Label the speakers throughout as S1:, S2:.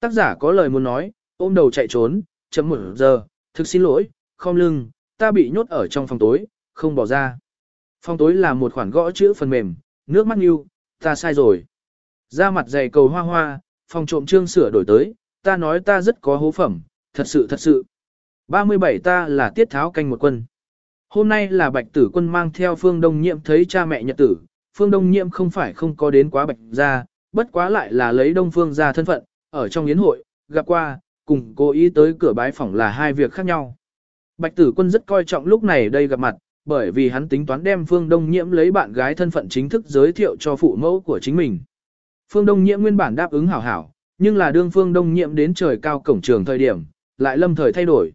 S1: Tác giả có lời muốn nói, ôm đầu chạy trốn, chấm một giờ, thực xin lỗi, không lưng, ta bị nhốt ở trong phòng tối, không bỏ ra. Phòng tối là một khoản gõ chữ phần mềm, nước mắt yêu, ta sai rồi. Ra mặt dày cầu hoa hoa, phòng trộm trương sửa đổi tới, ta nói ta rất có hố phẩm, thật sự thật sự. 37 ta là tiết tháo canh một quân. Hôm nay là bạch tử quân mang theo phương đông nhiệm thấy cha mẹ nhật tử, phương đông nhiệm không phải không có đến quá bạch ra, bất quá lại là lấy đông phương ra thân phận, ở trong yến hội, gặp qua, cùng cố ý tới cửa bái phỏng là hai việc khác nhau. Bạch tử quân rất coi trọng lúc này đây gặp mặt, bởi vì hắn tính toán đem phương đông nhiễm lấy bạn gái thân phận chính thức giới thiệu cho phụ mẫu của chính mình. Phương đông nhiễm nguyên bản đáp ứng hảo hảo, nhưng là đương phương đông nhiễm đến trời cao cổng trường thời điểm, lại lâm thời thay đổi.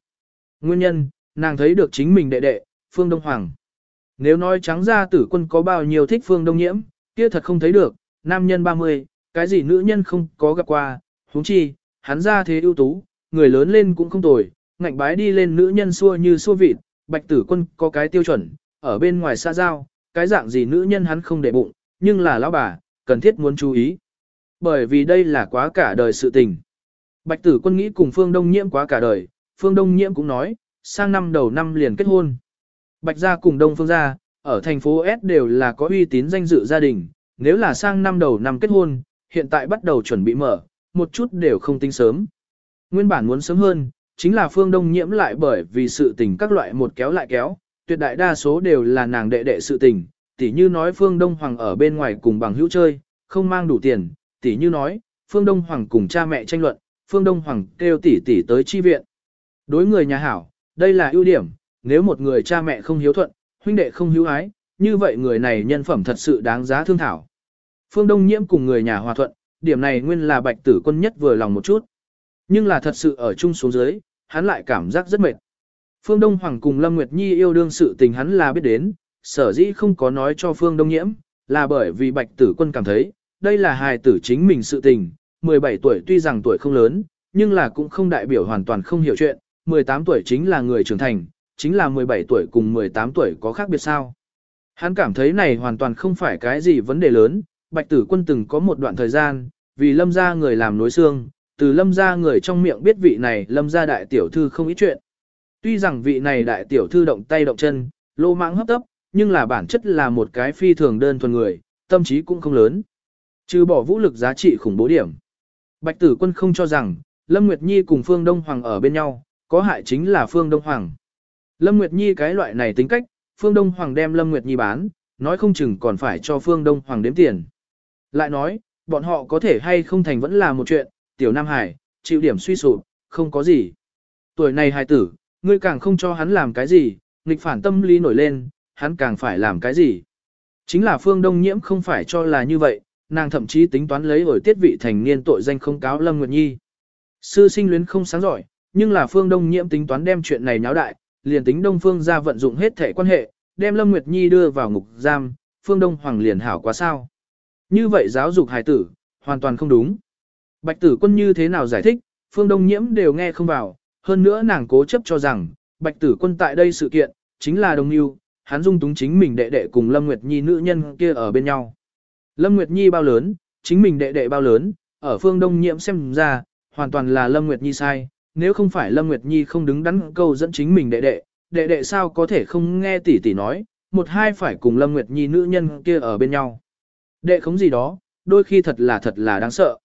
S1: Nguyên nhân, nàng thấy được chính mình đệ đệ, phương đông hoàng. Nếu nói trắng ra tử quân có bao nhiêu thích phương đông nhiễm, kia thật không thấy được, nam nhân 30, cái gì nữ nhân không có gặp qua, huống chi, hắn ra thế ưu tú, người lớn lên cũng không tồi, ngạnh bái đi lên nữ nhân xua như xua vịt, bạch tử quân có cái tiêu chuẩn, ở bên ngoài xa giao, cái dạng gì nữ nhân hắn không để bụng, nhưng là lão bà, cần thiết muốn chú ý. Bởi vì đây là quá cả đời sự tình. Bạch tử quân nghĩ cùng Phương Đông Nhiễm quá cả đời, Phương Đông Nhiễm cũng nói, sang năm đầu năm liền kết hôn. Bạch gia cùng Đông Phương gia, ở thành phố S đều là có uy tín danh dự gia đình, nếu là sang năm đầu năm kết hôn, hiện tại bắt đầu chuẩn bị mở, một chút đều không tính sớm. Nguyên bản muốn sớm hơn, chính là phương đông nhiễm lại bởi vì sự tình các loại một kéo lại kéo, tuyệt đại đa số đều là nàng đệ đệ sự tình, tỉ như nói phương đông hoàng ở bên ngoài cùng bằng hữu chơi, không mang đủ tiền, tỉ như nói, phương đông hoàng cùng cha mẹ tranh luận, phương đông hoàng kêu tỷ tỷ tới chi viện. Đối người nhà hảo, đây là ưu điểm, nếu một người cha mẹ không hiếu thuận, huynh đệ không hiếu ái, như vậy người này nhân phẩm thật sự đáng giá thương thảo. Phương Đông Nhiễm cùng người nhà hòa thuận, điểm này nguyên là bạch tử quân nhất vừa lòng một chút. Nhưng là thật sự ở chung xuống dưới, hắn lại cảm giác rất mệt. Phương Đông Hoàng cùng Lâm Nguyệt Nhi yêu đương sự tình hắn là biết đến, sở dĩ không có nói cho Phương Đông Nhiễm, là bởi vì bạch tử quân cảm thấy, đây là hài tử chính mình sự tình, 17 tuổi tuy rằng tuổi không lớn, nhưng là cũng không đại biểu hoàn toàn không hiểu chuyện, 18 tuổi chính là người trưởng thành, chính là 17 tuổi cùng 18 tuổi có khác biệt sao. Hắn cảm thấy này hoàn toàn không phải cái gì vấn đề lớn, Bạch Tử Quân từng có một đoạn thời gian, vì lâm gia người làm nối xương, từ lâm gia người trong miệng biết vị này lâm gia đại tiểu thư không ít chuyện. Tuy rằng vị này đại tiểu thư động tay động chân, lô mãng hấp tấp, nhưng là bản chất là một cái phi thường đơn thuần người, tâm trí cũng không lớn. Trừ bỏ vũ lực giá trị khủng bố điểm. Bạch Tử Quân không cho rằng, Lâm Nguyệt Nhi cùng Phương Đông Hoàng ở bên nhau, có hại chính là Phương Đông Hoàng. Lâm Nguyệt Nhi cái loại này tính cách, Phương Đông Hoàng đem Lâm Nguyệt Nhi bán, nói không chừng còn phải cho Phương Đông Hoàng đếm tiền. Lại nói, bọn họ có thể hay không thành vẫn là một chuyện, tiểu Nam Hải, chịu điểm suy sụp, không có gì. Tuổi này hài tử, ngươi càng không cho hắn làm cái gì, nghịch phản tâm lý nổi lên, hắn càng phải làm cái gì. Chính là phương đông nhiễm không phải cho là như vậy, nàng thậm chí tính toán lấy ổi tiết vị thành niên tội danh không cáo Lâm Nguyệt Nhi. Sư sinh luyến không sáng giỏi, nhưng là phương đông nhiễm tính toán đem chuyện này nháo đại, liền tính đông phương ra vận dụng hết thể quan hệ, đem Lâm Nguyệt Nhi đưa vào ngục giam, phương đông hoàng liền hảo quá sao. Như vậy giáo dục hài tử, hoàn toàn không đúng. Bạch tử quân như thế nào giải thích, phương đông nhiễm đều nghe không vào, hơn nữa nàng cố chấp cho rằng, bạch tử quân tại đây sự kiện, chính là đồng yêu, hắn dung túng chính mình đệ đệ cùng Lâm Nguyệt Nhi nữ nhân kia ở bên nhau. Lâm Nguyệt Nhi bao lớn, chính mình đệ đệ bao lớn, ở phương đông nhiễm xem ra, hoàn toàn là Lâm Nguyệt Nhi sai, nếu không phải Lâm Nguyệt Nhi không đứng đắn câu dẫn chính mình đệ đệ, đệ đệ sao có thể không nghe tỷ tỷ nói, một hai phải cùng Lâm Nguyệt Nhi nữ nhân kia ở bên nhau. Đệ khống gì đó, đôi khi thật là thật là đáng sợ.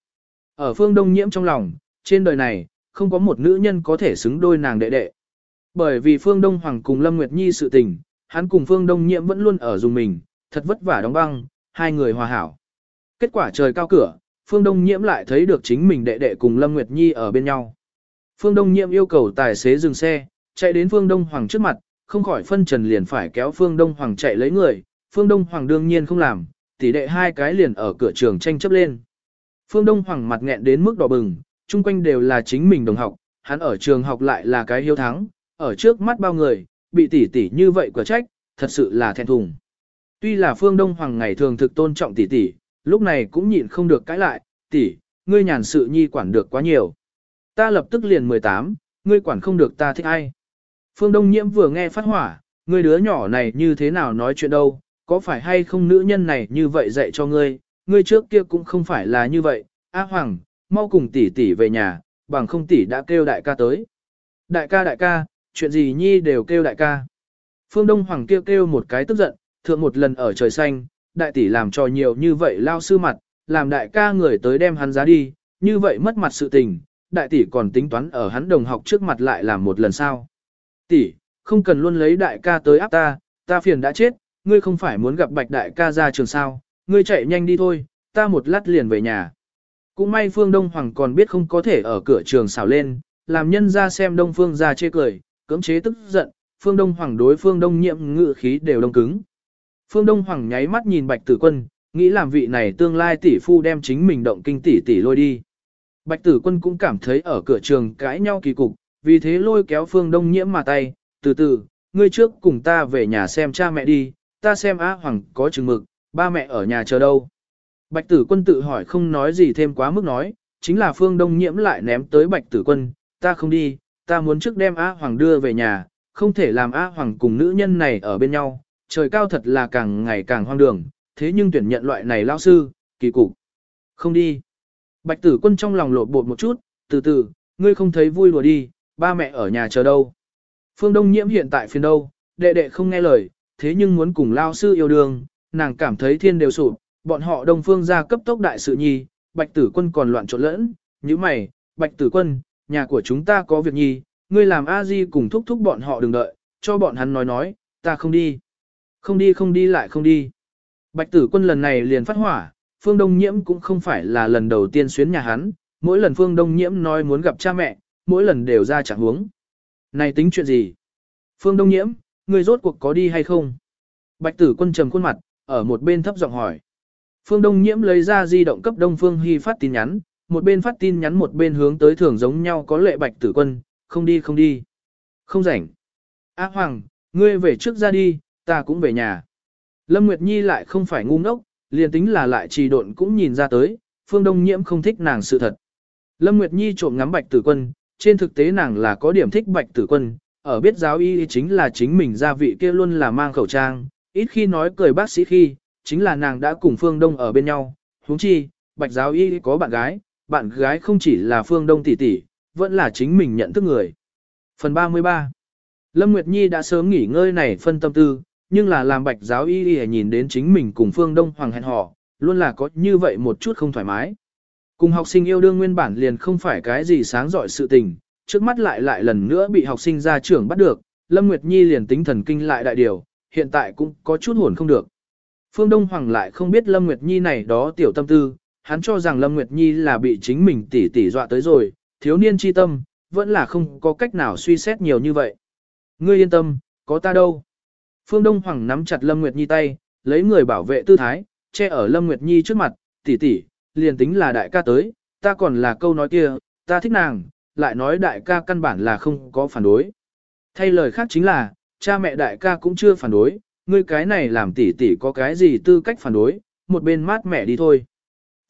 S1: Ở phương đông nhiễm trong lòng, trên đời này, không có một nữ nhân có thể xứng đôi nàng đệ đệ. Bởi vì phương đông hoàng cùng Lâm Nguyệt Nhi sự tình, hắn cùng phương đông nhiễm vẫn luôn ở dùng mình, thật vất vả đóng băng, hai người hòa hảo. Kết quả trời cao cửa, phương đông nhiễm lại thấy được chính mình đệ đệ cùng Lâm Nguyệt Nhi ở bên nhau. Phương đông nhiễm yêu cầu tài xế dừng xe, chạy đến phương đông hoàng trước mặt, không khỏi phân trần liền phải kéo phương đông hoàng chạy lấy người, phương đông hoàng đương nhiên không làm, tỷ đệ hai cái liền ở cửa trường tranh chấp lên. Phương Đông Hoàng mặt nghẹn đến mức đỏ bừng, chung quanh đều là chính mình đồng học, hắn ở trường học lại là cái hiếu thắng, ở trước mắt bao người, bị tỷ tỷ như vậy quả trách, thật sự là thẹn thùng. Tuy là Phương Đông Hoàng ngày thường thực tôn trọng tỷ tỷ, lúc này cũng nhịn không được cãi lại, tỷ, ngươi nhàn sự nhi quản được quá nhiều. Ta lập tức liền 18, ngươi quản không được ta thích ai. Phương Đông Nhiễm vừa nghe phát hỏa, ngươi đứa nhỏ này như thế nào nói chuyện đâu, có phải hay không nữ nhân này như vậy dạy cho ngươi, ngươi trước kia cũng không phải là như vậy, A Hoàng, mau cùng tỷ tỷ về nhà, bằng không tỷ đã kêu đại ca tới. Đại ca đại ca, chuyện gì nhi đều kêu đại ca. Phương Đông Hoàng kêu kêu một cái tức giận, thượng một lần ở trời xanh, đại tỷ làm trò nhiều như vậy lao sư mặt, làm đại ca người tới đem hắn giá đi, như vậy mất mặt sự tình, đại tỷ còn tính toán ở hắn đồng học trước mặt lại làm một lần sao. Tỷ, không cần luôn lấy đại ca tới áp ta, ta phiền đã chết, ngươi không phải muốn gặp bạch đại ca ra trường sao, ngươi chạy nhanh đi thôi, ta một lát liền về nhà. Cũng may Phương Đông Hoàng còn biết không có thể ở cửa trường xảo lên, làm nhân ra xem Đông Phương ra chê cười, cưỡng chế tức giận, Phương Đông Hoàng đối Phương Đông nhiệm ngự khí đều đông cứng. Phương Đông Hoàng nháy mắt nhìn Bạch Tử Quân, nghĩ làm vị này tương lai tỷ phu đem chính mình động kinh tỷ tỷ lôi đi. Bạch Tử Quân cũng cảm thấy ở cửa trường cãi nhau kỳ cục, vì thế lôi kéo Phương Đông nhiễm mà tay, từ từ, ngươi trước cùng ta về nhà xem cha mẹ đi, ta xem Á Hoàng có chừng mực, ba mẹ ở nhà chờ đâu. Bạch Tử Quân tự hỏi không nói gì thêm quá mức nói, chính là Phương Đông nhiễm lại ném tới Bạch Tử Quân, ta không đi, ta muốn trước đem Á Hoàng đưa về nhà, không thể làm Á Hoàng cùng nữ nhân này ở bên nhau, trời cao thật là càng ngày càng hoang đường, thế nhưng tuyển nhận loại này lao sư, kỳ cục. Không đi. Bạch tử quân trong lòng lột bột một chút, từ từ, ngươi không thấy vui đùa đi, ba mẹ ở nhà chờ đâu. Phương Đông Nhiễm hiện tại phiền đâu, đệ đệ không nghe lời, thế nhưng muốn cùng lao sư yêu đương, nàng cảm thấy thiên đều sụp, bọn họ đông phương ra cấp tốc đại sự nhi, bạch tử quân còn loạn trộn lẫn, như mày, bạch tử quân, nhà của chúng ta có việc nhi, ngươi làm a di cùng thúc thúc bọn họ đừng đợi, cho bọn hắn nói nói, ta không đi. Không đi không đi lại không đi. Bạch tử quân lần này liền phát hỏa, Phương Đông Nhiễm cũng không phải là lần đầu tiên xuyến nhà hắn, mỗi lần Phương Đông Nhiễm nói muốn gặp cha mẹ, mỗi lần đều ra chẳng huống. Này tính chuyện gì? Phương Đông Nhiễm, người rốt cuộc có đi hay không? Bạch tử quân trầm khuôn mặt, ở một bên thấp giọng hỏi. Phương Đông Nhiễm lấy ra di động cấp Đông Phương Hy phát tin nhắn, một bên phát tin nhắn một bên hướng tới thường giống nhau có lệ Bạch tử quân, không đi không đi. Không rảnh. Á Hoàng, ngươi về trước ra đi, ta cũng về nhà. Lâm Nguyệt Nhi lại không phải ngu ngốc, liền tính là lại trì độn cũng nhìn ra tới, Phương Đông Nhiễm không thích nàng sự thật. Lâm Nguyệt Nhi trộm ngắm Bạch Tử Quân, trên thực tế nàng là có điểm thích Bạch Tử Quân, ở biết giáo y chính là chính mình gia vị kia luôn là mang khẩu trang, ít khi nói cười bác sĩ khi, chính là nàng đã cùng Phương Đông ở bên nhau, huống chi, Bạch giáo y có bạn gái, bạn gái không chỉ là Phương Đông tỷ tỷ, vẫn là chính mình nhận thức người. Phần 33 Lâm Nguyệt Nhi đã sớm nghỉ ngơi này phân tâm tư, nhưng là làm bạch giáo y y nhìn đến chính mình cùng phương đông hoàng hẹn hò, luôn là có như vậy một chút không thoải mái. Cùng học sinh yêu đương nguyên bản liền không phải cái gì sáng giỏi sự tình, trước mắt lại lại lần nữa bị học sinh ra trưởng bắt được, Lâm Nguyệt Nhi liền tính thần kinh lại đại điều, hiện tại cũng có chút hồn không được. Phương Đông Hoàng lại không biết Lâm Nguyệt Nhi này đó tiểu tâm tư, hắn cho rằng Lâm Nguyệt Nhi là bị chính mình tỉ tỉ dọa tới rồi, thiếu niên chi tâm, vẫn là không có cách nào suy xét nhiều như vậy. Ngươi yên tâm, có ta đâu. Phương Đông Hoàng nắm chặt Lâm Nguyệt Nhi tay, lấy người bảo vệ tư thái, che ở Lâm Nguyệt Nhi trước mặt, tỷ tỷ, liền tính là đại ca tới, ta còn là câu nói kia, ta thích nàng, lại nói đại ca căn bản là không có phản đối. Thay lời khác chính là, cha mẹ đại ca cũng chưa phản đối, ngươi cái này làm tỷ tỷ có cái gì tư cách phản đối, một bên mát mẹ đi thôi.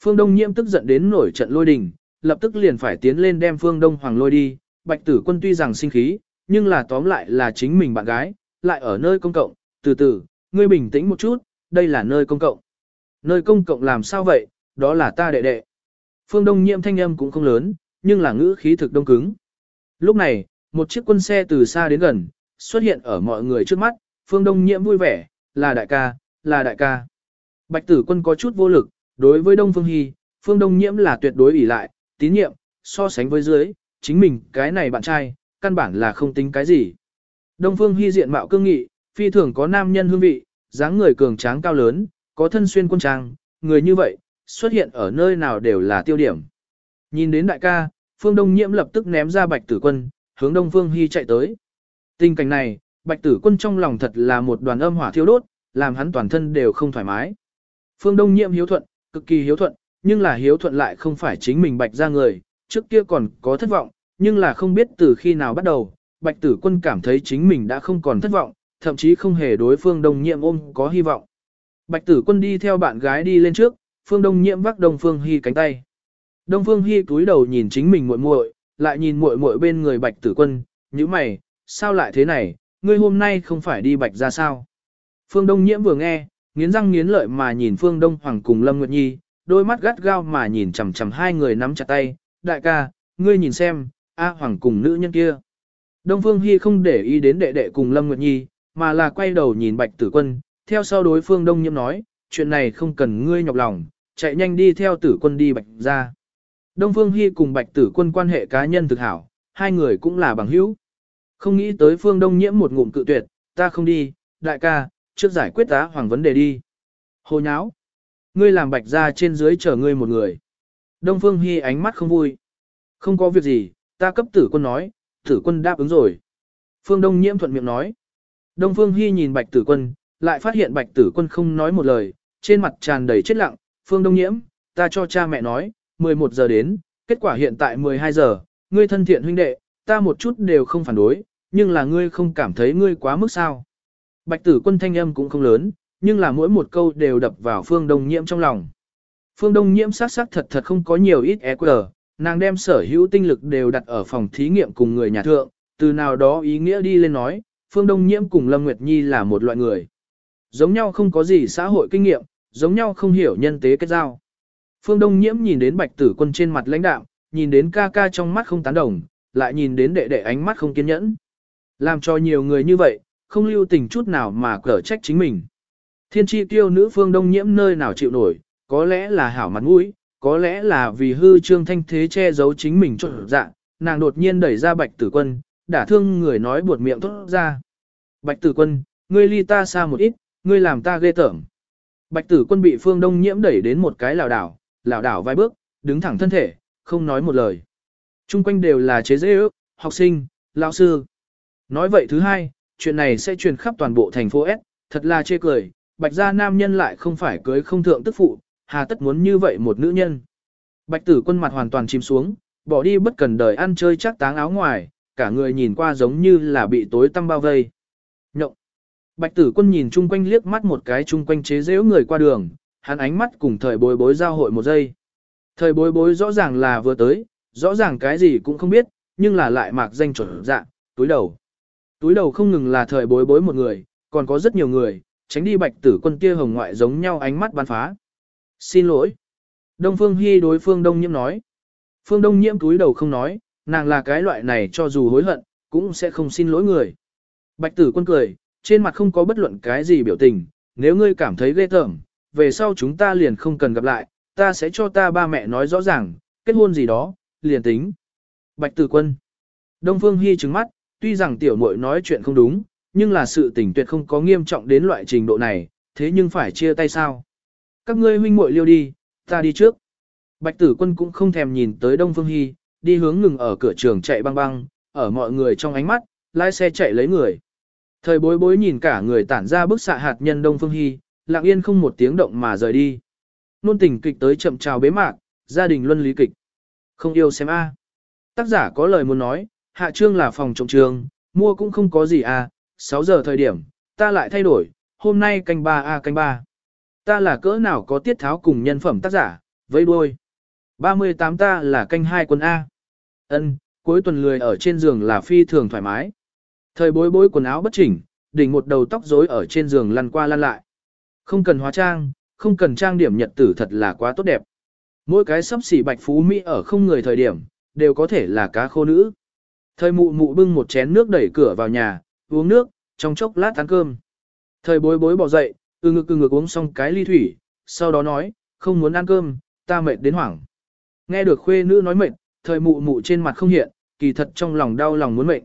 S1: Phương Đông Nhiễm tức giận đến nổi trận lôi đình, lập tức liền phải tiến lên đem Phương Đông Hoàng lôi đi, Bạch Tử Quân tuy rằng sinh khí, nhưng là tóm lại là chính mình bạn gái, lại ở nơi công cộng, từ từ, ngươi bình tĩnh một chút, đây là nơi công cộng. Nơi công cộng làm sao vậy, đó là ta đệ đệ. Phương Đông Nhiễm thanh âm cũng không lớn, nhưng là ngữ khí thực đông cứng. Lúc này, một chiếc quân xe từ xa đến gần, xuất hiện ở mọi người trước mắt, Phương Đông Nhiễm vui vẻ, là đại ca, là đại ca. Bạch tử quân có chút vô lực, đối với Đông Phương Hy, Phương Đông Nhiễm là tuyệt đối ủy lại, tín nhiệm, so sánh với dưới, chính mình cái này bạn trai, căn bản là không tính cái gì. Đông Phương Hy diện mạo cương nghị, phi thường có nam nhân hương vị, dáng người cường tráng cao lớn, có thân xuyên quân trang, người như vậy, xuất hiện ở nơi nào đều là tiêu điểm. Nhìn đến đại ca, Phương Đông Nhiễm lập tức ném ra Bạch Tử Quân, hướng Đông Phương Hy chạy tới. Tình cảnh này, Bạch Tử Quân trong lòng thật là một đoàn âm hỏa thiêu đốt, làm hắn toàn thân đều không thoải mái. Phương Đông Nhiễm hiếu thuận, cực kỳ hiếu thuận, nhưng là hiếu thuận lại không phải chính mình Bạch ra người, trước kia còn có thất vọng, nhưng là không biết từ khi nào bắt đầu, Bạch Tử Quân cảm thấy chính mình đã không còn thất vọng, thậm chí không hề đối Phương Đông Nhiễm ôm có hy vọng. Bạch Tử Quân đi theo bạn gái đi lên trước, Phương Đông Nhiễm vác Đông Phương Hy cánh tay. Đông Phương Hi cúi đầu nhìn chính mình muội muội, lại nhìn muội muội bên người Bạch Tử Quân, nhíu mày, sao lại thế này, ngươi hôm nay không phải đi Bạch ra sao? Phương Đông Nhiễm vừa nghe, nghiến răng nghiến lợi mà nhìn Phương Đông Hoàng cùng Lâm Nguyệt Nhi, đôi mắt gắt gao mà nhìn chằm chằm hai người nắm chặt tay, đại ca, ngươi nhìn xem, A Hoàng cùng nữ nhân kia. Đông Phương Hi không để ý đến đệ đệ cùng Lâm Nguyệt Nhi, mà là quay đầu nhìn Bạch Tử Quân, theo sau đối phương Đông Nhiễm nói, chuyện này không cần ngươi nhọc lòng, chạy nhanh đi theo Tử Quân đi Bạch ra. Đông Phương Hy cùng Bạch Tử Quân quan hệ cá nhân thực hảo, hai người cũng là bằng hữu. Không nghĩ tới Phương Đông Nhiễm một ngụm cự tuyệt, ta không đi, đại ca, trước giải quyết tá hoàng vấn đề đi. Hồ nháo. Ngươi làm Bạch ra trên dưới chờ ngươi một người. Đông Phương Hy ánh mắt không vui. Không có việc gì, ta cấp tử quân nói, tử quân đáp ứng rồi. Phương Đông Nhiễm thuận miệng nói. Đông Phương Hy nhìn Bạch tử quân, lại phát hiện Bạch tử quân không nói một lời, trên mặt tràn đầy chết lặng. Phương Đông Nhiễm, ta cho cha mẹ nói, 11 giờ đến, kết quả hiện tại 12 giờ, ngươi thân thiện huynh đệ, ta một chút đều không phản đối, nhưng là ngươi không cảm thấy ngươi quá mức sao. Bạch tử quân thanh âm cũng không lớn, nhưng là mỗi một câu đều đập vào phương đông nhiễm trong lòng. Phương đông nhiễm sát sắc thật thật không có nhiều ít EQ, nàng đem sở hữu tinh lực đều đặt ở phòng thí nghiệm cùng người nhà thượng, từ nào đó ý nghĩa đi lên nói, phương đông nhiễm cùng Lâm Nguyệt Nhi là một loại người. Giống nhau không có gì xã hội kinh nghiệm, giống nhau không hiểu nhân tế kết giao. Phương Đông Nhiễm nhìn đến bạch tử quân trên mặt lãnh đạm, nhìn đến ca ca trong mắt không tán đồng, lại nhìn đến đệ đệ ánh mắt không kiên nhẫn. Làm cho nhiều người như vậy, không lưu tình chút nào mà cở trách chính mình. Thiên tri tiêu nữ Phương Đông Nhiễm nơi nào chịu nổi, có lẽ là hảo mặt mũi, có lẽ là vì hư trương thanh thế che giấu chính mình cho dạ, nàng đột nhiên đẩy ra bạch tử quân, đả thương người nói buột miệng thốt ra. Bạch tử quân, ngươi ly ta xa một ít, ngươi làm ta ghê tởm. Bạch tử quân bị phương đông nhiễm đẩy đến một cái lảo đảo, lảo đảo vài bước, đứng thẳng thân thể, không nói một lời. Trung quanh đều là chế dễ ước, học sinh, lão sư. Nói vậy thứ hai, chuyện này sẽ truyền khắp toàn bộ thành phố S, thật là chê cười, bạch gia nam nhân lại không phải cưới không thượng tức phụ, hà tất muốn như vậy một nữ nhân. Bạch tử quân mặt hoàn toàn chìm xuống, bỏ đi bất cần đời ăn chơi chắc táng áo ngoài, cả người nhìn qua giống như là bị tối tăm bao vây. Nhộng. Bạch tử quân nhìn chung quanh liếc mắt một cái chung quanh chế giễu người qua đường, hắn ánh mắt cùng thời bối bối giao hội một giây. Thời bối bối rõ ràng là vừa tới, rõ ràng cái gì cũng không biết, nhưng là lại mạc danh chuẩn dạng, túi đầu. Túi đầu không ngừng là thời bối bối một người, còn có rất nhiều người, tránh đi bạch tử quân kia hồng ngoại giống nhau ánh mắt bắn phá. Xin lỗi. Đông Phương Hy đối Phương Đông Nhiễm nói. Phương Đông Nhiễm túi đầu không nói, nàng là cái loại này cho dù hối hận, cũng sẽ không xin lỗi người. Bạch tử quân cười, trên mặt không có bất luận cái gì biểu tình, nếu ngươi cảm thấy ghê tởm, về sau chúng ta liền không cần gặp lại, ta sẽ cho ta ba mẹ nói rõ ràng, kết hôn gì đó, liền tính. Bạch tử quân. Đông Phương Hy trứng mắt, tuy rằng tiểu muội nói chuyện không đúng, nhưng là sự tình tuyệt không có nghiêm trọng đến loại trình độ này, thế nhưng phải chia tay sao. Các ngươi huynh muội liêu đi, ta đi trước. Bạch tử quân cũng không thèm nhìn tới Đông Phương Hy, đi hướng ngừng ở cửa trường chạy băng băng, ở mọi người trong ánh mắt, lái xe chạy lấy người. Thời bối bối nhìn cả người tản ra bức xạ hạt nhân Đông Phương Hy, lặng yên không một tiếng động mà rời đi. Nôn tình kịch tới chậm chào bế mạc, gia đình luân lý kịch. Không yêu xem A. Tác giả có lời muốn nói, hạ trương là phòng trọng trường, mua cũng không có gì A, 6 giờ thời điểm, ta lại thay đổi, hôm nay canh ba a canh ba? Ta là cỡ nào có tiết tháo cùng nhân phẩm tác giả, vây đuôi. 38 ta là canh hai quân A. ân cuối tuần lười ở trên giường là phi thường thoải mái. Thời bối bối quần áo bất chỉnh, đỉnh một đầu tóc rối ở trên giường lăn qua lăn lại. Không cần hóa trang, không cần trang điểm nhật tử thật là quá tốt đẹp. Mỗi cái sắp xỉ bạch phú Mỹ ở không người thời điểm, đều có thể là cá khô nữ. Thời mụ mụ bưng một chén nước đẩy cửa vào nhà, uống nước, trong chốc lát ăn cơm. Thời bối bối bỏ dậy, từ ngực từ ngực uống xong cái ly thủy, sau đó nói, không muốn ăn cơm, ta mệt đến hoảng. Nghe được khuê nữ nói mệt, thời mụ mụ trên mặt không hiện, kỳ thật trong lòng đau lòng muốn mệt.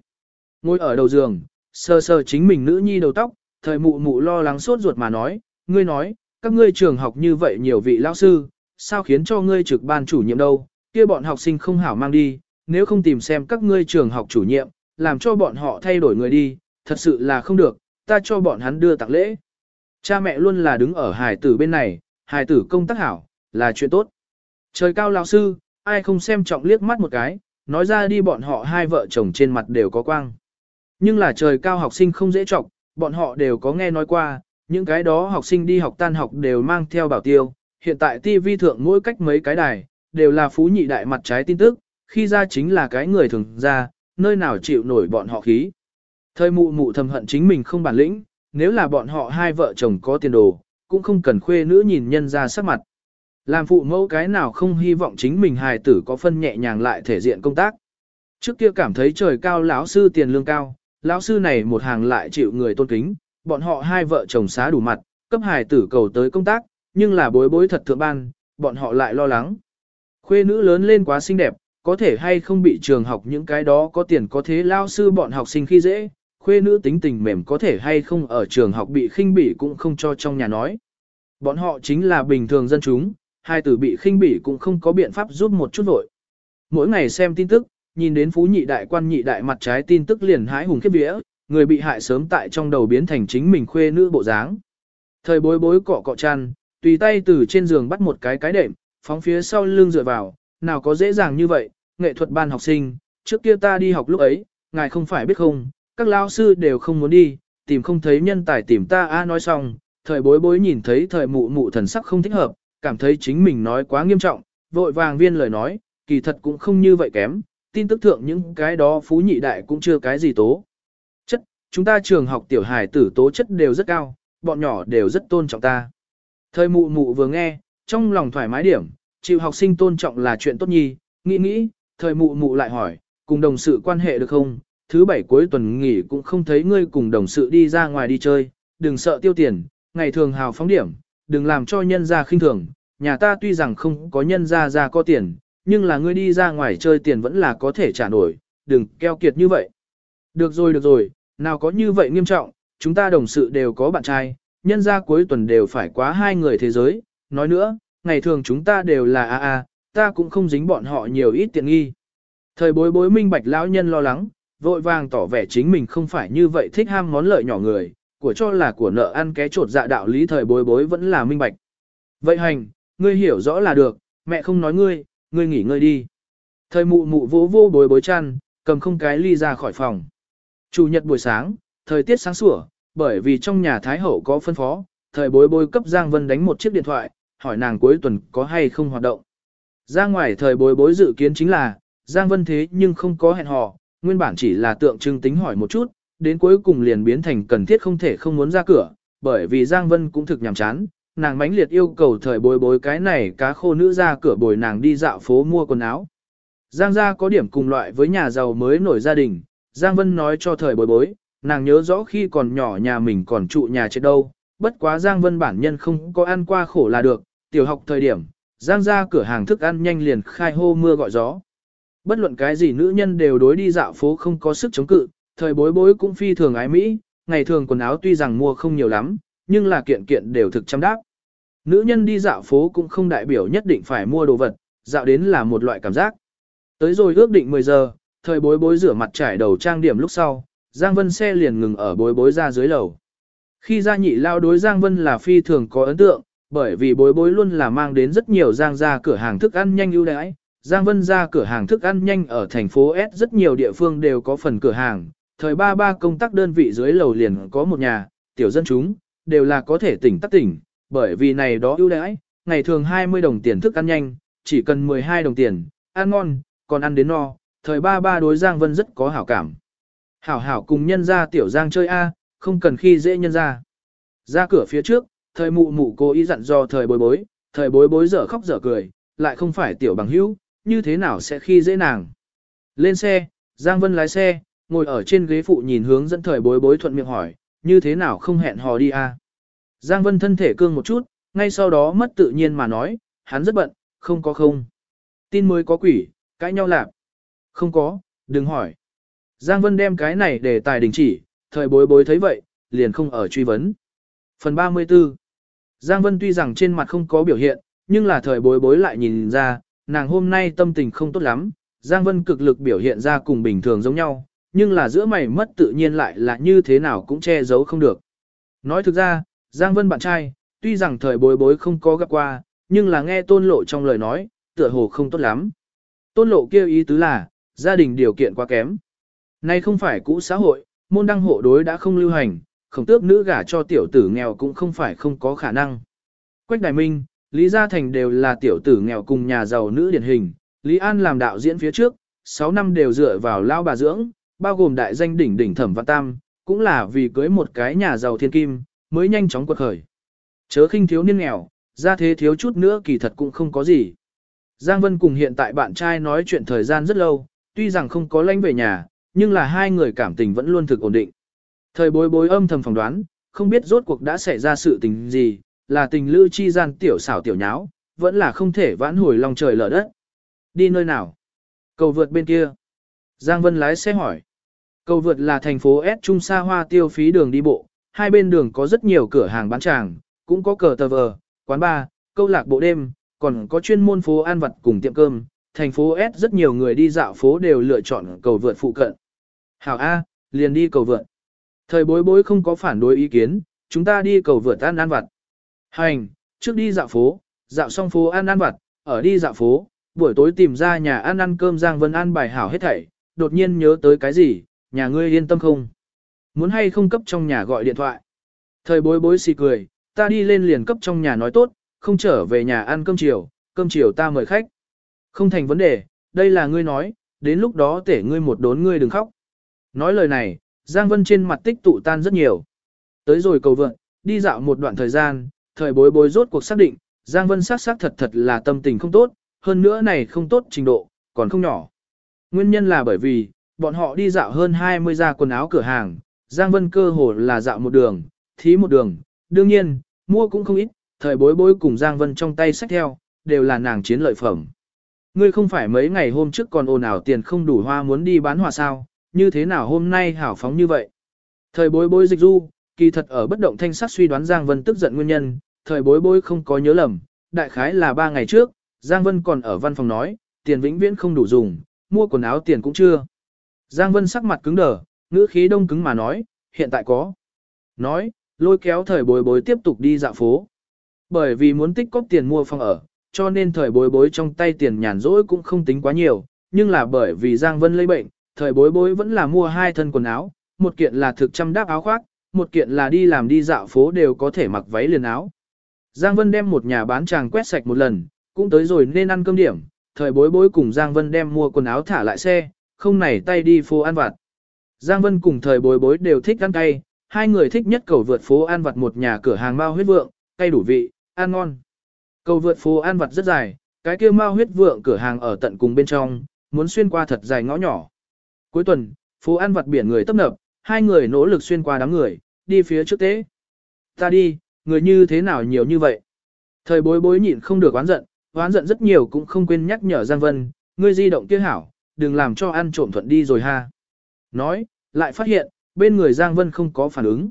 S1: Ngồi ở đầu giường, sờ sờ chính mình nữ nhi đầu tóc, thời mụ mụ lo lắng suốt ruột mà nói, ngươi nói, các ngươi trường học như vậy nhiều vị lão sư, sao khiến cho ngươi trực ban chủ nhiệm đâu, kia bọn học sinh không hảo mang đi, nếu không tìm xem các ngươi trường học chủ nhiệm, làm cho bọn họ thay đổi người đi, thật sự là không được, ta cho bọn hắn đưa tặng lễ. Cha mẹ luôn là đứng ở hài tử bên này, hài tử công tác hảo, là chuyện tốt. Trời cao lão sư, ai không xem trọng liếc mắt một cái, nói ra đi bọn họ hai vợ chồng trên mặt đều có quang. Nhưng là trời cao học sinh không dễ trọng, bọn họ đều có nghe nói qua, những cái đó học sinh đi học tan học đều mang theo bảo tiêu, hiện tại TV thượng mỗi cách mấy cái đài, đều là phú nhị đại mặt trái tin tức, khi ra chính là cái người thường ra, nơi nào chịu nổi bọn họ khí. Thời mụ mụ thầm hận chính mình không bản lĩnh, nếu là bọn họ hai vợ chồng có tiền đồ, cũng không cần khuê nữ nhìn nhân ra sắc mặt. Làm phụ mẫu cái nào không hy vọng chính mình hài tử có phân nhẹ nhàng lại thể diện công tác. Trước kia cảm thấy trời cao lão sư tiền lương cao, lão sư này một hàng lại chịu người tôn kính, bọn họ hai vợ chồng xá đủ mặt, cấp hài tử cầu tới công tác, nhưng là bối bối thật thượng ban, bọn họ lại lo lắng. Khuê nữ lớn lên quá xinh đẹp, có thể hay không bị trường học những cái đó có tiền có thế lao sư bọn học sinh khi dễ, khuê nữ tính tình mềm có thể hay không ở trường học bị khinh bỉ cũng không cho trong nhà nói. Bọn họ chính là bình thường dân chúng, hai tử bị khinh bỉ cũng không có biện pháp giúp một chút vội. Mỗi ngày xem tin tức, nhìn đến phú nhị đại quan nhị đại mặt trái tin tức liền hái hùng khiếp vía, người bị hại sớm tại trong đầu biến thành chính mình khuê nữ bộ dáng. Thời bối bối cọ cọ chăn, tùy tay từ trên giường bắt một cái cái đệm, phóng phía sau lưng dựa vào, nào có dễ dàng như vậy, nghệ thuật ban học sinh, trước kia ta đi học lúc ấy, ngài không phải biết không, các lao sư đều không muốn đi, tìm không thấy nhân tài tìm ta a nói xong, thời bối bối nhìn thấy thời mụ mụ thần sắc không thích hợp, cảm thấy chính mình nói quá nghiêm trọng, vội vàng viên lời nói, kỳ thật cũng không như vậy kém, tin tức thượng những cái đó phú nhị đại cũng chưa cái gì tố. Chúng ta trường học tiểu hài tử tố chất đều rất cao, bọn nhỏ đều rất tôn trọng ta. Thời mụ mụ vừa nghe, trong lòng thoải mái điểm, chịu học sinh tôn trọng là chuyện tốt nhi, nghĩ nghĩ, thời mụ mụ lại hỏi, cùng đồng sự quan hệ được không? Thứ bảy cuối tuần nghỉ cũng không thấy ngươi cùng đồng sự đi ra ngoài đi chơi, đừng sợ tiêu tiền, ngày thường hào phóng điểm, đừng làm cho nhân gia khinh thường, nhà ta tuy rằng không có nhân gia ra có tiền, nhưng là ngươi đi ra ngoài chơi tiền vẫn là có thể trả nổi, đừng keo kiệt như vậy. Được rồi được rồi, nào có như vậy nghiêm trọng, chúng ta đồng sự đều có bạn trai, nhân gia cuối tuần đều phải quá hai người thế giới, nói nữa, ngày thường chúng ta đều là a a, ta cũng không dính bọn họ nhiều ít tiện nghi. Thời bối bối minh bạch lão nhân lo lắng, vội vàng tỏ vẻ chính mình không phải như vậy thích ham món lợi nhỏ người, của cho là của nợ ăn ké trột dạ đạo lý thời bối bối vẫn là minh bạch. Vậy hành, ngươi hiểu rõ là được, mẹ không nói ngươi, ngươi nghỉ ngơi đi. Thời mụ mụ vỗ vô bối bối chăn, cầm không cái ly ra khỏi phòng. Chủ nhật buổi sáng, thời tiết sáng sủa, bởi vì trong nhà Thái Hậu có phân phó, thời bối bối cấp Giang Vân đánh một chiếc điện thoại, hỏi nàng cuối tuần có hay không hoạt động. Ra ngoài thời bối bối dự kiến chính là, Giang Vân thế nhưng không có hẹn hò, nguyên bản chỉ là tượng trưng tính hỏi một chút, đến cuối cùng liền biến thành cần thiết không thể không muốn ra cửa, bởi vì Giang Vân cũng thực nhàm chán, nàng mãnh liệt yêu cầu thời bối bối cái này cá khô nữ ra cửa bồi nàng đi dạo phố mua quần áo. Giang gia có điểm cùng loại với nhà giàu mới nổi gia đình, Giang Vân nói cho thời bối bối, nàng nhớ rõ khi còn nhỏ nhà mình còn trụ nhà chết đâu, bất quá Giang Vân bản nhân không có ăn qua khổ là được, tiểu học thời điểm, Giang ra cửa hàng thức ăn nhanh liền khai hô mưa gọi gió. Bất luận cái gì nữ nhân đều đối đi dạo phố không có sức chống cự, thời bối bối cũng phi thường ái Mỹ, ngày thường quần áo tuy rằng mua không nhiều lắm, nhưng là kiện kiện đều thực chăm đáp. Nữ nhân đi dạo phố cũng không đại biểu nhất định phải mua đồ vật, dạo đến là một loại cảm giác. Tới rồi ước định 10 giờ, thời bối bối rửa mặt trải đầu trang điểm lúc sau, Giang Vân xe liền ngừng ở bối bối ra dưới lầu. Khi ra nhị lao đối Giang Vân là phi thường có ấn tượng, bởi vì bối bối luôn là mang đến rất nhiều Giang ra cửa hàng thức ăn nhanh ưu đãi. Giang Vân ra cửa hàng thức ăn nhanh ở thành phố S rất nhiều địa phương đều có phần cửa hàng, thời ba ba công tác đơn vị dưới lầu liền có một nhà, tiểu dân chúng, đều là có thể tỉnh tắc tỉnh, bởi vì này đó ưu đãi, ngày thường 20 đồng tiền thức ăn nhanh, chỉ cần 12 đồng tiền, ăn ngon, còn ăn đến no, thời ba ba đối Giang Vân rất có hảo cảm. Hảo hảo cùng nhân ra tiểu Giang chơi A, không cần khi dễ nhân ra. Ra cửa phía trước, thời mụ mụ cố ý dặn do thời bối bối, thời bối bối dở khóc dở cười, lại không phải tiểu bằng hữu, như thế nào sẽ khi dễ nàng. Lên xe, Giang Vân lái xe, ngồi ở trên ghế phụ nhìn hướng dẫn thời bối bối thuận miệng hỏi, như thế nào không hẹn hò đi a? Giang Vân thân thể cương một chút, ngay sau đó mất tự nhiên mà nói, hắn rất bận, không có không. Tin mới có quỷ, cãi nhau lạp. Không có, đừng hỏi. Giang Vân đem cái này để tài đình chỉ, thời bối bối thấy vậy, liền không ở truy vấn. Phần 34 Giang Vân tuy rằng trên mặt không có biểu hiện, nhưng là thời bối bối lại nhìn ra, nàng hôm nay tâm tình không tốt lắm. Giang Vân cực lực biểu hiện ra cùng bình thường giống nhau, nhưng là giữa mày mất tự nhiên lại là như thế nào cũng che giấu không được. Nói thực ra, Giang Vân bạn trai, tuy rằng thời bối bối không có gặp qua, nhưng là nghe tôn lộ trong lời nói, tựa hồ không tốt lắm. Tôn lộ kêu ý tứ là, gia đình điều kiện quá kém. Nay không phải cũ xã hội, môn đăng hộ đối đã không lưu hành, khổng tước nữ gả cho tiểu tử nghèo cũng không phải không có khả năng. Quách Đại Minh, Lý Gia Thành đều là tiểu tử nghèo cùng nhà giàu nữ điển hình, Lý An làm đạo diễn phía trước, 6 năm đều dựa vào lao bà dưỡng, bao gồm đại danh đỉnh đỉnh thẩm văn tam, cũng là vì cưới một cái nhà giàu thiên kim, mới nhanh chóng quật khởi. Chớ khinh thiếu niên nghèo, ra thế thiếu chút nữa kỳ thật cũng không có gì. Giang Vân cùng hiện tại bạn trai nói chuyện thời gian rất lâu, tuy rằng không có lãnh về nhà, nhưng là hai người cảm tình vẫn luôn thực ổn định. Thời bối bối âm thầm phỏng đoán, không biết rốt cuộc đã xảy ra sự tình gì, là tình lữ chi gian tiểu xảo tiểu nháo, vẫn là không thể vãn hồi lòng trời lở đất. Đi nơi nào? Cầu vượt bên kia. Giang Vân lái xe hỏi. Cầu vượt là thành phố S Trung Sa Hoa tiêu phí đường đi bộ, hai bên đường có rất nhiều cửa hàng bán tràng, cũng có cờ tờ vờ, quán bar, câu lạc bộ đêm, còn có chuyên môn phố ăn vặt cùng tiệm cơm. Thành phố S rất nhiều người đi dạo phố đều lựa chọn cầu vượt phụ cận. Hảo A, liền đi cầu vượt. Thời bối bối không có phản đối ý kiến, chúng ta đi cầu vượt ăn ăn vặt. Hành, trước đi dạo phố, dạo xong phố ăn ăn vặt, ở đi dạo phố, buổi tối tìm ra nhà ăn ăn cơm Giang Vân ăn bài hảo hết thảy, đột nhiên nhớ tới cái gì, nhà ngươi yên tâm không? Muốn hay không cấp trong nhà gọi điện thoại? Thời bối bối xì cười, ta đi lên liền cấp trong nhà nói tốt, không trở về nhà ăn cơm chiều, cơm chiều ta mời khách. Không thành vấn đề, đây là ngươi nói, đến lúc đó tể ngươi một đốn ngươi đừng khóc. Nói lời này, Giang Vân trên mặt tích tụ tan rất nhiều. Tới rồi cầu vượn, đi dạo một đoạn thời gian, thời bối bối rốt cuộc xác định, Giang Vân xác xác thật thật là tâm tình không tốt, hơn nữa này không tốt trình độ, còn không nhỏ. Nguyên nhân là bởi vì, bọn họ đi dạo hơn 20 gia quần áo cửa hàng, Giang Vân cơ hồ là dạo một đường, thí một đường, đương nhiên, mua cũng không ít, thời bối bối cùng Giang Vân trong tay sách theo, đều là nàng chiến lợi phẩm. Ngươi không phải mấy ngày hôm trước còn ồn ào tiền không đủ hoa muốn đi bán hoa sao, như thế nào hôm nay hảo phóng như vậy? Thời bối bối dịch du, kỳ thật ở bất động thanh sắc suy đoán Giang Vân tức giận nguyên nhân, thời bối bối không có nhớ lầm, đại khái là ba ngày trước, Giang Vân còn ở văn phòng nói, tiền vĩnh viễn không đủ dùng, mua quần áo tiền cũng chưa. Giang Vân sắc mặt cứng đờ, ngữ khí đông cứng mà nói, hiện tại có. Nói, lôi kéo thời bối bối tiếp tục đi dạo phố. Bởi vì muốn tích cóp tiền mua phòng ở, cho nên thời bối bối trong tay tiền nhàn rỗi cũng không tính quá nhiều, nhưng là bởi vì Giang Vân lây bệnh, thời bối bối vẫn là mua hai thân quần áo, một kiện là thực chăm đáp áo khoác, một kiện là đi làm đi dạo phố đều có thể mặc váy liền áo. Giang Vân đem một nhà bán tràng quét sạch một lần, cũng tới rồi nên ăn cơm điểm, thời bối bối cùng Giang Vân đem mua quần áo thả lại xe, không nảy tay đi phố ăn vặt. Giang Vân cùng thời bối bối đều thích ăn cay, hai người thích nhất cầu vượt phố ăn vặt một nhà cửa hàng bao huyết vượng, cay đủ vị, ăn ngon. Cầu vượt phố An Vật rất dài, cái kia mao huyết vượng cửa hàng ở tận cùng bên trong, muốn xuyên qua thật dài ngõ nhỏ. Cuối tuần, phố An Vật biển người tấp nập, hai người nỗ lực xuyên qua đám người, đi phía trước tế. Ta đi, người như thế nào nhiều như vậy? Thời bối bối nhịn không được oán giận, oán giận rất nhiều cũng không quên nhắc nhở Giang Vân, ngươi di động kia hảo, đừng làm cho ăn trộm thuận đi rồi ha. Nói, lại phát hiện, bên người Giang Vân không có phản ứng.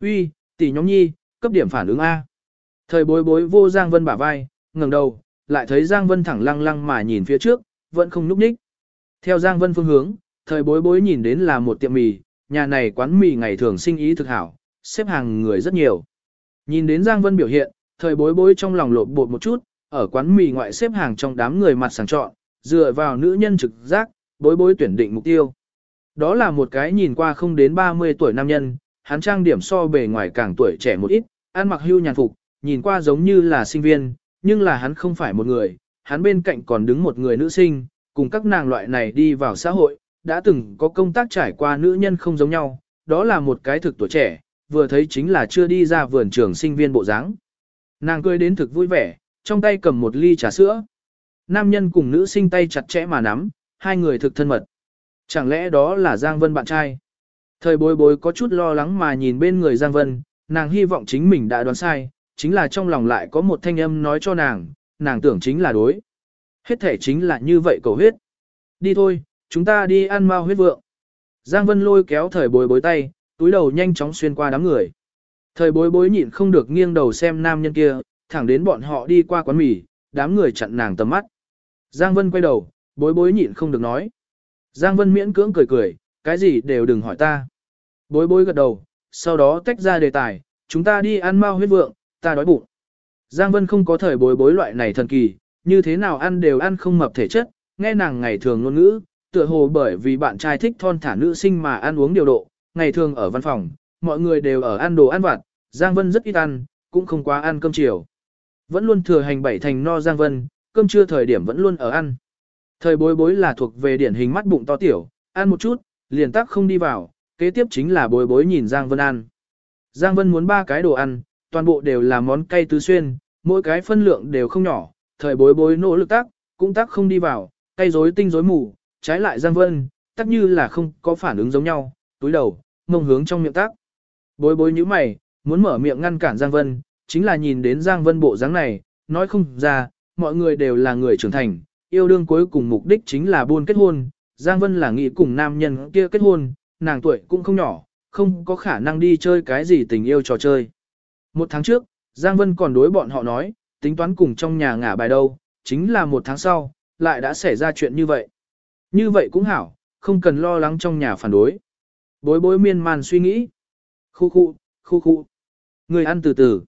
S1: Uy, tỷ nhóm nhi, cấp điểm phản ứng A. Thời bối bối vô Giang Vân bả vai, ngẩng đầu, lại thấy Giang Vân thẳng lăng lăng mà nhìn phía trước, vẫn không núp ních. Theo Giang Vân phương hướng, thời bối bối nhìn đến là một tiệm mì, nhà này quán mì ngày thường sinh ý thực hảo, xếp hàng người rất nhiều. Nhìn đến Giang Vân biểu hiện, thời bối bối trong lòng lột bột một chút, ở quán mì ngoại xếp hàng trong đám người mặt sàng trọn, dựa vào nữ nhân trực giác, bối bối tuyển định mục tiêu. Đó là một cái nhìn qua không đến 30 tuổi nam nhân, hắn trang điểm so bề ngoài càng tuổi trẻ một ít, ăn mặc hưu nhàn phục, nhìn qua giống như là sinh viên, nhưng là hắn không phải một người, hắn bên cạnh còn đứng một người nữ sinh, cùng các nàng loại này đi vào xã hội, đã từng có công tác trải qua nữ nhân không giống nhau, đó là một cái thực tuổi trẻ, vừa thấy chính là chưa đi ra vườn trường sinh viên bộ dáng. Nàng cười đến thực vui vẻ, trong tay cầm một ly trà sữa. Nam nhân cùng nữ sinh tay chặt chẽ mà nắm, hai người thực thân mật. Chẳng lẽ đó là Giang Vân bạn trai? Thời bối bối có chút lo lắng mà nhìn bên người Giang Vân, nàng hy vọng chính mình đã đoán sai, chính là trong lòng lại có một thanh âm nói cho nàng, nàng tưởng chính là đối. Hết thể chính là như vậy cầu huyết. Đi thôi, chúng ta đi ăn mau huyết vượng. Giang Vân lôi kéo thời bối bối tay, túi đầu nhanh chóng xuyên qua đám người. Thời bối bối nhịn không được nghiêng đầu xem nam nhân kia, thẳng đến bọn họ đi qua quán mì, đám người chặn nàng tầm mắt. Giang Vân quay đầu, bối bối nhịn không được nói. Giang Vân miễn cưỡng cười cười, cái gì đều đừng hỏi ta. Bối bối gật đầu, sau đó tách ra đề tài, chúng ta đi ăn mau huyết vượng, ta đói bụng. Giang Vân không có thời bối bối loại này thần kỳ, như thế nào ăn đều ăn không mập thể chất, nghe nàng ngày thường ngôn ngữ, tựa hồ bởi vì bạn trai thích thon thả nữ sinh mà ăn uống điều độ, ngày thường ở văn phòng, mọi người đều ở ăn đồ ăn vặt, Giang Vân rất ít ăn, cũng không quá ăn cơm chiều. Vẫn luôn thừa hành bảy thành no Giang Vân, cơm trưa thời điểm vẫn luôn ở ăn. Thời bối bối là thuộc về điển hình mắt bụng to tiểu, ăn một chút, liền tắc không đi vào, kế tiếp chính là bối bối nhìn Giang Vân ăn. Giang Vân muốn ba cái đồ ăn, toàn bộ đều là món cay tứ xuyên, mỗi cái phân lượng đều không nhỏ, thời bối bối nỗ lực tác, cũng tác không đi vào, cay rối tinh rối mù, trái lại Giang Vân, tác như là không có phản ứng giống nhau, túi đầu, mông hướng trong miệng tác. Bối bối như mày, muốn mở miệng ngăn cản Giang Vân, chính là nhìn đến Giang Vân bộ dáng này, nói không ra, mọi người đều là người trưởng thành, yêu đương cuối cùng mục đích chính là buôn kết hôn, Giang Vân là nghĩ cùng nam nhân kia kết hôn, nàng tuổi cũng không nhỏ, không có khả năng đi chơi cái gì tình yêu trò chơi. Một tháng trước, Giang Vân còn đối bọn họ nói, tính toán cùng trong nhà ngả bài đâu, chính là một tháng sau, lại đã xảy ra chuyện như vậy. Như vậy cũng hảo, không cần lo lắng trong nhà phản đối. Bối bối miên man suy nghĩ. Khu khu, khu khu. Người ăn từ từ.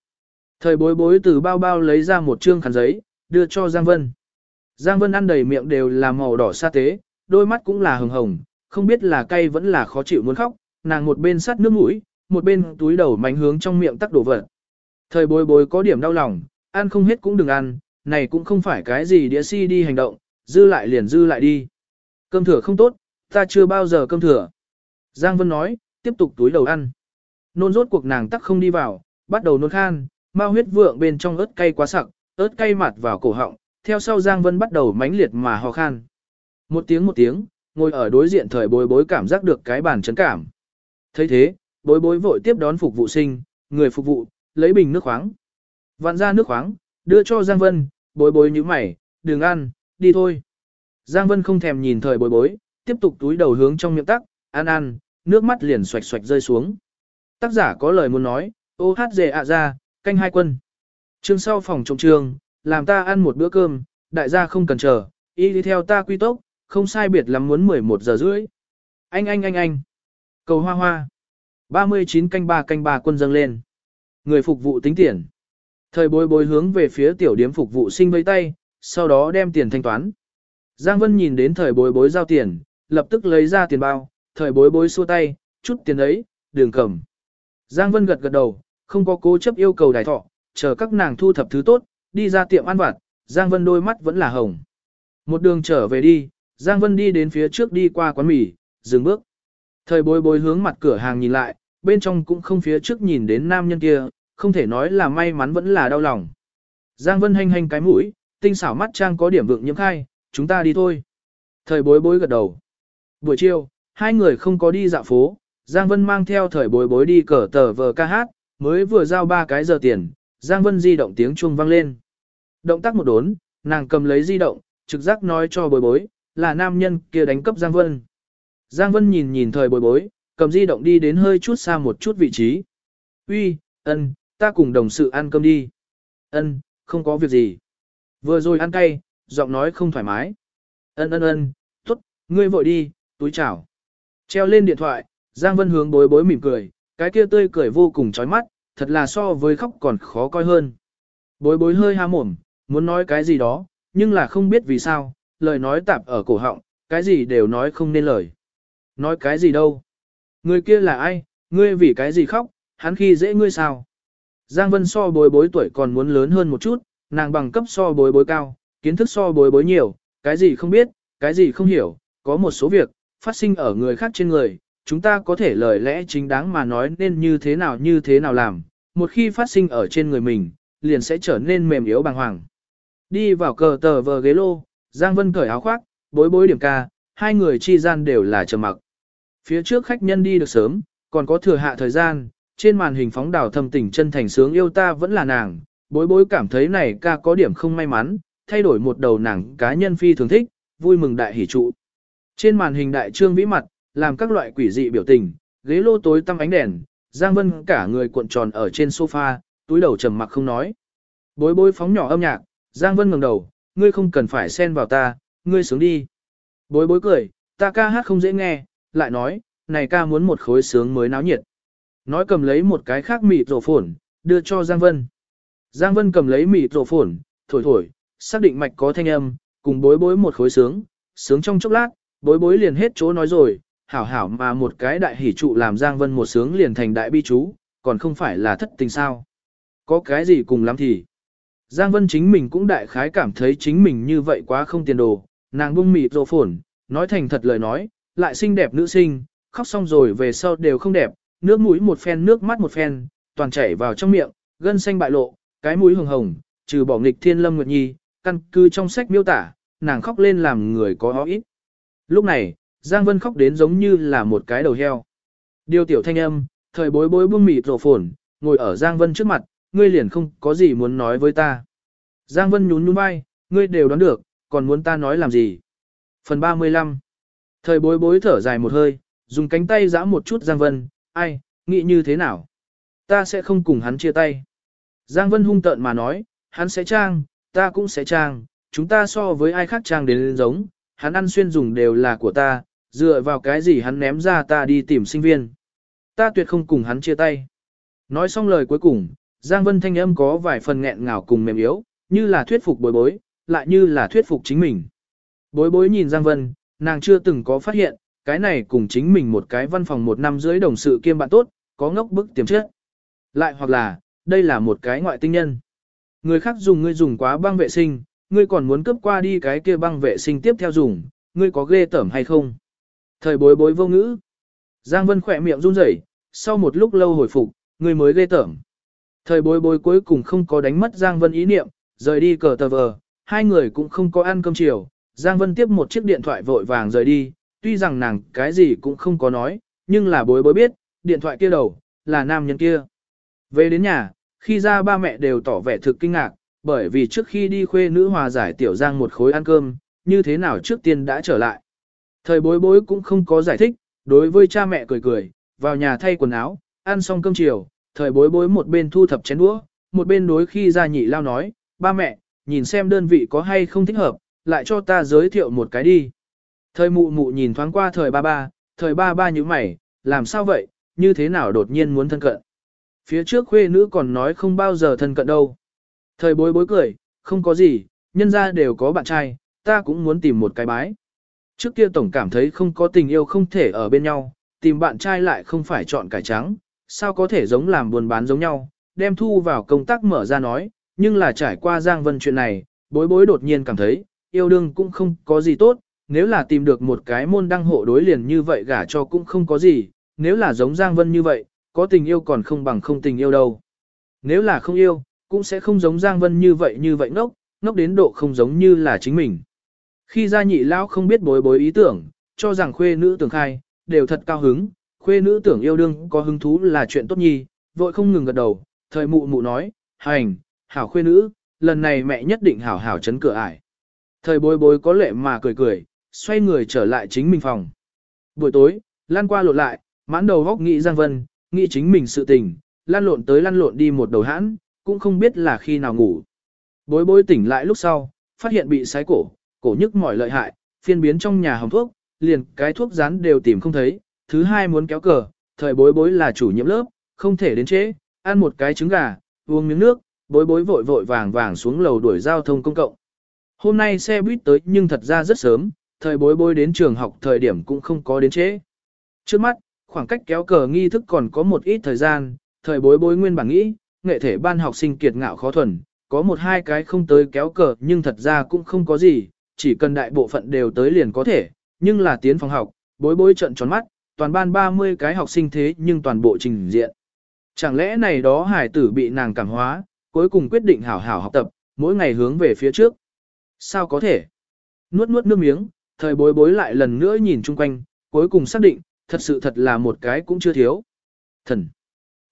S1: Thời bối bối từ bao bao lấy ra một trương khăn giấy, đưa cho Giang Vân. Giang Vân ăn đầy miệng đều là màu đỏ sa tế, đôi mắt cũng là hồng hồng, không biết là cay vẫn là khó chịu muốn khóc, nàng một bên sắt nước mũi, một bên túi đầu mánh hướng trong miệng tắc đổ vật. Thời bối bối có điểm đau lòng, ăn không hết cũng đừng ăn, này cũng không phải cái gì đĩa si đi hành động, dư lại liền dư lại đi. Cơm thừa không tốt, ta chưa bao giờ cơm thừa. Giang Vân nói, tiếp tục túi đầu ăn. Nôn rốt cuộc nàng tắc không đi vào, bắt đầu nôn khan, mau huyết vượng bên trong ớt cay quá sặc, ớt cay mặt vào cổ họng, theo sau Giang Vân bắt đầu mãnh liệt mà ho khan. Một tiếng một tiếng, ngồi ở đối diện thời bối bối cảm giác được cái bàn chấn cảm. thấy thế, bối bối vội tiếp đón phục vụ sinh, người phục vụ, lấy bình nước khoáng. Vặn ra nước khoáng, đưa cho Giang Vân, bối bối như mày, đừng ăn, đi thôi. Giang Vân không thèm nhìn thời bối bối, tiếp tục túi đầu hướng trong miệng tắc, ăn ăn, nước mắt liền xoạch xoạch rơi xuống. Tác giả có lời muốn nói, ô hát dề ạ ra, canh hai quân. Trương sau phòng trọng trường, làm ta ăn một bữa cơm, đại gia không cần chờ, y đi theo ta quy tốc, không sai biệt lắm muốn 11 giờ rưỡi. Anh anh anh anh. Cầu hoa hoa. 39 canh ba canh ba quân dâng lên. Người phục vụ tính tiền. Thời bối bối hướng về phía tiểu điếm phục vụ sinh vây tay, sau đó đem tiền thanh toán. Giang Vân nhìn đến thời bối bối giao tiền, lập tức lấy ra tiền bao, thời bối bối xua tay, chút tiền ấy, đường cầm. Giang Vân gật gật đầu, không có cố chấp yêu cầu đài thọ, chờ các nàng thu thập thứ tốt, đi ra tiệm ăn vặt, Giang Vân đôi mắt vẫn là hồng. Một đường trở về đi, Giang Vân đi đến phía trước đi qua quán mì, dừng bước. Thời bối bối hướng mặt cửa hàng nhìn lại, bên trong cũng không phía trước nhìn đến nam nhân kia, không thể nói là may mắn vẫn là đau lòng. Giang Vân hành hành cái mũi, tinh xảo mắt trang có điểm vượng nhiễm khai, chúng ta đi thôi. Thời bối bối gật đầu. Buổi chiều, hai người không có đi dạo phố, Giang Vân mang theo thời bối bối đi cờ tờ vờ ca hát, mới vừa giao ba cái giờ tiền, Giang Vân di động tiếng chuông vang lên. Động tác một đốn, nàng cầm lấy di động, trực giác nói cho bối bối, là nam nhân kia đánh cấp Giang Vân. Giang Vân nhìn nhìn thời bối bối, cầm di động đi đến hơi chút xa một chút vị trí. Uy, ân, ta cùng đồng sự ăn cơm đi. Ân, không có việc gì. Vừa rồi ăn cay, giọng nói không thoải mái. Ân ân ân, tốt, ngươi vội đi, túi chào. Treo lên điện thoại, Giang Vân hướng bối bối mỉm cười, cái kia tươi cười vô cùng chói mắt, thật là so với khóc còn khó coi hơn. Bối bối hơi ha mồm, muốn nói cái gì đó, nhưng là không biết vì sao, lời nói tạp ở cổ họng, cái gì đều nói không nên lời. Nói cái gì đâu? Người kia là ai? Ngươi vì cái gì khóc? Hắn khi dễ ngươi sao? Giang Vân so bối bối tuổi còn muốn lớn hơn một chút, nàng bằng cấp so bối bối cao, kiến thức so bối bối nhiều, cái gì không biết, cái gì không hiểu, có một số việc, phát sinh ở người khác trên người, chúng ta có thể lời lẽ chính đáng mà nói nên như thế nào như thế nào làm, một khi phát sinh ở trên người mình, liền sẽ trở nên mềm yếu bàng hoàng. Đi vào cờ tờ vờ ghế lô, Giang Vân cởi áo khoác, bối bối điểm ca, hai người chi gian đều là trầm mặc. Phía trước khách nhân đi được sớm, còn có thừa hạ thời gian, trên màn hình phóng đảo thầm tình chân thành sướng yêu ta vẫn là nàng, bối bối cảm thấy này ca có điểm không may mắn, thay đổi một đầu nàng cá nhân phi thường thích, vui mừng đại hỷ trụ. Trên màn hình đại trương vĩ mặt, làm các loại quỷ dị biểu tình, ghế lô tối tăm ánh đèn, Giang Vân cả người cuộn tròn ở trên sofa, túi đầu trầm mặc không nói. Bối bối phóng nhỏ âm nhạc, Giang Vân ngẩng đầu, ngươi không cần phải xen vào ta, ngươi sướng đi. Bối bối cười, ta ca hát không dễ nghe, lại nói, này ca muốn một khối sướng mới náo nhiệt. Nói cầm lấy một cái khác mịt rổ phổn, đưa cho Giang Vân. Giang Vân cầm lấy mịt rổ phổn, thổi thổi, xác định mạch có thanh âm, cùng bối bối một khối sướng, sướng trong chốc lát, bối bối liền hết chỗ nói rồi, hảo hảo mà một cái đại hỷ trụ làm Giang Vân một sướng liền thành đại bi chú, còn không phải là thất tình sao. Có cái gì cùng lắm thì. Giang Vân chính mình cũng đại khái cảm thấy chính mình như vậy quá không tiền đồ, nàng bung mịt rộ phồn, nói thành thật lời nói, lại xinh đẹp nữ sinh, khóc xong rồi về sau đều không đẹp, nước mũi một phen nước mắt một phen, toàn chảy vào trong miệng, gân xanh bại lộ, cái mũi hồng hồng, trừ bỏ nghịch thiên lâm nguyệt nhi, căn cứ trong sách miêu tả, nàng khóc lên làm người có ó ít. Lúc này, Giang Vân khóc đến giống như là một cái đầu heo. Điều tiểu thanh âm, thời bối bối buông mịt rổ phồn, ngồi ở Giang Vân trước mặt, ngươi liền không có gì muốn nói với ta. Giang Vân nhún nhún vai, ngươi đều đoán được, còn muốn ta nói làm gì. Phần 35 Thời bối bối thở dài một hơi, dùng cánh tay giã một chút Giang Vân, ai, nghĩ như thế nào? Ta sẽ không cùng hắn chia tay. Giang Vân hung tợn mà nói, hắn sẽ trang, ta cũng sẽ trang, chúng ta so với ai khác trang đến giống, hắn ăn xuyên dùng đều là của ta, dựa vào cái gì hắn ném ra ta đi tìm sinh viên. Ta tuyệt không cùng hắn chia tay. Nói xong lời cuối cùng, Giang Vân thanh âm có vài phần nghẹn ngào cùng mềm yếu, như là thuyết phục bối bối, lại như là thuyết phục chính mình. Bối bối nhìn Giang Vân, nàng chưa từng có phát hiện, cái này cùng chính mình một cái văn phòng một năm dưới đồng sự kiêm bạn tốt, có ngốc bức tiềm chất. Lại hoặc là, đây là một cái ngoại tinh nhân. Người khác dùng ngươi dùng quá băng vệ sinh, ngươi còn muốn cướp qua đi cái kia băng vệ sinh tiếp theo dùng, ngươi có ghê tởm hay không? Thời bối bối vô ngữ. Giang Vân khỏe miệng run rẩy, sau một lúc lâu hồi phục, ngươi mới ghê tởm. Thời bối bối cuối cùng không có đánh mất Giang Vân ý niệm, rời đi cờ tờ vờ, hai người cũng không có ăn cơm chiều. Giang Vân tiếp một chiếc điện thoại vội vàng rời đi, tuy rằng nàng cái gì cũng không có nói, nhưng là bối bối biết, điện thoại kia đầu, là nam nhân kia. Về đến nhà, khi ra ba mẹ đều tỏ vẻ thực kinh ngạc, bởi vì trước khi đi khuê nữ hòa giải tiểu giang một khối ăn cơm, như thế nào trước tiên đã trở lại. Thời bối bối cũng không có giải thích, đối với cha mẹ cười cười, vào nhà thay quần áo, ăn xong cơm chiều, thời bối bối một bên thu thập chén đũa, một bên đối khi ra nhị lao nói, ba mẹ, nhìn xem đơn vị có hay không thích hợp, lại cho ta giới thiệu một cái đi. Thời mụ mụ nhìn thoáng qua thời ba ba, thời ba ba như mày, làm sao vậy, như thế nào đột nhiên muốn thân cận. Phía trước khuê nữ còn nói không bao giờ thân cận đâu. Thời bối bối cười, không có gì, nhân ra đều có bạn trai, ta cũng muốn tìm một cái bái. Trước kia tổng cảm thấy không có tình yêu không thể ở bên nhau, tìm bạn trai lại không phải chọn cải trắng, sao có thể giống làm buồn bán giống nhau, đem thu vào công tác mở ra nói, nhưng là trải qua Giang Vân chuyện này, bối bối đột nhiên cảm thấy, yêu đương cũng không có gì tốt, nếu là tìm được một cái môn đăng hộ đối liền như vậy gả cho cũng không có gì, nếu là giống Giang Vân như vậy, có tình yêu còn không bằng không tình yêu đâu. Nếu là không yêu, cũng sẽ không giống Giang Vân như vậy như vậy ngốc, ngốc đến độ không giống như là chính mình. Khi gia nhị lão không biết bối bối ý tưởng, cho rằng khuê nữ tưởng khai, đều thật cao hứng, khuê nữ tưởng yêu đương có hứng thú là chuyện tốt nhi, vội không ngừng gật đầu, thời mụ mụ nói, hành, hảo khuê nữ, lần này mẹ nhất định hảo hảo chấn cửa ải. Thời bối bối có lệ mà cười cười, xoay người trở lại chính mình phòng. Buổi tối, lan qua lộn lại, mãn đầu góc nghĩ Giang Vân, nghĩ chính mình sự tình, lan lộn tới lăn lộn đi một đầu hãn, cũng không biết là khi nào ngủ. Bối bối tỉnh lại lúc sau, phát hiện bị sái cổ, cổ nhức mỏi lợi hại, phiên biến trong nhà hồng thuốc, liền cái thuốc rán đều tìm không thấy, thứ hai muốn kéo cờ, thời bối bối là chủ nhiệm lớp, không thể đến trễ, ăn một cái trứng gà, uống miếng nước, bối bối vội vội vàng vàng xuống lầu đuổi giao thông công cộng. Hôm nay xe buýt tới nhưng thật ra rất sớm, thời bối bối đến trường học thời điểm cũng không có đến trễ. Trước mắt, khoảng cách kéo cờ nghi thức còn có một ít thời gian, thời bối bối nguyên bản nghĩ, nghệ thể ban học sinh kiệt ngạo khó thuần, có một hai cái không tới kéo cờ nhưng thật ra cũng không có gì, chỉ cần đại bộ phận đều tới liền có thể, nhưng là tiến phòng học, bối bối trận tròn mắt, toàn ban 30 cái học sinh thế nhưng toàn bộ trình diện. Chẳng lẽ này đó hải tử bị nàng cảm hóa, cuối cùng quyết định hảo hảo học tập, mỗi ngày hướng về phía trước. Sao có thể? Nuốt nuốt nước miếng, thời bối bối lại lần nữa nhìn chung quanh, cuối cùng xác định, thật sự thật là một cái cũng chưa thiếu. Thần.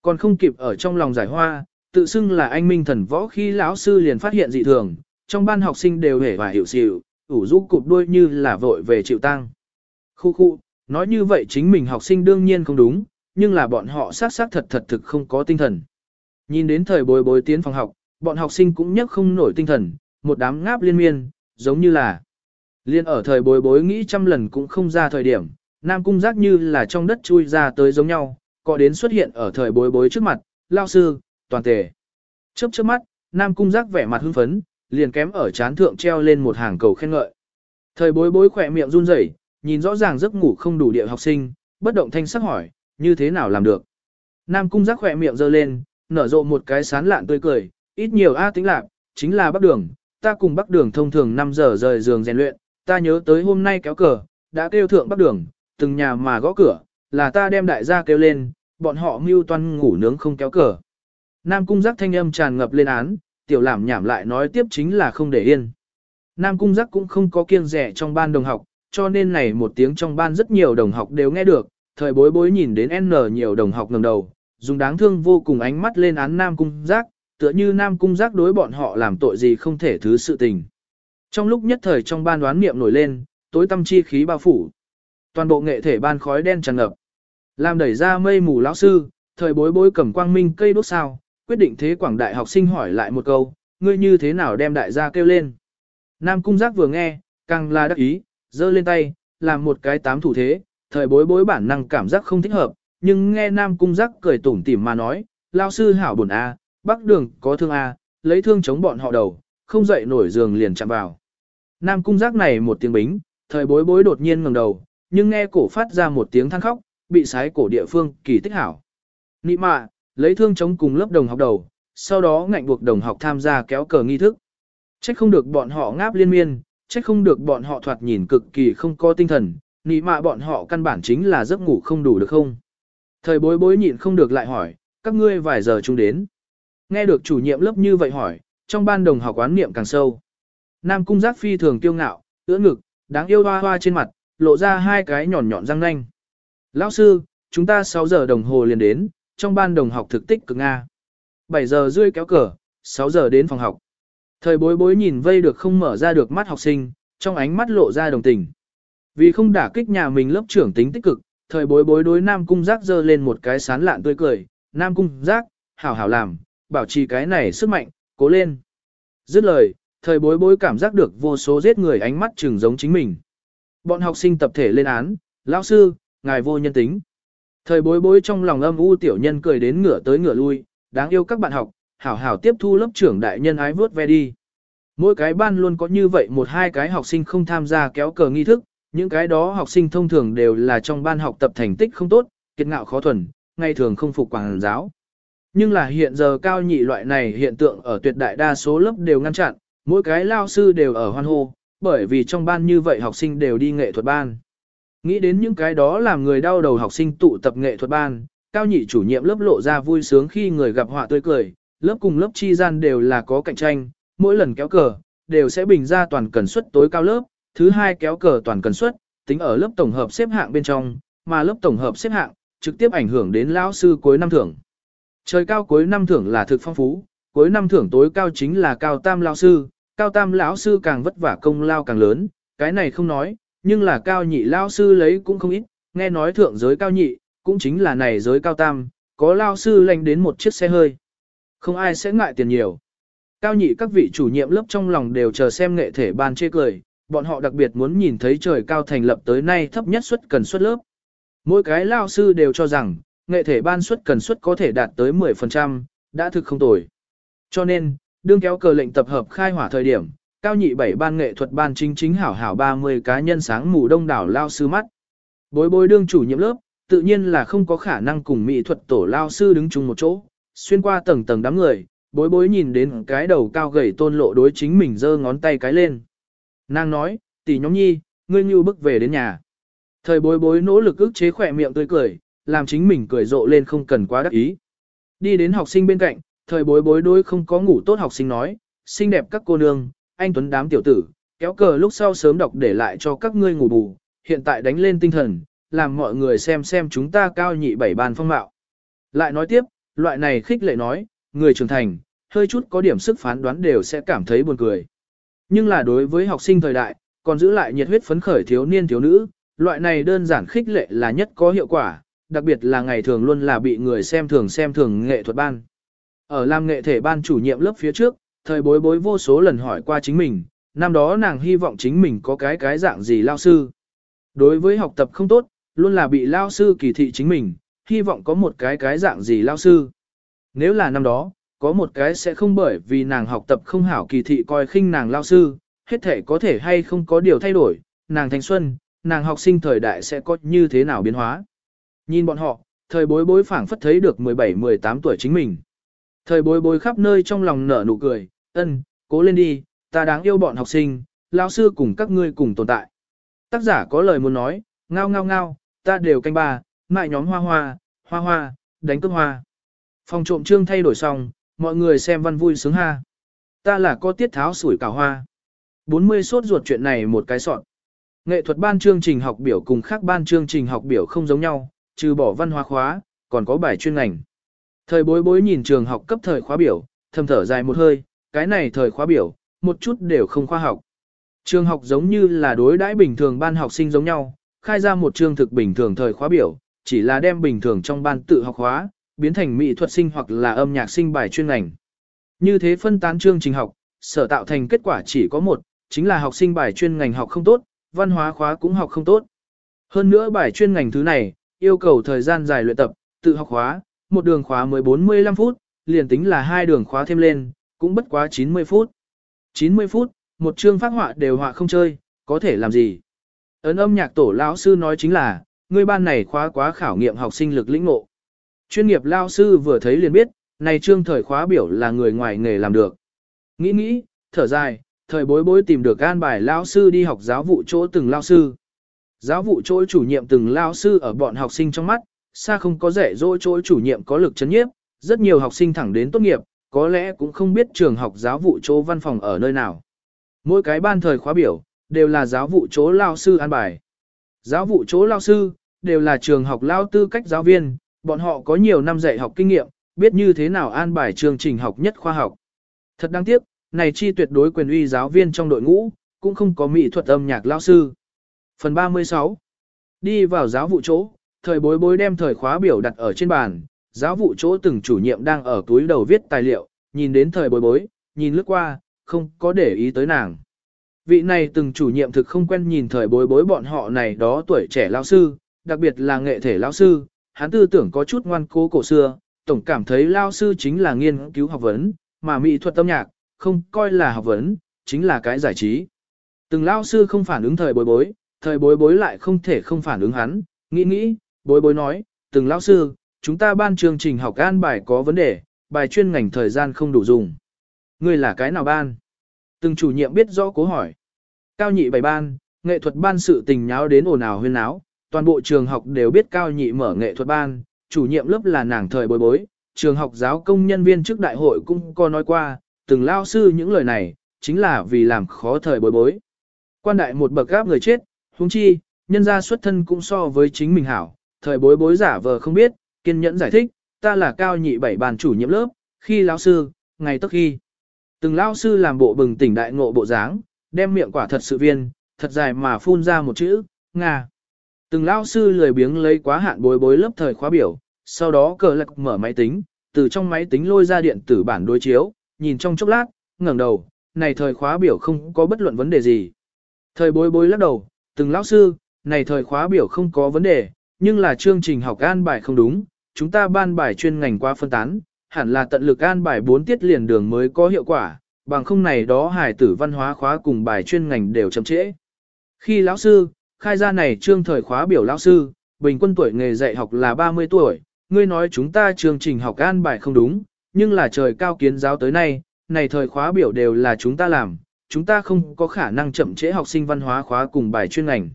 S1: Còn không kịp ở trong lòng giải hoa, tự xưng là anh minh thần võ khi lão sư liền phát hiện dị thường, trong ban học sinh đều hề và hiểu xịu, ủ rũ cụp đuôi như là vội về chịu tăng. Khu khu, nói như vậy chính mình học sinh đương nhiên không đúng, nhưng là bọn họ sát sát thật thật thực không có tinh thần. Nhìn đến thời bối bối tiến phòng học, bọn học sinh cũng nhắc không nổi tinh thần, một đám ngáp liên miên, giống như là liên ở thời bối bối nghĩ trăm lần cũng không ra thời điểm, nam cung giác như là trong đất chui ra tới giống nhau, có đến xuất hiện ở thời bối bối trước mặt, lao sư, toàn thể Chớp chớp mắt, nam cung giác vẻ mặt hưng phấn, liền kém ở chán thượng treo lên một hàng cầu khen ngợi. Thời bối bối khỏe miệng run rẩy, nhìn rõ ràng giấc ngủ không đủ địa học sinh, bất động thanh sắc hỏi, như thế nào làm được. Nam cung giác khỏe miệng giơ lên, nở rộ một cái sán lạn tươi cười, ít nhiều a tính lạc, chính là bắc đường, ta cùng bắc đường thông thường 5 giờ rời giường rèn luyện, ta nhớ tới hôm nay kéo cờ, đã kêu thượng bắc đường, từng nhà mà gõ cửa, là ta đem đại gia kêu lên, bọn họ mưu toan ngủ nướng không kéo cờ. Nam cung giác thanh âm tràn ngập lên án, tiểu làm nhảm lại nói tiếp chính là không để yên. Nam Cung Giác cũng không có kiêng rẻ trong ban đồng học, cho nên này một tiếng trong ban rất nhiều đồng học đều nghe được, thời bối bối nhìn đến N nhiều đồng học ngẩng đầu, dùng đáng thương vô cùng ánh mắt lên án Nam Cung Giác, tựa như Nam Cung Giác đối bọn họ làm tội gì không thể thứ sự tình. Trong lúc nhất thời trong ban đoán niệm nổi lên, tối tâm chi khí bao phủ. Toàn bộ nghệ thể ban khói đen tràn ngập. Làm đẩy ra mây mù lão sư, thời bối bối cầm quang minh cây đốt sao, quyết định thế quảng đại học sinh hỏi lại một câu, ngươi như thế nào đem đại gia kêu lên. Nam cung giác vừa nghe, càng là đắc ý, giơ lên tay, làm một cái tám thủ thế, thời bối bối bản năng cảm giác không thích hợp, nhưng nghe Nam cung giác cười tủm tỉm mà nói, lão sư hảo buồn A, bắc đường có thương A, lấy thương chống bọn họ đầu, không dậy nổi giường liền chạm vào. Nam cung giác này một tiếng bính, thời bối bối đột nhiên ngẩng đầu, nhưng nghe cổ phát ra một tiếng than khóc, bị sái cổ địa phương kỳ tích hảo. Nị mạ, lấy thương chống cùng lớp đồng học đầu, sau đó ngạnh buộc đồng học tham gia kéo cờ nghi thức. Trách không được bọn họ ngáp liên miên, trách không được bọn họ thoạt nhìn cực kỳ không có tinh thần, nị mạ bọn họ căn bản chính là giấc ngủ không đủ được không. Thời bối bối nhịn không được lại hỏi, các ngươi vài giờ chúng đến. Nghe được chủ nhiệm lớp như vậy hỏi, trong ban đồng học quán niệm càng sâu. Nam cung giác phi thường kiêu ngạo, ưỡn ngực, đáng yêu hoa hoa trên mặt, lộ ra hai cái nhọn nhọn răng nanh. Lão sư, chúng ta 6 giờ đồng hồ liền đến, trong ban đồng học thực tích cực Nga. 7 giờ rưỡi kéo cờ, 6 giờ đến phòng học. Thời bối bối nhìn vây được không mở ra được mắt học sinh, trong ánh mắt lộ ra đồng tình. Vì không đả kích nhà mình lớp trưởng tính tích cực, thời bối bối đối Nam Cung Giác dơ lên một cái sán lạn tươi cười. Nam Cung Giác, hảo hảo làm, bảo trì cái này sức mạnh, cố lên. Dứt lời, thời bối bối cảm giác được vô số giết người ánh mắt chừng giống chính mình. Bọn học sinh tập thể lên án, lão sư, ngài vô nhân tính. Thời bối bối trong lòng âm u tiểu nhân cười đến ngửa tới ngửa lui, đáng yêu các bạn học, hảo hảo tiếp thu lớp trưởng đại nhân ái vớt ve đi. Mỗi cái ban luôn có như vậy một hai cái học sinh không tham gia kéo cờ nghi thức, những cái đó học sinh thông thường đều là trong ban học tập thành tích không tốt, kiệt ngạo khó thuần, ngày thường không phục quảng giáo. Nhưng là hiện giờ cao nhị loại này hiện tượng ở tuyệt đại đa số lớp đều ngăn chặn, mỗi cái lao sư đều ở hoan hô, bởi vì trong ban như vậy học sinh đều đi nghệ thuật ban. Nghĩ đến những cái đó làm người đau đầu học sinh tụ tập nghệ thuật ban, cao nhị chủ nhiệm lớp lộ ra vui sướng khi người gặp họa tươi cười, lớp cùng lớp chi gian đều là có cạnh tranh, mỗi lần kéo cờ, đều sẽ bình ra toàn cần suất tối cao lớp, thứ hai kéo cờ toàn cần suất, tính ở lớp tổng hợp xếp hạng bên trong, mà lớp tổng hợp xếp hạng, trực tiếp ảnh hưởng đến lão sư cuối năm thưởng. Trời cao cuối năm thưởng là thực phong phú, cuối năm thưởng tối cao chính là cao tam lão sư, cao tam lão sư càng vất vả công lao càng lớn, cái này không nói, nhưng là cao nhị lão sư lấy cũng không ít, nghe nói thượng giới cao nhị, cũng chính là này giới cao tam, có lão sư lành đến một chiếc xe hơi. Không ai sẽ ngại tiền nhiều. Cao nhị các vị chủ nhiệm lớp trong lòng đều chờ xem nghệ thể ban chê cười, bọn họ đặc biệt muốn nhìn thấy trời cao thành lập tới nay thấp nhất suất cần suất lớp. Mỗi cái lao sư đều cho rằng, nghệ thể ban suất cần suất có thể đạt tới 10%, đã thực không tồi. Cho nên, đương kéo cờ lệnh tập hợp khai hỏa thời điểm, cao nhị bảy ban nghệ thuật ban chính chính hảo hảo 30 cá nhân sáng mù đông đảo lao sư mắt. Bối bối đương chủ nhiệm lớp, tự nhiên là không có khả năng cùng mỹ thuật tổ lao sư đứng chung một chỗ, xuyên qua tầng tầng đám người, bối bối nhìn đến cái đầu cao gầy tôn lộ đối chính mình giơ ngón tay cái lên. Nàng nói, tỷ nhóm nhi, ngươi như bức về đến nhà. Thời bối bối nỗ lực ức chế khỏe miệng tươi cười, làm chính mình cười rộ lên không cần quá đắc ý. Đi đến học sinh bên cạnh, thời bối bối đối không có ngủ tốt học sinh nói, xinh đẹp các cô nương, anh tuấn đám tiểu tử, kéo cờ lúc sau sớm đọc để lại cho các ngươi ngủ bù, hiện tại đánh lên tinh thần, làm mọi người xem xem chúng ta cao nhị bảy bàn phong mạo. Lại nói tiếp, loại này khích lệ nói, người trưởng thành, hơi chút có điểm sức phán đoán đều sẽ cảm thấy buồn cười. Nhưng là đối với học sinh thời đại, còn giữ lại nhiệt huyết phấn khởi thiếu niên thiếu nữ, loại này đơn giản khích lệ là nhất có hiệu quả, đặc biệt là ngày thường luôn là bị người xem thường xem thường nghệ thuật ban. Ở làm nghệ thể ban chủ nhiệm lớp phía trước, thời bối bối vô số lần hỏi qua chính mình, năm đó nàng hy vọng chính mình có cái cái dạng gì lao sư. Đối với học tập không tốt, luôn là bị lao sư kỳ thị chính mình, hy vọng có một cái cái dạng gì lao sư. Nếu là năm đó, có một cái sẽ không bởi vì nàng học tập không hảo kỳ thị coi khinh nàng lao sư, hết thể có thể hay không có điều thay đổi, nàng thanh xuân, nàng học sinh thời đại sẽ có như thế nào biến hóa. Nhìn bọn họ, thời bối bối phảng phất thấy được 17-18 tuổi chính mình. Thời bối bối khắp nơi trong lòng nở nụ cười, ân, cố lên đi, ta đáng yêu bọn học sinh, lao sư cùng các ngươi cùng tồn tại. Tác giả có lời muốn nói, ngao ngao ngao, ta đều canh ba, mại nhóm hoa hoa, hoa hoa, đánh cướp hoa. Phòng trộm trương thay đổi xong, mọi người xem văn vui sướng ha. Ta là có tiết tháo sủi cảo hoa. 40 sốt ruột chuyện này một cái soạn. Nghệ thuật ban chương trình học biểu cùng khác ban chương trình học biểu không giống nhau, trừ bỏ văn hóa khóa, còn có bài chuyên ngành. Thời bối bối nhìn trường học cấp thời khóa biểu, thầm thở dài một hơi, cái này thời khóa biểu, một chút đều không khoa học. Trường học giống như là đối đãi bình thường ban học sinh giống nhau, khai ra một trường thực bình thường thời khóa biểu, chỉ là đem bình thường trong ban tự học khóa, biến thành mỹ thuật sinh hoặc là âm nhạc sinh bài chuyên ngành. Như thế phân tán chương trình học, sở tạo thành kết quả chỉ có một, chính là học sinh bài chuyên ngành học không tốt, văn hóa khóa cũng học không tốt. Hơn nữa bài chuyên ngành thứ này, yêu cầu thời gian dài luyện tập, tự học khóa, một đường khóa mới 45 phút, liền tính là hai đường khóa thêm lên, cũng bất quá 90 phút. 90 phút, một chương phát họa đều họa không chơi, có thể làm gì? Ấn âm nhạc tổ lão sư nói chính là, người ban này khóa quá khảo nghiệm học sinh lực lĩnh ngộ. Chuyên nghiệp lao sư vừa thấy liền biết, này trương thời khóa biểu là người ngoài nghề làm được. Nghĩ nghĩ, thở dài, thời bối bối tìm được an bài lao sư đi học giáo vụ chỗ từng lao sư. Giáo vụ chỗ chủ nhiệm từng lao sư ở bọn học sinh trong mắt, xa không có rẻ dỗ chỗ chủ nhiệm có lực chấn nhiếp, rất nhiều học sinh thẳng đến tốt nghiệp, có lẽ cũng không biết trường học giáo vụ chỗ văn phòng ở nơi nào. Mỗi cái ban thời khóa biểu, đều là giáo vụ chỗ lao sư an bài. Giáo vụ chỗ lao sư, đều là trường học lao tư cách giáo viên, bọn họ có nhiều năm dạy học kinh nghiệm, biết như thế nào an bài chương trình học nhất khoa học. Thật đáng tiếc, này chi tuyệt đối quyền uy giáo viên trong đội ngũ, cũng không có mỹ thuật âm nhạc lao sư. Phần 36 Đi vào giáo vụ chỗ, thời bối bối đem thời khóa biểu đặt ở trên bàn, giáo vụ chỗ từng chủ nhiệm đang ở túi đầu viết tài liệu, nhìn đến thời bối bối, nhìn lướt qua, không có để ý tới nàng. Vị này từng chủ nhiệm thực không quen nhìn thời bối bối bọn họ này đó tuổi trẻ lao sư, đặc biệt là nghệ thể lao sư, hắn tư tưởng có chút ngoan cố cổ xưa, tổng cảm thấy lao sư chính là nghiên cứu học vấn, mà mỹ thuật âm nhạc, không coi là học vấn, chính là cái giải trí. Từng lao sư không phản ứng thời bối bối, thời bối bối lại không thể không phản ứng hắn, nghĩ nghĩ, bối bối nói, từng lão sư, chúng ta ban chương trình học an bài có vấn đề, bài chuyên ngành thời gian không đủ dùng. Ngươi là cái nào ban? Từng chủ nhiệm biết rõ cố hỏi. Cao nhị bảy ban, nghệ thuật ban sự tình nháo đến ồn ào huyên náo, toàn bộ trường học đều biết cao nhị mở nghệ thuật ban, chủ nhiệm lớp là nàng thời bối bối, trường học giáo công nhân viên trước đại hội cũng có nói qua, từng lao sư những lời này, chính là vì làm khó thời bối bối. Quan đại một bậc gáp người chết, huống chi, nhân gia xuất thân cũng so với chính mình hảo, thời bối bối giả vờ không biết, kiên nhẫn giải thích, ta là cao nhị bảy bàn chủ nhiệm lớp, khi lão sư, ngày tức khi. Từng lão sư làm bộ bừng tỉnh đại ngộ bộ dáng, đem miệng quả thật sự viên, thật dài mà phun ra một chữ, ngà Từng lão sư lười biếng lấy quá hạn bối bối lớp thời khóa biểu, sau đó cờ lạc mở máy tính, từ trong máy tính lôi ra điện tử bản đối chiếu, nhìn trong chốc lát, ngẩng đầu, này thời khóa biểu không có bất luận vấn đề gì. Thời bối bối lắc đầu, từng lão sư, này thời khóa biểu không có vấn đề, nhưng là chương trình học an bài không đúng, chúng ta ban bài chuyên ngành qua phân tán, hẳn là tận lực an bài 4 tiết liền đường mới có hiệu quả, bằng không này đó hải tử văn hóa khóa cùng bài chuyên ngành đều chậm trễ. Khi lão sư, khai ra này trương thời khóa biểu lão sư, bình quân tuổi nghề dạy học là 30 tuổi, ngươi nói chúng ta chương trình học an bài không đúng, nhưng là trời cao kiến giáo tới nay, này thời khóa biểu đều là chúng ta làm, chúng ta không có khả năng chậm trễ học sinh văn hóa khóa cùng bài chuyên ngành.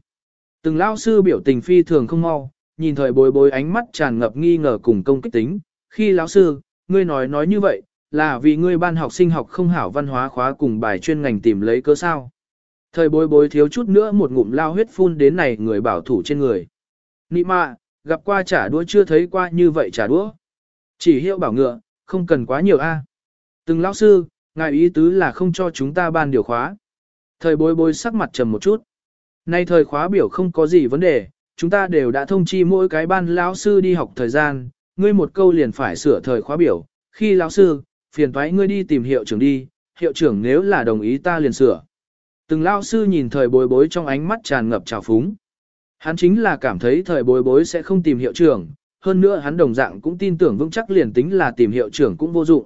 S1: Từng lao sư biểu tình phi thường không mau, nhìn thời bối bối ánh mắt tràn ngập nghi ngờ cùng công kích tính, khi lão sư, ngươi nói nói như vậy, là vì ngươi ban học sinh học không hảo văn hóa khóa cùng bài chuyên ngành tìm lấy cớ sao. Thời bối bối thiếu chút nữa một ngụm lao huyết phun đến này người bảo thủ trên người. Nị mạ, gặp qua trả đũa chưa thấy qua như vậy trả đũa. Chỉ hiệu bảo ngựa, không cần quá nhiều a. Từng lão sư, ngài ý tứ là không cho chúng ta ban điều khóa. Thời bối bối sắc mặt trầm một chút. Nay thời khóa biểu không có gì vấn đề, chúng ta đều đã thông chi mỗi cái ban lão sư đi học thời gian, ngươi một câu liền phải sửa thời khóa biểu, khi lão sư, phiền thoái ngươi đi tìm hiệu trưởng đi, hiệu trưởng nếu là đồng ý ta liền sửa. Từng lão sư nhìn thời bối bối trong ánh mắt tràn ngập trào phúng. Hắn chính là cảm thấy thời bối bối sẽ không tìm hiệu trưởng, hơn nữa hắn đồng dạng cũng tin tưởng vững chắc liền tính là tìm hiệu trưởng cũng vô dụng.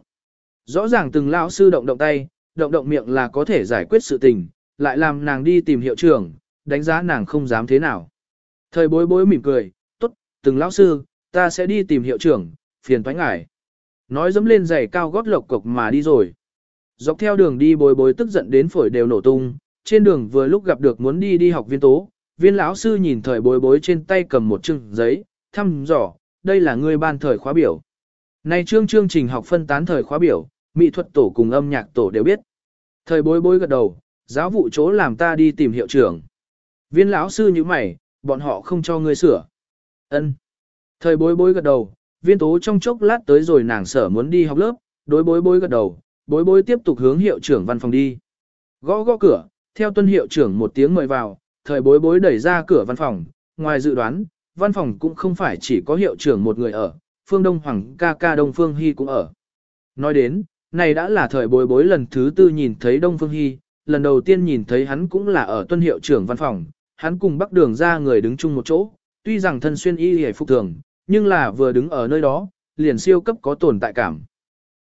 S1: Rõ ràng từng lão sư động động tay, động động miệng là có thể giải quyết sự tình, lại làm nàng đi tìm hiệu trưởng, đánh giá nàng không dám thế nào. Thời bối bối mỉm cười, tốt, từng lão sư, ta sẽ đi tìm hiệu trưởng, phiền thoái ngại. Nói dẫm lên giày cao gót lộc cộc mà đi rồi. Dọc theo đường đi bối bối tức giận đến phổi đều nổ tung, trên đường vừa lúc gặp được muốn đi đi học viên tố, viên lão sư nhìn thời bối bối trên tay cầm một chừng giấy, thăm dò, đây là người ban thời khóa biểu. Này chương chương trình học phân tán thời khóa biểu, mỹ thuật tổ cùng âm nhạc tổ đều biết. Thời bối bối gật đầu, giáo vụ chỗ làm ta đi tìm hiệu trưởng. Viên lão sư như mày, bọn họ không cho ngươi sửa. Ân. Thời bối bối gật đầu, viên tố trong chốc lát tới rồi nàng sở muốn đi học lớp, đối bối bối gật đầu, bối bối tiếp tục hướng hiệu trưởng văn phòng đi. Gõ gõ cửa, theo tuân hiệu trưởng một tiếng mời vào, thời bối bối đẩy ra cửa văn phòng, ngoài dự đoán, văn phòng cũng không phải chỉ có hiệu trưởng một người ở, phương Đông Hoàng ca ca Đông Phương Hy cũng ở. Nói đến, này đã là thời bối bối lần thứ tư nhìn thấy Đông Phương Hy, lần đầu tiên nhìn thấy hắn cũng là ở tuân hiệu trưởng văn phòng, hắn cùng bắc đường ra người đứng chung một chỗ, tuy rằng thân xuyên y hề phục thường, nhưng là vừa đứng ở nơi đó, liền siêu cấp có tồn tại cảm.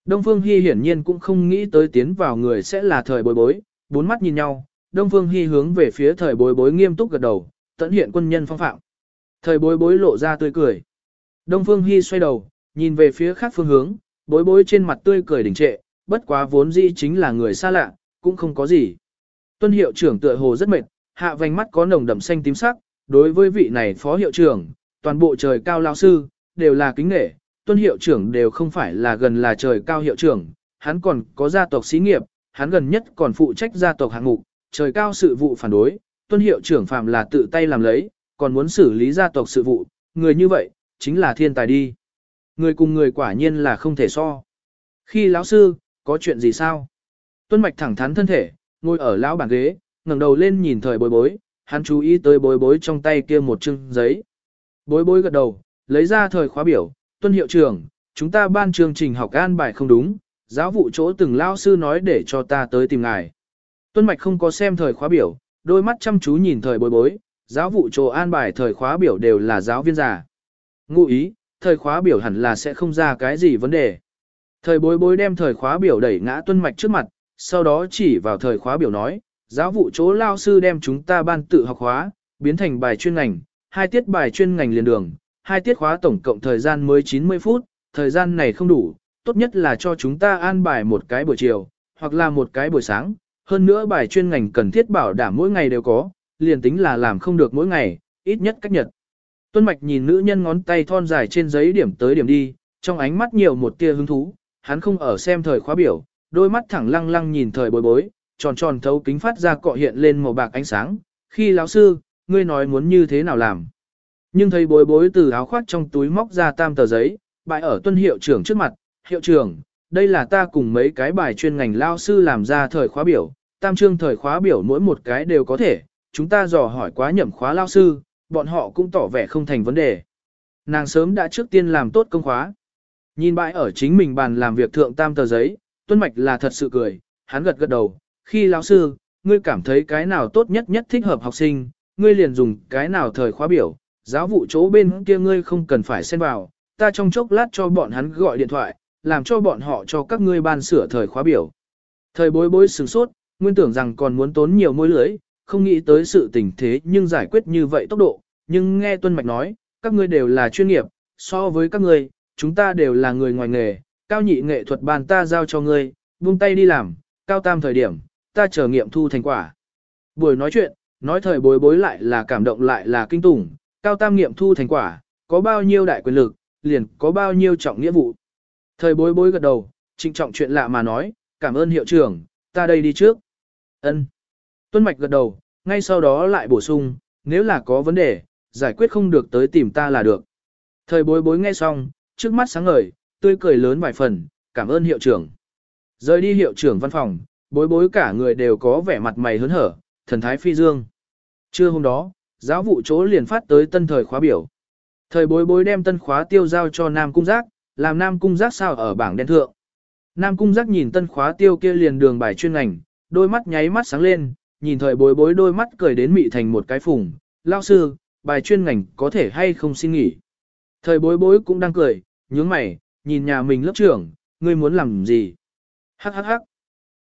S1: Đông Phương Hy hiển nhiên cũng không nghĩ tới tiến vào người sẽ là thời bối bối, bốn mắt nhìn nhau, Đông Phương Hy hướng về phía thời bối bối nghiêm túc gật đầu, tận hiện quân nhân phong phạm. Thời bối bối lộ ra tươi cười. Đông Phương Hy xoay đầu, nhìn về phía khác phương hướng, bối bối trên mặt tươi cười đình trệ, bất quá vốn dĩ chính là người xa lạ, cũng không có gì. Tuân hiệu trưởng tựa hồ rất mệt, hạ vành mắt có nồng đậm xanh tím sắc, đối với vị này phó hiệu trưởng, toàn bộ trời cao lao sư, đều là kính nghệ, tuân hiệu trưởng đều không phải là gần là trời cao hiệu trưởng, hắn còn có gia tộc xí nghiệp, hắn gần nhất còn phụ trách gia tộc hạng mục, trời cao sự vụ phản đối, tuân hiệu trưởng phạm là tự tay làm lấy, còn muốn xử lý gia tộc sự vụ, người như vậy, chính là thiên tài đi. Người cùng người quả nhiên là không thể so. Khi lão sư, có chuyện gì sao? Tuân mạch thẳng thắn thân thể, ngồi ở lão bàn ghế, ngẩng đầu lên nhìn thời bối bối, hắn chú ý tới bối bối trong tay kia một chương giấy. Bối bối gật đầu, lấy ra thời khóa biểu, tuân hiệu trưởng, chúng ta ban chương trình học an bài không đúng, giáo vụ chỗ từng lao sư nói để cho ta tới tìm ngài. Tuân mạch không có xem thời khóa biểu, đôi mắt chăm chú nhìn thời bối bối, giáo vụ chỗ an bài thời khóa biểu đều là giáo viên già. Ngụ ý, thời khóa biểu hẳn là sẽ không ra cái gì vấn đề. Thời bối bối đem thời khóa biểu đẩy ngã tuân mạch trước mặt, sau đó chỉ vào thời khóa biểu nói, giáo vụ chỗ lao sư đem chúng ta ban tự học khóa, biến thành bài chuyên ngành, hai tiết bài chuyên ngành liền đường, hai tiết khóa tổng cộng thời gian mới 90 phút, thời gian này không đủ, tốt nhất là cho chúng ta an bài một cái buổi chiều, hoặc là một cái buổi sáng, hơn nữa bài chuyên ngành cần thiết bảo đảm mỗi ngày đều có, liền tính là làm không được mỗi ngày, ít nhất cách nhật. Tuân Mạch nhìn nữ nhân ngón tay thon dài trên giấy điểm tới điểm đi, trong ánh mắt nhiều một tia hứng thú, hắn không ở xem thời khóa biểu, đôi mắt thẳng lăng lăng nhìn thời bối bối, tròn tròn thấu kính phát ra cọ hiện lên màu bạc ánh sáng. Khi lão sư, ngươi nói muốn như thế nào làm? Nhưng thấy bối bối từ áo khoác trong túi móc ra tam tờ giấy, bại ở tuân hiệu trưởng trước mặt. Hiệu trưởng, đây là ta cùng mấy cái bài chuyên ngành lao sư làm ra thời khóa biểu, tam trương thời khóa biểu mỗi một cái đều có thể, chúng ta dò hỏi quá nhậm khóa lao sư, bọn họ cũng tỏ vẻ không thành vấn đề. Nàng sớm đã trước tiên làm tốt công khóa. Nhìn bãi ở chính mình bàn làm việc thượng tam tờ giấy, tuân mạch là thật sự cười, hắn gật gật đầu, khi lão sư, ngươi cảm thấy cái nào tốt nhất nhất thích hợp học sinh, ngươi liền dùng cái nào thời khóa biểu, giáo vụ chỗ bên kia ngươi không cần phải xen vào, ta trong chốc lát cho bọn hắn gọi điện thoại, làm cho bọn họ cho các ngươi ban sửa thời khóa biểu. Thời bối bối sửng sốt, nguyên tưởng rằng còn muốn tốn nhiều môi lưới, không nghĩ tới sự tình thế nhưng giải quyết như vậy tốc độ, nhưng nghe Tuân Mạch nói, các ngươi đều là chuyên nghiệp, so với các ngươi, chúng ta đều là người ngoài nghề, cao nhị nghệ thuật bàn ta giao cho ngươi, buông tay đi làm, cao tam thời điểm, ta chờ nghiệm thu thành quả. Buổi nói chuyện, nói thời bối bối lại là cảm động lại là kinh tủng, cao tam nghiệm thu thành quả, có bao nhiêu đại quyền lực, liền có bao nhiêu trọng nghĩa vụ. Thời bối bối gật đầu, trịnh trọng chuyện lạ mà nói, cảm ơn hiệu trưởng, ta đây đi trước. Ân. Tuân Mạch gật đầu, ngay sau đó lại bổ sung, nếu là có vấn đề, giải quyết không được tới tìm ta là được. Thời bối bối nghe xong, trước mắt sáng ngời, tươi cười lớn vài phần, cảm ơn hiệu trưởng. Rời đi hiệu trưởng văn phòng, bối bối cả người đều có vẻ mặt mày hớn hở, thần thái phi dương. Trưa hôm đó, giáo vụ chỗ liền phát tới tân thời khóa biểu. Thời bối bối đem tân khóa tiêu giao cho Nam Cung Giác, làm Nam Cung Giác sao ở bảng đen thượng. Nam Cung Giác nhìn tân khóa tiêu kia liền đường bài chuyên ngành, đôi mắt nháy mắt sáng lên, nhìn thời bối bối đôi mắt cười đến mị thành một cái phùng. Lao sư, bài chuyên ngành có thể hay không xin nghỉ. Thời bối bối cũng đang cười, nhướng mày, nhìn nhà mình lớp trưởng, ngươi muốn làm gì? Hắc hắc hắc.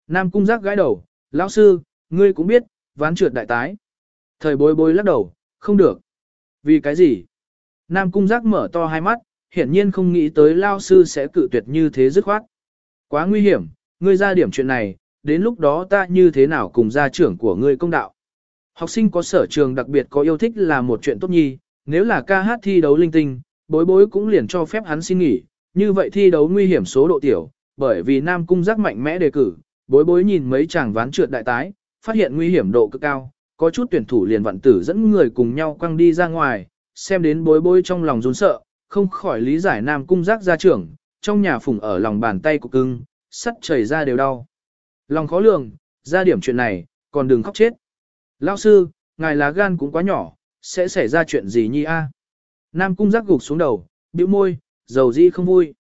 S1: Nam cung giác gãi đầu, lão sư, ngươi cũng biết, ván trượt đại tái. Thời bối bối lắc đầu, không được. Vì cái gì? Nam cung giác mở to hai mắt, hiển nhiên không nghĩ tới lao sư sẽ cự tuyệt như thế dứt khoát. Quá nguy hiểm, ngươi ra điểm chuyện này, đến lúc đó ta như thế nào cùng gia trưởng của ngươi công đạo. Học sinh có sở trường đặc biệt có yêu thích là một chuyện tốt nhi, nếu là ca hát thi đấu linh tinh, bối bối cũng liền cho phép hắn xin nghỉ, như vậy thi đấu nguy hiểm số độ tiểu, bởi vì Nam Cung giác mạnh mẽ đề cử, bối bối nhìn mấy chàng ván trượt đại tái, phát hiện nguy hiểm độ cực cao, có chút tuyển thủ liền vận tử dẫn người cùng nhau quăng đi ra ngoài, xem đến bối bối trong lòng run sợ, không khỏi lý giải nam cung giác gia trưởng, trong nhà phùng ở lòng bàn tay của cưng, sắt chảy ra đều đau. Lòng khó lường, ra điểm chuyện này, còn đừng khóc chết. Lão sư, ngài lá gan cũng quá nhỏ, sẽ xảy ra chuyện gì nhi a? Nam cung giác gục xuống đầu, bĩu môi, dầu dĩ không vui.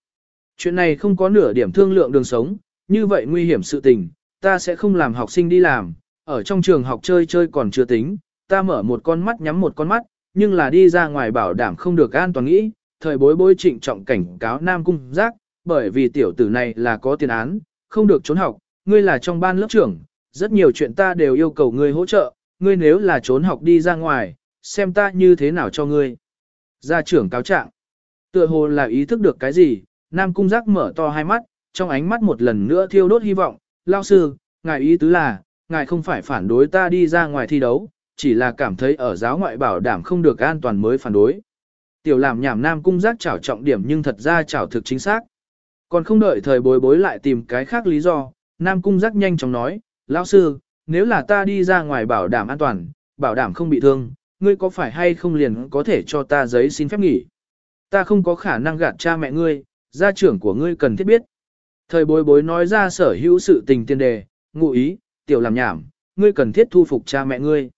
S1: Chuyện này không có nửa điểm thương lượng đường sống, như vậy nguy hiểm sự tình, ta sẽ không làm học sinh đi làm, ở trong trường học chơi chơi còn chưa tính, ta mở một con mắt nhắm một con mắt, nhưng là đi ra ngoài bảo đảm không được an toàn nghĩ, thời bối bối trịnh trọng cảnh cáo Nam Cung Giác, bởi vì tiểu tử này là có tiền án, không được trốn học, ngươi là trong ban lớp trưởng, rất nhiều chuyện ta đều yêu cầu ngươi hỗ trợ, ngươi nếu là trốn học đi ra ngoài, xem ta như thế nào cho ngươi. Gia trưởng cáo trạng, tựa hồ là ý thức được cái gì, Nam Cung Giác mở to hai mắt, trong ánh mắt một lần nữa thiêu đốt hy vọng, lao sư, ngài ý tứ là, ngài không phải phản đối ta đi ra ngoài thi đấu, chỉ là cảm thấy ở giáo ngoại bảo đảm không được an toàn mới phản đối. Tiểu làm nhảm nam cung giác chảo trọng điểm nhưng thật ra chảo thực chính xác. Còn không đợi thời bối bối lại tìm cái khác lý do, nam cung giác nhanh chóng nói, lão sư, nếu là ta đi ra ngoài bảo đảm an toàn, bảo đảm không bị thương, ngươi có phải hay không liền có thể cho ta giấy xin phép nghỉ. Ta không có khả năng gạt cha mẹ ngươi, gia trưởng của ngươi cần thiết biết. Thời bối bối nói ra sở hữu sự tình tiên đề, ngụ ý, tiểu làm nhảm, ngươi cần thiết thu phục cha mẹ ngươi.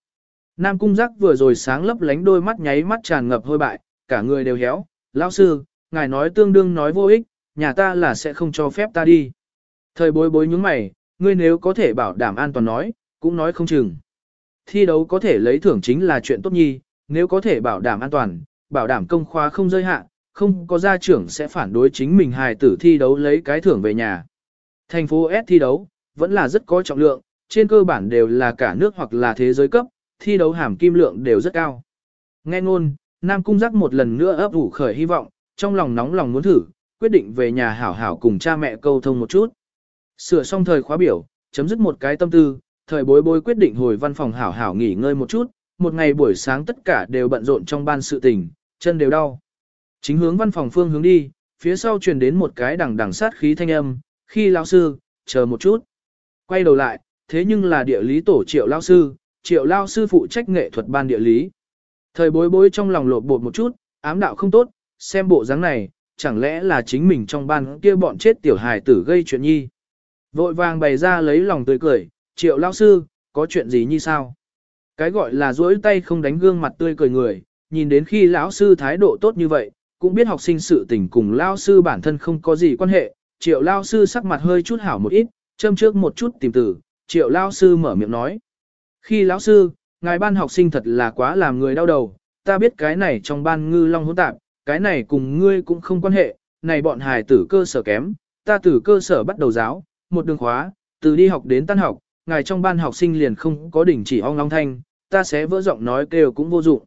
S1: Nam cung giác vừa rồi sáng lấp lánh đôi mắt nháy mắt tràn ngập hôi bại, cả người đều héo. Lão sư, ngài nói tương đương nói vô ích, nhà ta là sẽ không cho phép ta đi. Thời bối bối nhúng mày, ngươi nếu có thể bảo đảm an toàn nói, cũng nói không chừng. Thi đấu có thể lấy thưởng chính là chuyện tốt nhi, nếu có thể bảo đảm an toàn, bảo đảm công khoa không rơi hạ, không có gia trưởng sẽ phản đối chính mình hài tử thi đấu lấy cái thưởng về nhà. Thành phố S thi đấu, vẫn là rất có trọng lượng, trên cơ bản đều là cả nước hoặc là thế giới cấp, thi đấu hàm kim lượng đều rất cao. Nghe ngôn, Nam Cung Giác một lần nữa ấp ủ khởi hy vọng, trong lòng nóng lòng muốn thử, quyết định về nhà hảo hảo cùng cha mẹ câu thông một chút. Sửa xong thời khóa biểu, chấm dứt một cái tâm tư, thời bối bối quyết định hồi văn phòng hảo hảo nghỉ ngơi một chút, một ngày buổi sáng tất cả đều bận rộn trong ban sự tình, chân đều đau. Chính hướng văn phòng phương hướng đi, phía sau truyền đến một cái đằng đằng sát khí thanh âm, khi lão sư, chờ một chút. Quay đầu lại, thế nhưng là địa lý tổ triệu lão sư, triệu lão sư phụ trách nghệ thuật ban địa lý. Thời bối bối trong lòng lột bột một chút, ám đạo không tốt, xem bộ dáng này, chẳng lẽ là chính mình trong ban kia bọn chết tiểu hài tử gây chuyện nhi. Vội vàng bày ra lấy lòng tươi cười, triệu lão sư, có chuyện gì như sao? Cái gọi là duỗi tay không đánh gương mặt tươi cười người, nhìn đến khi lão sư thái độ tốt như vậy, cũng biết học sinh sự tình cùng lão sư bản thân không có gì quan hệ, triệu lão sư sắc mặt hơi chút hảo một ít, châm trước một chút tìm từ, triệu lão sư mở miệng nói. Khi lão sư, ngài ban học sinh thật là quá làm người đau đầu, ta biết cái này trong ban ngư long hỗn tạp, cái này cùng ngươi cũng không quan hệ, này bọn hài tử cơ sở kém, ta từ cơ sở bắt đầu giáo, một đường khóa, từ đi học đến tan học, ngài trong ban học sinh liền không có đỉnh chỉ ong long thanh, ta sẽ vỡ giọng nói kêu cũng vô dụng.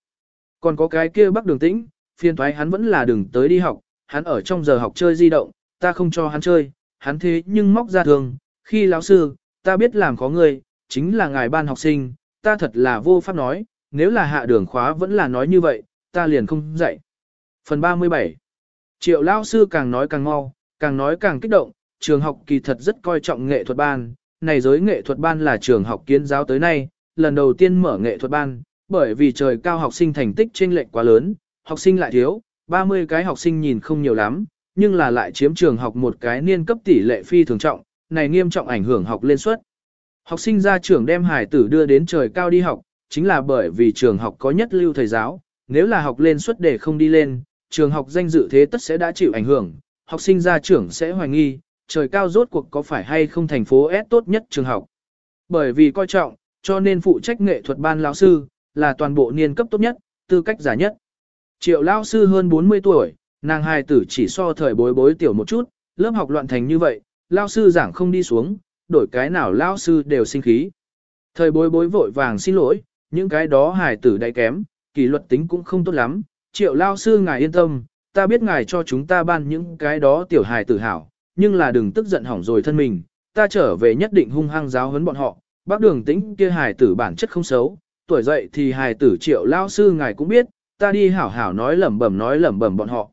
S1: Còn có cái kia bắc đường tĩnh, phiên thoái hắn vẫn là đừng tới đi học, hắn ở trong giờ học chơi di động, ta không cho hắn chơi, hắn thế nhưng móc ra thường, khi lão sư, ta biết làm khó người chính là ngài ban học sinh, ta thật là vô pháp nói, nếu là hạ đường khóa vẫn là nói như vậy, ta liền không dạy. Phần 37 Triệu lão sư càng nói càng mau, càng nói càng kích động, trường học kỳ thật rất coi trọng nghệ thuật ban, này giới nghệ thuật ban là trường học kiến giáo tới nay, lần đầu tiên mở nghệ thuật ban, bởi vì trời cao học sinh thành tích chênh lệch quá lớn, học sinh lại thiếu, 30 cái học sinh nhìn không nhiều lắm, nhưng là lại chiếm trường học một cái niên cấp tỷ lệ phi thường trọng, này nghiêm trọng ảnh hưởng học lên suất. Học sinh ra trường đem hải tử đưa đến trời cao đi học, chính là bởi vì trường học có nhất lưu thầy giáo, nếu là học lên suất để không đi lên, trường học danh dự thế tất sẽ đã chịu ảnh hưởng, học sinh ra trường sẽ hoài nghi, trời cao rốt cuộc có phải hay không thành phố S tốt nhất trường học. Bởi vì coi trọng, cho nên phụ trách nghệ thuật ban lão sư, là toàn bộ niên cấp tốt nhất, tư cách giả nhất. Triệu lão sư hơn 40 tuổi, nàng hài tử chỉ so thời bối bối tiểu một chút, lớp học loạn thành như vậy, lão sư giảng không đi xuống, đổi cái nào lão sư đều sinh khí. Thời bối bối vội vàng xin lỗi, những cái đó hài tử đại kém, kỷ luật tính cũng không tốt lắm. Triệu lão sư ngài yên tâm, ta biết ngài cho chúng ta ban những cái đó tiểu hài tử hảo, nhưng là đừng tức giận hỏng rồi thân mình, ta trở về nhất định hung hăng giáo huấn bọn họ. Bác đường tĩnh kia hài tử bản chất không xấu, tuổi dậy thì hài tử triệu lao sư ngài cũng biết, ta đi hảo hảo nói lẩm bẩm nói lẩm bẩm bọn họ.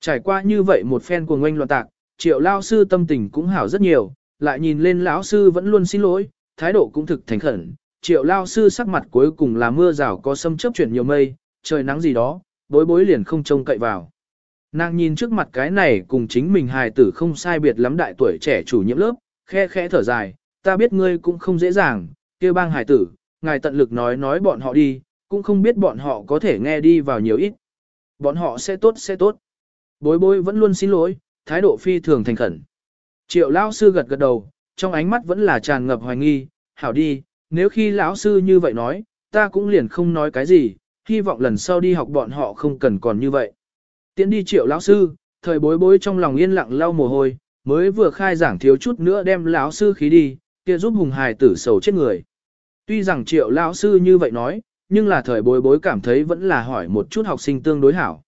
S1: Trải qua như vậy một phen cuồng oanh loạn tạc, triệu lao sư tâm tình cũng hảo rất nhiều, lại nhìn lên lão sư vẫn luôn xin lỗi, thái độ cũng thực thành khẩn. Triệu lao sư sắc mặt cuối cùng là mưa rào có sâm chớp chuyển nhiều mây, trời nắng gì đó, bối bối liền không trông cậy vào. Nàng nhìn trước mặt cái này cùng chính mình hài tử không sai biệt lắm đại tuổi trẻ chủ nhiệm lớp, khe khẽ thở dài, ta biết ngươi cũng không dễ dàng, kia bang hài tử, ngài tận lực nói nói bọn họ đi, cũng không biết bọn họ có thể nghe đi vào nhiều ít. Bọn họ sẽ tốt sẽ tốt. Bối bối vẫn luôn xin lỗi, thái độ phi thường thành khẩn. Triệu lão sư gật gật đầu, trong ánh mắt vẫn là tràn ngập hoài nghi, hảo đi, nếu khi lão sư như vậy nói, ta cũng liền không nói cái gì, hy vọng lần sau đi học bọn họ không cần còn như vậy. Tiến đi triệu lão sư, thời bối bối trong lòng yên lặng lau mồ hôi, mới vừa khai giảng thiếu chút nữa đem lão sư khí đi, kia giúp hùng hài tử sầu chết người. Tuy rằng triệu lão sư như vậy nói, nhưng là thời bối bối cảm thấy vẫn là hỏi một chút học sinh tương đối hảo.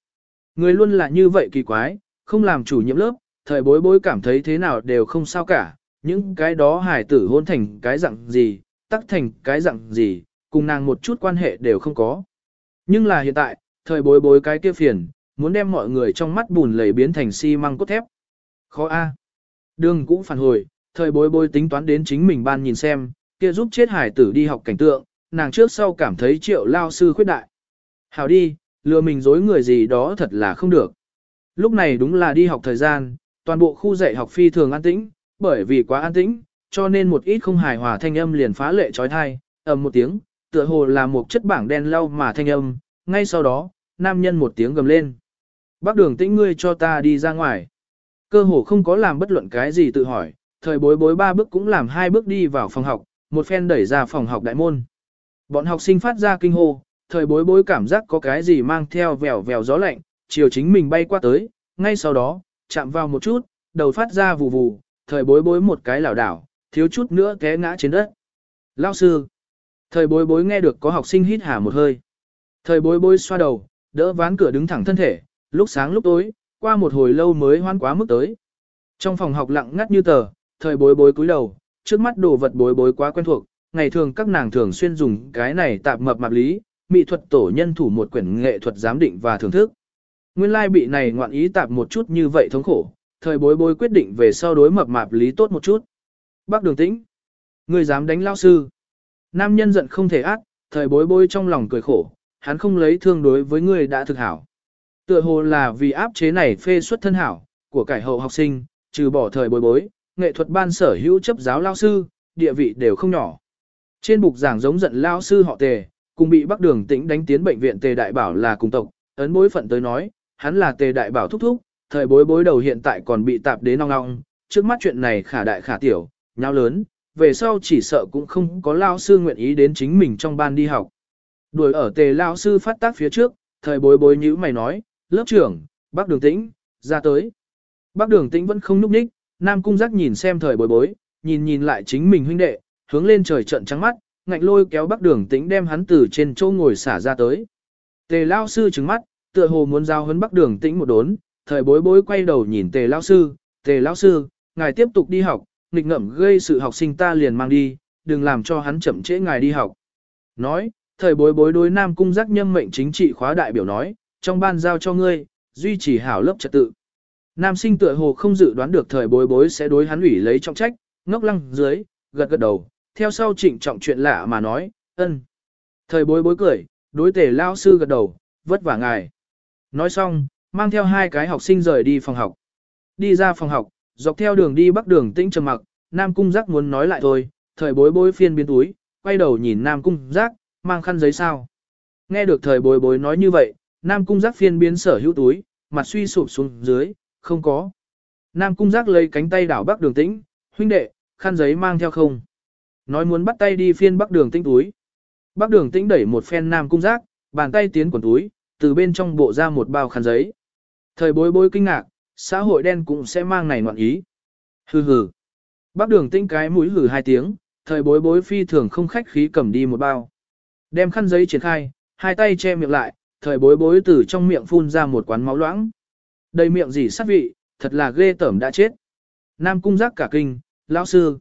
S1: Người luôn là như vậy kỳ quái, không làm chủ nhiệm lớp, thời bối bối cảm thấy thế nào đều không sao cả, những cái đó hài tử hôn thành cái dạng gì, tắc thành cái dạng gì, cùng nàng một chút quan hệ đều không có. Nhưng là hiện tại, thời bối bối cái kia phiền, muốn đem mọi người trong mắt bùn lầy biến thành xi măng cốt thép. Khó a. Đường cũng phản hồi, thời bối bối tính toán đến chính mình ban nhìn xem, kia giúp chết hải tử đi học cảnh tượng, nàng trước sau cảm thấy triệu lao sư khuyết đại. Hảo đi, lừa mình dối người gì đó thật là không được. Lúc này đúng là đi học thời gian, toàn bộ khu dạy học phi thường an tĩnh, bởi vì quá an tĩnh, cho nên một ít không hài hòa thanh âm liền phá lệ trói thai, ầm một tiếng, tựa hồ là một chất bảng đen lau mà thanh âm, ngay sau đó, nam nhân một tiếng gầm lên. Bác đường tĩnh ngươi cho ta đi ra ngoài. Cơ hồ không có làm bất luận cái gì tự hỏi, thời bối bối ba bước cũng làm hai bước đi vào phòng học, một phen đẩy ra phòng học đại môn. Bọn học sinh phát ra kinh hô, thời bối bối cảm giác có cái gì mang theo vèo vèo gió lạnh, chiều chính mình bay qua tới, ngay sau đó, chạm vào một chút, đầu phát ra vù vù, thời bối bối một cái lảo đảo, thiếu chút nữa té ngã trên đất. Lao sư, thời bối bối nghe được có học sinh hít hà một hơi. Thời bối bối xoa đầu, đỡ ván cửa đứng thẳng thân thể, lúc sáng lúc tối, qua một hồi lâu mới hoan quá mức tới. Trong phòng học lặng ngắt như tờ, thời bối bối cúi đầu, trước mắt đồ vật bối bối quá quen thuộc, ngày thường các nàng thường xuyên dùng cái này tạp mập mạp lý, mỹ thuật tổ nhân thủ một quyển nghệ thuật giám định và thưởng thức. Nguyên lai bị này ngoạn ý tạp một chút như vậy thống khổ, thời bối bối quyết định về sau đối mập mạp lý tốt một chút. Bác đường tĩnh, người dám đánh lao sư. Nam nhân giận không thể ác, thời bối bối trong lòng cười khổ, hắn không lấy thương đối với người đã thực hảo. Tựa hồ là vì áp chế này phê xuất thân hảo, của cải hậu học sinh, trừ bỏ thời bối bối, nghệ thuật ban sở hữu chấp giáo lao sư, địa vị đều không nhỏ. Trên bục giảng giống giận lao sư họ tề, cùng bị bắc đường tĩnh đánh tiến bệnh viện tề đại bảo là cùng tộc, ấn bối phận tới nói, hắn là tề đại bảo thúc thúc, thời bối bối đầu hiện tại còn bị tạp đến nong nong, trước mắt chuyện này khả đại khả tiểu, nhau lớn, về sau chỉ sợ cũng không có lao sư nguyện ý đến chính mình trong ban đi học. Đuổi ở tề lao sư phát tác phía trước, thời bối bối nhữ mày nói, lớp trưởng, bác đường tĩnh, ra tới. Bác đường tĩnh vẫn không núp ních, nam cung giác nhìn xem thời bối bối, nhìn nhìn lại chính mình huynh đệ, hướng lên trời trận trắng mắt, ngạnh lôi kéo bác đường tĩnh đem hắn từ trên châu ngồi xả ra tới. Tề lao sư trừng mắt, tựa hồ muốn giao hấn bác đường tĩnh một đốn, thời bối bối quay đầu nhìn tề lao sư, tề lao sư, ngài tiếp tục đi học, nghịch ngợm gây sự học sinh ta liền mang đi, đừng làm cho hắn chậm trễ ngài đi học. Nói, thời bối bối đối nam cung giác nhâm mệnh chính trị khóa đại biểu nói, trong ban giao cho ngươi, duy trì hảo lớp trật tự. Nam sinh tựa hồ không dự đoán được thời bối bối sẽ đối hắn ủy lấy trọng trách, ngốc lăng dưới, gật gật đầu, theo sau trịnh trọng chuyện lạ mà nói, ân. Thời bối bối cười, đối tể lao sư gật đầu, vất vả ngài. Nói xong, mang theo hai cái học sinh rời đi phòng học. Đi ra phòng học, dọc theo đường đi bắc đường tĩnh trầm mặc, Nam Cung Giác muốn nói lại thôi, thời bối bối phiên biến túi, quay đầu nhìn Nam Cung Giác, mang khăn giấy sao. Nghe được thời bối bối nói như vậy, Nam Cung Giác phiên biến sở hữu túi, mặt suy sụp xuống dưới, không có. Nam Cung Giác lấy cánh tay đảo bắc đường tĩnh, huynh đệ, khăn giấy mang theo không. Nói muốn bắt tay đi phiên bắc đường tĩnh túi. Bắc đường tĩnh đẩy một phen Nam Cung Giác, bàn tay tiến quần túi, từ bên trong bộ ra một bao khăn giấy. Thời bối bối kinh ngạc, xã hội đen cũng sẽ mang này ngoạn ý. Hừ hừ. Bắc đường tĩnh cái mũi hừ hai tiếng, thời bối bối phi thường không khách khí cầm đi một bao. Đem khăn giấy triển khai, hai tay che miệng lại, thời bối bối từ trong miệng phun ra một quán máu loãng. Đầy miệng gì sát vị, thật là ghê tởm đã chết. Nam cung giác cả kinh, lão sư.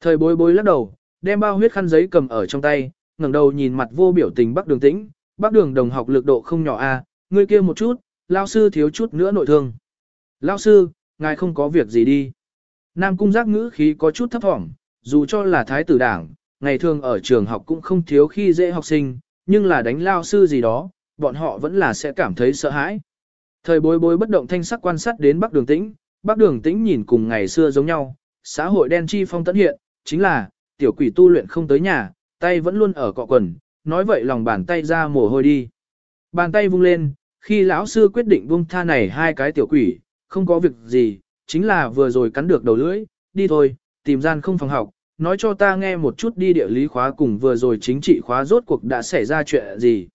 S1: Thời bối bối lắc đầu, đem bao huyết khăn giấy cầm ở trong tay, ngẩng đầu nhìn mặt vô biểu tình bác đường tĩnh, bác đường đồng học lực độ không nhỏ a, à, ngươi kia một chút, lão sư thiếu chút nữa nội thương. Lão sư, ngài không có việc gì đi. Nam cung giác ngữ khí có chút thấp thỏm, dù cho là thái tử đảng, ngày thường ở trường học cũng không thiếu khi dễ học sinh, nhưng là đánh lao sư gì đó, bọn họ vẫn là sẽ cảm thấy sợ hãi. Thời bối bối bất động thanh sắc quan sát đến Bắc Đường Tĩnh, Bắc Đường Tĩnh nhìn cùng ngày xưa giống nhau, xã hội đen chi phong tấn hiện, chính là, tiểu quỷ tu luyện không tới nhà, tay vẫn luôn ở cọ quần, nói vậy lòng bàn tay ra mồ hôi đi. Bàn tay vung lên, khi lão sư quyết định buông tha này hai cái tiểu quỷ, không có việc gì, chính là vừa rồi cắn được đầu lưỡi, đi thôi, tìm gian không phòng học, nói cho ta nghe một chút đi địa lý khóa cùng vừa rồi chính trị khóa rốt cuộc đã xảy ra chuyện gì.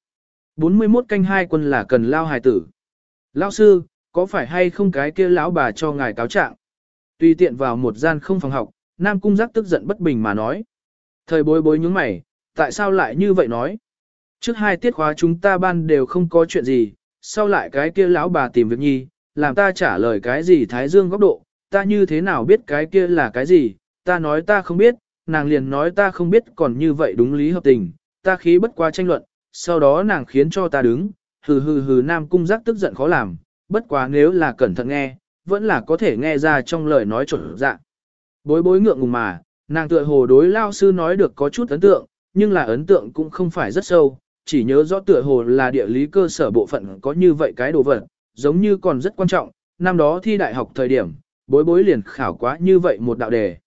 S1: 41 canh hai quân là cần lao hài tử. Lão sư, có phải hay không cái kia lão bà cho ngài cáo trạng? Tùy tiện vào một gian không phòng học, Nam Cung Giác tức giận bất bình mà nói. Thời bối bối nhướng mày, tại sao lại như vậy nói? Trước hai tiết khóa chúng ta ban đều không có chuyện gì, sau lại cái kia lão bà tìm việc nhi, làm ta trả lời cái gì thái dương góc độ, ta như thế nào biết cái kia là cái gì, ta nói ta không biết, nàng liền nói ta không biết còn như vậy đúng lý hợp tình, ta khí bất qua tranh luận, sau đó nàng khiến cho ta đứng, hừ hừ hừ nam cung giác tức giận khó làm, bất quá nếu là cẩn thận nghe, vẫn là có thể nghe ra trong lời nói chuẩn dạng. Bối bối ngượng ngùng mà, nàng tựa hồ đối lao sư nói được có chút ấn tượng, nhưng là ấn tượng cũng không phải rất sâu, chỉ nhớ rõ tựa hồ là địa lý cơ sở bộ phận có như vậy cái đồ vật, giống như còn rất quan trọng, năm đó thi đại học thời điểm, bối bối liền khảo quá như vậy một đạo đề.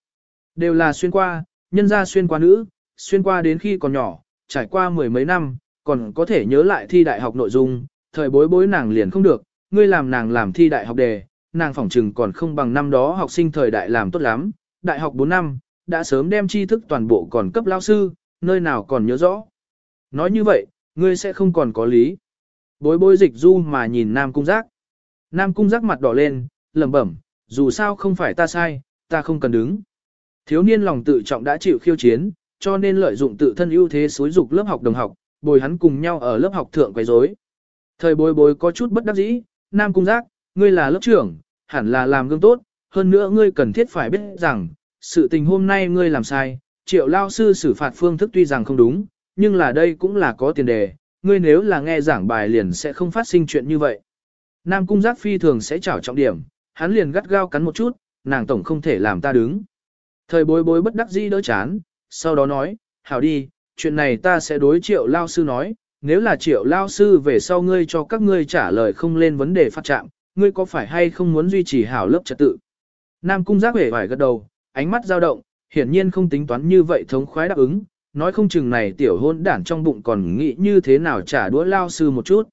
S1: Đều là xuyên qua, nhân ra xuyên qua nữ, xuyên qua đến khi còn nhỏ, trải qua mười mấy năm, còn có thể nhớ lại thi đại học nội dung, thời bối bối nàng liền không được, ngươi làm nàng làm thi đại học đề, nàng phỏng trừng còn không bằng năm đó học sinh thời đại làm tốt lắm, đại học 4 năm, đã sớm đem tri thức toàn bộ còn cấp lao sư, nơi nào còn nhớ rõ. Nói như vậy, ngươi sẽ không còn có lý. Bối bối dịch du mà nhìn Nam Cung Giác. Nam Cung Giác mặt đỏ lên, lẩm bẩm, dù sao không phải ta sai, ta không cần đứng. Thiếu niên lòng tự trọng đã chịu khiêu chiến, cho nên lợi dụng tự thân ưu thế xối dục lớp học đồng học, bồi hắn cùng nhau ở lớp học thượng quấy rối. Thời bối bối có chút bất đắc dĩ, Nam Cung Giác, ngươi là lớp trưởng, hẳn là làm gương tốt, hơn nữa ngươi cần thiết phải biết rằng, sự tình hôm nay ngươi làm sai, triệu lao sư xử phạt phương thức tuy rằng không đúng, nhưng là đây cũng là có tiền đề, ngươi nếu là nghe giảng bài liền sẽ không phát sinh chuyện như vậy. Nam cung giác phi thường sẽ trảo trọng điểm, hắn liền gắt gao cắn một chút, nàng tổng không thể làm ta đứng. Thời bối bối bất đắc dĩ đỡ chán, sau đó nói, hảo đi, chuyện này ta sẽ đối triệu lao sư nói, nếu là triệu lao sư về sau ngươi cho các ngươi trả lời không lên vấn đề phát trạng, ngươi có phải hay không muốn duy trì hảo lớp trật tự. Nam cung giác hề vải gật đầu, ánh mắt dao động, hiển nhiên không tính toán như vậy thống khoái đáp ứng, nói không chừng này tiểu hôn đản trong bụng còn nghĩ như thế nào trả đũa lao sư một chút.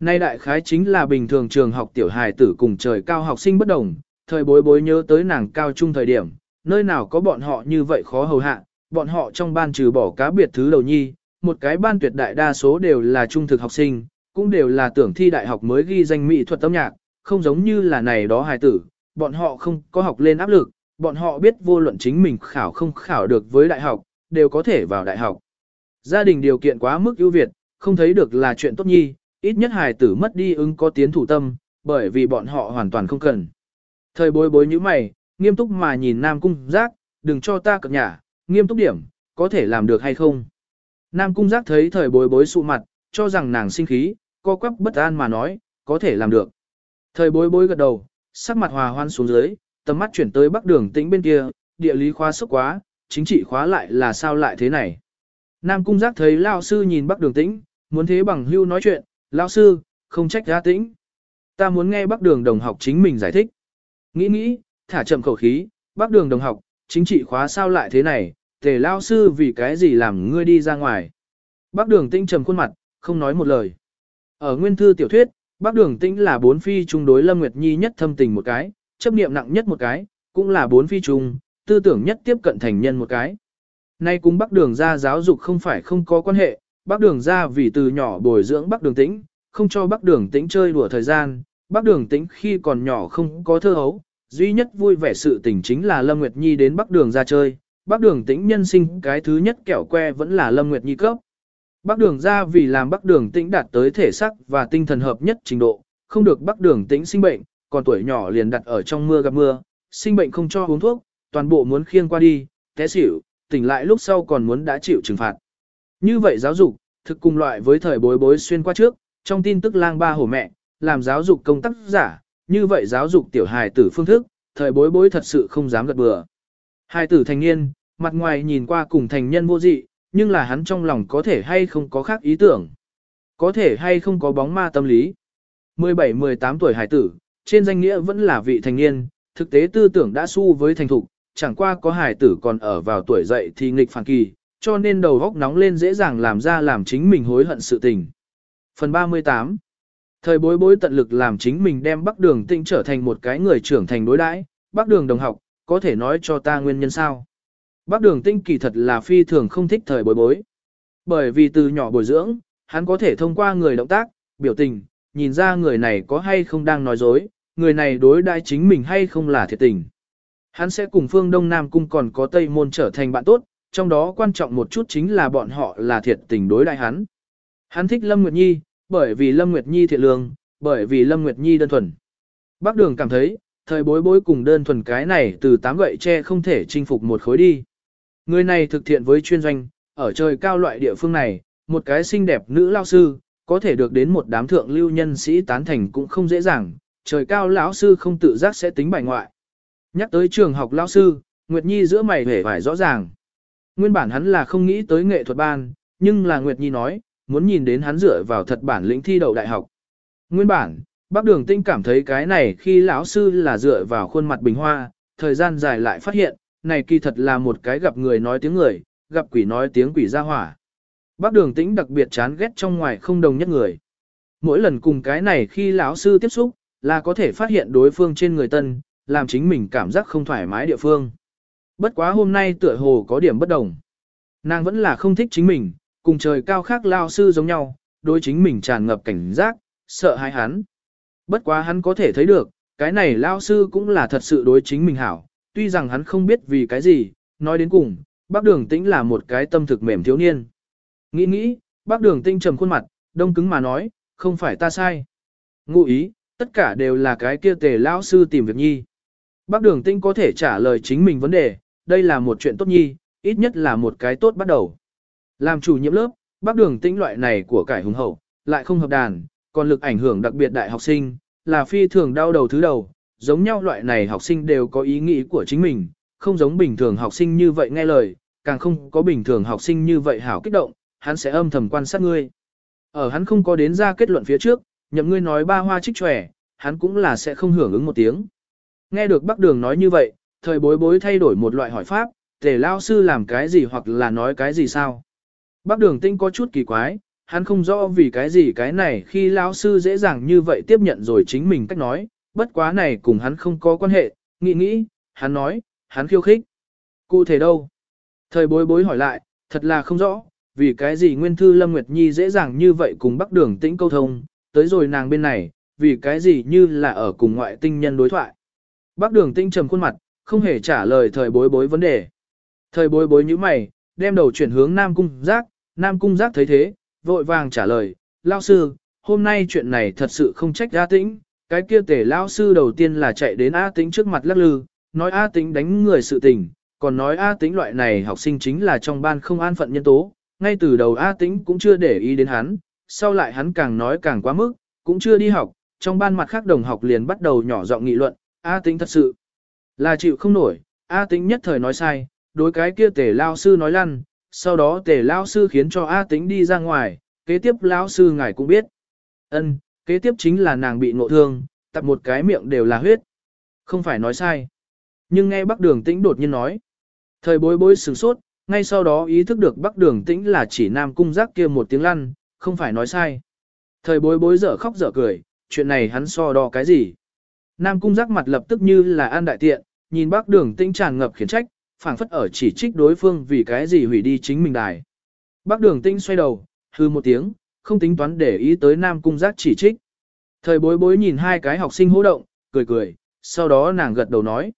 S1: Nay đại khái chính là bình thường trường học tiểu hài tử cùng trời cao học sinh bất đồng, thời bối bối nhớ tới nàng cao trung thời điểm, nơi nào có bọn họ như vậy khó hầu hạ, bọn họ trong ban trừ bỏ cá biệt thứ đầu nhi, một cái ban tuyệt đại đa số đều là trung thực học sinh, cũng đều là tưởng thi đại học mới ghi danh mỹ thuật âm nhạc, không giống như là này đó hài tử, bọn họ không có học lên áp lực, bọn họ biết vô luận chính mình khảo không khảo được với đại học, đều có thể vào đại học. Gia đình điều kiện quá mức ưu việt, không thấy được là chuyện tốt nhi, ít nhất hài tử mất đi ứng có tiến thủ tâm, bởi vì bọn họ hoàn toàn không cần. Thời bối bối như mày, nghiêm túc mà nhìn Nam Cung Giác, đừng cho ta cập nhả, nghiêm túc điểm, có thể làm được hay không. Nam Cung Giác thấy thời bối bối sụ mặt, cho rằng nàng sinh khí, co quắp bất an mà nói, có thể làm được. Thời bối bối gật đầu, sắc mặt hòa hoan xuống dưới, tầm mắt chuyển tới bắc đường tĩnh bên kia, địa lý khóa sốc quá, chính trị khóa lại là sao lại thế này. Nam cung giác thấy lao sư nhìn bắc đường tĩnh, muốn thế bằng hưu nói chuyện, lao sư, không trách ra tĩnh. Ta muốn nghe bắc đường đồng học chính mình giải thích. Nghĩ nghĩ, thả chậm khẩu khí, bắc đường đồng học, chính trị khóa sao lại thế này, tề lao sư vì cái gì làm ngươi đi ra ngoài. Bắc đường tĩnh trầm khuôn mặt, không nói một lời. Ở nguyên thư tiểu thuyết, Bắc đường tĩnh là bốn phi trung đối Lâm Nguyệt Nhi nhất thâm tình một cái, chấp niệm nặng nhất một cái, cũng là bốn phi trung, tư tưởng nhất tiếp cận thành nhân một cái. Nay cùng Bắc Đường gia giáo dục không phải không có quan hệ, Bắc Đường gia vì từ nhỏ bồi dưỡng Bắc Đường Tĩnh, không cho Bắc Đường Tĩnh chơi đùa thời gian, Bắc Đường Tĩnh khi còn nhỏ không có thơ hấu, duy nhất vui vẻ sự tình chính là Lâm Nguyệt Nhi đến Bắc Đường ra chơi, Bắc Đường Tĩnh nhân sinh cái thứ nhất kẹo que vẫn là Lâm Nguyệt Nhi cấp. Bắc Đường gia vì làm Bắc Đường Tĩnh đạt tới thể sắc và tinh thần hợp nhất trình độ, không được Bắc Đường Tĩnh sinh bệnh, còn tuổi nhỏ liền đặt ở trong mưa gặp mưa, sinh bệnh không cho uống thuốc, toàn bộ muốn khiêng qua đi, té xỉu, tỉnh lại lúc sau còn muốn đã chịu trừng phạt. Như vậy giáo dục, thực cùng loại với thời bối bối xuyên qua trước, trong tin tức lang ba hổ mẹ, làm giáo dục công tác giả, như vậy giáo dục tiểu hài tử phương thức, thời bối bối thật sự không dám gật bừa. Hài tử thành niên, mặt ngoài nhìn qua cùng thành nhân vô dị, nhưng là hắn trong lòng có thể hay không có khác ý tưởng. Có thể hay không có bóng ma tâm lý. 17-18 tuổi hải tử, trên danh nghĩa vẫn là vị thành niên, thực tế tư tưởng đã su với thành thục, chẳng qua có hải tử còn ở vào tuổi dậy thì nghịch phản kỳ, cho nên đầu góc nóng lên dễ dàng làm ra làm chính mình hối hận sự tình. Phần 38 Thời bối bối tận lực làm chính mình đem Bắc Đường Tinh trở thành một cái người trưởng thành đối đãi, Bắc Đường đồng học, có thể nói cho ta nguyên nhân sao? Bắc Đường Tinh kỳ thật là phi thường không thích thời bối bối. Bởi vì từ nhỏ bồi dưỡng, hắn có thể thông qua người động tác, biểu tình, nhìn ra người này có hay không đang nói dối, người này đối đãi chính mình hay không là thiệt tình. Hắn sẽ cùng phương Đông Nam Cung còn có Tây Môn trở thành bạn tốt, trong đó quan trọng một chút chính là bọn họ là thiệt tình đối đại hắn. Hắn thích Lâm Nguyệt Nhi, bởi vì Lâm Nguyệt Nhi thiện lương, bởi vì Lâm Nguyệt Nhi đơn thuần. Bác Đường cảm thấy, thời bối bối cùng đơn thuần cái này từ tám gậy tre không thể chinh phục một khối đi. Người này thực thiện với chuyên doanh, ở trời cao loại địa phương này, một cái xinh đẹp nữ lao sư, có thể được đến một đám thượng lưu nhân sĩ tán thành cũng không dễ dàng, trời cao lão sư không tự giác sẽ tính bài ngoại. Nhắc tới trường học lão sư, Nguyệt Nhi giữa mày hề phải rõ ràng. Nguyên bản hắn là không nghĩ tới nghệ thuật ban, nhưng là Nguyệt Nhi nói, muốn nhìn đến hắn dựa vào thật bản lĩnh thi đậu đại học. Nguyên bản, Bác Đường Tinh cảm thấy cái này khi lão sư là dựa vào khuôn mặt bình hoa, thời gian dài lại phát hiện, này kỳ thật là một cái gặp người nói tiếng người, gặp quỷ nói tiếng quỷ ra hỏa. Bác Đường Tĩnh đặc biệt chán ghét trong ngoài không đồng nhất người. Mỗi lần cùng cái này khi lão sư tiếp xúc, là có thể phát hiện đối phương trên người tân, làm chính mình cảm giác không thoải mái địa phương. Bất quá hôm nay tựa hồ có điểm bất đồng. Nàng vẫn là không thích chính mình, cùng trời cao khác lao sư giống nhau, đối chính mình tràn ngập cảnh giác, sợ hãi hắn. Bất quá hắn có thể thấy được, cái này lao sư cũng là thật sự đối chính mình hảo, tuy rằng hắn không biết vì cái gì, nói đến cùng, bác đường tĩnh là một cái tâm thực mềm thiếu niên. Nghĩ nghĩ, bác đường tinh trầm khuôn mặt, đông cứng mà nói, không phải ta sai. Ngụ ý, tất cả đều là cái kia tề lao sư tìm việc nhi. Bác đường tinh có thể trả lời chính mình vấn đề, đây là một chuyện tốt nhi, ít nhất là một cái tốt bắt đầu. Làm chủ nhiệm lớp, bác đường tĩnh loại này của cải hùng hậu, lại không hợp đàn, còn lực ảnh hưởng đặc biệt đại học sinh, là phi thường đau đầu thứ đầu, giống nhau loại này học sinh đều có ý nghĩ của chính mình, không giống bình thường học sinh như vậy nghe lời, càng không có bình thường học sinh như vậy hảo kích động, hắn sẽ âm thầm quan sát ngươi. Ở hắn không có đến ra kết luận phía trước, nhậm ngươi nói ba hoa trích trẻ, hắn cũng là sẽ không hưởng ứng một tiếng. Nghe được bác đường nói như vậy, thời bối bối thay đổi một loại hỏi pháp, tề lao sư làm cái gì hoặc là nói cái gì sao. Bác đường tinh có chút kỳ quái, hắn không rõ vì cái gì cái này khi Lão sư dễ dàng như vậy tiếp nhận rồi chính mình cách nói, bất quá này cùng hắn không có quan hệ, nghĩ nghĩ, hắn nói, hắn khiêu khích. Cụ thể đâu? Thời bối bối hỏi lại, thật là không rõ, vì cái gì Nguyên Thư Lâm Nguyệt Nhi dễ dàng như vậy cùng Bắc Đường Tĩnh câu thông, tới rồi nàng bên này, vì cái gì như là ở cùng ngoại tinh nhân đối thoại. Bắc Đường Tĩnh trầm khuôn mặt, không hề trả lời thời bối bối vấn đề. Thời bối bối như mày, đem đầu chuyển hướng Nam Cung Giác, Nam Cung Giác thấy thế, vội vàng trả lời, Lao sư, hôm nay chuyện này thật sự không trách A Tĩnh, cái kia tể Lao sư đầu tiên là chạy đến A Tĩnh trước mặt lắc lư, nói A Tĩnh đánh người sự tình, còn nói A Tĩnh loại này học sinh chính là trong ban không an phận nhân tố, ngay từ đầu A Tĩnh cũng chưa để ý đến hắn, sau lại hắn càng nói càng quá mức, cũng chưa đi học, trong ban mặt khác đồng học liền bắt đầu nhỏ giọng nghị luận, A Tĩnh thật sự là chịu không nổi, A Tĩnh nhất thời nói sai, đối cái kia tể lao sư nói lăn, sau đó tề lão sư khiến cho A Tĩnh đi ra ngoài, kế tiếp lão sư ngài cũng biết. ân kế tiếp chính là nàng bị ngộ thương, tập một cái miệng đều là huyết. Không phải nói sai. Nhưng nghe bác đường tĩnh đột nhiên nói. Thời bối bối sửng sốt, ngay sau đó ý thức được Bắc Đường Tĩnh là chỉ Nam Cung Giác kia một tiếng lăn, không phải nói sai. Thời bối bối dở khóc dở cười, chuyện này hắn so đo cái gì. Nam Cung Giác mặt lập tức như là an đại tiện, nhìn Bắc Đường Tĩnh tràn ngập khiển trách, phảng phất ở chỉ trích đối phương vì cái gì hủy đi chính mình đài. Bác Đường Tĩnh xoay đầu, hư một tiếng, không tính toán để ý tới Nam Cung Giác chỉ trích. Thời bối bối nhìn hai cái học sinh hô động, cười cười, sau đó nàng gật đầu nói.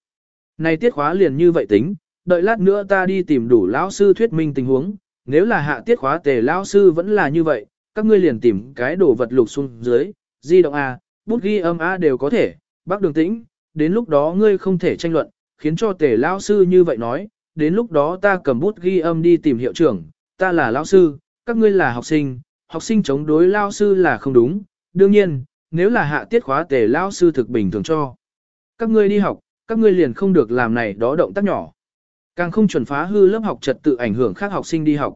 S1: Này tiết khóa liền như vậy tính, đợi lát nữa ta đi tìm đủ lão sư thuyết minh tình huống, nếu là hạ tiết khóa tề lão sư vẫn là như vậy, các ngươi liền tìm cái đồ vật lục xuống dưới, di động A, bút ghi âm A đều có thể, bác đường tĩnh, đến lúc đó ngươi không thể tranh luận, khiến cho tề lão sư như vậy nói, đến lúc đó ta cầm bút ghi âm đi tìm hiệu trưởng, ta là lão sư, các ngươi là học sinh, học sinh chống đối lão sư là không đúng, đương nhiên, nếu là hạ tiết khóa tề lão sư thực bình thường cho. Các ngươi đi học, các ngươi liền không được làm này đó động tác nhỏ. Càng không chuẩn phá hư lớp học trật tự ảnh hưởng khác học sinh đi học.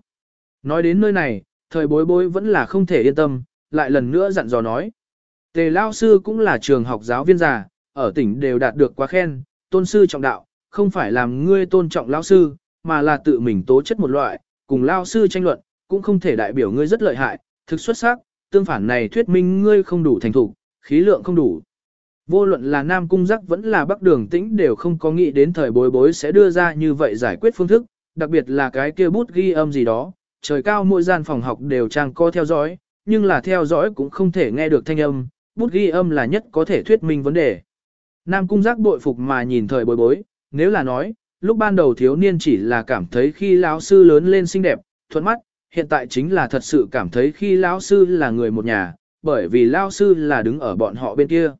S1: Nói đến nơi này, thời bối bối vẫn là không thể yên tâm, lại lần nữa dặn dò nói. Tề Lao Sư cũng là trường học giáo viên già, ở tỉnh đều đạt được quá khen, tôn sư trọng đạo, không phải làm ngươi tôn trọng Lao Sư, mà là tự mình tố chất một loại, cùng Lao Sư tranh luận, cũng không thể đại biểu ngươi rất lợi hại, thực xuất sắc, tương phản này thuyết minh ngươi không đủ thành thục, khí lượng không đủ. Vô luận là Nam Cung Giác vẫn là Bắc Đường Tĩnh đều không có nghĩ đến thời bối bối sẽ đưa ra như vậy giải quyết phương thức, đặc biệt là cái kia bút ghi âm gì đó, trời cao mỗi gian phòng học đều trang co theo dõi, nhưng là theo dõi cũng không thể nghe được thanh âm, bút ghi âm là nhất có thể thuyết minh vấn đề. Nam Cung Giác bội phục mà nhìn thời bối bối, nếu là nói, lúc ban đầu thiếu niên chỉ là cảm thấy khi lão sư lớn lên xinh đẹp, thuận mắt, hiện tại chính là thật sự cảm thấy khi lão sư là người một nhà, bởi vì lão sư là đứng ở bọn họ bên kia.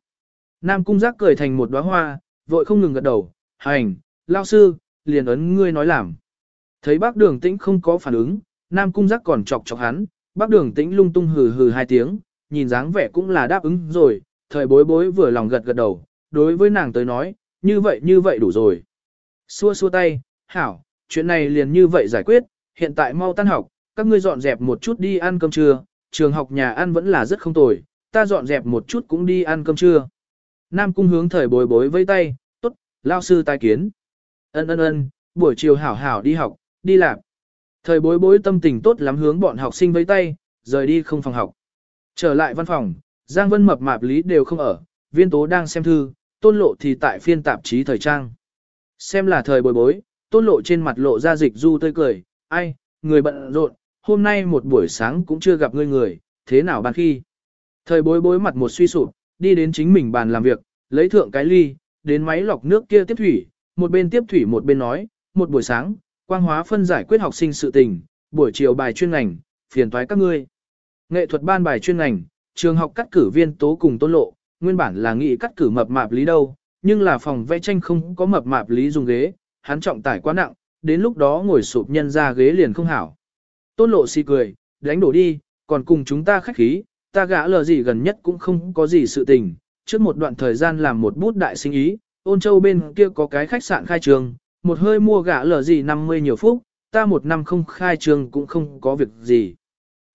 S1: Nam cung giác cười thành một đóa hoa, vội không ngừng gật đầu, hành, lão sư, liền ấn ngươi nói làm. Thấy bác đường tĩnh không có phản ứng, Nam cung giác còn chọc chọc hắn, bác đường tĩnh lung tung hừ hừ hai tiếng, nhìn dáng vẻ cũng là đáp ứng rồi, thời bối bối vừa lòng gật gật đầu, đối với nàng tới nói, như vậy như vậy đủ rồi. Xua xua tay, hảo, chuyện này liền như vậy giải quyết, hiện tại mau tan học, các ngươi dọn dẹp một chút đi ăn cơm trưa, trường học nhà ăn vẫn là rất không tồi, ta dọn dẹp một chút cũng đi ăn cơm trưa. Nam cung hướng thời bối bối với tay, tốt, lao sư tai kiến. Ân ân ân, buổi chiều hảo hảo đi học, đi làm. Thời bối bối tâm tình tốt lắm hướng bọn học sinh với tay, rời đi không phòng học. Trở lại văn phòng, Giang Vân mập mạp lý đều không ở, viên tố đang xem thư, tôn lộ thì tại phiên tạp chí thời trang. Xem là thời bối bối, tôn lộ trên mặt lộ ra dịch du tươi cười, ai, người bận rộn, hôm nay một buổi sáng cũng chưa gặp ngươi người, thế nào ban khi. Thời bối bối mặt một suy sụp, đi đến chính mình bàn làm việc, lấy thượng cái ly, đến máy lọc nước kia tiếp thủy, một bên tiếp thủy một bên nói, một buổi sáng, quang hóa phân giải quyết học sinh sự tình, buổi chiều bài chuyên ngành, phiền toái các ngươi. Nghệ thuật ban bài chuyên ngành, trường học cắt cử viên tố cùng tôn lộ, nguyên bản là nghị cắt cử mập mạp lý đâu, nhưng là phòng vẽ tranh không có mập mạp lý dùng ghế, hắn trọng tải quá nặng, đến lúc đó ngồi sụp nhân ra ghế liền không hảo. Tôn lộ xì cười, đánh đổ đi, còn cùng chúng ta khách khí, ta gã lờ gì gần nhất cũng không có gì sự tình, trước một đoạn thời gian làm một bút đại sinh ý, ôn châu bên kia có cái khách sạn khai trường, một hơi mua gã lờ gì 50 nhiều phút, ta một năm không khai trương cũng không có việc gì.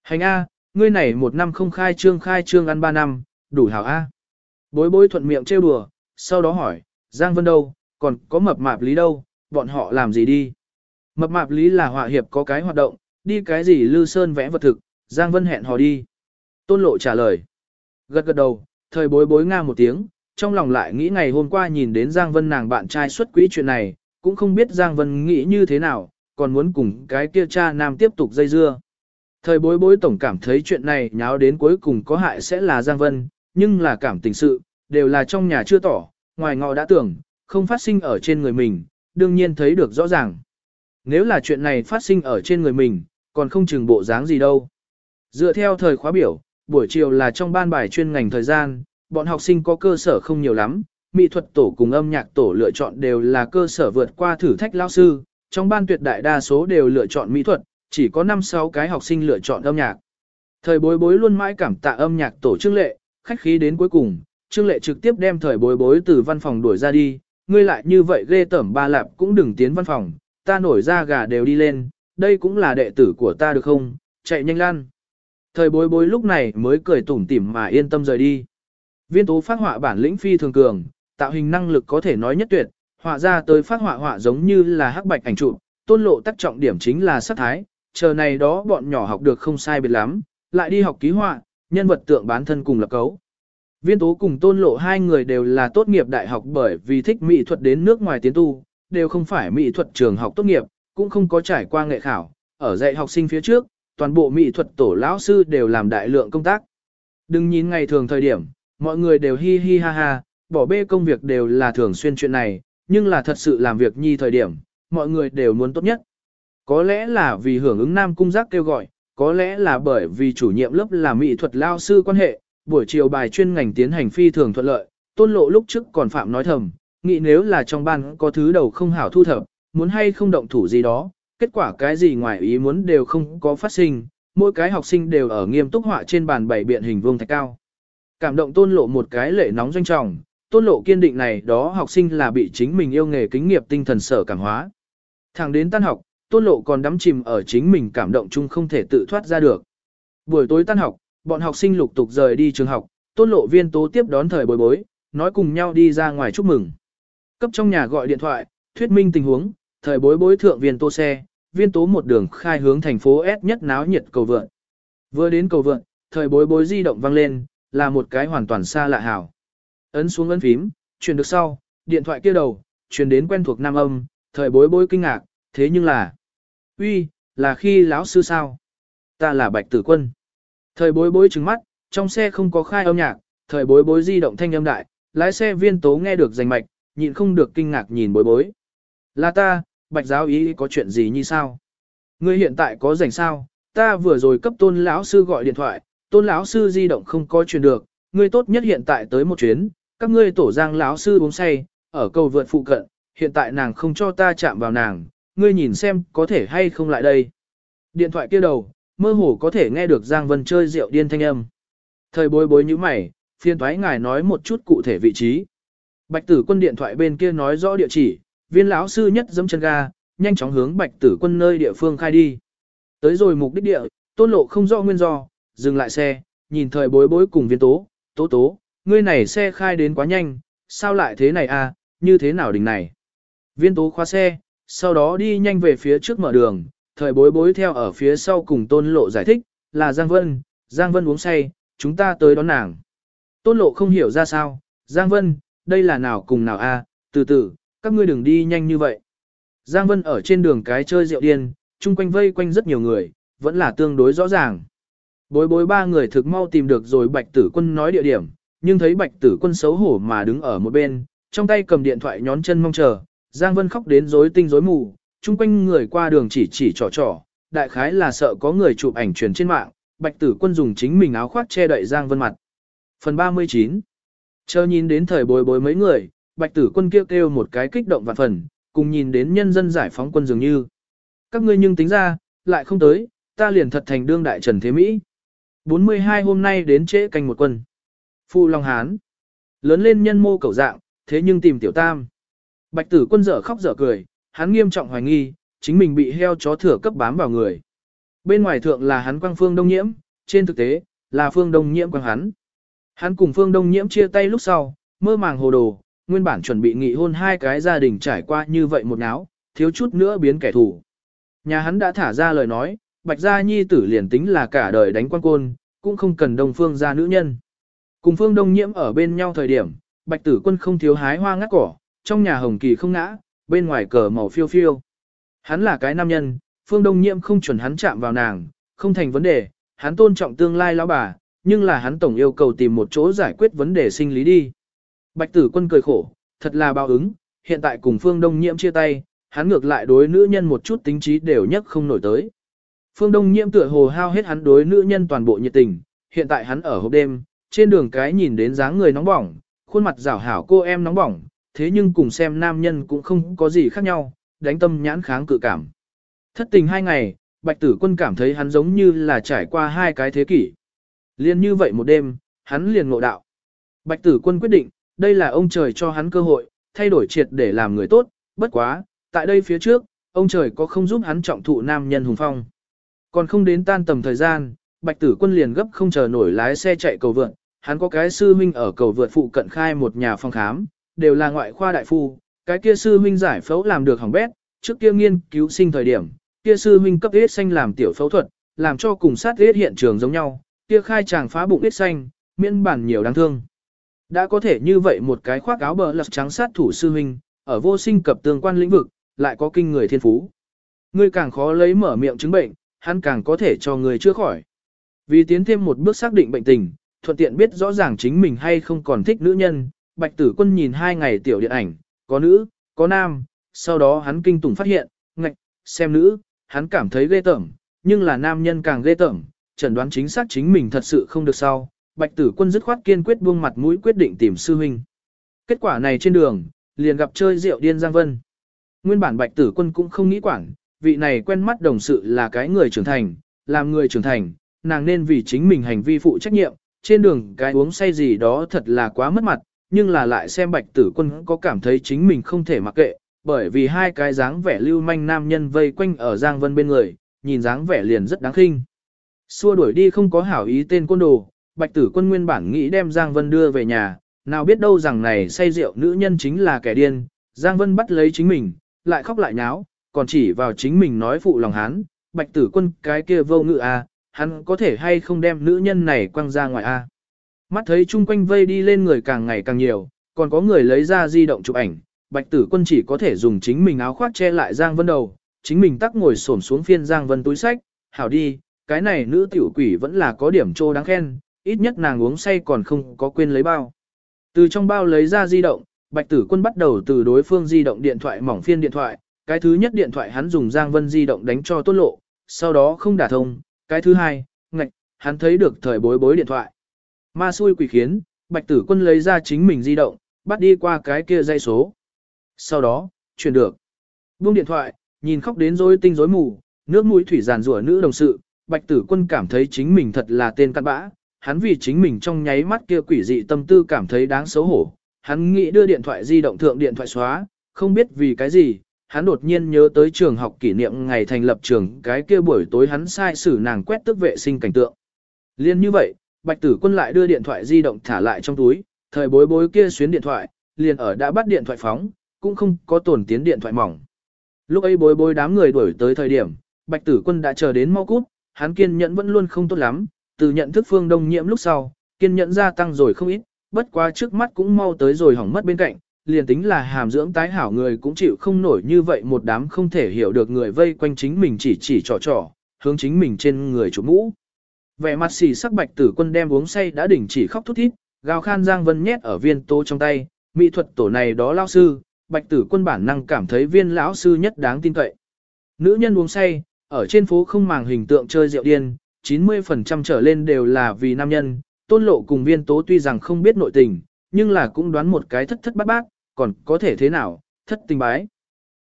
S1: Hành A, ngươi này một năm không khai trương khai trương ăn ba năm, đủ hảo A. Bối bối thuận miệng trêu đùa, sau đó hỏi, Giang Vân đâu, còn có mập mạp lý đâu, bọn họ làm gì đi. Mập mạp lý là họa hiệp có cái hoạt động, đi cái gì Lư Sơn vẽ vật thực, Giang Vân hẹn hò đi. Tôn lộ trả lời. Gật gật đầu, thời bối bối nga một tiếng, trong lòng lại nghĩ ngày hôm qua nhìn đến Giang Vân nàng bạn trai xuất quỹ chuyện này, cũng không biết Giang Vân nghĩ như thế nào, còn muốn cùng cái kia cha nam tiếp tục dây dưa. Thời bối bối tổng cảm thấy chuyện này nháo đến cuối cùng có hại sẽ là Giang Vân, nhưng là cảm tình sự, đều là trong nhà chưa tỏ, ngoài ngọ đã tưởng, không phát sinh ở trên người mình, đương nhiên thấy được rõ ràng. Nếu là chuyện này phát sinh ở trên người mình, còn không chừng bộ dáng gì đâu. Dựa theo thời khóa biểu, buổi chiều là trong ban bài chuyên ngành thời gian, bọn học sinh có cơ sở không nhiều lắm, mỹ thuật tổ cùng âm nhạc tổ lựa chọn đều là cơ sở vượt qua thử thách lao sư, trong ban tuyệt đại đa số đều lựa chọn mỹ thuật, chỉ có 5-6 cái học sinh lựa chọn âm nhạc. Thời bối bối luôn mãi cảm tạ âm nhạc tổ chức lệ, khách khí đến cuối cùng, trương lệ trực tiếp đem thời bối bối từ văn phòng đuổi ra đi, ngươi lại như vậy ghê tẩm ba lạp cũng đừng tiến văn phòng, ta nổi ra gà đều đi lên, đây cũng là đệ tử của ta được không, chạy nhanh lan. Thời bối bối lúc này mới cười tủm tỉm mà yên tâm rời đi. Viên tố phát họa bản lĩnh phi thường cường, tạo hình năng lực có thể nói nhất tuyệt, họa ra tới phát họa họa giống như là hắc bạch ảnh trụ, tôn lộ tác trọng điểm chính là sắc thái, chờ này đó bọn nhỏ học được không sai biệt lắm, lại đi học ký họa, nhân vật tượng bán thân cùng lập cấu. Viên tố cùng tôn lộ hai người đều là tốt nghiệp đại học bởi vì thích mỹ thuật đến nước ngoài tiến tu, đều không phải mỹ thuật trường học tốt nghiệp, cũng không có trải qua nghệ khảo, ở dạy học sinh phía trước, toàn bộ mỹ thuật tổ lão sư đều làm đại lượng công tác. Đừng nhìn ngày thường thời điểm, mọi người đều hi hi ha ha, bỏ bê công việc đều là thường xuyên chuyện này, nhưng là thật sự làm việc nhi thời điểm, mọi người đều muốn tốt nhất. Có lẽ là vì hưởng ứng Nam Cung Giác kêu gọi, có lẽ là bởi vì chủ nhiệm lớp là mỹ thuật lao sư quan hệ, buổi chiều bài chuyên ngành tiến hành phi thường thuận lợi, tôn lộ lúc trước còn phạm nói thầm, nghĩ nếu là trong ban có thứ đầu không hảo thu thập, muốn hay không động thủ gì đó, kết quả cái gì ngoài ý muốn đều không có phát sinh, mỗi cái học sinh đều ở nghiêm túc họa trên bàn bảy biện hình vuông thạch cao. Cảm động tôn lộ một cái lệ nóng doanh trọng, tôn lộ kiên định này đó học sinh là bị chính mình yêu nghề kính nghiệp tinh thần sở cảm hóa. Thẳng đến tan học, tôn lộ còn đắm chìm ở chính mình cảm động chung không thể tự thoát ra được. Buổi tối tan học, bọn học sinh lục tục rời đi trường học, tôn lộ viên tố tiếp đón thời bối bối, nói cùng nhau đi ra ngoài chúc mừng. Cấp trong nhà gọi điện thoại, thuyết minh tình huống, thời bối bối thượng viên tô xe, viên tố một đường khai hướng thành phố S nhất náo nhiệt cầu vượn. Vừa đến cầu vượn, thời bối bối di động vang lên, là một cái hoàn toàn xa lạ hảo. Ấn xuống ấn phím, truyền được sau, điện thoại kia đầu, truyền đến quen thuộc nam âm, thời bối bối kinh ngạc, thế nhưng là uy, là khi lão sư sao? Ta là Bạch Tử Quân. Thời bối bối trừng mắt, trong xe không có khai âm nhạc, thời bối bối di động thanh âm đại, lái xe viên tố nghe được rành mạch, nhịn không được kinh ngạc nhìn bối bối. Là ta, Bạch giáo ý có chuyện gì như sao? Ngươi hiện tại có rảnh sao? Ta vừa rồi cấp tôn lão sư gọi điện thoại, tôn lão sư di động không có truyền được, ngươi tốt nhất hiện tại tới một chuyến, các ngươi tổ giang lão sư uống say, ở cầu vượt phụ cận, hiện tại nàng không cho ta chạm vào nàng, ngươi nhìn xem có thể hay không lại đây. Điện thoại kia đầu, mơ hồ có thể nghe được Giang Vân chơi rượu điên thanh âm. Thời bối bối như mày, phiên thoái ngài nói một chút cụ thể vị trí. Bạch tử quân điện thoại bên kia nói rõ địa chỉ, viên lão sư nhất dẫm chân ga, nhanh chóng hướng bạch tử quân nơi địa phương khai đi. Tới rồi mục đích địa, tôn lộ không rõ nguyên do, dừng lại xe, nhìn thời bối bối cùng viên tố, tố tố, ngươi này xe khai đến quá nhanh, sao lại thế này à, như thế nào đỉnh này. Viên tố khóa xe, sau đó đi nhanh về phía trước mở đường, thời bối bối theo ở phía sau cùng tôn lộ giải thích, là Giang Vân, Giang Vân uống say, chúng ta tới đón nàng. Tôn lộ không hiểu ra sao, Giang Vân, đây là nào cùng nào a? từ từ, các ngươi đừng đi nhanh như vậy. Giang Vân ở trên đường cái chơi rượu điên, chung quanh vây quanh rất nhiều người, vẫn là tương đối rõ ràng. Bối bối ba người thực mau tìm được rồi bạch tử quân nói địa điểm, nhưng thấy bạch tử quân xấu hổ mà đứng ở một bên, trong tay cầm điện thoại nhón chân mong chờ, Giang Vân khóc đến rối tinh rối mù, chung quanh người qua đường chỉ chỉ trò trò, đại khái là sợ có người chụp ảnh truyền trên mạng, bạch tử quân dùng chính mình áo khoác che đậy Giang Vân mặt. Phần 39 Chờ nhìn đến thời bối bối mấy người, bạch tử quân kêu kêu một cái kích động vạn phần, cùng nhìn đến nhân dân giải phóng quân dường như. Các ngươi nhưng tính ra, lại không tới, ta liền thật thành đương đại trần thế Mỹ. 42 hôm nay đến trễ canh một quân. Phu Long Hán. Lớn lên nhân mô cầu dạng, thế nhưng tìm tiểu tam. Bạch tử quân dở khóc dở cười, hắn nghiêm trọng hoài nghi, chính mình bị heo chó thừa cấp bám vào người. Bên ngoài thượng là hắn quang phương đông nhiễm, trên thực tế, là phương đông nhiễm quăng hắn. Hắn cùng phương đông nhiễm chia tay lúc sau, mơ màng hồ đồ, nguyên bản chuẩn bị nghị hôn hai cái gia đình trải qua như vậy một náo, thiếu chút nữa biến kẻ thù. Nhà hắn đã thả ra lời nói, bạch gia nhi tử liền tính là cả đời đánh quan côn, cũng không cần đông phương gia nữ nhân. Cùng phương đông nhiễm ở bên nhau thời điểm, bạch tử quân không thiếu hái hoa ngắt cỏ, trong nhà hồng kỳ không ngã, bên ngoài cờ màu phiêu phiêu. Hắn là cái nam nhân, phương đông nhiễm không chuẩn hắn chạm vào nàng, không thành vấn đề, hắn tôn trọng tương lai lão bà, nhưng là hắn tổng yêu cầu tìm một chỗ giải quyết vấn đề sinh lý đi. Bạch tử quân cười khổ, thật là bao ứng, hiện tại cùng phương đông nhiễm chia tay, hắn ngược lại đối nữ nhân một chút tính trí đều nhất không nổi tới. Phương Đông Nhiễm tựa hồ hao hết hắn đối nữ nhân toàn bộ nhiệt tình, hiện tại hắn ở hộp đêm, trên đường cái nhìn đến dáng người nóng bỏng, khuôn mặt rảo hảo cô em nóng bỏng, thế nhưng cùng xem nam nhân cũng không có gì khác nhau, đánh tâm nhãn kháng cự cảm. Thất tình hai ngày, Bạch Tử Quân cảm thấy hắn giống như là trải qua hai cái thế kỷ. Liên như vậy một đêm, hắn liền ngộ đạo. Bạch Tử Quân quyết định, đây là ông trời cho hắn cơ hội, thay đổi triệt để làm người tốt, bất quá, tại đây phía trước, ông trời có không giúp hắn trọng thụ nam nhân hùng phong. Còn không đến tan tầm thời gian, Bạch Tử Quân liền gấp không chờ nổi lái xe chạy cầu vượt, hắn có cái sư huynh ở cầu vượt phụ cận khai một nhà phòng khám, đều là ngoại khoa đại phu, cái kia sư huynh giải phẫu làm được hỏng bét, trước kia nghiên cứu sinh thời điểm, kia sư huynh cấp huyết xanh làm tiểu phẫu thuật, làm cho cùng sát huyết hiện trường giống nhau, kia khai chàng phá bụng huyết xanh, miễn bản nhiều đáng thương. Đã có thể như vậy một cái khoác áo bờ lật trắng sát thủ sư huynh, ở vô sinh cập tương quan lĩnh vực, lại có kinh người thiên phú. Ngươi càng khó lấy mở miệng chứng bệnh, hắn càng có thể cho người chữa khỏi. Vì tiến thêm một bước xác định bệnh tình, thuận tiện biết rõ ràng chính mình hay không còn thích nữ nhân, Bạch Tử Quân nhìn hai ngày tiểu điện ảnh, có nữ, có nam, sau đó hắn kinh tủng phát hiện, ngạch, xem nữ, hắn cảm thấy ghê tởm, nhưng là nam nhân càng ghê tởm, chẩn đoán chính xác chính mình thật sự không được sau. Bạch Tử Quân dứt khoát kiên quyết buông mặt mũi quyết định tìm sư huynh. Kết quả này trên đường, liền gặp chơi rượu điên Giang Vân. Nguyên bản Bạch Tử Quân cũng không nghĩ quản, vị này quen mắt đồng sự là cái người trưởng thành, làm người trưởng thành, nàng nên vì chính mình hành vi phụ trách nhiệm, trên đường cái uống say gì đó thật là quá mất mặt, nhưng là lại xem bạch tử quân có cảm thấy chính mình không thể mặc kệ, bởi vì hai cái dáng vẻ lưu manh nam nhân vây quanh ở Giang Vân bên người, nhìn dáng vẻ liền rất đáng khinh. Xua đuổi đi không có hảo ý tên quân đồ, bạch tử quân nguyên bản nghĩ đem Giang Vân đưa về nhà, nào biết đâu rằng này say rượu nữ nhân chính là kẻ điên, Giang Vân bắt lấy chính mình, lại khóc lại nháo, còn chỉ vào chính mình nói phụ lòng hắn, bạch tử quân cái kia vô ngự à, hắn có thể hay không đem nữ nhân này quăng ra ngoài a à. Mắt thấy chung quanh vây đi lên người càng ngày càng nhiều, còn có người lấy ra di động chụp ảnh, bạch tử quân chỉ có thể dùng chính mình áo khoác che lại Giang Vân đầu, chính mình tắc ngồi xổm xuống phiên Giang Vân túi sách, hảo đi, cái này nữ tiểu quỷ vẫn là có điểm trô đáng khen, ít nhất nàng uống say còn không có quên lấy bao. Từ trong bao lấy ra di động, bạch tử quân bắt đầu từ đối phương di động điện thoại mỏng phiên điện thoại, cái thứ nhất điện thoại hắn dùng Giang Vân di động đánh cho tốt lộ, sau đó không đả thông, cái thứ hai, ngạch, hắn thấy được thời bối bối điện thoại. Ma xui quỷ khiến, bạch tử quân lấy ra chính mình di động, bắt đi qua cái kia dây số. Sau đó, chuyển được. Buông điện thoại, nhìn khóc đến rối tinh rối mù, nước mũi thủy giàn rủa nữ đồng sự, bạch tử quân cảm thấy chính mình thật là tên cặn bã, hắn vì chính mình trong nháy mắt kia quỷ dị tâm tư cảm thấy đáng xấu hổ. Hắn nghĩ đưa điện thoại di động thượng điện thoại xóa, không biết vì cái gì, hắn đột nhiên nhớ tới trường học kỷ niệm ngày thành lập trường cái kia buổi tối hắn sai xử nàng quét tức vệ sinh cảnh tượng. Liên như vậy, Bạch Tử Quân lại đưa điện thoại di động thả lại trong túi, thời bối bối kia xuyến điện thoại, liền ở đã bắt điện thoại phóng, cũng không có tổn tiến điện thoại mỏng. Lúc ấy bối bối đám người đuổi tới thời điểm, Bạch Tử Quân đã chờ đến mau cút, hắn kiên nhẫn vẫn luôn không tốt lắm, từ nhận thức phương đông nhiễm lúc sau, kiên nhẫn gia tăng rồi không ít, bất quá trước mắt cũng mau tới rồi hỏng mất bên cạnh, liền tính là hàm dưỡng tái hảo người cũng chịu không nổi như vậy một đám không thể hiểu được người vây quanh chính mình chỉ chỉ trò trò, hướng chính mình trên người chủ mũ. Vẻ mặt xì sắc bạch tử quân đem uống say đã đỉnh chỉ khóc thút thít, gào khan Giang Vân nhét ở viên tố trong tay, mỹ thuật tổ này đó lao sư, bạch tử quân bản năng cảm thấy viên lão sư nhất đáng tin cậy. Nữ nhân uống say, ở trên phố không màng hình tượng chơi rượu điên, 90% trở lên đều là vì nam nhân, tôn lộ cùng viên tố tuy rằng không biết nội tình, nhưng là cũng đoán một cái thất thất bát bát, còn có thể thế nào, thất tình bái.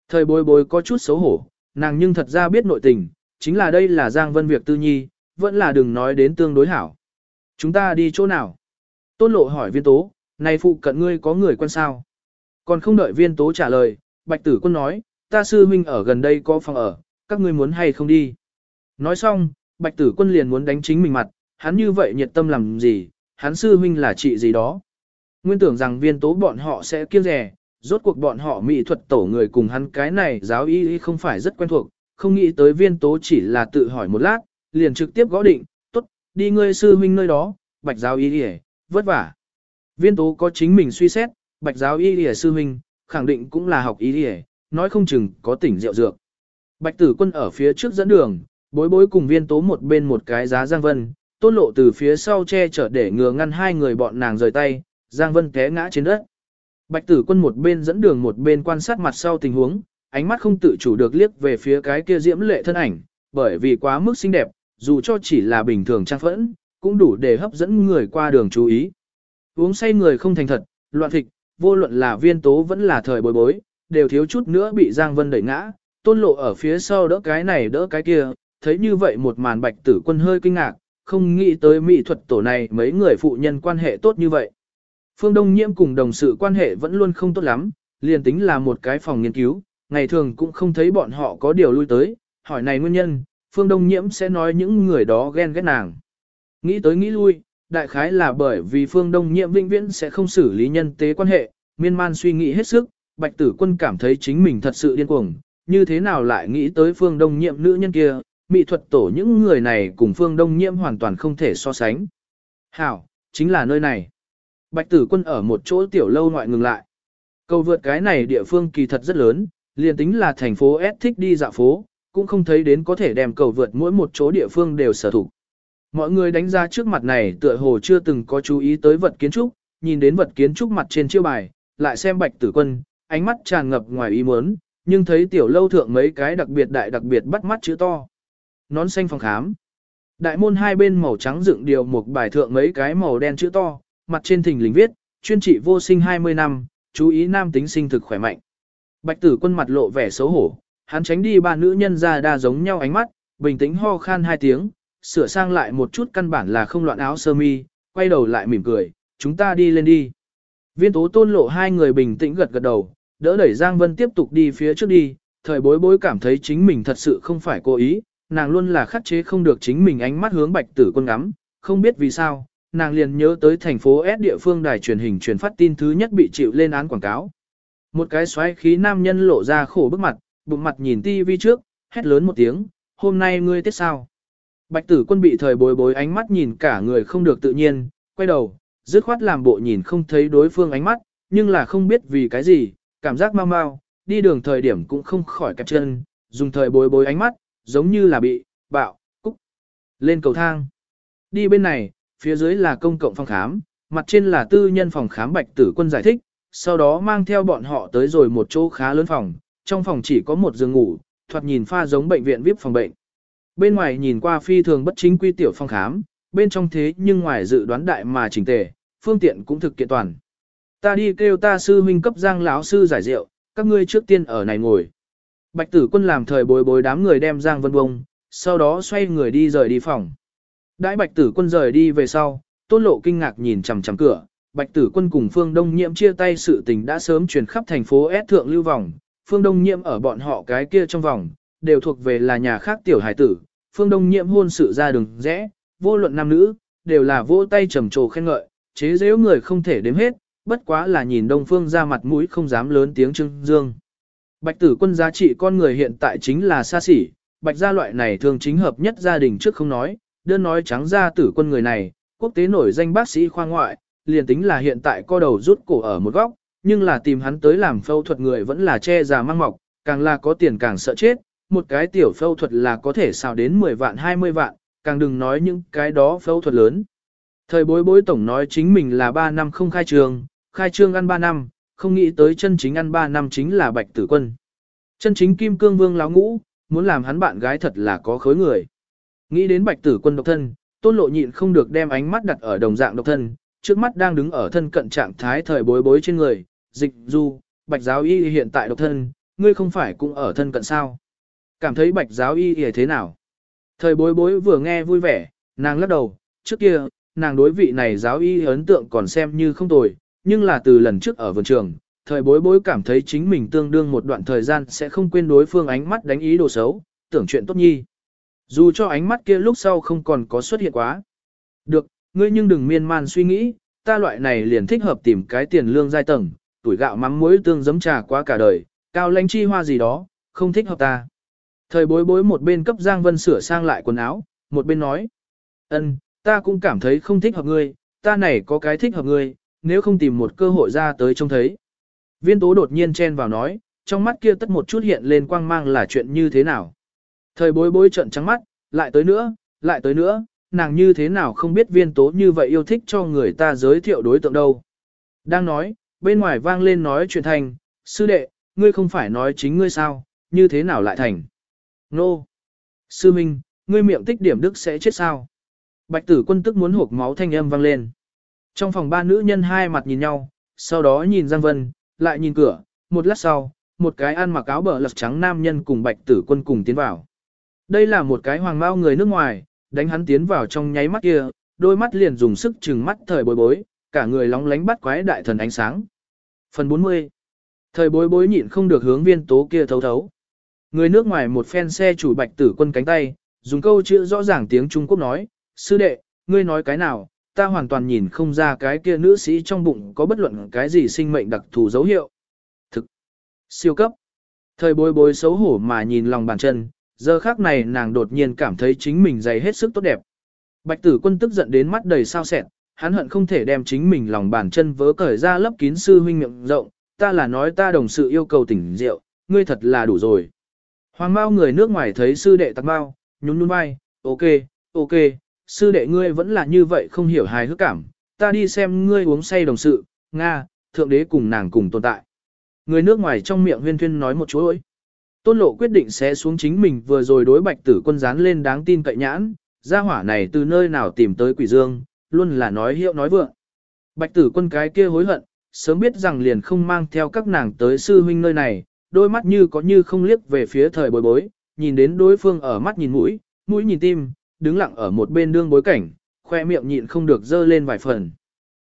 S1: Thời bối bối có chút xấu hổ, nàng nhưng thật ra biết nội tình, chính là đây là Giang Vân việc tư nhi, vẫn là đừng nói đến tương đối hảo. Chúng ta đi chỗ nào? Tôn lộ hỏi viên tố, này phụ cận ngươi có người quen sao? Còn không đợi viên tố trả lời, bạch tử quân nói, ta sư huynh ở gần đây có phòng ở, các ngươi muốn hay không đi? Nói xong, bạch tử quân liền muốn đánh chính mình mặt, hắn như vậy nhiệt tâm làm gì, hắn sư huynh là trị gì đó. Nguyên tưởng rằng viên tố bọn họ sẽ kiêng rẻ, rốt cuộc bọn họ mỹ thuật tổ người cùng hắn cái này giáo y không phải rất quen thuộc, không nghĩ tới viên tố chỉ là tự hỏi một lát, liền trực tiếp gõ định, tốt, đi ngươi sư huynh nơi đó, bạch giáo y lìa, vất vả. Viên tố có chính mình suy xét, bạch giáo y lìa sư huynh, khẳng định cũng là học y lìa, nói không chừng có tỉnh rượu dược. Bạch tử quân ở phía trước dẫn đường, bối bối cùng viên tố một bên một cái giá giang vân, tôn lộ từ phía sau che chở để ngừa ngăn hai người bọn nàng rời tay, Giang Vân té ngã trên đất. Bạch tử quân một bên dẫn đường một bên quan sát mặt sau tình huống, ánh mắt không tự chủ được liếc về phía cái kia diễm lệ thân ảnh, bởi vì quá mức xinh đẹp, dù cho chỉ là bình thường trang phẫn, cũng đủ để hấp dẫn người qua đường chú ý. Uống say người không thành thật, loạn thịt, vô luận là viên tố vẫn là thời bối bối, đều thiếu chút nữa bị Giang Vân đẩy ngã, tôn lộ ở phía sau đỡ cái này đỡ cái kia, thấy như vậy một màn bạch tử quân hơi kinh ngạc, không nghĩ tới mỹ thuật tổ này mấy người phụ nhân quan hệ tốt như vậy. Phương Đông Nhiễm cùng đồng sự quan hệ vẫn luôn không tốt lắm, liền tính là một cái phòng nghiên cứu, ngày thường cũng không thấy bọn họ có điều lui tới, hỏi này nguyên nhân, Phương Đông Nhiễm sẽ nói những người đó ghen ghét nàng. Nghĩ tới nghĩ lui, đại khái là bởi vì Phương Đông Nhiễm vĩnh viễn sẽ không xử lý nhân tế quan hệ, miên man suy nghĩ hết sức, Bạch Tử Quân cảm thấy chính mình thật sự điên cuồng, như thế nào lại nghĩ tới Phương Đông Nhiễm nữ nhân kia, mỹ thuật tổ những người này cùng Phương Đông Nhiễm hoàn toàn không thể so sánh. Hảo, chính là nơi này. Bạch tử quân ở một chỗ tiểu lâu ngoại ngừng lại. Cầu vượt cái này địa phương kỳ thật rất lớn, liền tính là thành phố S thích đi dạo phố, cũng không thấy đến có thể đem cầu vượt mỗi một chỗ địa phương đều sở thủ. Mọi người đánh ra trước mặt này tựa hồ chưa từng có chú ý tới vật kiến trúc, nhìn đến vật kiến trúc mặt trên chiêu bài, lại xem bạch tử quân, ánh mắt tràn ngập ngoài ý muốn, nhưng thấy tiểu lâu thượng mấy cái đặc biệt đại đặc biệt bắt mắt chữ to. Nón xanh phòng khám. Đại môn hai bên màu trắng dựng điều một bài thượng mấy cái màu đen chữ to, mặt trên thình lình viết, chuyên trị vô sinh 20 năm, chú ý nam tính sinh thực khỏe mạnh. Bạch tử quân mặt lộ vẻ xấu hổ, hắn tránh đi ba nữ nhân ra đa giống nhau ánh mắt, bình tĩnh ho khan hai tiếng, sửa sang lại một chút căn bản là không loạn áo sơ mi, quay đầu lại mỉm cười, chúng ta đi lên đi. Viên tố tôn lộ hai người bình tĩnh gật gật đầu, đỡ đẩy Giang Vân tiếp tục đi phía trước đi, thời bối bối cảm thấy chính mình thật sự không phải cố ý, nàng luôn là khắc chế không được chính mình ánh mắt hướng bạch tử quân ngắm, không biết vì sao, nàng liền nhớ tới thành phố S địa phương đài truyền hình truyền phát tin thứ nhất bị chịu lên án quảng cáo. Một cái xoáy khí nam nhân lộ ra khổ bức mặt, bụng mặt nhìn tivi trước, hét lớn một tiếng, hôm nay ngươi tiết sao. Bạch tử quân bị thời bối bối ánh mắt nhìn cả người không được tự nhiên, quay đầu, dứt khoát làm bộ nhìn không thấy đối phương ánh mắt, nhưng là không biết vì cái gì, cảm giác mau mau, đi đường thời điểm cũng không khỏi kẹp chân, dùng thời bối bối ánh mắt, giống như là bị, bạo, cúc. Lên cầu thang. Đi bên này, phía dưới là công cộng phòng khám, mặt trên là tư nhân phòng khám bạch tử quân giải thích, sau đó mang theo bọn họ tới rồi một chỗ khá lớn phòng, trong phòng chỉ có một giường ngủ, thoạt nhìn pha giống bệnh viện VIP phòng bệnh. Bên ngoài nhìn qua phi thường bất chính quy tiểu phòng khám, bên trong thế nhưng ngoài dự đoán đại mà chỉnh tề, phương tiện cũng thực kiện toàn. Ta đi kêu ta sư huynh cấp giang lão sư giải rượu, các ngươi trước tiên ở này ngồi. Bạch tử quân làm thời bồi bồi đám người đem giang vân bông, sau đó xoay người đi rời đi phòng. Đãi bạch tử quân rời đi về sau, tôn lộ kinh ngạc nhìn chằm chằm cửa, bạch tử quân cùng phương đông nhiễm chia tay sự tình đã sớm truyền khắp thành phố S thượng lưu vòng, phương đông nhiễm ở bọn họ cái kia trong vòng, đều thuộc về là nhà khác tiểu hải tử, phương đông nhiễm hôn sự ra đường rẽ, vô luận nam nữ, đều là vỗ tay trầm trồ khen ngợi, chế giễu người không thể đếm hết, bất quá là nhìn đông phương ra mặt mũi không dám lớn tiếng trưng dương. Bạch tử quân giá trị con người hiện tại chính là xa xỉ, bạch gia loại này thường chính hợp nhất gia đình trước không nói, đơn nói trắng ra tử quân người này, quốc tế nổi danh bác sĩ khoa ngoại, liền tính là hiện tại co đầu rút cổ ở một góc, nhưng là tìm hắn tới làm phẫu thuật người vẫn là che già mang mọc, càng là có tiền càng sợ chết, một cái tiểu phẫu thuật là có thể xào đến 10 vạn 20 vạn, càng đừng nói những cái đó phẫu thuật lớn. Thời bối bối tổng nói chính mình là 3 năm không khai trường, khai trương ăn 3 năm, không nghĩ tới chân chính ăn 3 năm chính là bạch tử quân. Chân chính kim cương vương láo ngũ, muốn làm hắn bạn gái thật là có khối người. Nghĩ đến bạch tử quân độc thân, tôn lộ nhịn không được đem ánh mắt đặt ở đồng dạng độc thân, trước mắt đang đứng ở thân cận trạng thái thời bối bối trên người, dịch du, bạch giáo y hiện tại độc thân, ngươi không phải cũng ở thân cận sao. Cảm thấy bạch giáo y y thế nào? Thời bối bối vừa nghe vui vẻ, nàng lắc đầu, trước kia, nàng đối vị này giáo y ấn tượng còn xem như không tồi, nhưng là từ lần trước ở vườn trường, thời bối bối cảm thấy chính mình tương đương một đoạn thời gian sẽ không quên đối phương ánh mắt đánh ý đồ xấu, tưởng chuyện tốt nhi. Dù cho ánh mắt kia lúc sau không còn có xuất hiện quá. Được, ngươi nhưng đừng miên man suy nghĩ, ta loại này liền thích hợp tìm cái tiền lương giai tầng, tuổi gạo mắm muối tương giấm trà quá cả đời, cao lãnh chi hoa gì đó, không thích hợp ta. Thời bối bối một bên cấp Giang Vân sửa sang lại quần áo, một bên nói. ân, ta cũng cảm thấy không thích hợp ngươi, ta này có cái thích hợp ngươi, nếu không tìm một cơ hội ra tới trông thấy. Viên tố đột nhiên chen vào nói, trong mắt kia tất một chút hiện lên quang mang là chuyện như thế nào. Thời bối bối trận trắng mắt, lại tới nữa, lại tới nữa, nàng như thế nào không biết viên tố như vậy yêu thích cho người ta giới thiệu đối tượng đâu. Đang nói, bên ngoài vang lên nói chuyện thành, sư đệ, ngươi không phải nói chính ngươi sao, như thế nào lại thành. Nô! Sư Minh, ngươi miệng tích điểm đức sẽ chết sao? Bạch tử quân tức muốn hộp máu thanh âm vang lên. Trong phòng ba nữ nhân hai mặt nhìn nhau, sau đó nhìn Giang Vân, lại nhìn cửa, một lát sau, một cái ăn mặc áo bờ lật trắng nam nhân cùng bạch tử quân cùng tiến vào. Đây là một cái hoàng mao người nước ngoài, đánh hắn tiến vào trong nháy mắt kia, đôi mắt liền dùng sức trừng mắt thời bối bối, cả người lóng lánh bắt quái đại thần ánh sáng. Phần 40 Thời bối bối nhịn không được hướng viên tố kia thấu thấu. Người nước ngoài một phen xe chủ bạch tử quân cánh tay, dùng câu chữ rõ ràng tiếng Trung Quốc nói, sư đệ, ngươi nói cái nào, ta hoàn toàn nhìn không ra cái kia nữ sĩ trong bụng có bất luận cái gì sinh mệnh đặc thù dấu hiệu. Thực, siêu cấp. Thời bối bối xấu hổ mà nhìn lòng bàn chân, giờ khác này nàng đột nhiên cảm thấy chính mình dày hết sức tốt đẹp. Bạch tử quân tức giận đến mắt đầy sao sẹn, hắn hận không thể đem chính mình lòng bàn chân vớ cởi ra lấp kín sư huynh miệng rộng, ta là nói ta đồng sự yêu cầu tỉnh rượu, ngươi thật là đủ rồi. Hoàng Mao người nước ngoài thấy sư đệ tặc bao, nhún nhún vai, ok, ok, sư đệ ngươi vẫn là như vậy không hiểu hài hước cảm, ta đi xem ngươi uống say đồng sự, Nga, thượng đế cùng nàng cùng tồn tại. Người nước ngoài trong miệng huyên thuyên nói một chú ơi. Tôn lộ quyết định sẽ xuống chính mình vừa rồi đối bạch tử quân dán lên đáng tin cậy nhãn, gia hỏa này từ nơi nào tìm tới quỷ dương, luôn là nói hiệu nói vượng. Bạch tử quân cái kia hối hận, sớm biết rằng liền không mang theo các nàng tới sư huynh nơi này, đôi mắt như có như không liếc về phía thời bối bối, nhìn đến đối phương ở mắt nhìn mũi, mũi nhìn tim, đứng lặng ở một bên đương bối cảnh, khoe miệng nhịn không được dơ lên vài phần.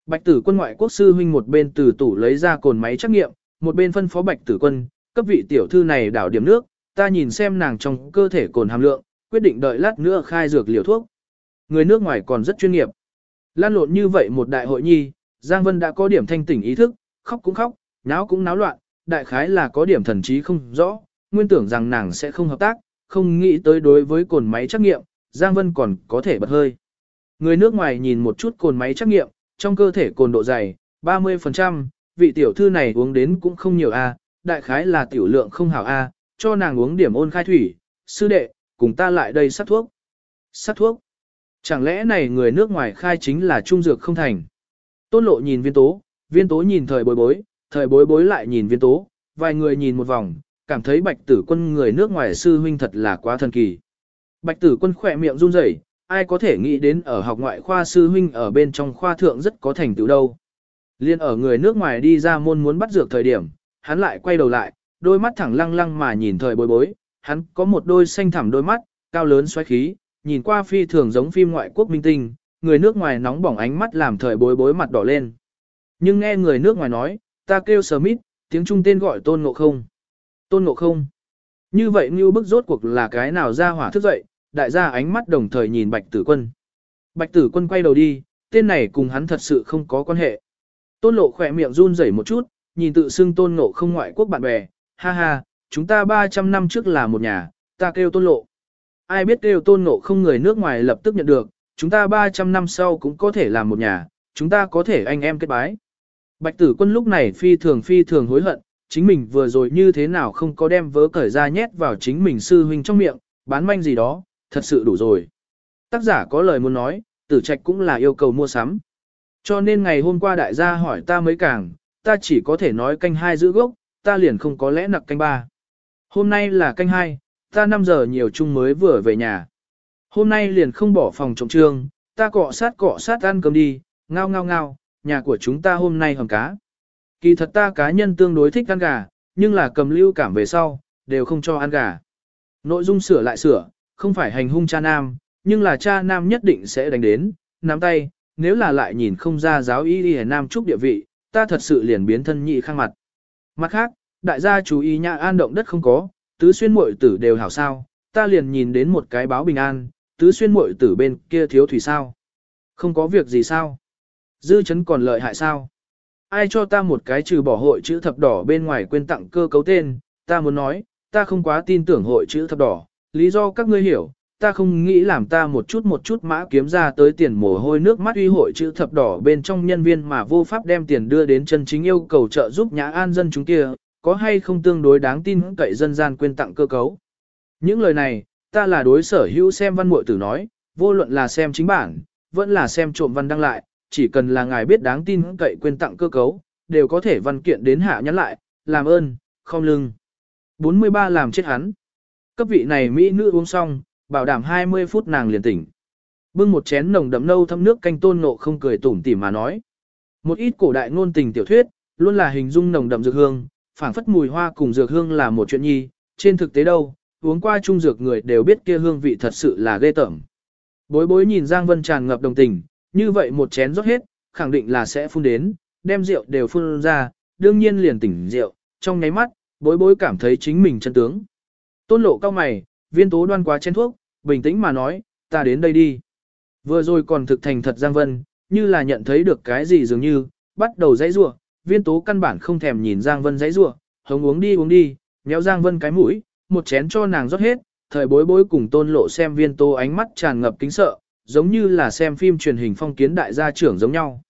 S1: Bạch tử quân ngoại quốc sư huynh một bên từ tủ lấy ra cồn máy trắc nghiệm, một bên phân phó bạch tử quân, cấp vị tiểu thư này đảo điểm nước, ta nhìn xem nàng trong cơ thể cồn hàm lượng, quyết định đợi lát nữa khai dược liều thuốc. Người nước ngoài còn rất chuyên nghiệp. Lan lộn như vậy một đại hội nhi, Giang Vân đã có điểm thanh tỉnh ý thức, khóc cũng khóc, náo cũng náo loạn, đại khái là có điểm thần trí không rõ, nguyên tưởng rằng nàng sẽ không hợp tác, không nghĩ tới đối với cồn máy trắc nghiệm, Giang Vân còn có thể bật hơi. Người nước ngoài nhìn một chút cồn máy trắc nghiệm, trong cơ thể cồn độ dày, 30%, vị tiểu thư này uống đến cũng không nhiều a, đại khái là tiểu lượng không hảo a, cho nàng uống điểm ôn khai thủy, sư đệ, cùng ta lại đây sát thuốc. Sát thuốc? Chẳng lẽ này người nước ngoài khai chính là trung dược không thành? Tôn lộ nhìn viên tố, viên tố nhìn thời bối bối, thời bối bối lại nhìn viên tố, vài người nhìn một vòng, cảm thấy bạch tử quân người nước ngoài sư huynh thật là quá thần kỳ. Bạch tử quân khỏe miệng run rẩy, ai có thể nghĩ đến ở học ngoại khoa sư huynh ở bên trong khoa thượng rất có thành tựu đâu. Liên ở người nước ngoài đi ra môn muốn bắt dược thời điểm, hắn lại quay đầu lại, đôi mắt thẳng lăng lăng mà nhìn thời bối bối, hắn có một đôi xanh thẳm đôi mắt, cao lớn xoáy khí, nhìn qua phi thường giống phim ngoại quốc minh tinh, người nước ngoài nóng bỏng ánh mắt làm thời bối bối mặt đỏ lên. Nhưng nghe người nước ngoài nói, ta kêu Smith, tiếng Trung tên gọi Tôn Ngộ Không. Tôn Ngộ Không. Như vậy như bức rốt cuộc là cái nào ra hỏa thức dậy, đại gia ánh mắt đồng thời nhìn Bạch Tử Quân. Bạch Tử Quân quay đầu đi, tên này cùng hắn thật sự không có quan hệ. Tôn Lộ khỏe miệng run rẩy một chút, nhìn tự xưng Tôn Ngộ Không ngoại quốc bạn bè, ha ha, chúng ta 300 năm trước là một nhà, ta kêu Tôn Lộ. Ai biết kêu Tôn Ngộ Không người nước ngoài lập tức nhận được, chúng ta 300 năm sau cũng có thể làm một nhà, chúng ta có thể anh em kết bái. Bạch tử quân lúc này phi thường phi thường hối hận, chính mình vừa rồi như thế nào không có đem vớ cởi ra nhét vào chính mình sư huynh trong miệng, bán manh gì đó, thật sự đủ rồi. Tác giả có lời muốn nói, tử trạch cũng là yêu cầu mua sắm. Cho nên ngày hôm qua đại gia hỏi ta mới càng, ta chỉ có thể nói canh hai giữ gốc, ta liền không có lẽ nặc canh ba. Hôm nay là canh hai, ta 5 giờ nhiều chung mới vừa về nhà. Hôm nay liền không bỏ phòng trọng trương, ta cọ sát cọ sát ăn cơm đi, ngao ngao ngao, nhà của chúng ta hôm nay hầm cá. Kỳ thật ta cá nhân tương đối thích ăn gà, nhưng là cầm lưu cảm về sau, đều không cho ăn gà. Nội dung sửa lại sửa, không phải hành hung cha nam, nhưng là cha nam nhất định sẽ đánh đến, nắm tay, nếu là lại nhìn không ra giáo y y nam trúc địa vị, ta thật sự liền biến thân nhị khang mặt. Mặt khác, đại gia chú ý nhà an động đất không có, tứ xuyên muội tử đều hảo sao, ta liền nhìn đến một cái báo bình an, tứ xuyên muội tử bên kia thiếu thủy sao. Không có việc gì sao. Dư chấn còn lợi hại sao? Ai cho ta một cái trừ bỏ hội chữ thập đỏ bên ngoài quên tặng cơ cấu tên, ta muốn nói, ta không quá tin tưởng hội chữ thập đỏ, lý do các ngươi hiểu, ta không nghĩ làm ta một chút một chút mã kiếm ra tới tiền mồ hôi nước mắt uy hội chữ thập đỏ bên trong nhân viên mà vô pháp đem tiền đưa đến chân chính yêu cầu trợ giúp nhã an dân chúng kia, có hay không tương đối đáng tin cậy dân gian quên tặng cơ cấu. Những lời này, ta là đối sở hữu xem văn muội tử nói, vô luận là xem chính bản, vẫn là xem trộm văn đăng lại, chỉ cần là ngài biết đáng tin cậy quên tặng cơ cấu, đều có thể văn kiện đến hạ nhắn lại, làm ơn, không lưng. 43 làm chết hắn. Cấp vị này Mỹ nữ uống xong, bảo đảm 20 phút nàng liền tỉnh. Bưng một chén nồng đậm nâu thâm nước canh tôn nộ không cười tủm tỉm mà nói. Một ít cổ đại ngôn tình tiểu thuyết, luôn là hình dung nồng đậm dược hương, phảng phất mùi hoa cùng dược hương là một chuyện nhi, trên thực tế đâu, uống qua trung dược người đều biết kia hương vị thật sự là ghê tởm. Bối bối nhìn Giang Vân tràn ngập đồng tình, như vậy một chén rót hết, khẳng định là sẽ phun đến, đem rượu đều phun ra, đương nhiên liền tỉnh rượu, trong nháy mắt, bối bối cảm thấy chính mình chân tướng. Tôn lộ cao mày, viên tố đoan quá chén thuốc, bình tĩnh mà nói, ta đến đây đi. Vừa rồi còn thực thành thật Giang Vân, như là nhận thấy được cái gì dường như, bắt đầu dãy rủa viên tố căn bản không thèm nhìn Giang Vân dãy rủa hống uống đi uống đi, nhéo Giang Vân cái mũi, một chén cho nàng rót hết, thời bối bối cùng tôn lộ xem viên tố ánh mắt tràn ngập kính sợ, giống như là xem phim truyền hình phong kiến đại gia trưởng giống nhau.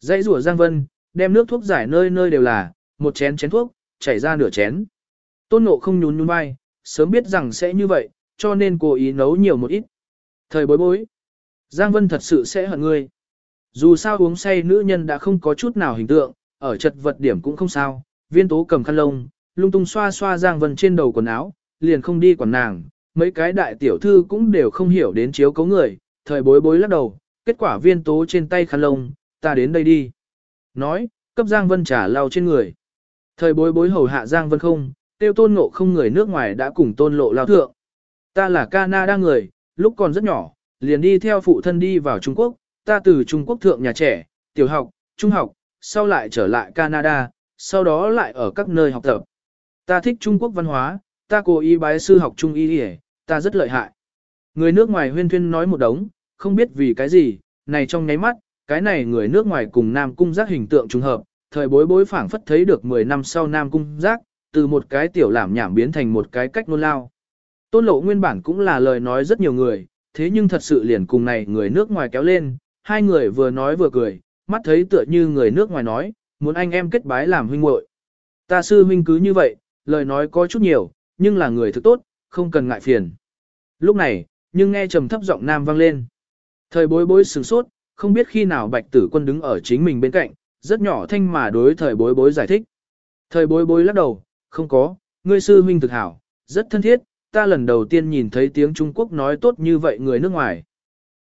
S1: Dãy rủa Giang Vân, đem nước thuốc giải nơi nơi đều là, một chén chén thuốc, chảy ra nửa chén. Tôn nộ không nhún nhún vai, sớm biết rằng sẽ như vậy, cho nên cố ý nấu nhiều một ít. Thời bối bối, Giang Vân thật sự sẽ hận ngươi. Dù sao uống say nữ nhân đã không có chút nào hình tượng, ở chật vật điểm cũng không sao, viên tố cầm khăn lông, lung tung xoa xoa Giang Vân trên đầu quần áo, liền không đi quản nàng, mấy cái đại tiểu thư cũng đều không hiểu đến chiếu cấu người, thời bối bối lắc đầu, kết quả viên tố trên tay khăn lông, ta đến đây đi. Nói, cấp Giang Vân trả lau trên người. Thời bối bối hầu hạ Giang Vân không, tiêu tôn ngộ không người nước ngoài đã cùng tôn lộ lao thượng. Ta là Canada người, lúc còn rất nhỏ, liền đi theo phụ thân đi vào Trung Quốc, ta từ Trung Quốc thượng nhà trẻ, tiểu học, trung học, sau lại trở lại Canada, sau đó lại ở các nơi học tập. Ta thích Trung Quốc văn hóa, ta cố ý bái sư học Trung y ta rất lợi hại. Người nước ngoài huyên thuyên nói một đống, không biết vì cái gì, này trong nháy mắt, cái này người nước ngoài cùng Nam Cung giác hình tượng trùng hợp, thời bối bối phảng phất thấy được 10 năm sau Nam Cung giác, từ một cái tiểu làm nhảm biến thành một cái cách nôn lao. Tôn lộ nguyên bản cũng là lời nói rất nhiều người, thế nhưng thật sự liền cùng này người nước ngoài kéo lên, hai người vừa nói vừa cười, mắt thấy tựa như người nước ngoài nói, muốn anh em kết bái làm huynh muội. Ta sư huynh cứ như vậy, lời nói có chút nhiều, nhưng là người thực tốt, không cần ngại phiền. Lúc này, nhưng nghe trầm thấp giọng nam vang lên. Thời bối bối sửng sốt, không biết khi nào bạch tử quân đứng ở chính mình bên cạnh, rất nhỏ thanh mà đối thời bối bối giải thích. Thời bối bối lắc đầu, không có, ngươi sư huynh thực hảo, rất thân thiết, ta lần đầu tiên nhìn thấy tiếng Trung Quốc nói tốt như vậy người nước ngoài.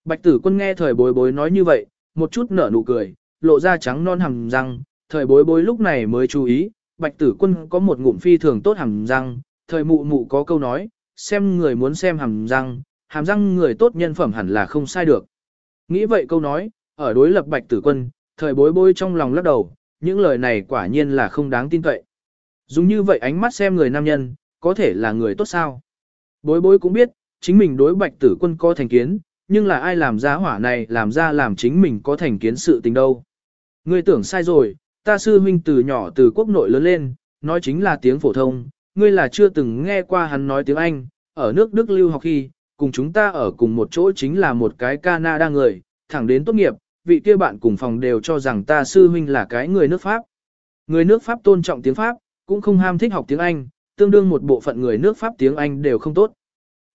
S1: Bạch tử quân nghe thời bối bối nói như vậy, một chút nở nụ cười, lộ ra trắng non hàm răng, thời bối bối lúc này mới chú ý, bạch tử quân có một ngụm phi thường tốt hàm răng, thời mụ mụ có câu nói, xem người muốn xem hàm răng, hàm răng người tốt nhân phẩm hẳn là không sai được. Nghĩ vậy câu nói, ở đối lập bạch tử quân, thời bối bối trong lòng lắc đầu, những lời này quả nhiên là không đáng tin cậy. Dùng như vậy ánh mắt xem người nam nhân, có thể là người tốt sao. Bối bối cũng biết, chính mình đối bạch tử quân có thành kiến, nhưng là ai làm ra hỏa này làm ra làm chính mình có thành kiến sự tình đâu. Ngươi tưởng sai rồi, ta sư huynh từ nhỏ từ quốc nội lớn lên, nói chính là tiếng phổ thông, ngươi là chưa từng nghe qua hắn nói tiếng Anh, ở nước Đức lưu học khi, cùng chúng ta ở cùng một chỗ chính là một cái Canada người, thẳng đến tốt nghiệp, vị kia bạn cùng phòng đều cho rằng ta sư huynh là cái người nước Pháp. Người nước Pháp tôn trọng tiếng Pháp, cũng không ham thích học tiếng Anh, tương đương một bộ phận người nước Pháp tiếng Anh đều không tốt.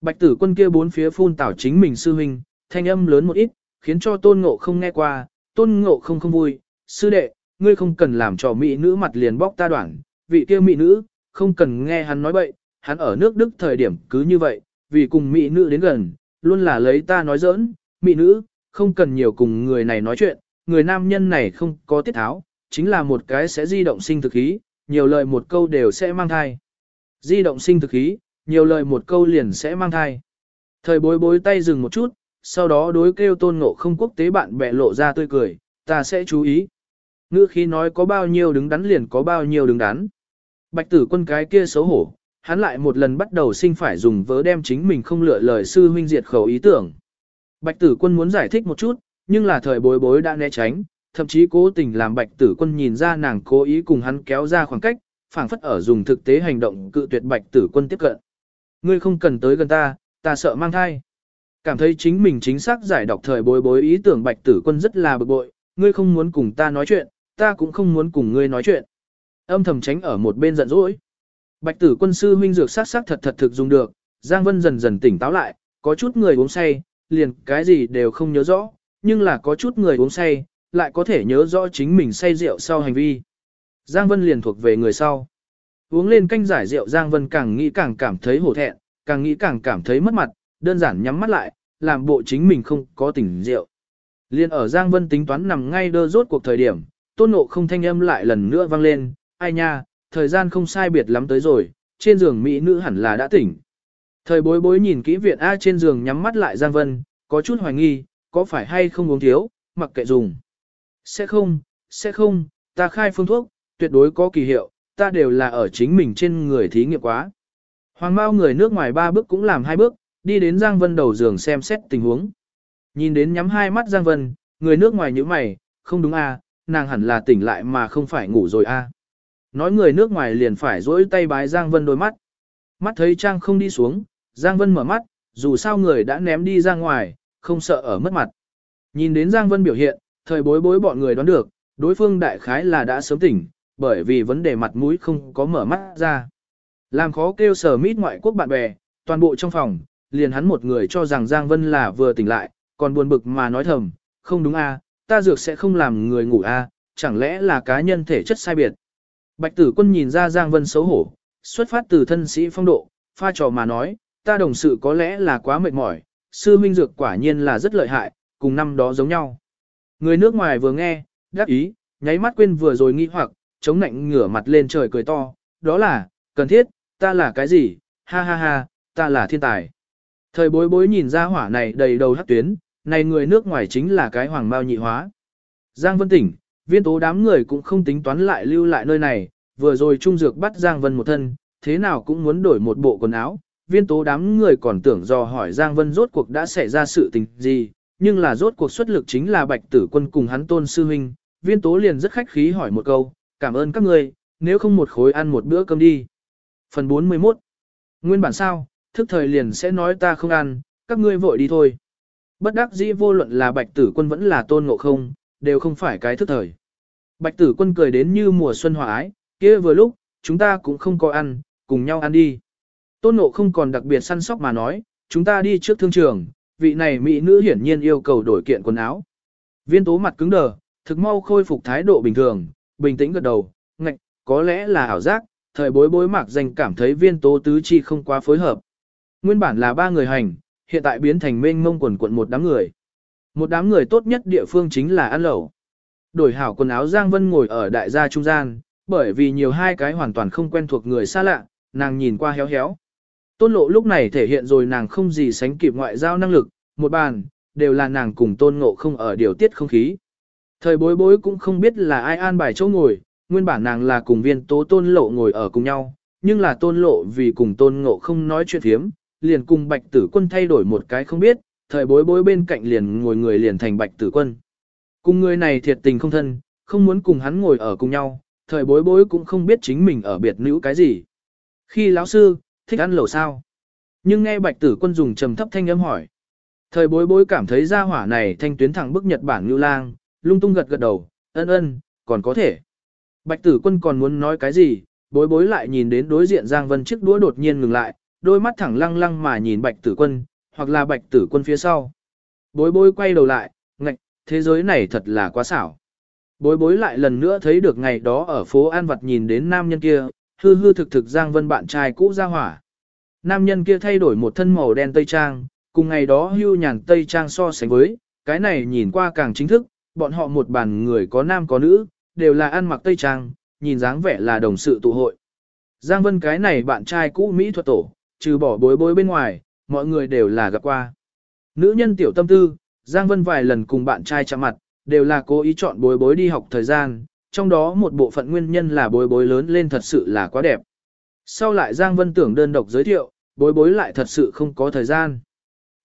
S1: Bạch tử quân kia bốn phía phun tảo chính mình sư huynh, thanh âm lớn một ít, khiến cho tôn ngộ không nghe qua, tôn ngộ không không vui, sư đệ, ngươi không cần làm cho mỹ nữ mặt liền bóc ta đoạn, vị kia mỹ nữ, không cần nghe hắn nói bậy, hắn ở nước Đức thời điểm cứ như vậy, vì cùng mỹ nữ đến gần, luôn là lấy ta nói giỡn, mỹ nữ, không cần nhiều cùng người này nói chuyện, người nam nhân này không có tiết tháo, chính là một cái sẽ di động sinh thực khí, nhiều lời một câu đều sẽ mang thai. Di động sinh thực khí, nhiều lời một câu liền sẽ mang thai. Thời bối bối tay dừng một chút, sau đó đối kêu tôn ngộ không quốc tế bạn bè lộ ra tươi cười, ta sẽ chú ý. Ngữ khi nói có bao nhiêu đứng đắn liền có bao nhiêu đứng đắn. Bạch tử quân cái kia xấu hổ, hắn lại một lần bắt đầu sinh phải dùng vớ đem chính mình không lựa lời sư huynh diệt khẩu ý tưởng. Bạch tử quân muốn giải thích một chút, nhưng là thời bối bối đã né tránh, thậm chí cố tình làm bạch tử quân nhìn ra nàng cố ý cùng hắn kéo ra khoảng cách, phảng phất ở dùng thực tế hành động cự tuyệt bạch tử quân tiếp cận. Ngươi không cần tới gần ta, ta sợ mang thai. Cảm thấy chính mình chính xác giải đọc thời bối bối ý tưởng bạch tử quân rất là bực bội, ngươi không muốn cùng ta nói chuyện, ta cũng không muốn cùng ngươi nói chuyện. Âm thầm tránh ở một bên giận dỗi. Bạch tử quân sư huynh dược sát sát thật thật thực dùng được, Giang Vân dần dần tỉnh táo lại, có chút người uống say, liền cái gì đều không nhớ rõ, nhưng là có chút người uống say, lại có thể nhớ rõ chính mình say rượu sau hành vi. Giang Vân liền thuộc về người sau. Uống lên canh giải rượu Giang Vân càng nghĩ càng cảm thấy hổ thẹn, càng nghĩ càng cảm thấy mất mặt, đơn giản nhắm mắt lại, làm bộ chính mình không có tỉnh rượu. Liên ở Giang Vân tính toán nằm ngay đơ rốt cuộc thời điểm, tôn ngộ không thanh âm lại lần nữa vang lên, ai nha, thời gian không sai biệt lắm tới rồi, trên giường mỹ nữ hẳn là đã tỉnh. Thời bối bối nhìn kỹ viện A trên giường nhắm mắt lại Giang Vân, có chút hoài nghi, có phải hay không uống thiếu, mặc kệ dùng. Sẽ không, sẽ không, ta khai phương thuốc, tuyệt đối có kỳ hiệu, ta đều là ở chính mình trên người thí nghiệm quá. Hoàng bao người nước ngoài ba bước cũng làm hai bước, đi đến Giang Vân đầu giường xem xét tình huống. Nhìn đến nhắm hai mắt Giang Vân, người nước ngoài như mày, không đúng à, nàng hẳn là tỉnh lại mà không phải ngủ rồi à. Nói người nước ngoài liền phải dỗi tay bái Giang Vân đôi mắt. Mắt thấy Trang không đi xuống, Giang Vân mở mắt, dù sao người đã ném đi ra ngoài, không sợ ở mất mặt. Nhìn đến Giang Vân biểu hiện, thời bối bối bọn người đoán được, đối phương đại khái là đã sớm tỉnh, bởi vì vấn đề mặt mũi không có mở mắt ra. Làm khó kêu sở mít ngoại quốc bạn bè, toàn bộ trong phòng, liền hắn một người cho rằng Giang Vân là vừa tỉnh lại, còn buồn bực mà nói thầm, không đúng a, à, ta dược sẽ không làm người ngủ a, à, chẳng lẽ là cá nhân thể chất sai biệt. Bạch tử quân nhìn ra Giang Vân xấu hổ, xuất phát từ thân sĩ phong độ, pha trò mà nói, ta đồng sự có lẽ là quá mệt mỏi, sư minh dược quả nhiên là rất lợi hại, cùng năm đó giống nhau. Người nước ngoài vừa nghe, đáp ý, nháy mắt quên vừa rồi nghi hoặc, chống nạnh ngửa mặt lên trời cười to, đó là, cần thiết, ta là cái gì, ha ha ha, ta là thiên tài. Thời bối bối nhìn ra hỏa này đầy đầu hắc tuyến, này người nước ngoài chính là cái hoàng mao nhị hóa. Giang Vân Tỉnh, viên tố đám người cũng không tính toán lại lưu lại nơi này, vừa rồi Trung Dược bắt Giang Vân một thân, thế nào cũng muốn đổi một bộ quần áo, viên tố đám người còn tưởng dò hỏi Giang Vân rốt cuộc đã xảy ra sự tình gì, nhưng là rốt cuộc xuất lực chính là bạch tử quân cùng hắn tôn sư huynh, viên tố liền rất khách khí hỏi một câu, cảm ơn các người, nếu không một khối ăn một bữa cơm đi. Phần 41 Nguyên bản sao, thức thời liền sẽ nói ta không ăn, các ngươi vội đi thôi. Bất đắc dĩ vô luận là bạch tử quân vẫn là tôn ngộ không, đều không phải cái thức thời. Bạch tử quân cười đến như mùa xuân hòa ái, kia vừa lúc, chúng ta cũng không có ăn, cùng nhau ăn đi. Tôn ngộ không còn đặc biệt săn sóc mà nói, chúng ta đi trước thương trường, vị này mỹ nữ hiển nhiên yêu cầu đổi kiện quần áo. Viên tố mặt cứng đờ, thực mau khôi phục thái độ bình thường, bình tĩnh gật đầu, ngạch, có lẽ là ảo giác, thời bối bối mạc danh cảm thấy viên tố tứ chi không quá phối hợp. Nguyên bản là ba người hành, hiện tại biến thành mênh mông quần quận một đám người. Một đám người tốt nhất địa phương chính là ăn lẩu. Đổi hảo quần áo Giang Vân ngồi ở đại gia trung gian, bởi vì nhiều hai cái hoàn toàn không quen thuộc người xa lạ, nàng nhìn qua héo héo. Tôn lộ lúc này thể hiện rồi nàng không gì sánh kịp ngoại giao năng lực, một bàn, đều là nàng cùng tôn ngộ không ở điều tiết không khí. Thời bối bối cũng không biết là ai an bài chỗ ngồi, nguyên bản nàng là cùng viên tố tôn lộ ngồi ở cùng nhau, nhưng là tôn lộ vì cùng tôn ngộ không nói chuyện thiếm, liền cùng bạch tử quân thay đổi một cái không biết, thời bối bối bên cạnh liền ngồi người liền thành bạch tử quân. Cùng người này thiệt tình không thân, không muốn cùng hắn ngồi ở cùng nhau, thời bối bối cũng không biết chính mình ở biệt nữ cái gì. Khi lão sư, thích ăn lẩu sao? Nhưng nghe bạch tử quân dùng trầm thấp thanh âm hỏi. Thời bối bối cảm thấy ra hỏa này thanh tuyến thẳng bức Nhật Bản như lang, lung tung gật gật đầu, ân ân, còn có thể. Bạch tử quân còn muốn nói cái gì, bối bối lại nhìn đến đối diện Giang Vân chiếc đũa đột nhiên ngừng lại, đôi mắt thẳng lăng lăng mà nhìn bạch tử quân, hoặc là bạch tử quân phía sau. Bối bối quay đầu lại, ngạch, thế giới này thật là quá xảo. Bối bối lại lần nữa thấy được ngày đó ở phố An Vật nhìn đến nam nhân kia, hư hư thực thực Giang Vân bạn trai cũ ra hỏa. Nam nhân kia thay đổi một thân màu đen tây trang, cùng ngày đó hưu nhàn tây trang so sánh với, cái này nhìn qua càng chính thức, bọn họ một bàn người có nam có nữ, đều là ăn mặc tây trang, nhìn dáng vẻ là đồng sự tụ hội. Giang Vân cái này bạn trai cũ Mỹ thuật tổ, trừ bỏ bối bối bên ngoài, mọi người đều là gặp qua. Nữ nhân tiểu tâm tư, Giang Vân vài lần cùng bạn trai chạm mặt, đều là cố ý chọn bối bối đi học thời gian, trong đó một bộ phận nguyên nhân là bối bối lớn lên thật sự là quá đẹp. Sau lại Giang Vân tưởng đơn độc giới thiệu, bối bối lại thật sự không có thời gian.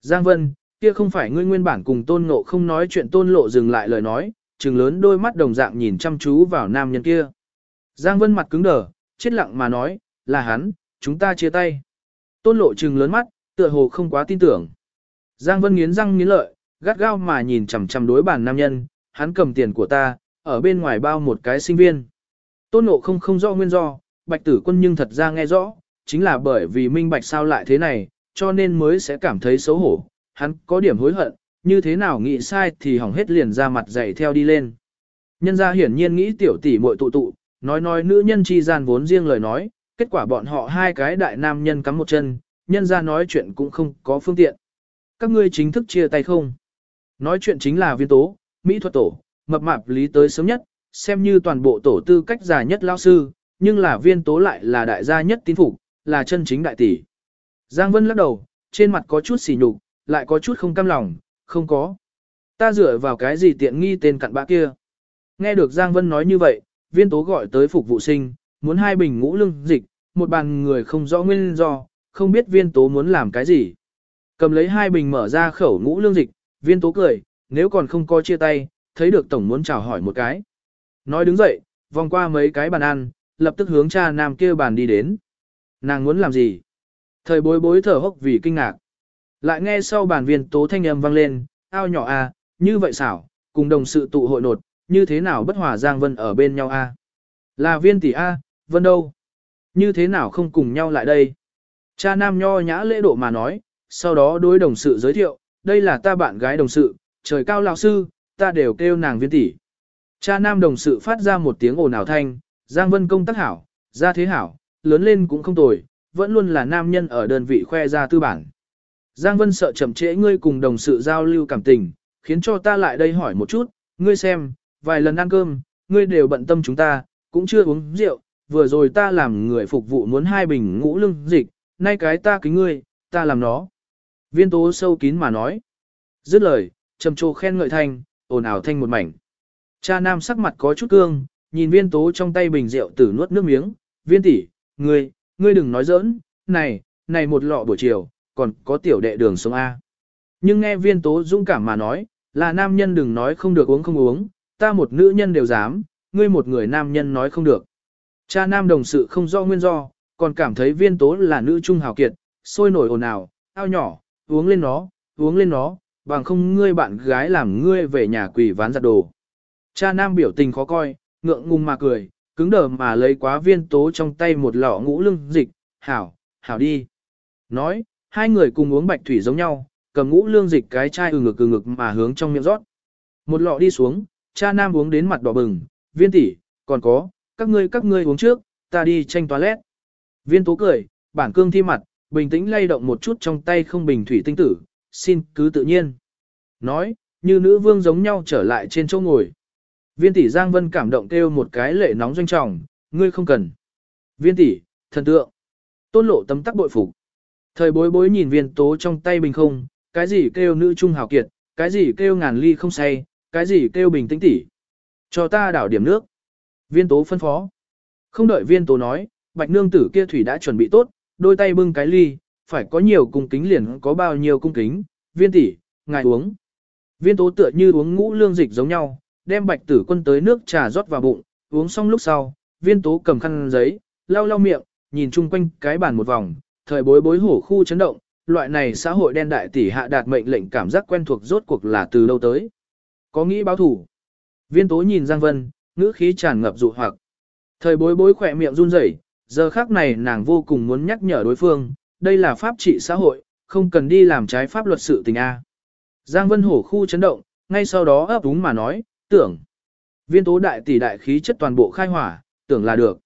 S1: Giang Vân, kia không phải ngươi nguyên bản cùng tôn ngộ không nói chuyện tôn lộ dừng lại lời nói, trừng lớn đôi mắt đồng dạng nhìn chăm chú vào nam nhân kia. Giang Vân mặt cứng đờ, chết lặng mà nói, là hắn, chúng ta chia tay. Tôn lộ trừng lớn mắt, tựa hồ không quá tin tưởng. Giang Vân nghiến răng nghiến lợi, gắt gao mà nhìn chằm chằm đối bàn nam nhân, hắn cầm tiền của ta, ở bên ngoài bao một cái sinh viên. Tôn lộ không không rõ nguyên do, bạch tử quân nhưng thật ra nghe rõ, chính là bởi vì minh bạch sao lại thế này, cho nên mới sẽ cảm thấy xấu hổ, hắn có điểm hối hận, như thế nào nghĩ sai thì hỏng hết liền ra mặt dạy theo đi lên. Nhân gia hiển nhiên nghĩ tiểu tỷ muội tụ tụ, nói nói nữ nhân chi gian vốn riêng lời nói, kết quả bọn họ hai cái đại nam nhân cắm một chân, nhân gia nói chuyện cũng không có phương tiện. Các ngươi chính thức chia tay không? Nói chuyện chính là viên tố, mỹ thuật tổ, mập mạp lý tới sớm nhất, xem như toàn bộ tổ tư cách già nhất lao sư, nhưng là viên tố lại là đại gia nhất tín phục, là chân chính đại tỷ. Giang Vân lắc đầu, trên mặt có chút xỉ nhục, lại có chút không cam lòng, không có. Ta dựa vào cái gì tiện nghi tên cặn bã kia. Nghe được Giang Vân nói như vậy, viên tố gọi tới phục vụ sinh, muốn hai bình ngũ lương dịch, một bàn người không rõ nguyên do, không biết viên tố muốn làm cái gì. Cầm lấy hai bình mở ra khẩu ngũ lương dịch, viên tố cười, nếu còn không có chia tay, thấy được tổng muốn chào hỏi một cái. Nói đứng dậy, vòng qua mấy cái bàn ăn, lập tức hướng cha nam kia bàn đi đến. Nàng muốn làm gì? Thời bối bối thở hốc vì kinh ngạc. Lại nghe sau bàn viên tố thanh âm vang lên, ao nhỏ a, à, như vậy xảo, cùng đồng sự tụ hội nột, như thế nào bất hòa Giang Vân ở bên nhau a? À? Là viên tỷ a, Vân đâu? Như thế nào không cùng nhau lại đây? Cha nam nho nhã lễ độ mà nói, sau đó đối đồng sự giới thiệu, đây là ta bạn gái đồng sự, trời cao lão sư, ta đều kêu nàng viên tỷ. Cha nam đồng sự phát ra một tiếng ồn ào thanh, Giang Vân công tác hảo, gia thế hảo, lớn lên cũng không tồi, vẫn luôn là nam nhân ở đơn vị khoe ra tư bản. Giang Vân sợ chậm trễ ngươi cùng đồng sự giao lưu cảm tình, khiến cho ta lại đây hỏi một chút, ngươi xem, vài lần ăn cơm, ngươi đều bận tâm chúng ta, cũng chưa uống rượu, vừa rồi ta làm người phục vụ muốn hai bình ngũ lương dịch, nay cái ta kính ngươi, ta làm nó. Viên tố sâu kín mà nói. Dứt lời, trầm trồ khen ngợi thanh, ồn ào thanh một mảnh. Cha nam sắc mặt có chút cương, nhìn viên tố trong tay bình rượu tử nuốt nước miếng, viên tỷ, ngươi, ngươi đừng nói giỡn, này, này một lọ buổi chiều, còn có tiểu đệ đường sông A. Nhưng nghe viên tố dũng cảm mà nói, là nam nhân đừng nói không được uống không uống, ta một nữ nhân đều dám, ngươi một người nam nhân nói không được. Cha nam đồng sự không rõ nguyên do, còn cảm thấy viên tố là nữ trung hào kiệt, sôi nổi ồn ào, ao nhỏ, uống lên nó, uống lên nó, bằng không ngươi bạn gái làm ngươi về nhà quỷ ván giặt đồ. Cha nam biểu tình khó coi, ngượng ngùng mà cười, cứng đờ mà lấy quá viên tố trong tay một lọ ngũ lương dịch, hảo, hảo đi. Nói, hai người cùng uống bạch thủy giống nhau, cầm ngũ lương dịch cái chai ừ ngực ừ ngực mà hướng trong miệng rót. Một lọ đi xuống, cha nam uống đến mặt đỏ bừng, viên tỷ, còn có, các ngươi các ngươi uống trước, ta đi tranh toilet. Viên tố cười, bản cương thi mặt, bình tĩnh lay động một chút trong tay không bình thủy tinh tử, xin cứ tự nhiên. Nói, như nữ vương giống nhau trở lại trên chỗ ngồi. Viên tỷ Giang Vân cảm động kêu một cái lệ nóng doanh trọng, ngươi không cần. Viên tỷ, thần tượng. Tôn lộ tấm tắc bội phục. Thời bối bối nhìn viên tố trong tay bình không, cái gì kêu nữ trung hào kiệt, cái gì kêu ngàn ly không say, cái gì kêu bình tĩnh tỷ. Cho ta đảo điểm nước. Viên tố phân phó. Không đợi viên tố nói, bạch nương tử kia thủy đã chuẩn bị tốt, đôi tay bưng cái ly, phải có nhiều cung kính liền có bao nhiêu cung kính, viên tỷ, ngài uống. Viên tố tựa như uống ngũ lương dịch giống nhau, đem bạch tử quân tới nước trà rót vào bụng, uống xong lúc sau, viên tố cầm khăn giấy, lau lau miệng, nhìn chung quanh cái bàn một vòng, thời bối bối hổ khu chấn động, loại này xã hội đen đại tỷ hạ đạt mệnh lệnh cảm giác quen thuộc rốt cuộc là từ đâu tới. Có nghĩ báo thủ. Viên tố nhìn Giang Vân, ngữ khí tràn ngập dụ hoặc. Thời bối bối khỏe miệng run rẩy, giờ khác này nàng vô cùng muốn nhắc nhở đối phương, đây là pháp trị xã hội, không cần đi làm trái pháp luật sự tình A. Giang Vân hổ khu chấn động, ngay sau đó ấp úng mà nói, tưởng. Viên tố đại tỷ đại khí chất toàn bộ khai hỏa, tưởng là được.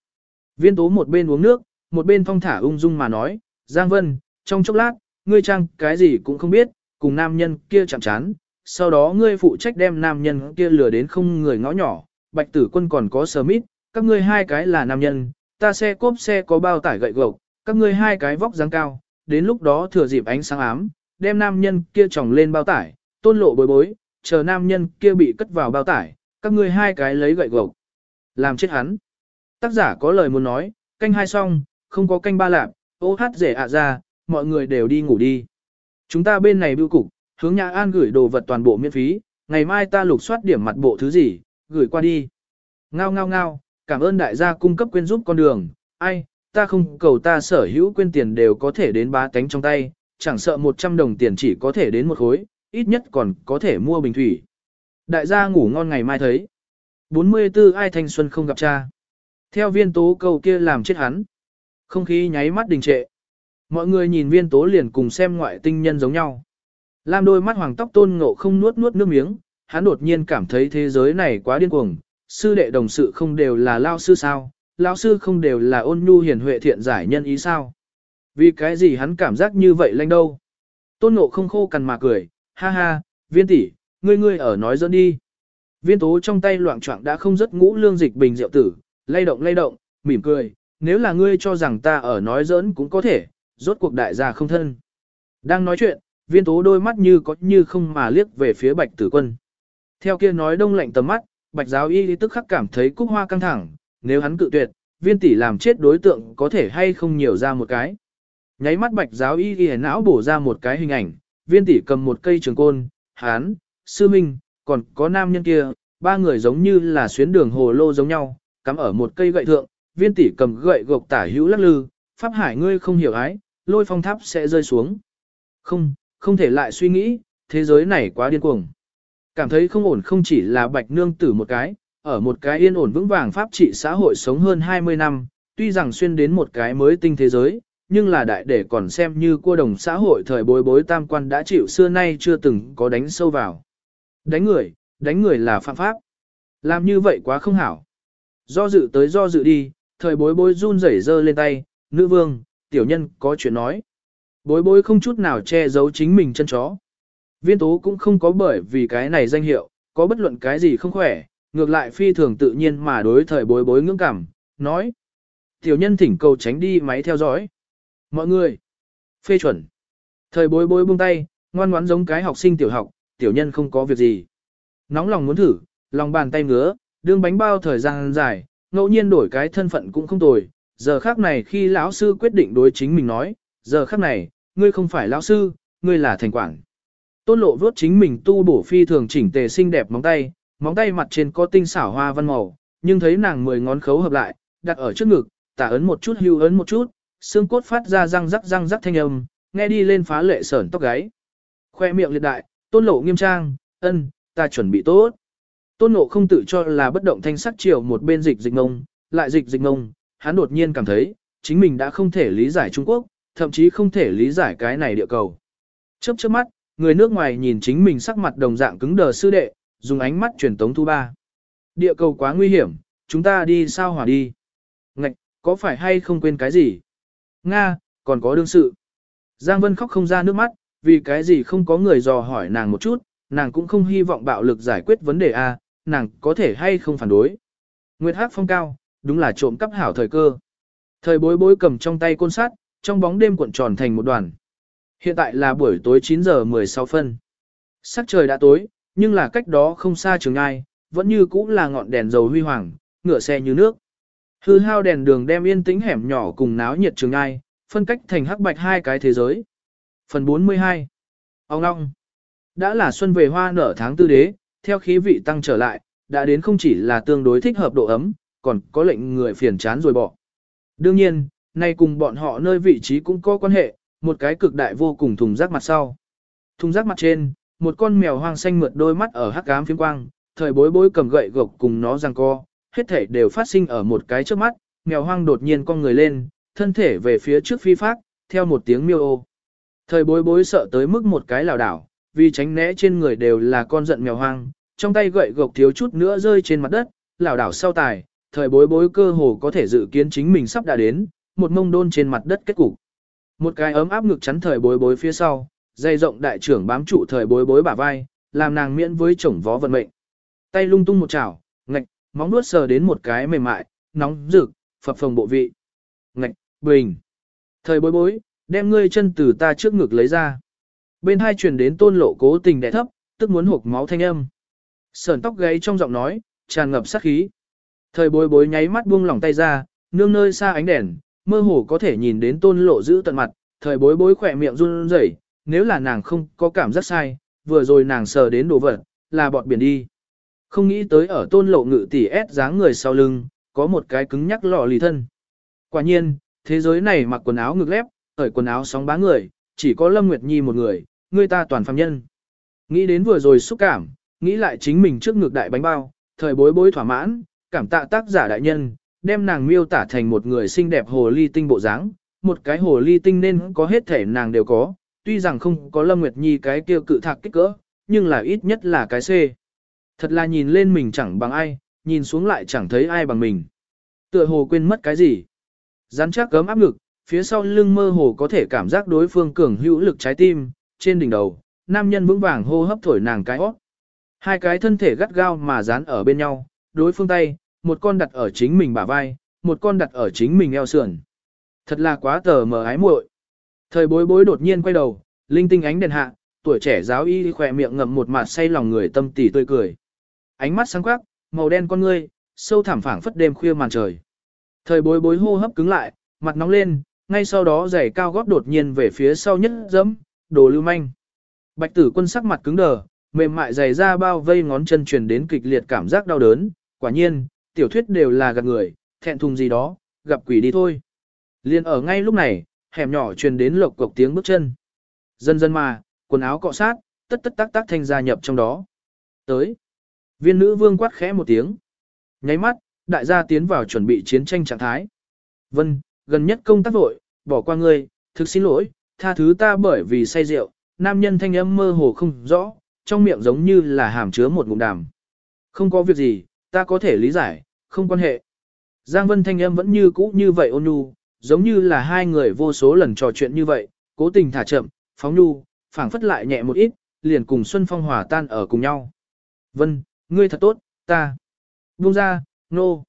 S1: Viên tố một bên uống nước, một bên phong thả ung dung mà nói, Giang Vân, trong chốc lát, ngươi trang cái gì cũng không biết, cùng nam nhân kia chạm chán, sau đó ngươi phụ trách đem nam nhân kia lừa đến không người ngõ nhỏ, bạch tử quân còn có sờ mít, các ngươi hai cái là nam nhân, ta xe cốp xe có bao tải gậy gộc, các ngươi hai cái vóc dáng cao, đến lúc đó thừa dịp ánh sáng ám, đem nam nhân kia tròng lên bao tải, tôn lộ bối bối, chờ nam nhân kia bị cất vào bao tải, các ngươi hai cái lấy gậy gộc. Làm chết hắn. Tác giả có lời muốn nói, canh hai xong, không có canh ba lạp, ô hát rể ạ ra, mọi người đều đi ngủ đi. Chúng ta bên này bưu cục, hướng nhà an gửi đồ vật toàn bộ miễn phí, ngày mai ta lục soát điểm mặt bộ thứ gì, gửi qua đi. Ngao ngao ngao, cảm ơn đại gia cung cấp quyên giúp con đường, ai, ta không cầu ta sở hữu quyên tiền đều có thể đến bá tánh trong tay, chẳng sợ 100 đồng tiền chỉ có thể đến một khối, ít nhất còn có thể mua bình thủy. Đại gia ngủ ngon ngày mai thấy. 44 ai thanh xuân không gặp cha. Theo viên tố cầu kia làm chết hắn. Không khí nháy mắt đình trệ. Mọi người nhìn viên tố liền cùng xem ngoại tinh nhân giống nhau. Lam đôi mắt hoàng tóc tôn ngộ không nuốt nuốt nước miếng, hắn đột nhiên cảm thấy thế giới này quá điên cuồng. Sư đệ đồng sự không đều là lao sư sao, lao sư không đều là ôn nhu hiền huệ thiện giải nhân ý sao. Vì cái gì hắn cảm giác như vậy lanh đâu. Tôn ngộ không khô cằn mà cười, ha ha, viên tỷ, ngươi ngươi ở nói dẫn đi. Viên tố trong tay loạn trọng đã không rất ngũ lương dịch bình rượu tử, lay động lay động, mỉm cười, nếu là ngươi cho rằng ta ở nói giỡn cũng có thể, rốt cuộc đại gia không thân. Đang nói chuyện, viên tố đôi mắt như có như không mà liếc về phía bạch tử quân. Theo kia nói đông lạnh tầm mắt, bạch giáo y tức khắc cảm thấy cúc hoa căng thẳng, nếu hắn cự tuyệt, viên tỷ làm chết đối tượng có thể hay không nhiều ra một cái. Nháy mắt bạch giáo y ghi não bổ ra một cái hình ảnh, viên tỷ cầm một cây trường côn, hán, sư minh, còn có nam nhân kia, ba người giống như là xuyến đường hồ lô giống nhau, cắm ở một cây gậy thượng, viên tỷ cầm gậy gộc tả hữu lắc lư, pháp hải ngươi không hiểu ái, lôi phong tháp sẽ rơi xuống. Không, không thể lại suy nghĩ, thế giới này quá điên cuồng. Cảm thấy không ổn không chỉ là bạch nương tử một cái, ở một cái yên ổn vững vàng pháp trị xã hội sống hơn 20 năm, tuy rằng xuyên đến một cái mới tinh thế giới, nhưng là đại để còn xem như cua đồng xã hội thời bối bối tam quan đã chịu xưa nay chưa từng có đánh sâu vào. Đánh người, đánh người là phạm pháp. Làm như vậy quá không hảo. Do dự tới do dự đi, thời bối bối run rẩy giơ lên tay, nữ vương, tiểu nhân có chuyện nói. Bối bối không chút nào che giấu chính mình chân chó. Viên tố cũng không có bởi vì cái này danh hiệu, có bất luận cái gì không khỏe, ngược lại phi thường tự nhiên mà đối thời bối bối ngưỡng cảm, nói. Tiểu nhân thỉnh cầu tránh đi máy theo dõi. Mọi người, phê chuẩn. Thời bối bối buông tay, ngoan ngoãn giống cái học sinh tiểu học, tiểu nhân không có việc gì. Nóng lòng muốn thử, lòng bàn tay ngứa, đương bánh bao thời gian dài, ngẫu nhiên đổi cái thân phận cũng không tồi. Giờ khác này khi lão sư quyết định đối chính mình nói, giờ khác này, ngươi không phải lão sư, ngươi là thành quản. Tôn lộ vốt chính mình tu bổ phi thường chỉnh tề xinh đẹp móng tay, móng tay mặt trên có tinh xảo hoa văn màu, nhưng thấy nàng mười ngón khấu hợp lại, đặt ở trước ngực, tả ấn một chút hưu ấn một chút, xương cốt phát ra răng rắc răng rắc thanh âm, nghe đi lên phá lệ sởn tóc gáy. Khoe miệng liệt đại, tôn lộ nghiêm trang, ân, ta chuẩn bị tốt. Tôn lộ không tự cho là bất động thanh sắc chiều một bên dịch dịch ngông, lại dịch dịch ngông, hắn đột nhiên cảm thấy, chính mình đã không thể lý giải Trung Quốc, thậm chí không thể lý giải cái này địa cầu. Chớp chớp mắt, người nước ngoài nhìn chính mình sắc mặt đồng dạng cứng đờ sư đệ, dùng ánh mắt truyền tống thu ba. Địa cầu quá nguy hiểm, chúng ta đi sao hỏa đi. Ngạch, có phải hay không quên cái gì? Nga, còn có đương sự. Giang Vân khóc không ra nước mắt, vì cái gì không có người dò hỏi nàng một chút, nàng cũng không hy vọng bạo lực giải quyết vấn đề A, nàng có thể hay không phản đối. Nguyệt Hắc phong cao, đúng là trộm cắp hảo thời cơ. Thời bối bối cầm trong tay côn sát, trong bóng đêm cuộn tròn thành một đoàn. Hiện tại là buổi tối 9 giờ 16 phân. Sắc trời đã tối, nhưng là cách đó không xa trường ai, vẫn như cũ là ngọn đèn dầu huy hoàng, ngựa xe như nước. Hư hao đèn đường đem yên tĩnh hẻm nhỏ cùng náo nhiệt trường ai, phân cách thành hắc bạch hai cái thế giới. Phần 42 Ông Long Đã là xuân về hoa nở tháng tư đế, theo khí vị tăng trở lại, đã đến không chỉ là tương đối thích hợp độ ấm, còn có lệnh người phiền chán rồi bỏ. Đương nhiên, nay cùng bọn họ nơi vị trí cũng có quan hệ, một cái cực đại vô cùng thùng rác mặt sau. Thùng rác mặt trên, một con mèo hoang xanh mượt đôi mắt ở hắc ám phiếm quang, thời bối bối cầm gậy gộc cùng nó giằng co, hết thể đều phát sinh ở một cái trước mắt, mèo hoang đột nhiên con người lên, thân thể về phía trước phi phát, theo một tiếng miêu ô. Thời bối bối sợ tới mức một cái lảo đảo, vì tránh né trên người đều là con giận mèo hoang, trong tay gậy gộc thiếu chút nữa rơi trên mặt đất, lảo đảo sau tài, thời bối bối cơ hồ có thể dự kiến chính mình sắp đã đến, một mông đôn trên mặt đất kết cục. Một cái ấm áp ngực chắn thời bối bối phía sau, dây rộng đại trưởng bám trụ thời bối bối bả vai, làm nàng miễn với chổng vó vận mệnh. Tay lung tung một chảo, ngạch, móng nuốt sờ đến một cái mềm mại, nóng rực, phập phồng bộ vị. Ngạch, bình. Thời bối bối, đem ngươi chân từ ta trước ngực lấy ra. Bên hai truyền đến tôn lộ cố tình đẻ thấp, tức muốn hộp máu thanh âm. Sờn tóc gáy trong giọng nói, tràn ngập sát khí. Thời bối bối nháy mắt buông lỏng tay ra, nương nơi xa ánh đèn, mơ hồ có thể nhìn đến tôn lộ giữ tận mặt, thời bối bối khỏe miệng run rẩy, nếu là nàng không có cảm giác sai, vừa rồi nàng sờ đến đồ vật, là bọt biển đi. Không nghĩ tới ở tôn lộ ngự tỷ ép dáng người sau lưng, có một cái cứng nhắc lọ lì thân. Quả nhiên, thế giới này mặc quần áo ngực lép, ở quần áo sóng bá người, chỉ có Lâm Nguyệt Nhi một người, người ta toàn phàm nhân. Nghĩ đến vừa rồi xúc cảm, nghĩ lại chính mình trước ngực đại bánh bao, thời bối bối thỏa mãn, cảm tạ tác giả đại nhân, đem nàng miêu tả thành một người xinh đẹp hồ ly tinh bộ dáng, một cái hồ ly tinh nên có hết thể nàng đều có, tuy rằng không có Lâm Nguyệt Nhi cái kia cự thạc kích cỡ, nhưng là ít nhất là cái C. Thật là nhìn lên mình chẳng bằng ai, nhìn xuống lại chẳng thấy ai bằng mình. Tựa hồ quên mất cái gì. Rắn chắc gấm áp ngực, phía sau lưng mơ hồ có thể cảm giác đối phương cường hữu lực trái tim, trên đỉnh đầu, nam nhân vững vàng hô hấp thổi nàng cái óc. Hai cái thân thể gắt gao mà dán ở bên nhau, đối phương tay, một con đặt ở chính mình bả vai, một con đặt ở chính mình eo sườn. Thật là quá tờ mờ ái muội. Thời bối bối đột nhiên quay đầu, linh tinh ánh đèn hạ, tuổi trẻ giáo y khỏe miệng ngậm một mặt say lòng người tâm tỉ tươi cười. Ánh mắt sáng quắc, màu đen con ngươi, sâu thẳm phảng phất đêm khuya màn trời. Thời bối bối hô hấp cứng lại, mặt nóng lên, ngay sau đó giày cao gót đột nhiên về phía sau nhất dẫm, đồ lưu manh. Bạch tử quân sắc mặt cứng đờ, mềm mại giày ra bao vây ngón chân truyền đến kịch liệt cảm giác đau đớn, quả nhiên, tiểu thuyết đều là gạt người, thẹn thùng gì đó, gặp quỷ đi thôi. Liên ở ngay lúc này, hẻm nhỏ truyền đến lộc cộc tiếng bước chân. Dần dần mà, quần áo cọ sát, tất tất tác tác thanh gia nhập trong đó. Tới. Viên nữ vương quát khẽ một tiếng. Nháy mắt, đại gia tiến vào chuẩn bị chiến tranh trạng thái. Vân, gần nhất công tác vội, bỏ qua ngươi, thực xin lỗi, tha thứ ta bởi vì say rượu, nam nhân thanh âm mơ hồ không rõ, trong miệng giống như là hàm chứa một ngụm đàm. Không có việc gì, ta có thể lý giải, không quan hệ. Giang Vân thanh âm vẫn như cũ như vậy ôn nhu, giống như là hai người vô số lần trò chuyện như vậy, cố tình thả chậm, phóng nhu, phảng phất lại nhẹ một ít, liền cùng Xuân Phong hòa tan ở cùng nhau. Vân, ngươi thật tốt, ta. Buông ra, nô. No.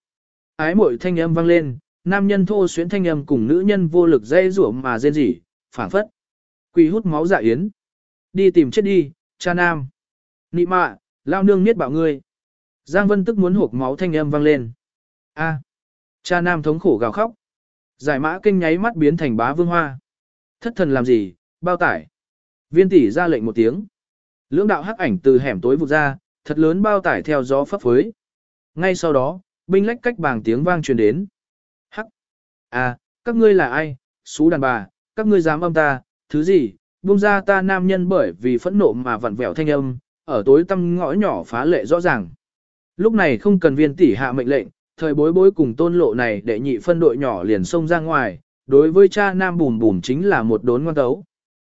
S1: Ái mội thanh âm vang lên, nam nhân thô xuyến thanh âm cùng nữ nhân vô lực dây rủa mà rên rỉ, phảng phất. Quỷ hút máu dạ yến. Đi tìm chết đi, cha nam. Nị mạ, lao nương miết bảo ngươi. Giang Vân tức muốn hộp máu thanh âm vang lên. A. Cha nam thống khổ gào khóc. Giải mã kinh nháy mắt biến thành bá vương hoa. Thất thần làm gì, bao tải. Viên tỷ ra lệnh một tiếng. Lưỡng đạo hắc ảnh từ hẻm tối vụt ra, thật lớn bao tải theo gió phấp phới. Ngay sau đó, binh lách cách bàng tiếng vang truyền đến. Hắc. À, các ngươi là ai, xú đàn bà, các ngươi dám âm ta, thứ gì, buông ra ta nam nhân bởi vì phẫn nộ mà vặn vẹo thanh âm, ở tối tăm ngõ nhỏ phá lệ rõ ràng. Lúc này không cần viên tỷ hạ mệnh lệnh, thời bối bối cùng tôn lộ này đệ nhị phân đội nhỏ liền xông ra ngoài, đối với cha nam bùm bùm chính là một đốn ngoan tấu.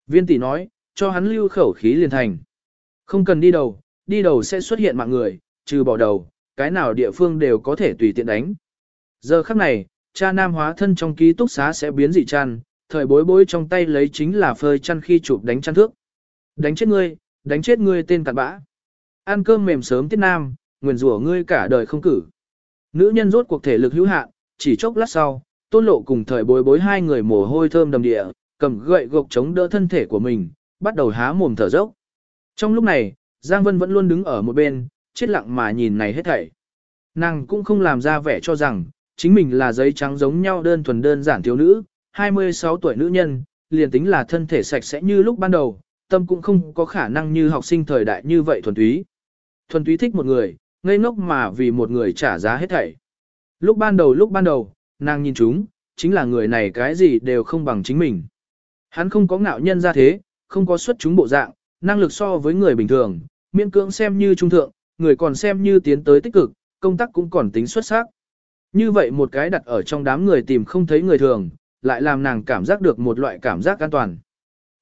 S1: Viên tỷ nói, cho hắn lưu khẩu khí liền thành. Không cần đi đầu, đi đầu sẽ xuất hiện mạng người, trừ bỏ đầu, cái nào địa phương đều có thể tùy tiện đánh. Giờ khắc này, cha nam hóa thân trong ký túc xá sẽ biến dị chăn, thời bối bối trong tay lấy chính là phơi chăn khi chụp đánh chăn thước. Đánh chết ngươi, đánh chết ngươi tên cặn bã. Ăn cơm mềm sớm tiết nam, nguyền rủa ngươi cả đời không cử. Nữ nhân rốt cuộc thể lực hữu hạn, chỉ chốc lát sau, tôn lộ cùng thời bối bối hai người mồ hôi thơm đầm địa, cầm gậy gộc chống đỡ thân thể của mình, bắt đầu há mồm thở dốc. Trong lúc này, Giang Vân vẫn luôn đứng ở một bên, chết lặng mà nhìn này hết thảy. Nàng cũng không làm ra vẻ cho rằng, chính mình là giấy trắng giống nhau đơn thuần đơn giản thiếu nữ, 26 tuổi nữ nhân, liền tính là thân thể sạch sẽ như lúc ban đầu, tâm cũng không có khả năng như học sinh thời đại như vậy thuần túy. Thuần túy thích một người, ngây ngốc mà vì một người trả giá hết thảy. Lúc ban đầu lúc ban đầu, nàng nhìn chúng, chính là người này cái gì đều không bằng chính mình. Hắn không có ngạo nhân ra thế, không có xuất chúng bộ dạng, năng lực so với người bình thường, miễn cưỡng xem như trung thượng, người còn xem như tiến tới tích cực, công tác cũng còn tính xuất sắc. Như vậy một cái đặt ở trong đám người tìm không thấy người thường, lại làm nàng cảm giác được một loại cảm giác an toàn.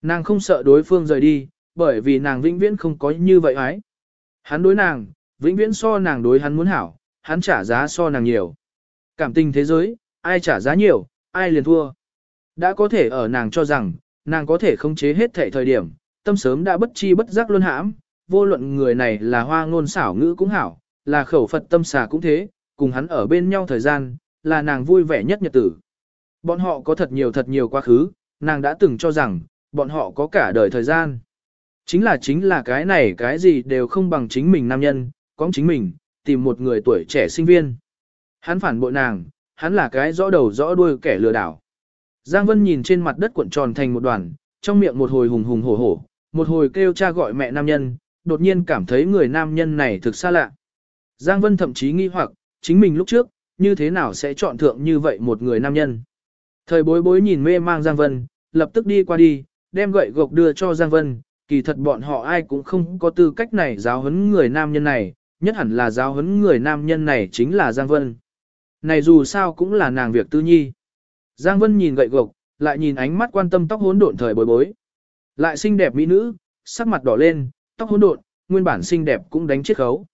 S1: Nàng không sợ đối phương rời đi, bởi vì nàng vĩnh viễn không có như vậy ái. Hắn đối nàng, vĩnh viễn so nàng đối hắn muốn hảo, hắn trả giá so nàng nhiều. Cảm tình thế giới, ai trả giá nhiều, ai liền thua. Đã có thể ở nàng cho rằng, nàng có thể khống chế hết thể thời điểm, tâm sớm đã bất chi bất giác luôn hãm, vô luận người này là hoa ngôn xảo ngữ cũng hảo, là khẩu Phật tâm xà cũng thế, cùng hắn ở bên nhau thời gian, là nàng vui vẻ nhất nhật tử. Bọn họ có thật nhiều thật nhiều quá khứ, nàng đã từng cho rằng, bọn họ có cả đời thời gian. Chính là chính là cái này cái gì đều không bằng chính mình nam nhân, có chính mình, tìm một người tuổi trẻ sinh viên. Hắn phản bội nàng, hắn là cái rõ đầu rõ đuôi kẻ lừa đảo. Giang Vân nhìn trên mặt đất cuộn tròn thành một đoàn, trong miệng một hồi hùng hùng hổ hổ, một hồi kêu cha gọi mẹ nam nhân, đột nhiên cảm thấy người nam nhân này thực xa lạ. Giang Vân thậm chí nghi hoặc, chính mình lúc trước, như thế nào sẽ chọn thượng như vậy một người nam nhân. Thời bối bối nhìn mê mang Giang Vân, lập tức đi qua đi, đem gậy gộc đưa cho Giang Vân, kỳ thật bọn họ ai cũng không có tư cách này giáo huấn người nam nhân này, nhất hẳn là giáo huấn người nam nhân này chính là Giang Vân. Này dù sao cũng là nàng việc tư nhi. Giang Vân nhìn gậy gộc, lại nhìn ánh mắt quan tâm tóc hỗn độn thời bối bối. Lại xinh đẹp mỹ nữ, sắc mặt đỏ lên, tóc hỗn độn, nguyên bản xinh đẹp cũng đánh chết khấu.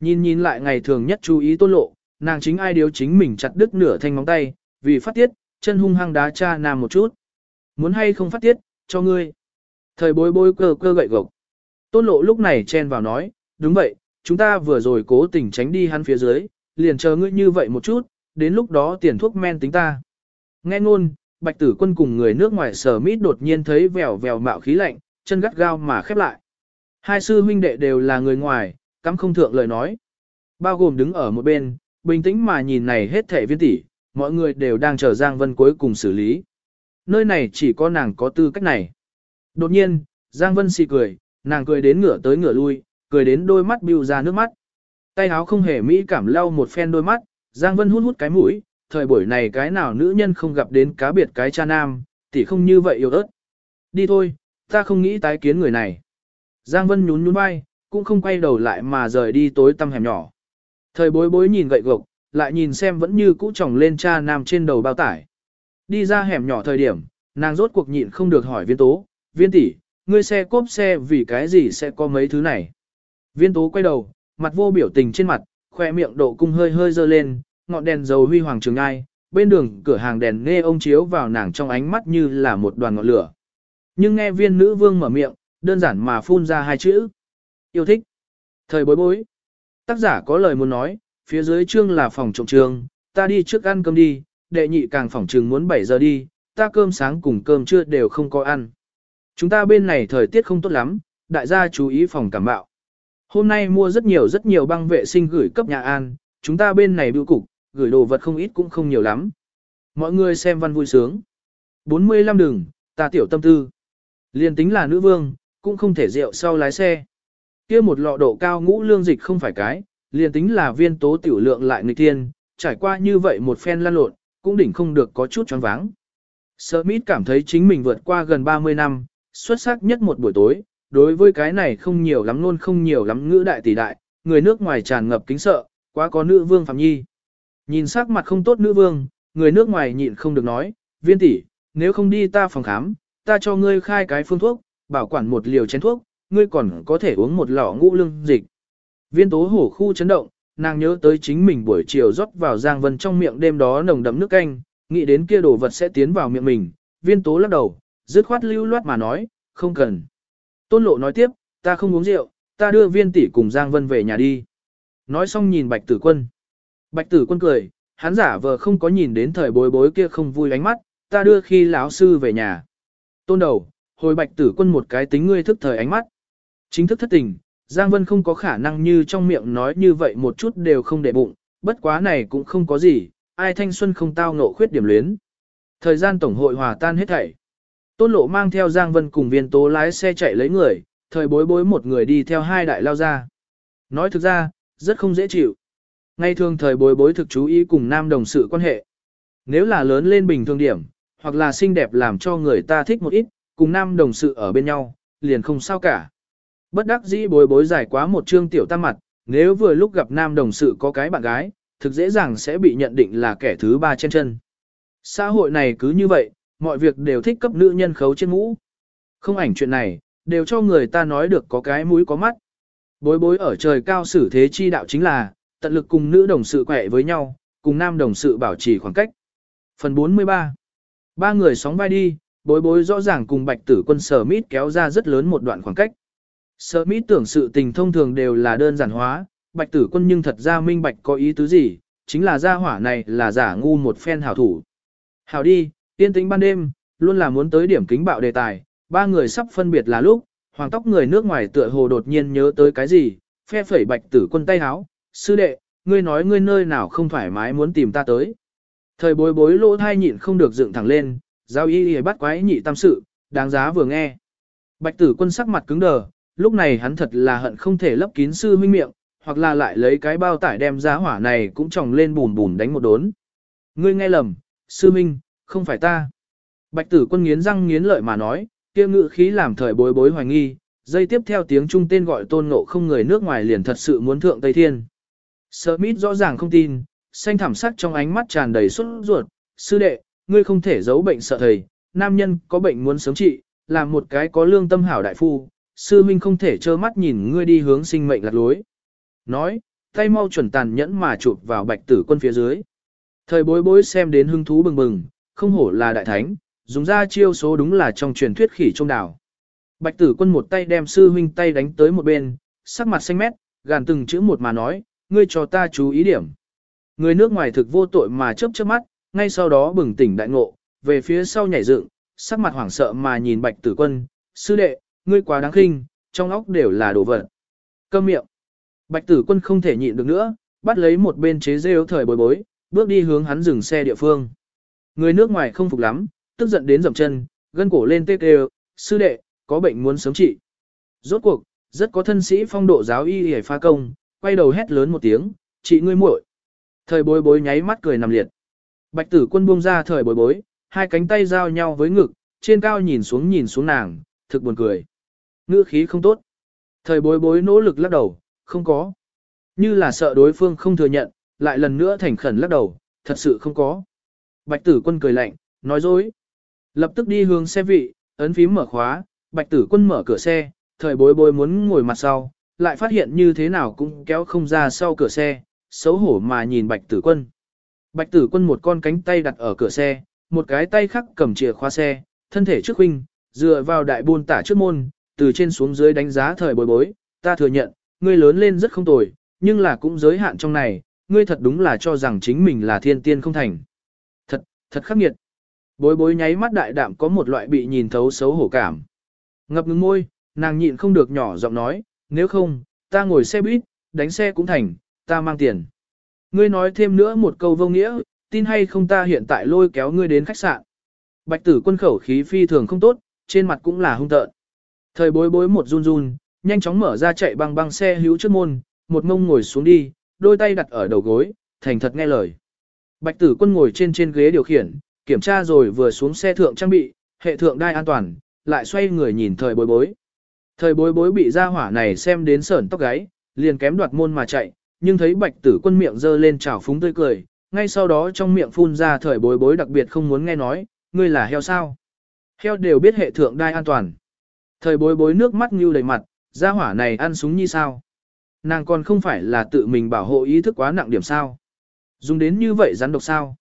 S1: Nhìn nhìn lại ngày thường nhất chú ý tôn lộ, nàng chính ai điếu chính mình chặt đứt nửa thanh móng tay, vì phát tiết, chân hung hăng đá cha nam một chút. Muốn hay không phát tiết, cho ngươi. Thời bối bối cơ cơ gậy gộc. Tôn lộ lúc này chen vào nói, đúng vậy, chúng ta vừa rồi cố tình tránh đi hắn phía dưới, liền chờ ngươi như vậy một chút, đến lúc đó tiền thuốc men tính ta. Nghe ngôn, bạch tử quân cùng người nước ngoài sở mít đột nhiên thấy vèo vèo mạo khí lạnh, chân gắt gao mà khép lại. Hai sư huynh đệ đều là người ngoài, cắm không thượng lời nói. Bao gồm đứng ở một bên, bình tĩnh mà nhìn này hết thể viên tỷ, mọi người đều đang chờ Giang Vân cuối cùng xử lý. Nơi này chỉ có nàng có tư cách này. Đột nhiên, Giang Vân xì cười, nàng cười đến ngửa tới ngửa lui, cười đến đôi mắt bưu ra nước mắt. Tay áo không hề mỹ cảm lau một phen đôi mắt, Giang Vân hút hút cái mũi, thời buổi này cái nào nữ nhân không gặp đến cá biệt cái cha nam, tỷ không như vậy yêu ớt. Đi thôi, ta không nghĩ tái kiến người này. Giang Vân nhún nhún vai, cũng không quay đầu lại mà rời đi tối tăm hẻm nhỏ. Thời bối bối nhìn gậy gộc, lại nhìn xem vẫn như cũ tròng lên cha nam trên đầu bao tải. Đi ra hẻm nhỏ thời điểm, nàng rốt cuộc nhịn không được hỏi viên tố, viên tỷ, ngươi xe cốp xe vì cái gì sẽ có mấy thứ này. Viên tố quay đầu, mặt vô biểu tình trên mặt, khoe miệng độ cung hơi hơi dơ lên, ngọn đèn dầu huy hoàng trường ai, bên đường cửa hàng đèn nghe ông chiếu vào nàng trong ánh mắt như là một đoàn ngọn lửa. Nhưng nghe viên nữ vương mở miệng, đơn giản mà phun ra hai chữ. Yêu thích. Thời bối bối. Tác giả có lời muốn nói, phía dưới chương là phòng trộm trường, ta đi trước ăn cơm đi, đệ nhị càng phòng trường muốn 7 giờ đi, ta cơm sáng cùng cơm trưa đều không có ăn. Chúng ta bên này thời tiết không tốt lắm, đại gia chú ý phòng cảm bạo. Hôm nay mua rất nhiều rất nhiều băng vệ sinh gửi cấp nhà an, chúng ta bên này bưu cục, gửi đồ vật không ít cũng không nhiều lắm. Mọi người xem văn vui sướng. 45 đường, ta tiểu tâm tư. Liên tính là nữ vương, cũng không thể rượu sau lái xe. kia một lọ độ cao ngũ lương dịch không phải cái, liền tính là viên tố tiểu lượng lại nghịch thiên, trải qua như vậy một phen lăn lộn, cũng đỉnh không được có chút choáng váng. Smith cảm thấy chính mình vượt qua gần 30 năm, xuất sắc nhất một buổi tối, đối với cái này không nhiều lắm luôn không nhiều lắm ngữ đại tỷ đại, người nước ngoài tràn ngập kính sợ, quá có nữ vương Phạm Nhi. Nhìn sắc mặt không tốt nữ vương, người nước ngoài nhịn không được nói, viên tỷ, nếu không đi ta phòng khám, ta cho ngươi khai cái phương thuốc, bảo quản một liều chén thuốc, ngươi còn có thể uống một lọ ngũ lương dịch. Viên tố hổ khu chấn động, nàng nhớ tới chính mình buổi chiều rót vào Giang Vân trong miệng đêm đó nồng đậm nước canh, nghĩ đến kia đồ vật sẽ tiến vào miệng mình, viên tố lắc đầu, dứt khoát lưu loát mà nói, không cần. Tôn lộ nói tiếp, ta không uống rượu, ta đưa viên tỷ cùng Giang Vân về nhà đi. Nói xong nhìn bạch tử quân. Bạch tử quân cười, hắn giả vờ không có nhìn đến thời bối bối kia không vui ánh mắt, ta đưa khi lão sư về nhà. Tôn đầu, hồi bạch tử quân một cái tính ngươi thức thời ánh mắt. Chính thức thất tình, Giang Vân không có khả năng như trong miệng nói như vậy một chút đều không để bụng, bất quá này cũng không có gì, ai thanh xuân không tao ngộ khuyết điểm luyến. Thời gian tổng hội hòa tan hết thảy. Tôn lộ mang theo Giang Vân cùng viên tố lái xe chạy lấy người, thời bối bối một người đi theo hai đại lao ra. Nói thực ra, rất không dễ chịu. Ngay thường thời bối bối thực chú ý cùng nam đồng sự quan hệ. Nếu là lớn lên bình thường điểm, hoặc là xinh đẹp làm cho người ta thích một ít, cùng nam đồng sự ở bên nhau, liền không sao cả. Bất đắc dĩ bối bối giải quá một chương tiểu tam mặt, nếu vừa lúc gặp nam đồng sự có cái bạn gái, thực dễ dàng sẽ bị nhận định là kẻ thứ ba trên chân. Xã hội này cứ như vậy, mọi việc đều thích cấp nữ nhân khấu trên mũ. Không ảnh chuyện này, đều cho người ta nói được có cái mũi có mắt. Bối bối ở trời cao xử thế chi đạo chính là, tận lực cùng nữ đồng sự quẹ với nhau, cùng nam đồng sự bảo trì khoảng cách. Phần 43 Ba người sóng vai đi, bối bối rõ ràng cùng bạch tử quân sở mít kéo ra rất lớn một đoạn khoảng cách. Sở mít tưởng sự tình thông thường đều là đơn giản hóa, bạch tử quân nhưng thật ra minh bạch có ý tứ gì, chính là gia hỏa này là giả ngu một phen hảo thủ. Hảo đi, tiên tính ban đêm, luôn là muốn tới điểm kính bạo đề tài, ba người sắp phân biệt là lúc, hoàng tóc người nước ngoài tựa hồ đột nhiên nhớ tới cái gì, phe phẩy bạch tử quân tay háo, sư đệ, ngươi nói ngươi nơi nào không thoải mái muốn tìm ta tới. Thời bối bối lỗ thai nhịn không được dựng thẳng lên, giao y y bắt quái nhị tam sự, đáng giá vừa nghe. Bạch tử quân sắc mặt cứng đờ, lúc này hắn thật là hận không thể lấp kín sư huynh miệng, hoặc là lại lấy cái bao tải đem giá hỏa này cũng tròng lên bùn bùn đánh một đốn. Ngươi nghe lầm, sư huynh, không phải ta. Bạch tử quân nghiến răng nghiến lợi mà nói, kia ngự khí làm thời bối bối hoài nghi, dây tiếp theo tiếng trung tên gọi tôn ngộ không người nước ngoài liền thật sự muốn thượng Tây Thiên. Smith rõ ràng không tin, xanh thảm sắc trong ánh mắt tràn đầy xuất ruột, sư đệ, ngươi không thể giấu bệnh sợ thầy, nam nhân có bệnh muốn sớm trị, làm một cái có lương tâm hảo đại phu, sư minh không thể trơ mắt nhìn ngươi đi hướng sinh mệnh lạc lối. Nói, tay mau chuẩn tàn nhẫn mà chụp vào bạch tử quân phía dưới. Thời bối bối xem đến hứng thú bừng bừng, không hổ là đại thánh, dùng ra chiêu số đúng là trong truyền thuyết khỉ trong đảo. Bạch tử quân một tay đem sư huynh tay đánh tới một bên, sắc mặt xanh mét, gàn từng chữ một mà nói, ngươi cho ta chú ý điểm. Người nước ngoài thực vô tội mà chớp chớp mắt, ngay sau đó bừng tỉnh đại ngộ, về phía sau nhảy dựng, sắc mặt hoảng sợ mà nhìn bạch tử quân, sư đệ, ngươi quá đáng khinh, trong óc đều là đồ vật. Câm miệng. Bạch tử quân không thể nhịn được nữa, bắt lấy một bên chế rêu thời bối bối, bước đi hướng hắn dừng xe địa phương. Người nước ngoài không phục lắm, tức giận đến dậm chân, gân cổ lên tê tê, sư đệ, có bệnh muốn sớm trị. Rốt cuộc, rất có thân sĩ phong độ giáo y hề pha công, quay đầu hét lớn một tiếng, chị ngươi muội. Thời bối bối nháy mắt cười nằm liệt. Bạch tử quân buông ra thời bối bối, hai cánh tay giao nhau với ngực, trên cao nhìn xuống nhìn xuống nàng, thực buồn cười. Ngữ khí không tốt. Thời bối bối nỗ lực lắc đầu, không có. Như là sợ đối phương không thừa nhận, lại lần nữa thành khẩn lắc đầu, thật sự không có. Bạch tử quân cười lạnh, nói dối. Lập tức đi hướng xe vị, ấn phím mở khóa, bạch tử quân mở cửa xe, thời bối bối muốn ngồi mặt sau, lại phát hiện như thế nào cũng kéo không ra sau cửa xe, xấu hổ mà nhìn bạch tử quân. Bạch tử quân một con cánh tay đặt ở cửa xe, một cái tay khác cầm chìa khóa xe, thân thể trước huynh, dựa vào đại buôn tả trước môn, từ trên xuống dưới đánh giá thời bối bối, ta thừa nhận, ngươi lớn lên rất không tồi, nhưng là cũng giới hạn trong này, ngươi thật đúng là cho rằng chính mình là thiên tiên không thành. Thật, khắc nghiệt. Bối bối nháy mắt đại đạm có một loại bị nhìn thấu xấu hổ cảm. Ngập ngừng môi, nàng nhịn không được nhỏ giọng nói, nếu không, ta ngồi xe buýt, đánh xe cũng thành, ta mang tiền. Ngươi nói thêm nữa một câu vô nghĩa, tin hay không ta hiện tại lôi kéo ngươi đến khách sạn. Bạch tử quân khẩu khí phi thường không tốt, trên mặt cũng là hung tợn. Thời bối bối một run run, nhanh chóng mở ra chạy băng băng xe hữu trước môn, một ngông ngồi xuống đi, đôi tay đặt ở đầu gối, thành thật nghe lời. Bạch tử quân ngồi trên trên ghế điều khiển, kiểm tra rồi vừa xuống xe thượng trang bị, hệ thượng đai an toàn, lại xoay người nhìn thời bối bối. Thời bối bối bị ra hỏa này xem đến sởn tóc gáy, liền kém đoạt môn mà chạy, nhưng thấy bạch tử quân miệng dơ lên trào phúng tươi cười, ngay sau đó trong miệng phun ra thời bối bối đặc biệt không muốn nghe nói, ngươi là heo sao. Heo đều biết hệ thượng đai an toàn. Thời bối bối nước mắt như đầy mặt, ra hỏa này ăn súng như sao. Nàng còn không phải là tự mình bảo hộ ý thức quá nặng điểm sao. Dùng đến như vậy rắn độc sao.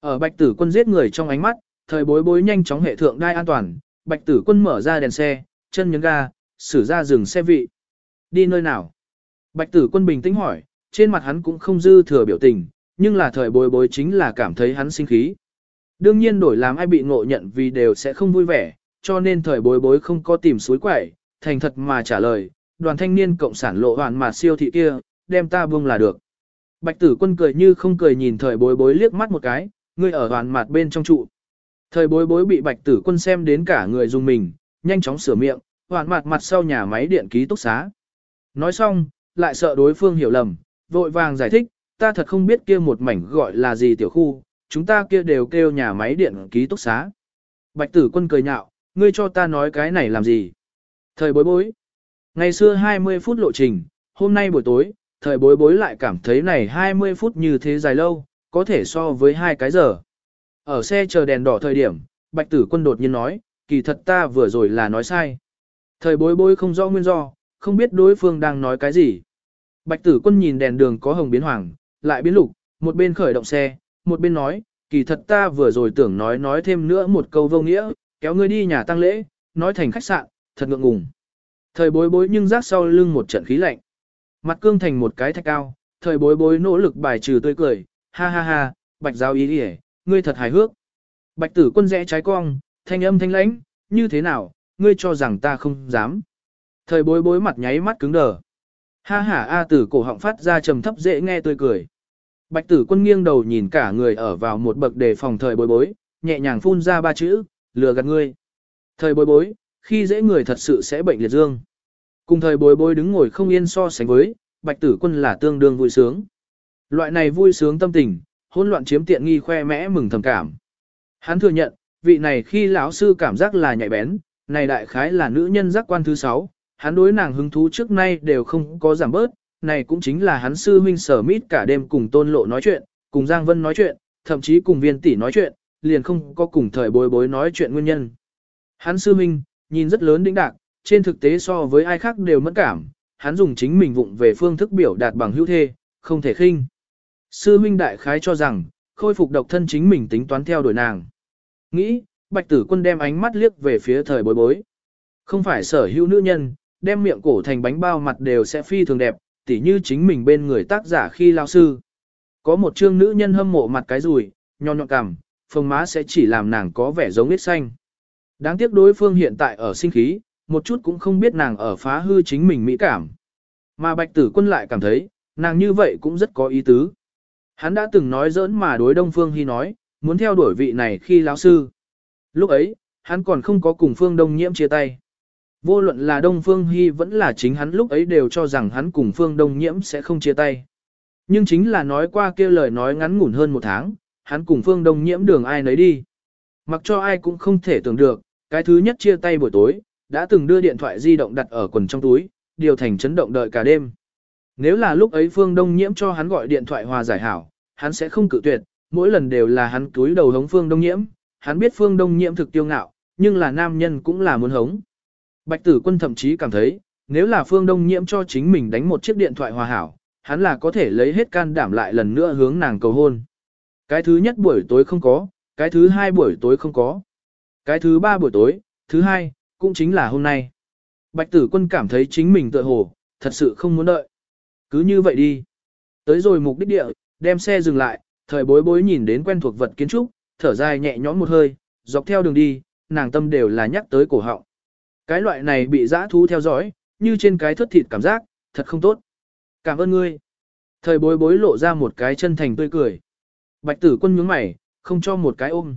S1: Ở bạch tử quân giết người trong ánh mắt, thời bối bối nhanh chóng hệ thượng đai an toàn, bạch tử quân mở ra đèn xe, chân nhấn ga, xử ra dừng xe vị. Đi nơi nào? Bạch tử quân bình tĩnh hỏi, trên mặt hắn cũng không dư thừa biểu tình, nhưng là thời bối bối chính là cảm thấy hắn sinh khí. Đương nhiên đổi làm ai bị ngộ nhận vì đều sẽ không vui vẻ, cho nên thời bối bối không có tìm suối quẩy, thành thật mà trả lời, đoàn thanh niên cộng sản lộ hoàn mà siêu thị kia, đem ta buông là được. Bạch tử quân cười như không cười nhìn thời bối bối liếc mắt một cái, ngươi ở hoàn mặt bên trong trụ. Thời bối bối bị bạch tử quân xem đến cả người dùng mình, nhanh chóng sửa miệng, hoàn mặt mặt sau nhà máy điện ký túc xá. Nói xong, lại sợ đối phương hiểu lầm, vội vàng giải thích, ta thật không biết kia một mảnh gọi là gì tiểu khu, chúng ta kia đều kêu nhà máy điện ký túc xá. Bạch tử quân cười nhạo, ngươi cho ta nói cái này làm gì? Thời bối bối. Ngày xưa 20 phút lộ trình, hôm nay buổi tối, thời bối bối lại cảm thấy này 20 phút như thế dài lâu, có thể so với hai cái giờ. Ở xe chờ đèn đỏ thời điểm, bạch tử quân đột nhiên nói, kỳ thật ta vừa rồi là nói sai. Thời bối bối không rõ nguyên do, không biết đối phương đang nói cái gì. Bạch tử quân nhìn đèn đường có hồng biến hoàng, lại biến lục, một bên khởi động xe, một bên nói, kỳ thật ta vừa rồi tưởng nói nói thêm nữa một câu vô nghĩa, kéo ngươi đi nhà tăng lễ, nói thành khách sạn, thật ngượng ngùng. Thời bối bối nhưng rác sau lưng một trận khí lạnh. Mặt cương thành một cái thạch cao, thời bối bối nỗ lực bài trừ tươi cười, ha ha ha, bạch giáo ý đi ngươi thật hài hước. Bạch tử quân rẽ trái cong, thanh âm thanh lãnh, như thế nào, ngươi cho rằng ta không dám. Thời bối bối mặt nháy mắt cứng đờ. Ha ha A tử cổ họng phát ra trầm thấp dễ nghe tươi cười. Bạch tử quân nghiêng đầu nhìn cả người ở vào một bậc đề phòng thời bối bối, nhẹ nhàng phun ra ba chữ, lừa gạt ngươi. Thời bối bối, khi dễ người thật sự sẽ bệnh liệt dương. Cùng thời bối bối đứng ngồi không yên so sánh với, bạch tử quân là tương đương vui sướng. Loại này vui sướng tâm tình, hỗn loạn chiếm tiện nghi khoe mẽ mừng thầm cảm. Hắn thừa nhận, vị này khi lão sư cảm giác là nhạy bén, này đại khái là nữ nhân giác quan thứ sáu, hắn đối nàng hứng thú trước nay đều không có giảm bớt, này cũng chính là hắn sư huynh sở mít cả đêm cùng tôn lộ nói chuyện, cùng Giang Vân nói chuyện, thậm chí cùng viên tỷ nói chuyện, liền không có cùng thời bối bối nói chuyện nguyên nhân. Hắn sư huynh, nhìn rất lớn đĩnh đạc, trên thực tế so với ai khác đều mẫn cảm, hắn dùng chính mình vụng về phương thức biểu đạt bằng hữu thê, không thể khinh. Sư huynh đại khái cho rằng, khôi phục độc thân chính mình tính toán theo đuổi nàng. Nghĩ, bạch tử quân đem ánh mắt liếc về phía thời bối bối. Không phải sở hữu nữ nhân, đem miệng cổ thành bánh bao mặt đều sẽ phi thường đẹp, tỉ như chính mình bên người tác giả khi lao sư. Có một chương nữ nhân hâm mộ mặt cái rùi, nho nhọn cằm, phồng má sẽ chỉ làm nàng có vẻ giống nít xanh. Đáng tiếc đối phương hiện tại ở sinh khí, một chút cũng không biết nàng ở phá hư chính mình mỹ cảm. Mà bạch tử quân lại cảm thấy, nàng như vậy cũng rất có ý tứ. Hắn đã từng nói giỡn mà đối Đông Phương Hy nói, muốn theo đuổi vị này khi lão sư. Lúc ấy, hắn còn không có cùng Phương Đông Nhiễm chia tay. Vô luận là Đông Phương Hy vẫn là chính hắn lúc ấy đều cho rằng hắn cùng Phương Đông Nhiễm sẽ không chia tay. Nhưng chính là nói qua kia lời nói ngắn ngủn hơn một tháng, hắn cùng Phương Đông Nhiễm đường ai nấy đi. Mặc cho ai cũng không thể tưởng được, cái thứ nhất chia tay buổi tối, đã từng đưa điện thoại di động đặt ở quần trong túi, điều thành chấn động đợi cả đêm. Nếu là lúc ấy Phương Đông Nhiễm cho hắn gọi điện thoại hòa giải hảo, hắn sẽ không cự tuyệt, mỗi lần đều là hắn túi đầu hống Phương Đông Nhiễm, hắn biết Phương Đông Nhiễm thực tiêu ngạo, nhưng là nam nhân cũng là muốn hống. Bạch tử quân thậm chí cảm thấy, nếu là Phương Đông Nhiễm cho chính mình đánh một chiếc điện thoại hòa hảo, hắn là có thể lấy hết can đảm lại lần nữa hướng nàng cầu hôn. Cái thứ nhất buổi tối không có, cái thứ hai buổi tối không có. Cái thứ ba buổi tối, thứ hai, cũng chính là hôm nay. Bạch tử quân cảm thấy chính mình tự hồ, thật sự không muốn đợi. Cứ như vậy đi. Tới rồi mục đích địa, đem xe dừng lại, thời bối bối nhìn đến quen thuộc vật kiến trúc, thở dài nhẹ nhõm một hơi, dọc theo đường đi, nàng tâm đều là nhắc tới cổ họng. Cái loại này bị dã thú theo dõi, như trên cái thất thịt cảm giác, thật không tốt. Cảm ơn ngươi. Thời bối bối lộ ra một cái chân thành tươi cười. Bạch tử quân nhướng mày, không cho một cái ôm.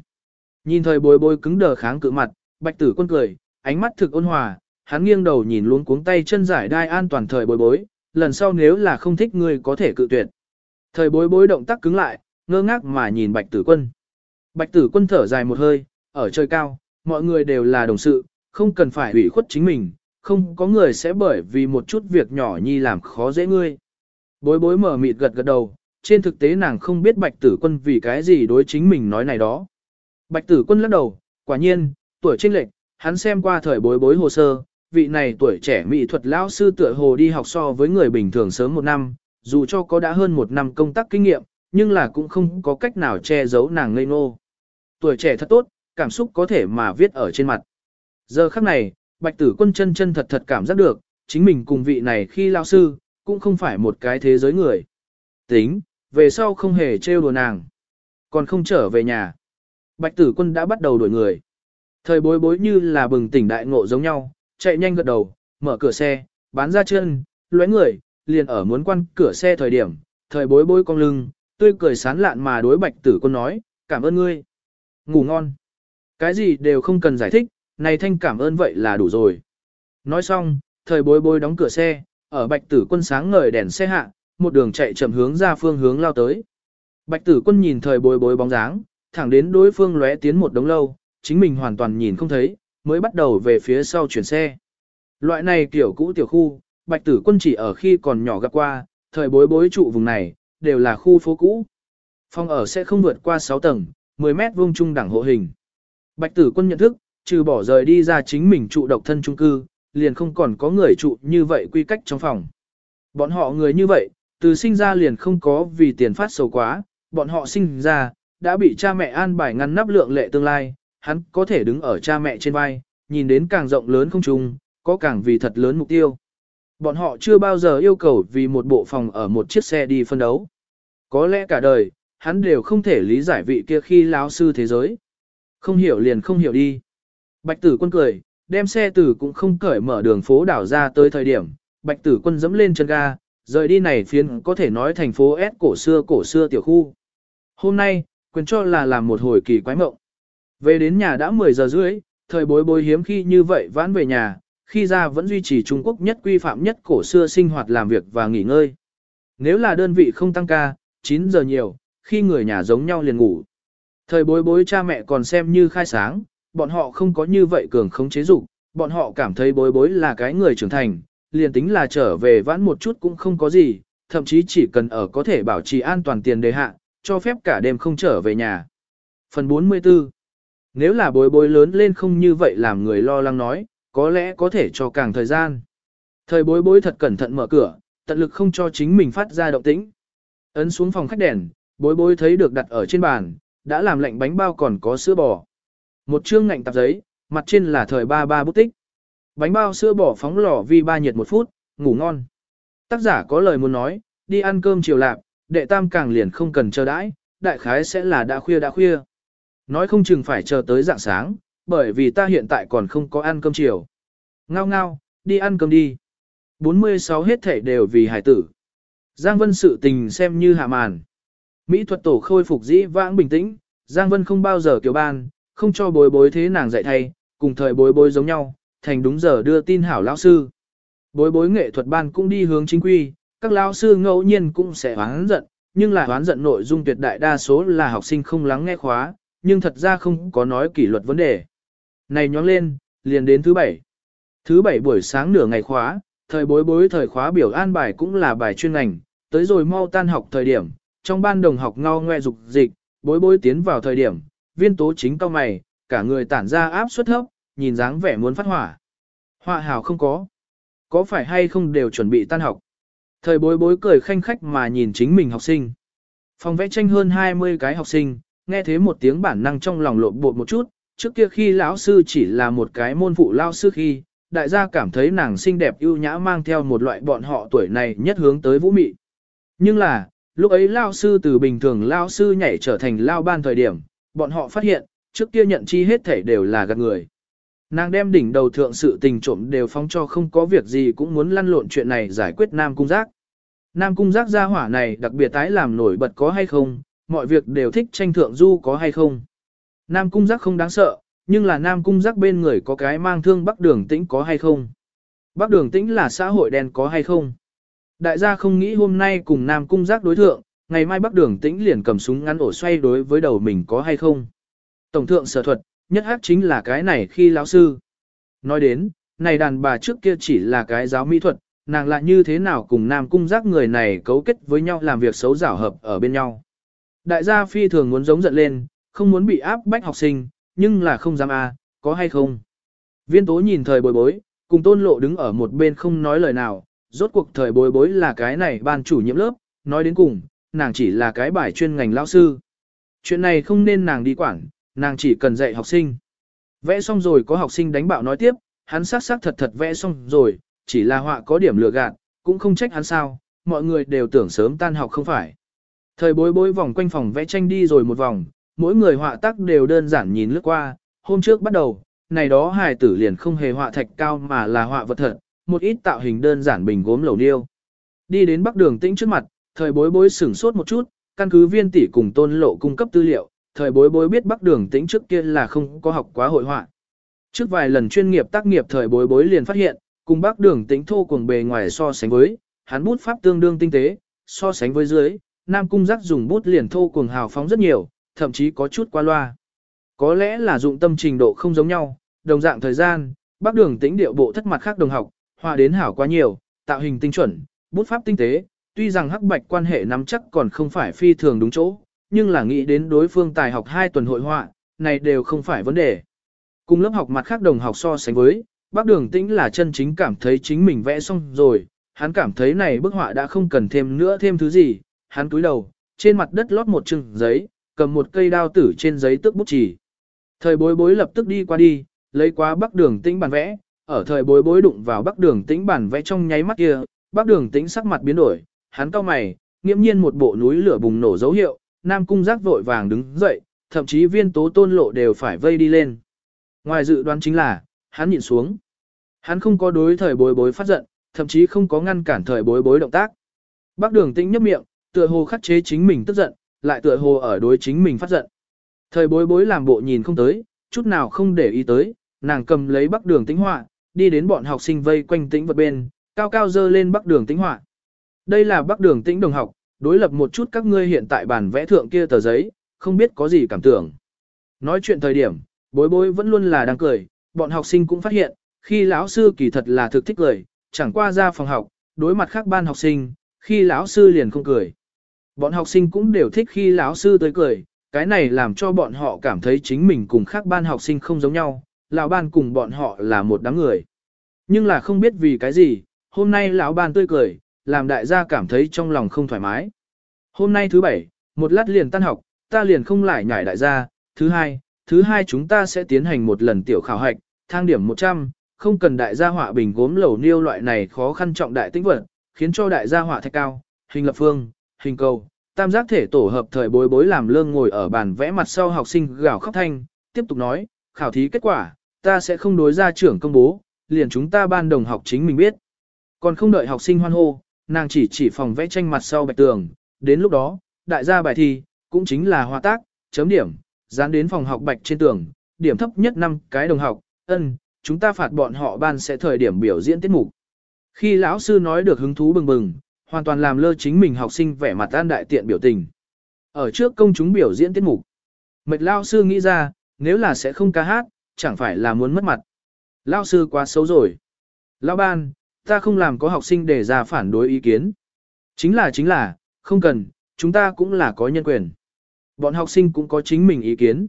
S1: Nhìn thời bối bối cứng đờ kháng cự mặt, bạch tử quân cười, ánh mắt thực ôn hòa, hắn nghiêng đầu nhìn luôn cuống tay chân giải đai an toàn thời bối bối, lần sau nếu là không thích ngươi có thể cự tuyệt. Thời bối bối động tác cứng lại, ngơ ngác mà nhìn bạch tử quân. Bạch tử quân thở dài một hơi, ở trời cao, mọi người đều là đồng sự, không cần phải ủy khuất chính mình, không có người sẽ bởi vì một chút việc nhỏ nhi làm khó dễ ngươi. Bối bối mở mịt gật gật đầu, trên thực tế nàng không biết bạch tử quân vì cái gì đối chính mình nói này đó. Bạch tử quân lắc đầu, quả nhiên, tuổi trinh lệch, hắn xem qua thời bối bối hồ sơ, vị này tuổi trẻ mỹ thuật lão sư tựa hồ đi học so với người bình thường sớm một năm, dù cho có đã hơn một năm công tác kinh nghiệm, nhưng là cũng không có cách nào che giấu nàng ngây ngô. Tuổi trẻ thật tốt, cảm xúc có thể mà viết ở trên mặt. Giờ khắc này, bạch tử quân chân chân thật thật cảm giác được, chính mình cùng vị này khi lao sư, cũng không phải một cái thế giới người. Tính, về sau không hề trêu đùa nàng. Còn không trở về nhà. Bạch tử quân đã bắt đầu đuổi người. Thời bối bối như là bừng tỉnh đại ngộ giống nhau, chạy nhanh gật đầu, mở cửa xe, bán ra chân, lóe người, liền ở muốn quan cửa xe thời điểm, thời bối bối cong lưng, tươi cười sán lạn mà đối bạch tử quân nói, cảm ơn ngươi. Ngủ ngon. Cái gì đều không cần giải thích, này thanh cảm ơn vậy là đủ rồi. Nói xong, thời bối bối đóng cửa xe, ở bạch tử quân sáng ngời đèn xe hạ, một đường chạy chậm hướng ra phương hướng lao tới. Bạch tử quân nhìn thời bối bối bóng dáng, thẳng đến đối phương lóe tiến một đống lâu, chính mình hoàn toàn nhìn không thấy, mới bắt đầu về phía sau chuyển xe. Loại này tiểu cũ tiểu khu, bạch tử quân chỉ ở khi còn nhỏ gặp qua, thời bối bối trụ vùng này, đều là khu phố cũ. Phòng ở sẽ không vượt qua 6 tầng, 10 mét vuông trung đẳng hộ hình. Bạch tử quân nhận thức, trừ bỏ rời đi ra chính mình trụ độc thân trung cư, liền không còn có người trụ như vậy quy cách trong phòng. Bọn họ người như vậy, từ sinh ra liền không có vì tiền phát sầu quá, bọn họ sinh ra, đã bị cha mẹ an bài ngăn nắp lượng lệ tương lai, hắn có thể đứng ở cha mẹ trên vai, nhìn đến càng rộng lớn không trung, có càng vì thật lớn mục tiêu. Bọn họ chưa bao giờ yêu cầu vì một bộ phòng ở một chiếc xe đi phân đấu. Có lẽ cả đời, hắn đều không thể lý giải vị kia khi láo sư thế giới. Không hiểu liền không hiểu đi. Bạch tử quân cười, đem xe tử cũng không cởi mở đường phố đảo ra tới thời điểm, bạch tử quân dẫm lên chân ga, rời đi này phiến có thể nói thành phố S cổ xưa cổ xưa tiểu khu. Hôm nay, quyền cho là làm một hồi kỳ quái mộng. Về đến nhà đã 10 giờ rưỡi, thời bối bối hiếm khi như vậy vãn về nhà, khi ra vẫn duy trì Trung Quốc nhất quy phạm nhất cổ xưa sinh hoạt làm việc và nghỉ ngơi. Nếu là đơn vị không tăng ca, 9 giờ nhiều, khi người nhà giống nhau liền ngủ. Thời bối bối cha mẹ còn xem như khai sáng, bọn họ không có như vậy cường không chế dục, bọn họ cảm thấy bối bối là cái người trưởng thành, liền tính là trở về vãn một chút cũng không có gì, thậm chí chỉ cần ở có thể bảo trì an toàn tiền đề hạ, cho phép cả đêm không trở về nhà. Phần 44 nếu là bối bối lớn lên không như vậy làm người lo lắng nói, có lẽ có thể cho càng thời gian. Thời bối bối thật cẩn thận mở cửa, tận lực không cho chính mình phát ra động tĩnh. Ấn xuống phòng khách đèn, bối bối thấy được đặt ở trên bàn, đã làm lạnh bánh bao còn có sữa bò. Một chương ngạnh tạp giấy, mặt trên là thời ba ba bút tích. Bánh bao sữa bò phóng lò vi ba nhiệt một phút, ngủ ngon. Tác giả có lời muốn nói, đi ăn cơm chiều lạp, đệ tam càng liền không cần chờ đãi, đại khái sẽ là đã khuya đã khuya. Nói không chừng phải chờ tới dạng sáng, bởi vì ta hiện tại còn không có ăn cơm chiều. Ngao ngao, đi ăn cơm đi. 46 hết thể đều vì hải tử. Giang Vân sự tình xem như hạ màn. Mỹ thuật tổ khôi phục dĩ vãng bình tĩnh, Giang Vân không bao giờ kiểu ban, không cho bối bối thế nàng dạy thay, cùng thời bối bối giống nhau, thành đúng giờ đưa tin hảo lão sư. Bối bối nghệ thuật ban cũng đi hướng chính quy, các lão sư ngẫu nhiên cũng sẽ hoán giận, nhưng là hoán giận nội dung tuyệt đại đa số là học sinh không lắng nghe khóa, nhưng thật ra không có nói kỷ luật vấn đề. Này nhóng lên, liền đến thứ bảy. Thứ bảy buổi sáng nửa ngày khóa, thời bối bối thời khóa biểu an bài cũng là bài chuyên ngành, tới rồi mau tan học thời điểm, trong ban đồng học ngao ngoe dục dịch, bối bối tiến vào thời điểm, viên tố chính cao mày, cả người tản ra áp suất thấp, nhìn dáng vẻ muốn phát hỏa. Họa hào không có. Có phải hay không đều chuẩn bị tan học. Thời bối bối cười khanh khách mà nhìn chính mình học sinh. Phòng vẽ tranh hơn 20 cái học sinh, nghe thế một tiếng bản năng trong lòng lộn bột một chút, trước kia khi lão sư chỉ là một cái môn phụ lao sư khi, đại gia cảm thấy nàng xinh đẹp ưu nhã mang theo một loại bọn họ tuổi này nhất hướng tới vũ mị. Nhưng là, lúc ấy lao sư từ bình thường lao sư nhảy trở thành lao ban thời điểm, bọn họ phát hiện, trước kia nhận chi hết thể đều là gạt người. Nàng đem đỉnh đầu thượng sự tình trộm đều phóng cho không có việc gì cũng muốn lăn lộn chuyện này giải quyết Nam Cung Giác. Nam Cung Giác gia hỏa này đặc biệt tái làm nổi bật có hay không, mọi việc đều thích tranh thượng du có hay không. Nam Cung Giác không đáng sợ, nhưng là Nam Cung Giác bên người có cái mang thương Bắc Đường Tĩnh có hay không. Bắc Đường Tĩnh là xã hội đen có hay không. Đại gia không nghĩ hôm nay cùng Nam Cung Giác đối thượng, ngày mai Bắc Đường Tĩnh liền cầm súng ngắn ổ xoay đối với đầu mình có hay không. Tổng thượng sở thuật, nhất hát chính là cái này khi lão sư. Nói đến, này đàn bà trước kia chỉ là cái giáo mỹ thuật, nàng lại như thế nào cùng Nam Cung Giác người này cấu kết với nhau làm việc xấu giảo hợp ở bên nhau. Đại gia phi thường muốn giống giận lên, không muốn bị áp bách học sinh, nhưng là không dám à, có hay không. Viên tố nhìn thời bồi bối, cùng tôn lộ đứng ở một bên không nói lời nào, rốt cuộc thời bồi bối là cái này ban chủ nhiệm lớp, nói đến cùng, nàng chỉ là cái bài chuyên ngành lao sư. Chuyện này không nên nàng đi quản, nàng chỉ cần dạy học sinh. Vẽ xong rồi có học sinh đánh bạo nói tiếp, hắn sắc sắc thật thật vẽ xong rồi, chỉ là họa có điểm lừa gạt, cũng không trách hắn sao, mọi người đều tưởng sớm tan học không phải. Thời bối bối vòng quanh phòng vẽ tranh đi rồi một vòng, mỗi người họa tác đều đơn giản nhìn lướt qua, hôm trước bắt đầu, này đó hài tử liền không hề họa thạch cao mà là họa vật thật, một ít tạo hình đơn giản bình gốm lầu niêu. Đi đến bắc đường tĩnh trước mặt, thời bối bối sửng sốt một chút, căn cứ viên tỷ cùng tôn lộ cung cấp tư liệu, thời bối bối biết bắc đường tĩnh trước kia là không có học quá hội họa. Trước vài lần chuyên nghiệp tác nghiệp thời bối bối liền phát hiện, cùng bắc đường tĩnh thô cuồng bề ngoài so sánh với, hắn bút pháp tương đương tinh tế, so sánh với dưới, Nam Cung Giác dùng bút liền thô cuồng hào phóng rất nhiều, thậm chí có chút qua loa. Có lẽ là dụng tâm trình độ không giống nhau, đồng dạng thời gian, Bắc Đường Tĩnh điệu bộ thất mặt khác đồng học, hòa đến hảo quá nhiều, tạo hình tinh chuẩn, bút pháp tinh tế, tuy rằng hắc bạch quan hệ nắm chắc còn không phải phi thường đúng chỗ, nhưng là nghĩ đến đối phương tài học 2 tuần hội họa, này đều không phải vấn đề. Cùng lớp học mặt khác đồng học so sánh với, Bác Đường Tĩnh là chân chính cảm thấy chính mình vẽ xong rồi, hắn cảm thấy này bức họa đã không cần thêm nữa thêm thứ gì, hắn cúi đầu, trên mặt đất lót một chừng giấy, cầm một cây đao tử trên giấy tức bút chỉ. Thời bối bối lập tức đi qua đi, lấy quá Bắc Đường Tĩnh bản vẽ, ở thời bối bối đụng vào Bắc Đường Tĩnh bản vẽ trong nháy mắt kia, Bắc Đường Tĩnh sắc mặt biến đổi, hắn cau mày, nghiễm nhiên một bộ núi lửa bùng nổ dấu hiệu, Nam Cung Giác vội vàng đứng dậy, thậm chí viên tố tôn lộ đều phải vây đi lên. Ngoài dự đoán chính là, hắn nhìn xuống. Hắn không có đối thời bối bối phát giận, thậm chí không có ngăn cản thời bối bối động tác. Bác đường tĩnh nhấp miệng, tựa hồ khắc chế chính mình tức giận, lại tựa hồ ở đối chính mình phát giận. Thời bối bối làm bộ nhìn không tới, chút nào không để ý tới, nàng cầm lấy bắc đường tĩnh họa, đi đến bọn học sinh vây quanh tĩnh vật bên, cao cao dơ lên bắc đường tĩnh họa. Đây là bắc đường tĩnh đồng học, đối lập một chút các ngươi hiện tại bản vẽ thượng kia tờ giấy, không biết có gì cảm tưởng. Nói chuyện thời điểm, bối bối vẫn luôn là đang cười, bọn học sinh cũng phát hiện, khi lão sư kỳ thật là thực thích cười, chẳng qua ra phòng học, đối mặt khác ban học sinh, khi lão sư liền không cười. Bọn học sinh cũng đều thích khi lão sư tới cười, cái này làm cho bọn họ cảm thấy chính mình cùng khác ban học sinh không giống nhau, lão ban cùng bọn họ là một đám người. Nhưng là không biết vì cái gì, hôm nay lão ban tươi cười, làm đại gia cảm thấy trong lòng không thoải mái. Hôm nay thứ bảy, một lát liền tan học, ta liền không lại nhảy đại gia, thứ hai, thứ hai chúng ta sẽ tiến hành một lần tiểu khảo hạch, thang điểm 100, không cần đại gia họa bình gốm lẩu niêu loại này khó khăn trọng đại tĩnh vật, khiến cho đại gia họa thạch cao, hình lập phương, hình cầu, tam giác thể tổ hợp thời bối bối làm lương ngồi ở bàn vẽ mặt sau học sinh gào khóc thanh, tiếp tục nói, khảo thí kết quả, ta sẽ không đối ra trưởng công bố, liền chúng ta ban đồng học chính mình biết. Còn không đợi học sinh hoan hô, nàng chỉ chỉ phòng vẽ tranh mặt sau bạch tường, đến lúc đó, đại gia bài thi, cũng chính là hòa tác, chấm điểm, dán đến phòng học bạch trên tường, điểm thấp nhất 5 cái đồng học, ân, chúng ta phạt bọn họ ban sẽ thời điểm biểu diễn tiết mục. Khi lão sư nói được hứng thú bừng bừng, hoàn toàn làm lơ chính mình học sinh vẻ mặt an đại tiện biểu tình. Ở trước công chúng biểu diễn tiết mục, mệt lão sư nghĩ ra, nếu là sẽ không ca hát, chẳng phải là muốn mất mặt. Lão sư quá xấu rồi. Lão ban, ta không làm có học sinh để ra phản đối ý kiến. Chính là chính là, không cần, chúng ta cũng là có nhân quyền. Bọn học sinh cũng có chính mình ý kiến.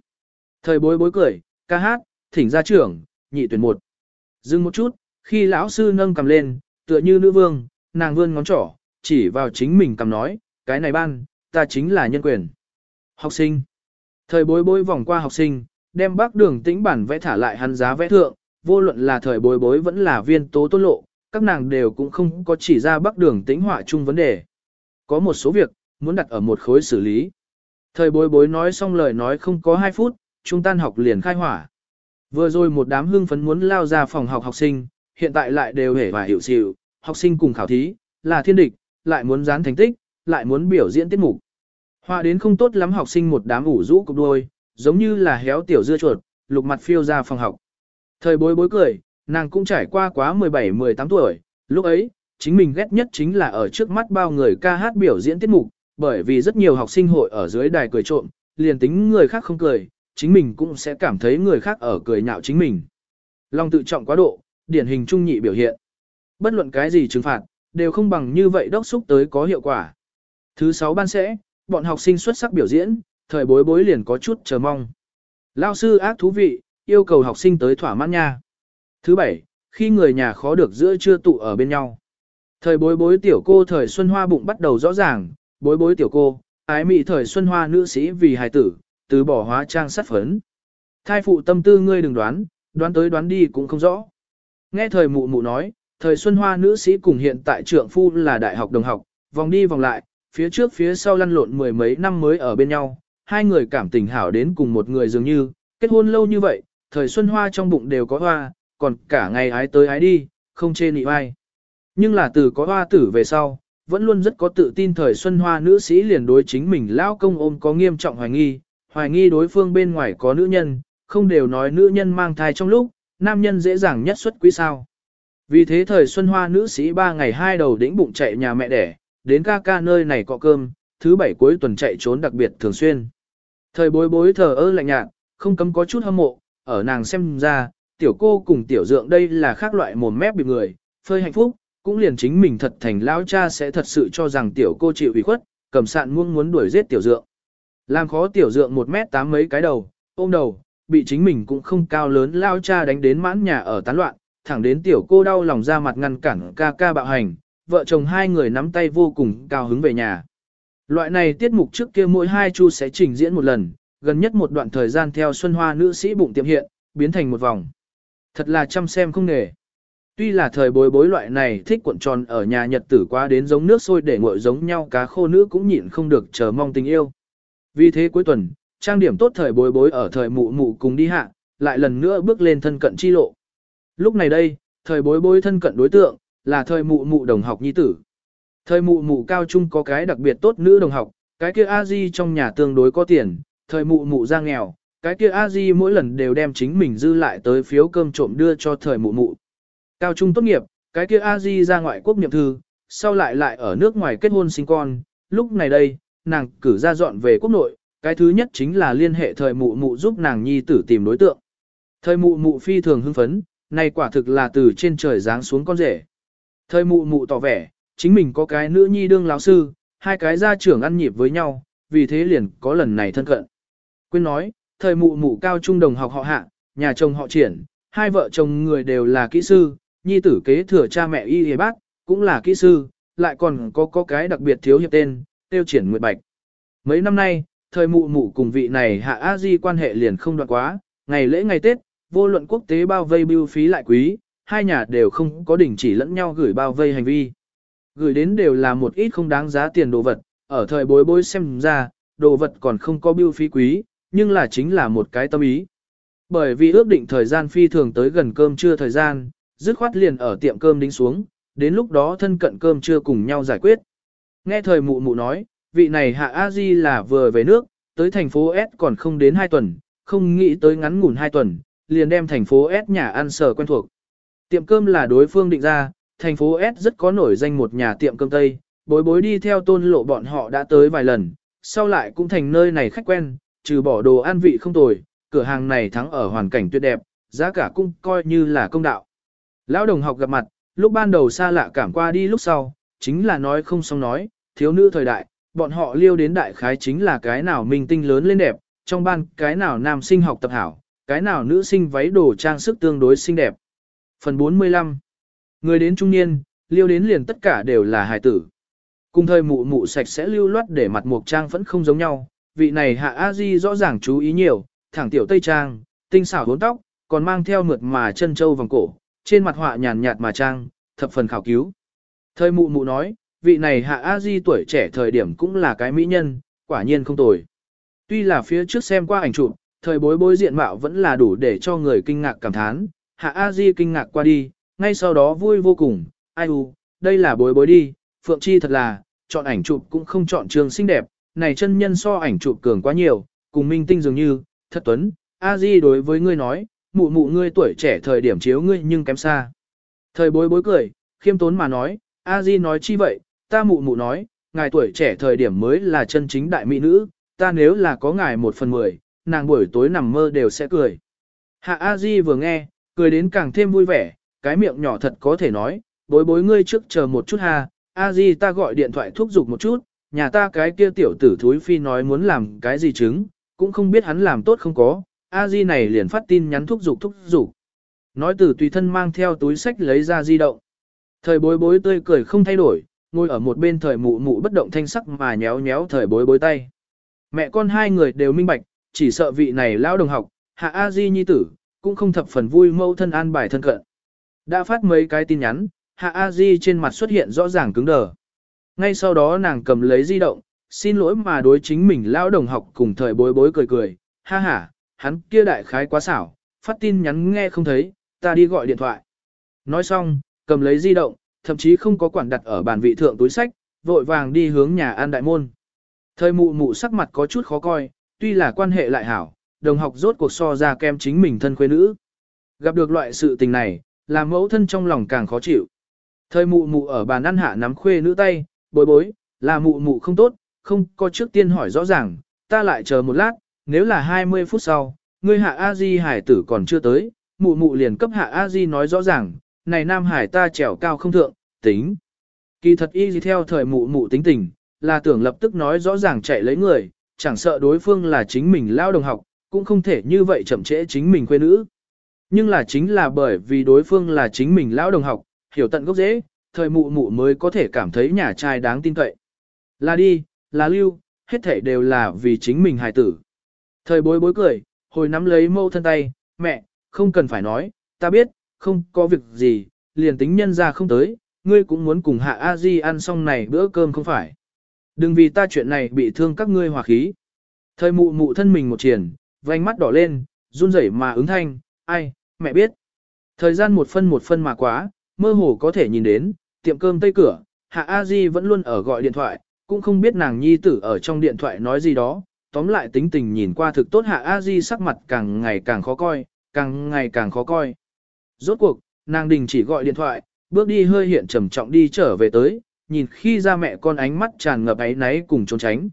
S1: Thời bối bối cười, ca hát, thỉnh ra trưởng, nhị tuyển một. Dừng một chút, khi lão sư nâng cầm lên, tựa như nữ vương, nàng vươn ngón trỏ, chỉ vào chính mình cầm nói, cái này ban, ta chính là nhân quyền. Học sinh. Thời bối bối vòng qua học sinh, đem bác đường tĩnh bản vẽ thả lại hắn giá vẽ thượng, vô luận là thời bối bối vẫn là viên tố tốt lộ, các nàng đều cũng không có chỉ ra bác đường tĩnh họa chung vấn đề. Có một số việc, muốn đặt ở một khối xử lý. Thời bối bối nói xong lời nói không có 2 phút, trung tan học liền khai hỏa. Vừa rồi một đám hưng phấn muốn lao ra phòng học học sinh, hiện tại lại đều hề và hiểu xịu, học sinh cùng khảo thí, là thiên địch, lại muốn dán thành tích, lại muốn biểu diễn tiết mục. Họa đến không tốt lắm học sinh một đám ủ rũ cục đôi, giống như là héo tiểu dưa chuột, lục mặt phiêu ra phòng học. Thời bối bối cười, nàng cũng trải qua quá 17-18 tuổi, lúc ấy, chính mình ghét nhất chính là ở trước mắt bao người ca hát biểu diễn tiết mục, bởi vì rất nhiều học sinh hội ở dưới đài cười trộm, liền tính người khác không cười, chính mình cũng sẽ cảm thấy người khác ở cười nhạo chính mình. Lòng tự trọng quá độ, điển hình trung nhị biểu hiện. Bất luận cái gì trừng phạt, đều không bằng như vậy đốc xúc tới có hiệu quả. Thứ sáu ban sẽ, bọn học sinh xuất sắc biểu diễn, thời bối bối liền có chút chờ mong. Lao sư ác thú vị, yêu cầu học sinh tới thỏa mãn nha. Thứ bảy, khi người nhà khó được giữa trưa tụ ở bên nhau. Thời bối bối tiểu cô thời Xuân Hoa bụng bắt đầu rõ ràng, bối bối tiểu cô, ái mị thời Xuân Hoa nữ sĩ vì hài tử, từ bỏ hóa trang sắt phấn. Thai phụ tâm tư ngươi đừng đoán, đoán tới đoán đi cũng không rõ. Nghe thời mụ mụ nói, thời Xuân Hoa nữ sĩ cùng hiện tại trượng phu là đại học đồng học, vòng đi vòng lại, phía trước phía sau lăn lộn mười mấy năm mới ở bên nhau, hai người cảm tình hảo đến cùng một người dường như, kết hôn lâu như vậy, thời Xuân Hoa trong bụng đều có hoa, còn cả ngày ái tới ái đi, không chê nị ai. Nhưng là từ có hoa tử về sau, vẫn luôn rất có tự tin thời Xuân Hoa nữ sĩ liền đối chính mình lao công ôm có nghiêm trọng hoài nghi, hoài nghi đối phương bên ngoài có nữ nhân, không đều nói nữ nhân mang thai trong lúc, nam nhân dễ dàng nhất xuất quý sao. Vì thế thời Xuân Hoa nữ sĩ ba ngày hai đầu đĩnh bụng chạy nhà mẹ đẻ, đến ca ca nơi này cọ cơm, thứ bảy cuối tuần chạy trốn đặc biệt thường xuyên. Thời bối bối thờ ơ lạnh nhạt, không cấm có chút hâm mộ, ở nàng xem ra, tiểu cô cùng tiểu dượng đây là khác loại mồm mép bị người, phơi hạnh phúc, cũng liền chính mình thật thành lão cha sẽ thật sự cho rằng tiểu cô chịu ủy khuất, cầm sạn muông muốn đuổi giết tiểu dượng. Làm khó tiểu dượng một mét tám mấy cái đầu, ôm đầu, bị chính mình cũng không cao lớn lao cha đánh đến mãn nhà ở tán loạn, thẳng đến tiểu cô đau lòng ra mặt ngăn cản ca ca bạo hành, vợ chồng hai người nắm tay vô cùng cao hứng về nhà. Loại này tiết mục trước kia mỗi hai chu sẽ trình diễn một lần, gần nhất một đoạn thời gian theo Xuân Hoa nữ sĩ bụng tiệm hiện, biến thành một vòng. Thật là chăm xem không nghề. Tuy là thời bối bối loại này thích cuộn tròn ở nhà nhật tử quá đến giống nước sôi để nguội giống nhau cá khô nữ cũng nhịn không được chờ mong tình yêu. Vì thế cuối tuần, trang điểm tốt thời bối bối ở thời mụ mụ cùng đi hạ, lại lần nữa bước lên thân cận chi lộ. Lúc này đây, thời bối bối thân cận đối tượng, là thời mụ mụ đồng học nhi tử. Thời mụ mụ cao trung có cái đặc biệt tốt nữ đồng học, cái kia a di trong nhà tương đối có tiền, thời mụ mụ ra nghèo, cái kia a di mỗi lần đều đem chính mình dư lại tới phiếu cơm trộm đưa cho thời mụ mụ. Cao trung tốt nghiệp, cái kia a di ra ngoại quốc niệm thư, sau lại lại ở nước ngoài kết hôn sinh con, lúc này đây, nàng cử ra dọn về quốc nội, cái thứ nhất chính là liên hệ thời mụ mụ giúp nàng nhi tử tìm đối tượng. Thời mụ mụ phi thường hưng phấn, này quả thực là từ trên trời giáng xuống con rể. Thời mụ mụ tỏ vẻ, chính mình có cái nữ nhi đương lão sư, hai cái gia trưởng ăn nhịp với nhau, vì thế liền có lần này thân cận. Quyên nói, thời mụ mụ cao trung đồng học họ hạ, nhà chồng họ triển, hai vợ chồng người đều là kỹ sư, nhi tử kế thừa cha mẹ y hề bác, cũng là kỹ sư, lại còn có có cái đặc biệt thiếu hiệp tên, tiêu triển nguyệt bạch. Mấy năm nay, thời mụ mụ cùng vị này hạ a di quan hệ liền không đoạn quá, ngày lễ ngày Tết, vô luận quốc tế bao vây bưu phí lại quý, hai nhà đều không có đỉnh chỉ lẫn nhau gửi bao vây hành vi. Gửi đến đều là một ít không đáng giá tiền đồ vật, ở thời bối bối xem ra, đồ vật còn không có bưu phí quý, nhưng là chính là một cái tâm ý. Bởi vì ước định thời gian phi thường tới gần cơm trưa thời gian, dứt khoát liền ở tiệm cơm đính xuống, đến lúc đó thân cận cơm trưa cùng nhau giải quyết. Nghe thời mụ mụ nói, vị này hạ a di là vừa về nước, tới thành phố S còn không đến 2 tuần, không nghĩ tới ngắn ngủn 2 tuần, liền đem thành phố S nhà ăn sở quen thuộc. Tiệm cơm là đối phương định ra, thành phố S rất có nổi danh một nhà tiệm cơm Tây, bối bối đi theo tôn lộ bọn họ đã tới vài lần, sau lại cũng thành nơi này khách quen, trừ bỏ đồ ăn vị không tồi, cửa hàng này thắng ở hoàn cảnh tuyệt đẹp, giá cả cũng coi như là công đạo. Lão đồng học gặp mặt, lúc ban đầu xa lạ cảm qua đi lúc sau, chính là nói không xong nói, thiếu nữ thời đại, bọn họ liêu đến đại khái chính là cái nào minh tinh lớn lên đẹp, trong ban cái nào nam sinh học tập hảo, cái nào nữ sinh váy đồ trang sức tương đối xinh đẹp. Phần 45 Người đến trung niên, liêu đến liền tất cả đều là hài tử. Cùng thời mụ mụ sạch sẽ lưu loát để mặt mục trang vẫn không giống nhau, vị này hạ a di rõ ràng chú ý nhiều, thẳng tiểu tây trang, tinh xảo hốn tóc, còn mang theo mượt mà chân châu vòng cổ, trên mặt họa nhàn nhạt mà trang, thập phần khảo cứu. Thời mụ mụ nói, vị này hạ a di tuổi trẻ thời điểm cũng là cái mỹ nhân, quả nhiên không tồi. Tuy là phía trước xem qua ảnh chụp, thời bối bối diện mạo vẫn là đủ để cho người kinh ngạc cảm thán, hạ A Di kinh ngạc qua đi, ngay sau đó vui vô cùng, ai u, đây là bối bối đi, Phượng Chi thật là, chọn ảnh chụp cũng không chọn trường xinh đẹp, này chân nhân so ảnh chụp cường quá nhiều, cùng minh tinh dường như, thật tuấn, A Di đối với ngươi nói, mụ mụ ngươi tuổi trẻ thời điểm chiếu ngươi nhưng kém xa. Thời bối bối cười, khiêm tốn mà nói, A Di nói chi vậy, ta mụ mụ nói, ngài tuổi trẻ thời điểm mới là chân chính đại mỹ nữ, ta nếu là có ngài một phần mười, nàng buổi tối nằm mơ đều sẽ cười. Hạ A Di vừa nghe, cười đến càng thêm vui vẻ, cái miệng nhỏ thật có thể nói, bối bối ngươi trước chờ một chút ha, A Di ta gọi điện thoại thúc giục một chút, nhà ta cái kia tiểu tử thúi phi nói muốn làm cái gì chứng, cũng không biết hắn làm tốt không có, A Di này liền phát tin nhắn thúc giục thúc giục. Nói từ tùy thân mang theo túi sách lấy ra di động. Thời bối bối tươi cười không thay đổi, ngồi ở một bên thời mụ mụ bất động thanh sắc mà nhéo nhéo thời bối bối tay. Mẹ con hai người đều minh bạch, chỉ sợ vị này lão đồng học, hạ A Di nhi tử, cũng không thập phần vui mâu thân an bài thân cận. Đã phát mấy cái tin nhắn, hạ A Di trên mặt xuất hiện rõ ràng cứng đờ. Ngay sau đó nàng cầm lấy di động, xin lỗi mà đối chính mình lão đồng học cùng thời bối bối cười cười, ha ha, hắn kia đại khái quá xảo, phát tin nhắn nghe không thấy, ta đi gọi điện thoại. Nói xong, cầm lấy di động, thậm chí không có quản đặt ở bàn vị thượng túi sách, vội vàng đi hướng nhà an đại môn. Thời mụ mụ sắc mặt có chút khó coi, tuy là quan hệ lại hảo, đồng học rốt cuộc so ra kem chính mình thân quê nữ. Gặp được loại sự tình này, làm mẫu thân trong lòng càng khó chịu. Thời mụ mụ ở bàn ăn hạ nắm khuê nữ tay, bối bối, là mụ mụ không tốt, không có trước tiên hỏi rõ ràng, ta lại chờ một lát, nếu là 20 phút sau, ngươi hạ A-di hải tử còn chưa tới, mụ mụ liền cấp hạ A-di nói rõ ràng, này nam hải ta trèo cao không thượng, tính. Kỳ thật y gì theo thời mụ mụ tính tình, là tưởng lập tức nói rõ ràng chạy lấy người, chẳng sợ đối phương là chính mình lao đồng học, cũng không thể như vậy chậm trễ chính mình quê nữ. Nhưng là chính là bởi vì đối phương là chính mình lão đồng học, hiểu tận gốc dễ, thời mụ mụ mới có thể cảm thấy nhà trai đáng tin cậy. Là đi, là lưu, hết thể đều là vì chính mình hài tử. Thời bối bối cười, hồi nắm lấy mâu thân tay, mẹ, không cần phải nói, ta biết, không có việc gì, liền tính nhân ra không tới, ngươi cũng muốn cùng hạ a di ăn xong này bữa cơm không phải. Đừng vì ta chuyện này bị thương các ngươi hòa khí. Thời mụ mụ thân mình một triển, vành mắt đỏ lên, run rẩy mà ứng thanh, ai, mẹ biết. Thời gian một phân một phân mà quá, mơ hồ có thể nhìn đến, tiệm cơm tây cửa, Hạ A Di vẫn luôn ở gọi điện thoại, cũng không biết nàng nhi tử ở trong điện thoại nói gì đó, tóm lại tính tình nhìn qua thực tốt Hạ A Di sắc mặt càng ngày càng khó coi, càng ngày càng khó coi. Rốt cuộc, nàng đình chỉ gọi điện thoại, bước đi hơi hiện trầm trọng đi trở về tới, nhìn khi ra mẹ con ánh mắt tràn ngập áy náy cùng trốn tránh.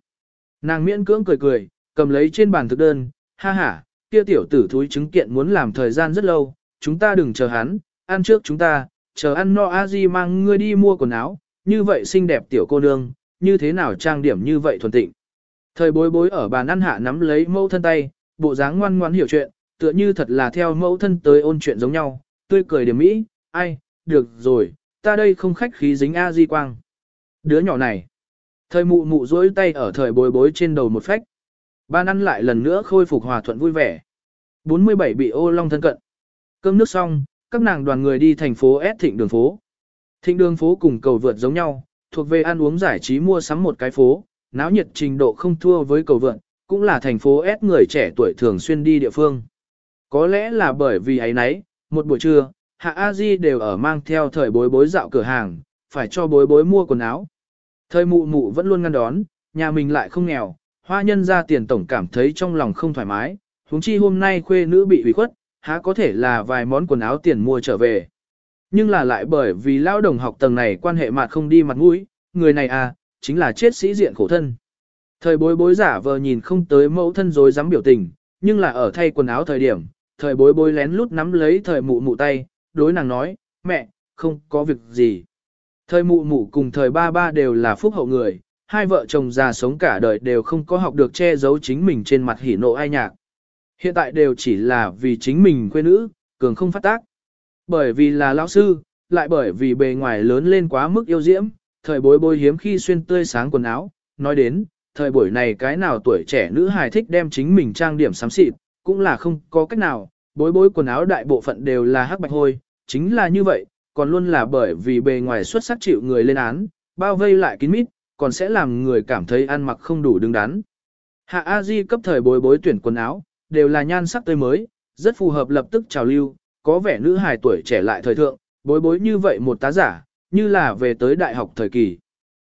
S1: Nàng miễn cưỡng cười cười, cầm lấy trên bàn thực đơn, ha ha, kia tiểu tử thúi chứng kiện muốn làm thời gian rất lâu, chúng ta đừng chờ hắn, ăn trước chúng ta, chờ ăn no a di mang ngươi đi mua quần áo, như vậy xinh đẹp tiểu cô nương, như thế nào trang điểm như vậy thuần tịnh. Thời bối bối ở bàn ăn hạ nắm lấy mẫu thân tay, bộ dáng ngoan ngoãn hiểu chuyện, tựa như thật là theo mẫu thân tới ôn chuyện giống nhau, tươi cười điểm mỹ, ai, được rồi, ta đây không khách khí dính a di quang. Đứa nhỏ này, thời mụ mụ dối tay ở thời bối bối trên đầu một phách. ba ăn lại lần nữa khôi phục hòa thuận vui vẻ. 47 bị ô long thân cận. Cơm nước xong, các nàng đoàn người đi thành phố S thịnh đường phố. Thịnh đường phố cùng cầu vượt giống nhau, thuộc về ăn uống giải trí mua sắm một cái phố, náo nhiệt trình độ không thua với cầu vượt, cũng là thành phố S người trẻ tuổi thường xuyên đi địa phương. Có lẽ là bởi vì ấy nấy, một buổi trưa, Hạ A Di đều ở mang theo thời bối bối dạo cửa hàng, phải cho bối bối mua quần áo. Thời mụ mụ vẫn luôn ngăn đón, nhà mình lại không nghèo, hoa nhân ra tiền tổng cảm thấy trong lòng không thoải mái, huống chi hôm nay khuê nữ bị ủy khuất, há có thể là vài món quần áo tiền mua trở về. Nhưng là lại bởi vì lao đồng học tầng này quan hệ mặt không đi mặt mũi, người này à, chính là chết sĩ diện khổ thân. Thời bối bối giả vờ nhìn không tới mẫu thân rồi dám biểu tình, nhưng là ở thay quần áo thời điểm, thời bối bối lén lút nắm lấy thời mụ mụ tay, đối nàng nói, mẹ, không có việc gì. Thời mụ mụ cùng thời ba ba đều là phúc hậu người, hai vợ chồng già sống cả đời đều không có học được che giấu chính mình trên mặt hỉ nộ ai nhạc. Hiện tại đều chỉ là vì chính mình quê nữ, cường không phát tác. Bởi vì là lão sư, lại bởi vì bề ngoài lớn lên quá mức yêu diễm, thời bối bối hiếm khi xuyên tươi sáng quần áo, nói đến, thời buổi này cái nào tuổi trẻ nữ hài thích đem chính mình trang điểm sắm xịt, cũng là không có cách nào, bối bối quần áo đại bộ phận đều là hắc bạch hôi, chính là như vậy, còn luôn là bởi vì bề ngoài xuất sắc chịu người lên án, bao vây lại kín mít, còn sẽ làm người cảm thấy ăn mặc không đủ đứng đắn. Hạ A Di cấp thời bối bối tuyển quần áo, đều là nhan sắc tươi mới, rất phù hợp lập tức trào lưu, có vẻ nữ hài tuổi trẻ lại thời thượng, bối bối như vậy một tá giả, như là về tới đại học thời kỳ.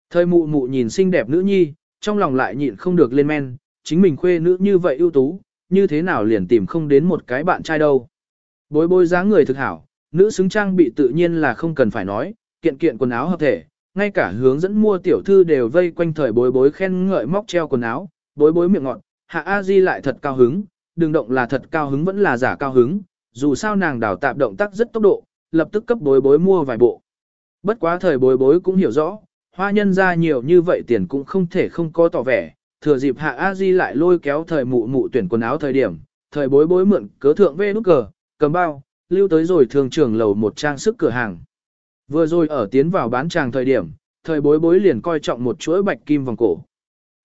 S1: Thời mụ mụ nhìn xinh đẹp nữ nhi, trong lòng lại nhịn không được lên men, chính mình khuê nữ như vậy ưu tú, như thế nào liền tìm không đến một cái bạn trai đâu. Bối bối dáng người thực hảo, nữ xứng trang bị tự nhiên là không cần phải nói, kiện kiện quần áo hợp thể, ngay cả hướng dẫn mua tiểu thư đều vây quanh thời bối bối khen ngợi móc treo quần áo, bối bối miệng ngọt, hạ A Di lại thật cao hứng, đừng động là thật cao hứng vẫn là giả cao hứng, dù sao nàng đào tạp động tác rất tốc độ, lập tức cấp bối bối mua vài bộ. Bất quá thời bối bối cũng hiểu rõ, hoa nhân ra nhiều như vậy tiền cũng không thể không có tỏ vẻ, thừa dịp hạ A Di lại lôi kéo thời mụ mụ tuyển quần áo thời điểm, thời bối bối mượn cớ thượng vê nút cờ, cầm bao, lưu tới rồi thường trưởng lầu một trang sức cửa hàng. Vừa rồi ở tiến vào bán tràng thời điểm, thời bối bối liền coi trọng một chuỗi bạch kim vòng cổ.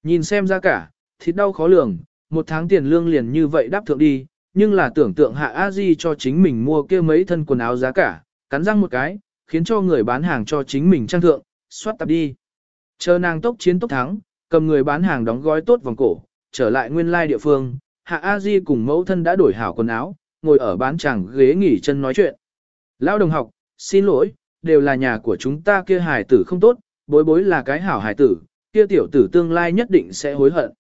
S1: Nhìn xem ra cả, thịt đau khó lường, một tháng tiền lương liền như vậy đáp thượng đi, nhưng là tưởng tượng hạ a di cho chính mình mua kia mấy thân quần áo giá cả, cắn răng một cái, khiến cho người bán hàng cho chính mình trang thượng, xoát tập đi. Chờ nàng tốc chiến tốc thắng, cầm người bán hàng đóng gói tốt vòng cổ, trở lại nguyên lai địa phương, hạ a di cùng mẫu thân đã đổi hảo quần áo, ngồi ở bán chẳng ghế nghỉ chân nói chuyện. Lão đồng học, xin lỗi, đều là nhà của chúng ta kia hài tử không tốt, bối bối là cái hảo hài tử, kia tiểu tử tương lai nhất định sẽ hối hận.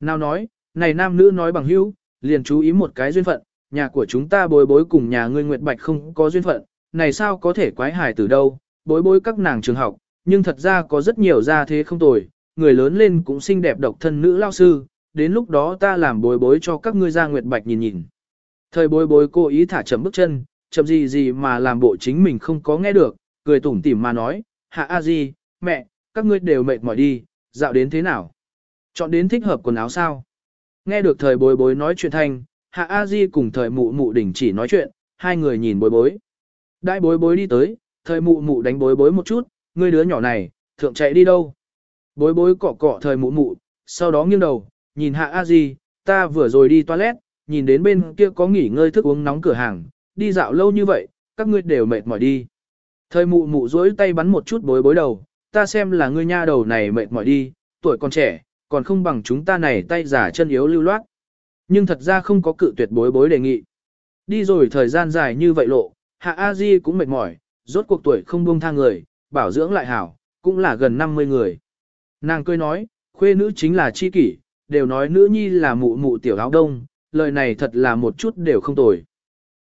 S1: Nào nói, này nam nữ nói bằng hữu, liền chú ý một cái duyên phận, nhà của chúng ta bối bối cùng nhà ngươi Nguyệt Bạch không có duyên phận, này sao có thể quái hài tử đâu, bối bối các nàng trường học, nhưng thật ra có rất nhiều gia thế không tồi, người lớn lên cũng xinh đẹp độc thân nữ lao sư, đến lúc đó ta làm bối bối cho các ngươi ra Nguyệt Bạch nhìn nhìn. Thời bối bối cố ý thả chậm bước chân, chậm gì gì mà làm bộ chính mình không có nghe được, cười tủm tỉm mà nói, hạ a di, mẹ, các ngươi đều mệt mỏi đi, dạo đến thế nào? Chọn đến thích hợp quần áo sao? Nghe được thời bối bối nói chuyện thanh, hạ a di cùng thời mụ mụ đỉnh chỉ nói chuyện, hai người nhìn bối bối. Đại bối bối đi tới, thời mụ mụ đánh bối bối một chút, ngươi đứa nhỏ này, thượng chạy đi đâu? Bối bối cọ cọ thời mụ mụ, sau đó nghiêng đầu, nhìn hạ a di, ta vừa rồi đi toilet, nhìn đến bên kia có nghỉ ngơi thức uống nóng cửa hàng, đi dạo lâu như vậy, các ngươi đều mệt mỏi đi. Thời mụ mụ duỗi tay bắn một chút bối bối đầu, ta xem là ngươi nha đầu này mệt mỏi đi, tuổi còn trẻ, còn không bằng chúng ta này tay giả chân yếu lưu loát. Nhưng thật ra không có cự tuyệt bối bối đề nghị. Đi rồi thời gian dài như vậy lộ, hạ A Di cũng mệt mỏi, rốt cuộc tuổi không buông tha người, bảo dưỡng lại hảo, cũng là gần 50 người. Nàng cười nói, khuê nữ chính là chi kỷ, đều nói nữ nhi là mụ mụ tiểu áo đông, lời này thật là một chút đều không tồi.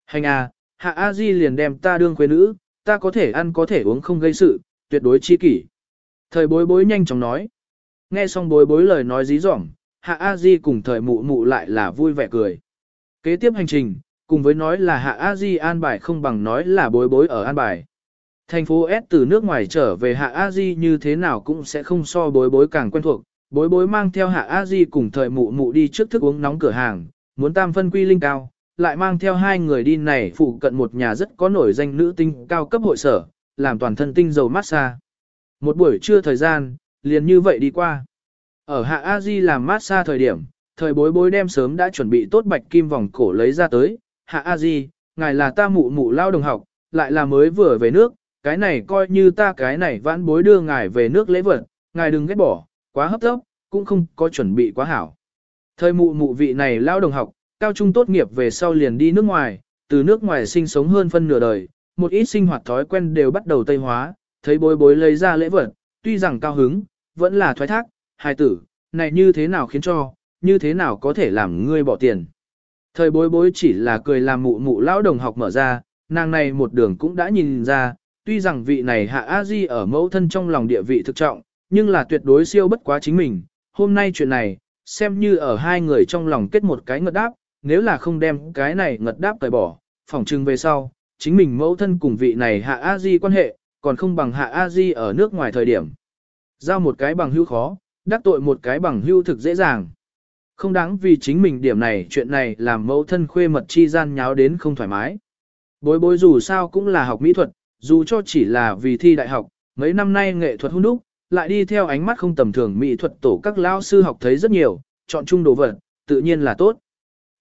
S1: Hành à, hạ A Di liền đem ta đương khuê nữ, ta có thể ăn có thể uống không gây sự, tuyệt đối chi kỷ. Thời bối bối nhanh chóng nói. Nghe xong bối bối lời nói dí dỏm, hạ A Di cùng thời mụ mụ lại là vui vẻ cười. Kế tiếp hành trình, cùng với nói là hạ A Di an bài không bằng nói là bối bối ở an bài. Thành phố S từ nước ngoài trở về hạ A Di như thế nào cũng sẽ không so bối bối càng quen thuộc. Bối bối mang theo hạ A Di cùng thời mụ mụ đi trước thức uống nóng cửa hàng, muốn tam phân quy linh cao, lại mang theo hai người đi này phụ cận một nhà rất có nổi danh nữ tinh cao cấp hội sở, làm toàn thân tinh dầu massage. Một buổi trưa thời gian, liền như vậy đi qua. Ở hạ A Di làm massage thời điểm, thời bối bối đem sớm đã chuẩn bị tốt bạch kim vòng cổ lấy ra tới. Hạ A Di, ngài là ta mụ mụ lao đồng học, lại là mới vừa về nước, cái này coi như ta cái này vãn bối đưa ngài về nước lễ vật, ngài đừng ghét bỏ, quá hấp tốc, cũng không có chuẩn bị quá hảo. Thời mụ mụ vị này lao đồng học, cao trung tốt nghiệp về sau liền đi nước ngoài, từ nước ngoài sinh sống hơn phân nửa đời, một ít sinh hoạt thói quen đều bắt đầu tây hóa, thấy bối bối lấy ra lễ vật, tuy rằng cao hứng, vẫn là thoái thác, hài tử, này như thế nào khiến cho, như thế nào có thể làm ngươi bỏ tiền. Thời bối bối chỉ là cười làm mụ mụ lão đồng học mở ra, nàng này một đường cũng đã nhìn ra, tuy rằng vị này hạ a di ở mẫu thân trong lòng địa vị thực trọng, nhưng là tuyệt đối siêu bất quá chính mình. Hôm nay chuyện này, xem như ở hai người trong lòng kết một cái ngật đáp, nếu là không đem cái này ngật đáp cởi bỏ, phỏng chừng về sau, chính mình mẫu thân cùng vị này hạ a di quan hệ, còn không bằng hạ a di ở nước ngoài thời điểm. Giao một cái bằng hưu khó, đắc tội một cái bằng hưu thực dễ dàng. Không đáng vì chính mình điểm này chuyện này làm mẫu thân khuê mật chi gian nháo đến không thoải mái. Bối bối dù sao cũng là học mỹ thuật, dù cho chỉ là vì thi đại học, mấy năm nay nghệ thuật hung đúc, lại đi theo ánh mắt không tầm thường mỹ thuật tổ các lao sư học thấy rất nhiều, chọn chung đồ vật, tự nhiên là tốt.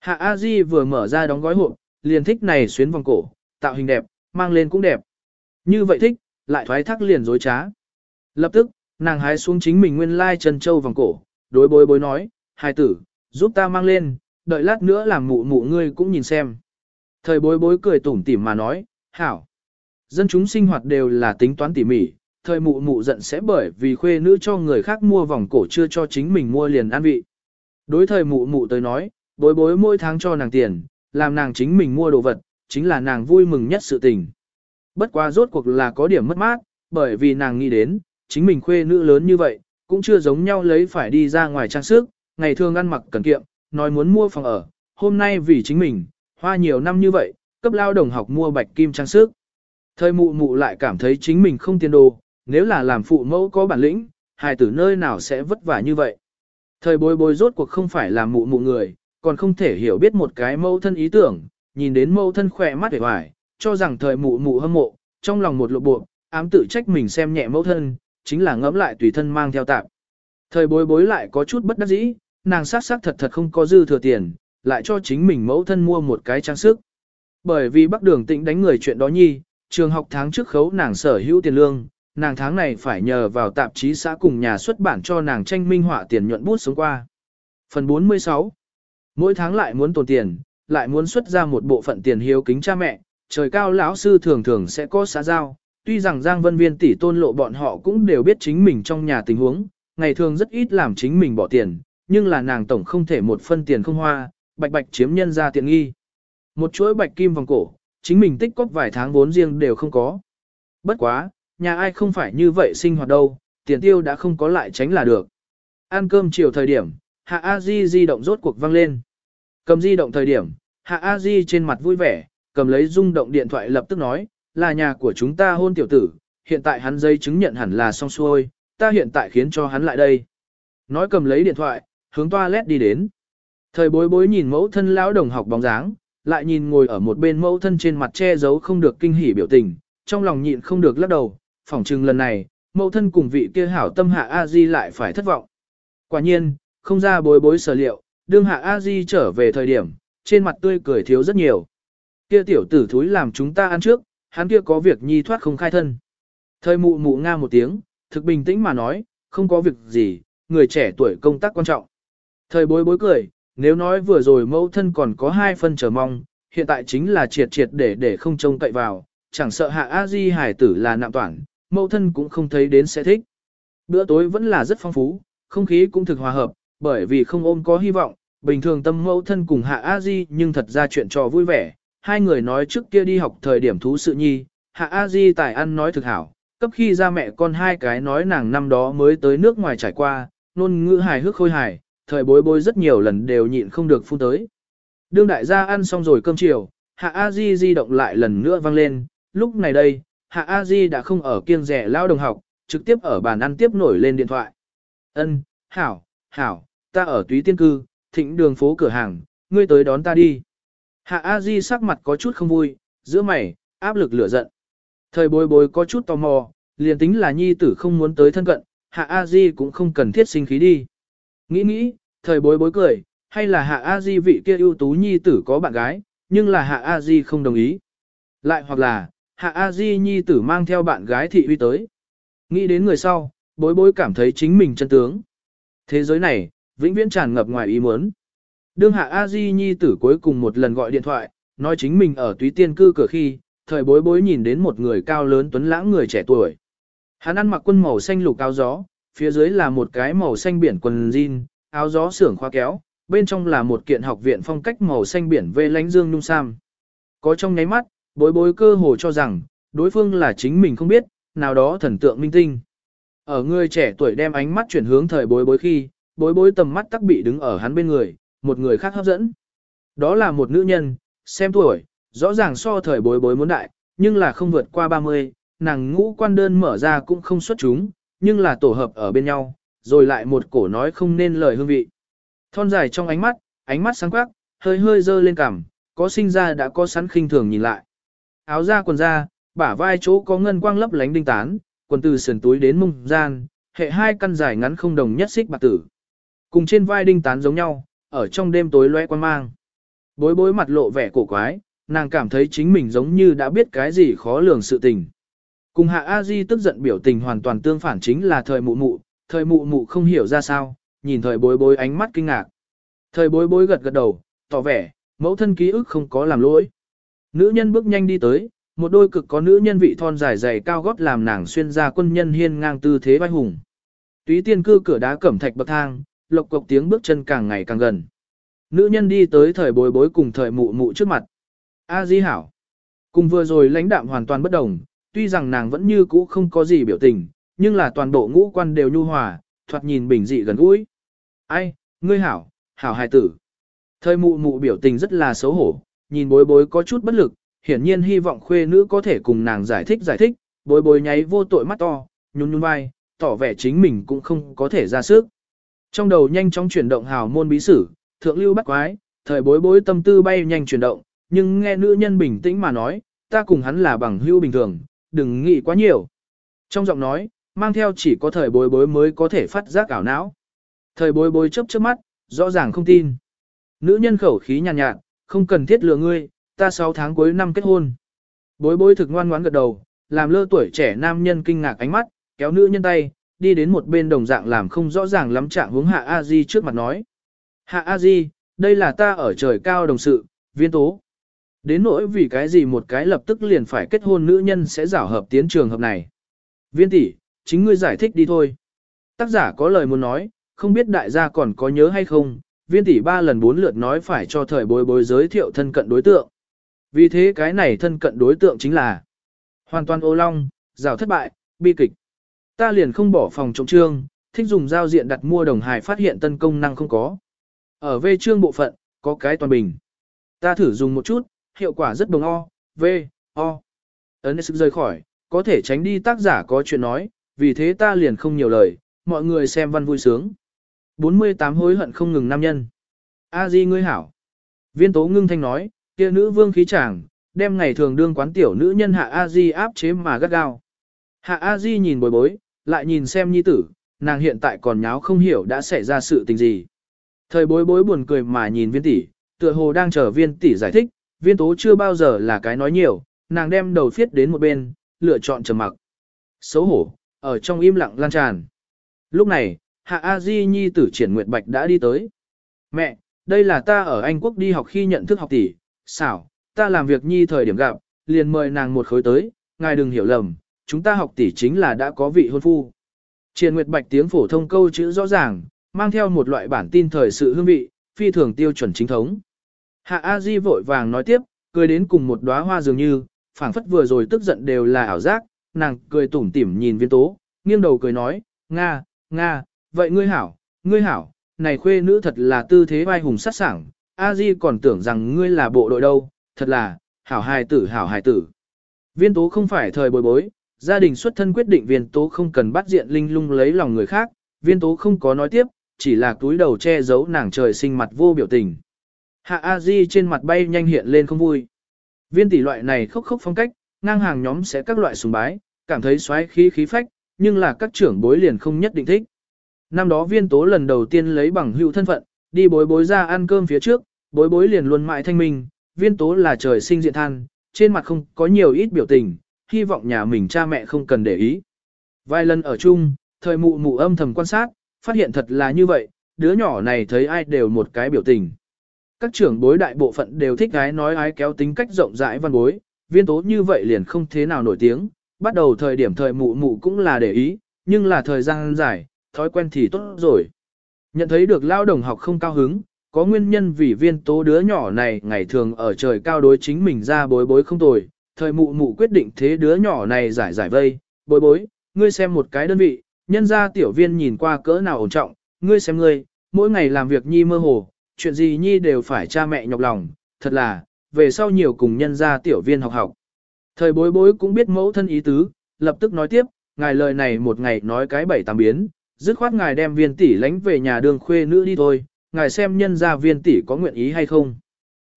S1: Hạ A Di vừa mở ra đóng gói hộp, liền thích này xuyến vòng cổ, tạo hình đẹp, mang lên cũng đẹp. Như vậy thích, lại thoái thác liền dối trá. Lập tức, nàng hái xuống chính mình nguyên lai chân châu vòng cổ, đối bối bối nói, hai tử, giúp ta mang lên, đợi lát nữa làm mụ mụ ngươi cũng nhìn xem. Thời bối bối cười tủm tỉm mà nói, hảo. Dân chúng sinh hoạt đều là tính toán tỉ mỉ, thời mụ mụ giận sẽ bởi vì khuê nữ cho người khác mua vòng cổ chưa cho chính mình mua liền ăn vị. Đối thời mụ mụ tới nói, bối bối mỗi tháng cho nàng tiền, làm nàng chính mình mua đồ vật, chính là nàng vui mừng nhất sự tình. Bất quá rốt cuộc là có điểm mất mát, bởi vì nàng nghĩ đến, chính mình khuê nữ lớn như vậy, cũng chưa giống nhau lấy phải đi ra ngoài trang sức, ngày thường ăn mặc cần kiệm, nói muốn mua phòng ở, hôm nay vì chính mình, hoa nhiều năm như vậy, cấp lao đồng học mua bạch kim trang sức. Thời mụ mụ lại cảm thấy chính mình không tiền đồ, nếu là làm phụ mẫu có bản lĩnh, hài tử nơi nào sẽ vất vả như vậy. Thời bối bối rốt cuộc không phải là mụ mụ người, còn không thể hiểu biết một cái mẫu thân ý tưởng, nhìn đến mẫu thân khỏe mắt vẻ hoài, cho rằng thời mụ mụ hâm mộ, trong lòng một lộ bộ, ám tự trách mình xem nhẹ mẫu thân, chính là ngẫm lại tùy thân mang theo tạm. Thời bối bối lại có chút bất đắc dĩ, nàng sát sát thật thật không có dư thừa tiền, lại cho chính mình mẫu thân mua một cái trang sức. Bởi vì bắc đường tĩnh đánh người chuyện đó nhi, trường học tháng trước khấu nàng sở hữu tiền lương, nàng tháng này phải nhờ vào tạp chí xã cùng nhà xuất bản cho nàng tranh minh họa tiền nhuận bút sống qua. Phần 46 Mỗi tháng lại muốn tồn tiền, lại muốn xuất ra một bộ phận tiền hiếu kính cha mẹ, trời cao lão sư thường thường sẽ có xã giao, tuy rằng Giang Vân Viên tỷ tôn lộ bọn họ cũng đều biết chính mình trong nhà tình huống, ngày thường rất ít làm chính mình bỏ tiền, nhưng là nàng tổng không thể một phân tiền không hoa, bạch bạch chiếm nhân ra tiện nghi. Một chuỗi bạch kim vòng cổ, chính mình tích cóp vài tháng vốn riêng đều không có. Bất quá, nhà ai không phải như vậy sinh hoạt đâu, tiền tiêu đã không có lại tránh là được. Ăn cơm chiều thời điểm, Hạ A Di di động rốt cuộc vang lên. Cầm di động thời điểm, Hạ A Di trên mặt vui vẻ, cầm lấy rung động điện thoại lập tức nói, là nhà của chúng ta hôn tiểu tử, hiện tại hắn dây chứng nhận hẳn là xong xuôi, ta hiện tại khiến cho hắn lại đây. Nói cầm lấy điện thoại, hướng toilet đi đến. Thời bối bối nhìn mẫu thân lão đồng học bóng dáng, lại nhìn ngồi ở một bên mẫu thân trên mặt che giấu không được kinh hỉ biểu tình, trong lòng nhịn không được lắc đầu, phỏng chừng lần này, mẫu thân cùng vị kia hảo tâm hạ A Di lại phải thất vọng. Quả nhiên, không ra bối bối sở liệu, đương hạ A Di trở về thời điểm, trên mặt tươi cười thiếu rất nhiều. Kia tiểu tử thúi làm chúng ta ăn trước, hắn kia có việc nhi thoát không khai thân. Thời mụ mụ nga một tiếng, thực bình tĩnh mà nói, không có việc gì, người trẻ tuổi công tác quan trọng. Thời bối bối cười, nếu nói vừa rồi mẫu thân còn có hai phân chờ mong, hiện tại chính là triệt triệt để để không trông cậy vào, chẳng sợ hạ A Di hải tử là nạm toàn, mẫu thân cũng không thấy đến sẽ thích. Bữa tối vẫn là rất phong phú, không khí cũng thực hòa hợp, bởi vì không ôm có hy vọng, bình thường tâm mẫu thân cùng hạ A Di nhưng thật ra chuyện trò vui vẻ, hai người nói trước kia đi học thời điểm thú sự nhi, hạ A Di tài ăn nói thực hảo, cấp khi ra mẹ con hai cái nói nàng năm đó mới tới nước ngoài trải qua, nôn ngữ hài hước khôi hài, thời bối bối rất nhiều lần đều nhịn không được phun tới. Đương đại gia ăn xong rồi cơm chiều, hạ A Di di động lại lần nữa vang lên, lúc này đây, hạ A Di đã không ở kiêng rẻ lao đồng học, trực tiếp ở bàn ăn tiếp nổi lên điện thoại. Ân, hảo, hảo, ta ở túy tiên cư, thịnh đường phố cửa hàng, ngươi tới đón ta đi. Hạ A Di sắc mặt có chút không vui, giữa mày, áp lực lửa giận. Thời bối bối có chút tò mò, liền tính là nhi tử không muốn tới thân cận, Hạ A Di cũng không cần thiết sinh khí đi. Nghĩ nghĩ, thời bối bối cười, hay là Hạ A Di vị kia ưu tú nhi tử có bạn gái, nhưng là Hạ A Di không đồng ý. Lại hoặc là, Hạ A Di nhi tử mang theo bạn gái thị uy tới. Nghĩ đến người sau, bối bối cảm thấy chính mình chân tướng. Thế giới này, vĩnh viễn tràn ngập ngoài ý muốn. Đương Hạ A Di nhi tử cuối cùng một lần gọi điện thoại, nói chính mình ở túy tiên cư cửa khi, thời bối bối nhìn đến một người cao lớn tuấn lãng người trẻ tuổi. Hắn ăn mặc quân màu xanh lục cao gió, phía dưới là một cái màu xanh biển quần jean, áo gió xưởng khoa kéo, bên trong là một kiện học viện phong cách màu xanh biển về lánh dương nung sam. Có trong nháy mắt, bối bối cơ hồ cho rằng, đối phương là chính mình không biết, nào đó thần tượng minh tinh. Ở người trẻ tuổi đem ánh mắt chuyển hướng thời bối bối khi, bối bối tầm mắt tắc bị đứng ở hắn bên người, một người khác hấp dẫn. Đó là một nữ nhân, xem tuổi, rõ ràng so thời bối bối muốn đại, nhưng là không vượt qua 30, nàng ngũ quan đơn mở ra cũng không xuất chúng, nhưng là tổ hợp ở bên nhau, rồi lại một cổ nói không nên lời hương vị. Thon dài trong ánh mắt, ánh mắt sáng quắc, hơi hơi dơ lên cằm, có sinh ra đã có sẵn khinh thường nhìn lại. Áo da quần da, bả vai chỗ có ngân quang lấp lánh đinh tán, quần từ sườn túi đến mông gian, hệ hai căn dài ngắn không đồng nhất xích bạc tử. Cùng trên vai đinh tán giống nhau, ở trong đêm tối loe quan mang. Bối bối mặt lộ vẻ cổ quái, nàng cảm thấy chính mình giống như đã biết cái gì khó lường sự tình. Cùng hạ A Di tức giận biểu tình hoàn toàn tương phản chính là thời mụ mụ, thời mụ mụ không hiểu ra sao, nhìn thời bối bối ánh mắt kinh ngạc. Thời bối bối gật gật đầu, tỏ vẻ, mẫu thân ký ức không có làm lỗi. Nữ nhân bước nhanh đi tới, một đôi cực có nữ nhân vị thon dài dày cao gót làm nàng xuyên ra quân nhân hiên ngang tư thế vai hùng. Túy tiên cư cửa đá cẩm thạch bậc thang, lộc cộc tiếng bước chân càng ngày càng gần. Nữ nhân đi tới thời bối bối cùng thời mụ mụ trước mặt. A Di hảo. Cùng vừa rồi lãnh đạm hoàn toàn bất đồng, tuy rằng nàng vẫn như cũ không có gì biểu tình, nhưng là toàn bộ ngũ quan đều nhu hòa, thoạt nhìn bình dị gần gũi. Ai, ngươi hảo, hảo hài tử. Thời mụ mụ biểu tình rất là xấu hổ, nhìn bối bối có chút bất lực, hiển nhiên hy vọng khuê nữ có thể cùng nàng giải thích giải thích, bối bối nháy vô tội mắt to, nhún nhún vai, tỏ vẻ chính mình cũng không có thể ra sức. Trong đầu nhanh chóng chuyển động hào môn bí sử, thượng lưu bắt quái, thời bối bối tâm tư bay nhanh chuyển động, nhưng nghe nữ nhân bình tĩnh mà nói, ta cùng hắn là bằng hữu bình thường, đừng nghĩ quá nhiều. Trong giọng nói, mang theo chỉ có thời bối bối mới có thể phát giác ảo não. Thời bối bối chớp chớp mắt, rõ ràng không tin. Nữ nhân khẩu khí nhàn nhạt, nhạt, không cần thiết lừa ngươi, ta 6 tháng cuối năm kết hôn. Bối bối thực ngoan ngoãn gật đầu, làm lơ tuổi trẻ nam nhân kinh ngạc ánh mắt, kéo nữ nhân tay, đi đến một bên đồng dạng làm không rõ ràng lắm trạng hướng hạ A Di trước mặt nói. Hạ A Di, đây là ta ở trời cao đồng sự, viên tố. Đến nỗi vì cái gì một cái lập tức liền phải kết hôn nữ nhân sẽ giảo hợp tiến trường hợp này. Viên tỷ, chính ngươi giải thích đi thôi. Tác giả có lời muốn nói, không biết đại gia còn có nhớ hay không, viên tỷ ba lần bốn lượt nói phải cho thời bối bối giới thiệu thân cận đối tượng. Vì thế cái này thân cận đối tượng chính là hoàn toàn ô long, rào thất bại, bi kịch. Ta liền không bỏ phòng trọng trương, thích dùng giao diện đặt mua đồng hài phát hiện tân công năng không có. Ở V trương bộ phận, có cái toàn bình. Ta thử dùng một chút, hiệu quả rất đồng O, V, O. Ấn sức rời khỏi, có thể tránh đi tác giả có chuyện nói, vì thế ta liền không nhiều lời, mọi người xem văn vui sướng. 48 hối hận không ngừng nam nhân. A Di ngươi hảo. Viên tố ngưng thanh nói, kia nữ vương khí chàng, đem ngày thường đương quán tiểu nữ nhân hạ A Di áp chế mà gắt gao. Hạ A Di nhìn bối bối, lại nhìn xem nhi tử, nàng hiện tại còn nháo không hiểu đã xảy ra sự tình gì. Thời bối bối buồn cười mà nhìn viên tỷ, tựa hồ đang chờ viên tỷ giải thích, viên tố chưa bao giờ là cái nói nhiều, nàng đem đầu phiết đến một bên, lựa chọn trầm mặc. Xấu hổ, ở trong im lặng lan tràn. Lúc này, Hạ A Di nhi tử triển nguyệt bạch đã đi tới. Mẹ, đây là ta ở Anh Quốc đi học khi nhận thức học tỷ, xảo, ta làm việc nhi thời điểm gặp, liền mời nàng một khối tới, ngài đừng hiểu lầm, chúng ta học tỷ chính là đã có vị hôn phu. Triển Nguyệt Bạch tiếng phổ thông câu chữ rõ ràng, mang theo một loại bản tin thời sự hương vị, phi thường tiêu chuẩn chính thống. Hạ A Di vội vàng nói tiếp, cười đến cùng một đóa hoa dường như, phảng phất vừa rồi tức giận đều là ảo giác, nàng cười tủm tỉm nhìn viên tố, nghiêng đầu cười nói, Nga, Nga, vậy ngươi hảo, ngươi hảo, này khuê nữ thật là tư thế vai hùng sát sảng, A Di còn tưởng rằng ngươi là bộ đội đâu, thật là, hảo hài tử hảo hài tử. Viên tố không phải thời bồi bối, gia đình xuất thân quyết định viên tố không cần bắt diện linh lung lấy lòng người khác, viên tố không có nói tiếp, chỉ là túi đầu che giấu nàng trời sinh mặt vô biểu tình. Hạ A Di trên mặt bay nhanh hiện lên không vui. Viên tỷ loại này khốc khốc phong cách, ngang hàng nhóm sẽ các loại sùng bái, cảm thấy xoáy khí khí phách, nhưng là các trưởng bối liền không nhất định thích. Năm đó viên tố lần đầu tiên lấy bằng hữu thân phận, đi bối bối ra ăn cơm phía trước, bối bối liền luôn mãi thanh minh, viên tố là trời sinh diện than, trên mặt không có nhiều ít biểu tình, hy vọng nhà mình cha mẹ không cần để ý. Vài lần ở chung, thời mụ mụ âm thầm quan sát, phát hiện thật là như vậy, đứa nhỏ này thấy ai đều một cái biểu tình. Các trưởng bối đại bộ phận đều thích gái nói ái kéo tính cách rộng rãi văn bối, viên tố như vậy liền không thế nào nổi tiếng, bắt đầu thời điểm thời mụ mụ cũng là để ý, nhưng là thời gian dài, thói quen thì tốt rồi. Nhận thấy được lao đồng học không cao hứng, có nguyên nhân vì viên tố đứa nhỏ này ngày thường ở trời cao đối chính mình ra bối bối không tồi, thời mụ mụ quyết định thế đứa nhỏ này giải giải vây, bối bối, ngươi xem một cái đơn vị, nhân ra tiểu viên nhìn qua cỡ nào ổn trọng, ngươi xem ngươi, mỗi ngày làm việc nhi mơ hồ, chuyện gì nhi đều phải cha mẹ nhọc lòng, thật là, về sau nhiều cùng nhân ra tiểu viên học học. Thời bối bối cũng biết mẫu thân ý tứ, lập tức nói tiếp, ngài lời này một ngày nói cái bảy tám biến, dứt khoát ngài đem viên tỷ lánh về nhà đường khuê nữ đi thôi, ngài xem nhân ra viên tỷ có nguyện ý hay không.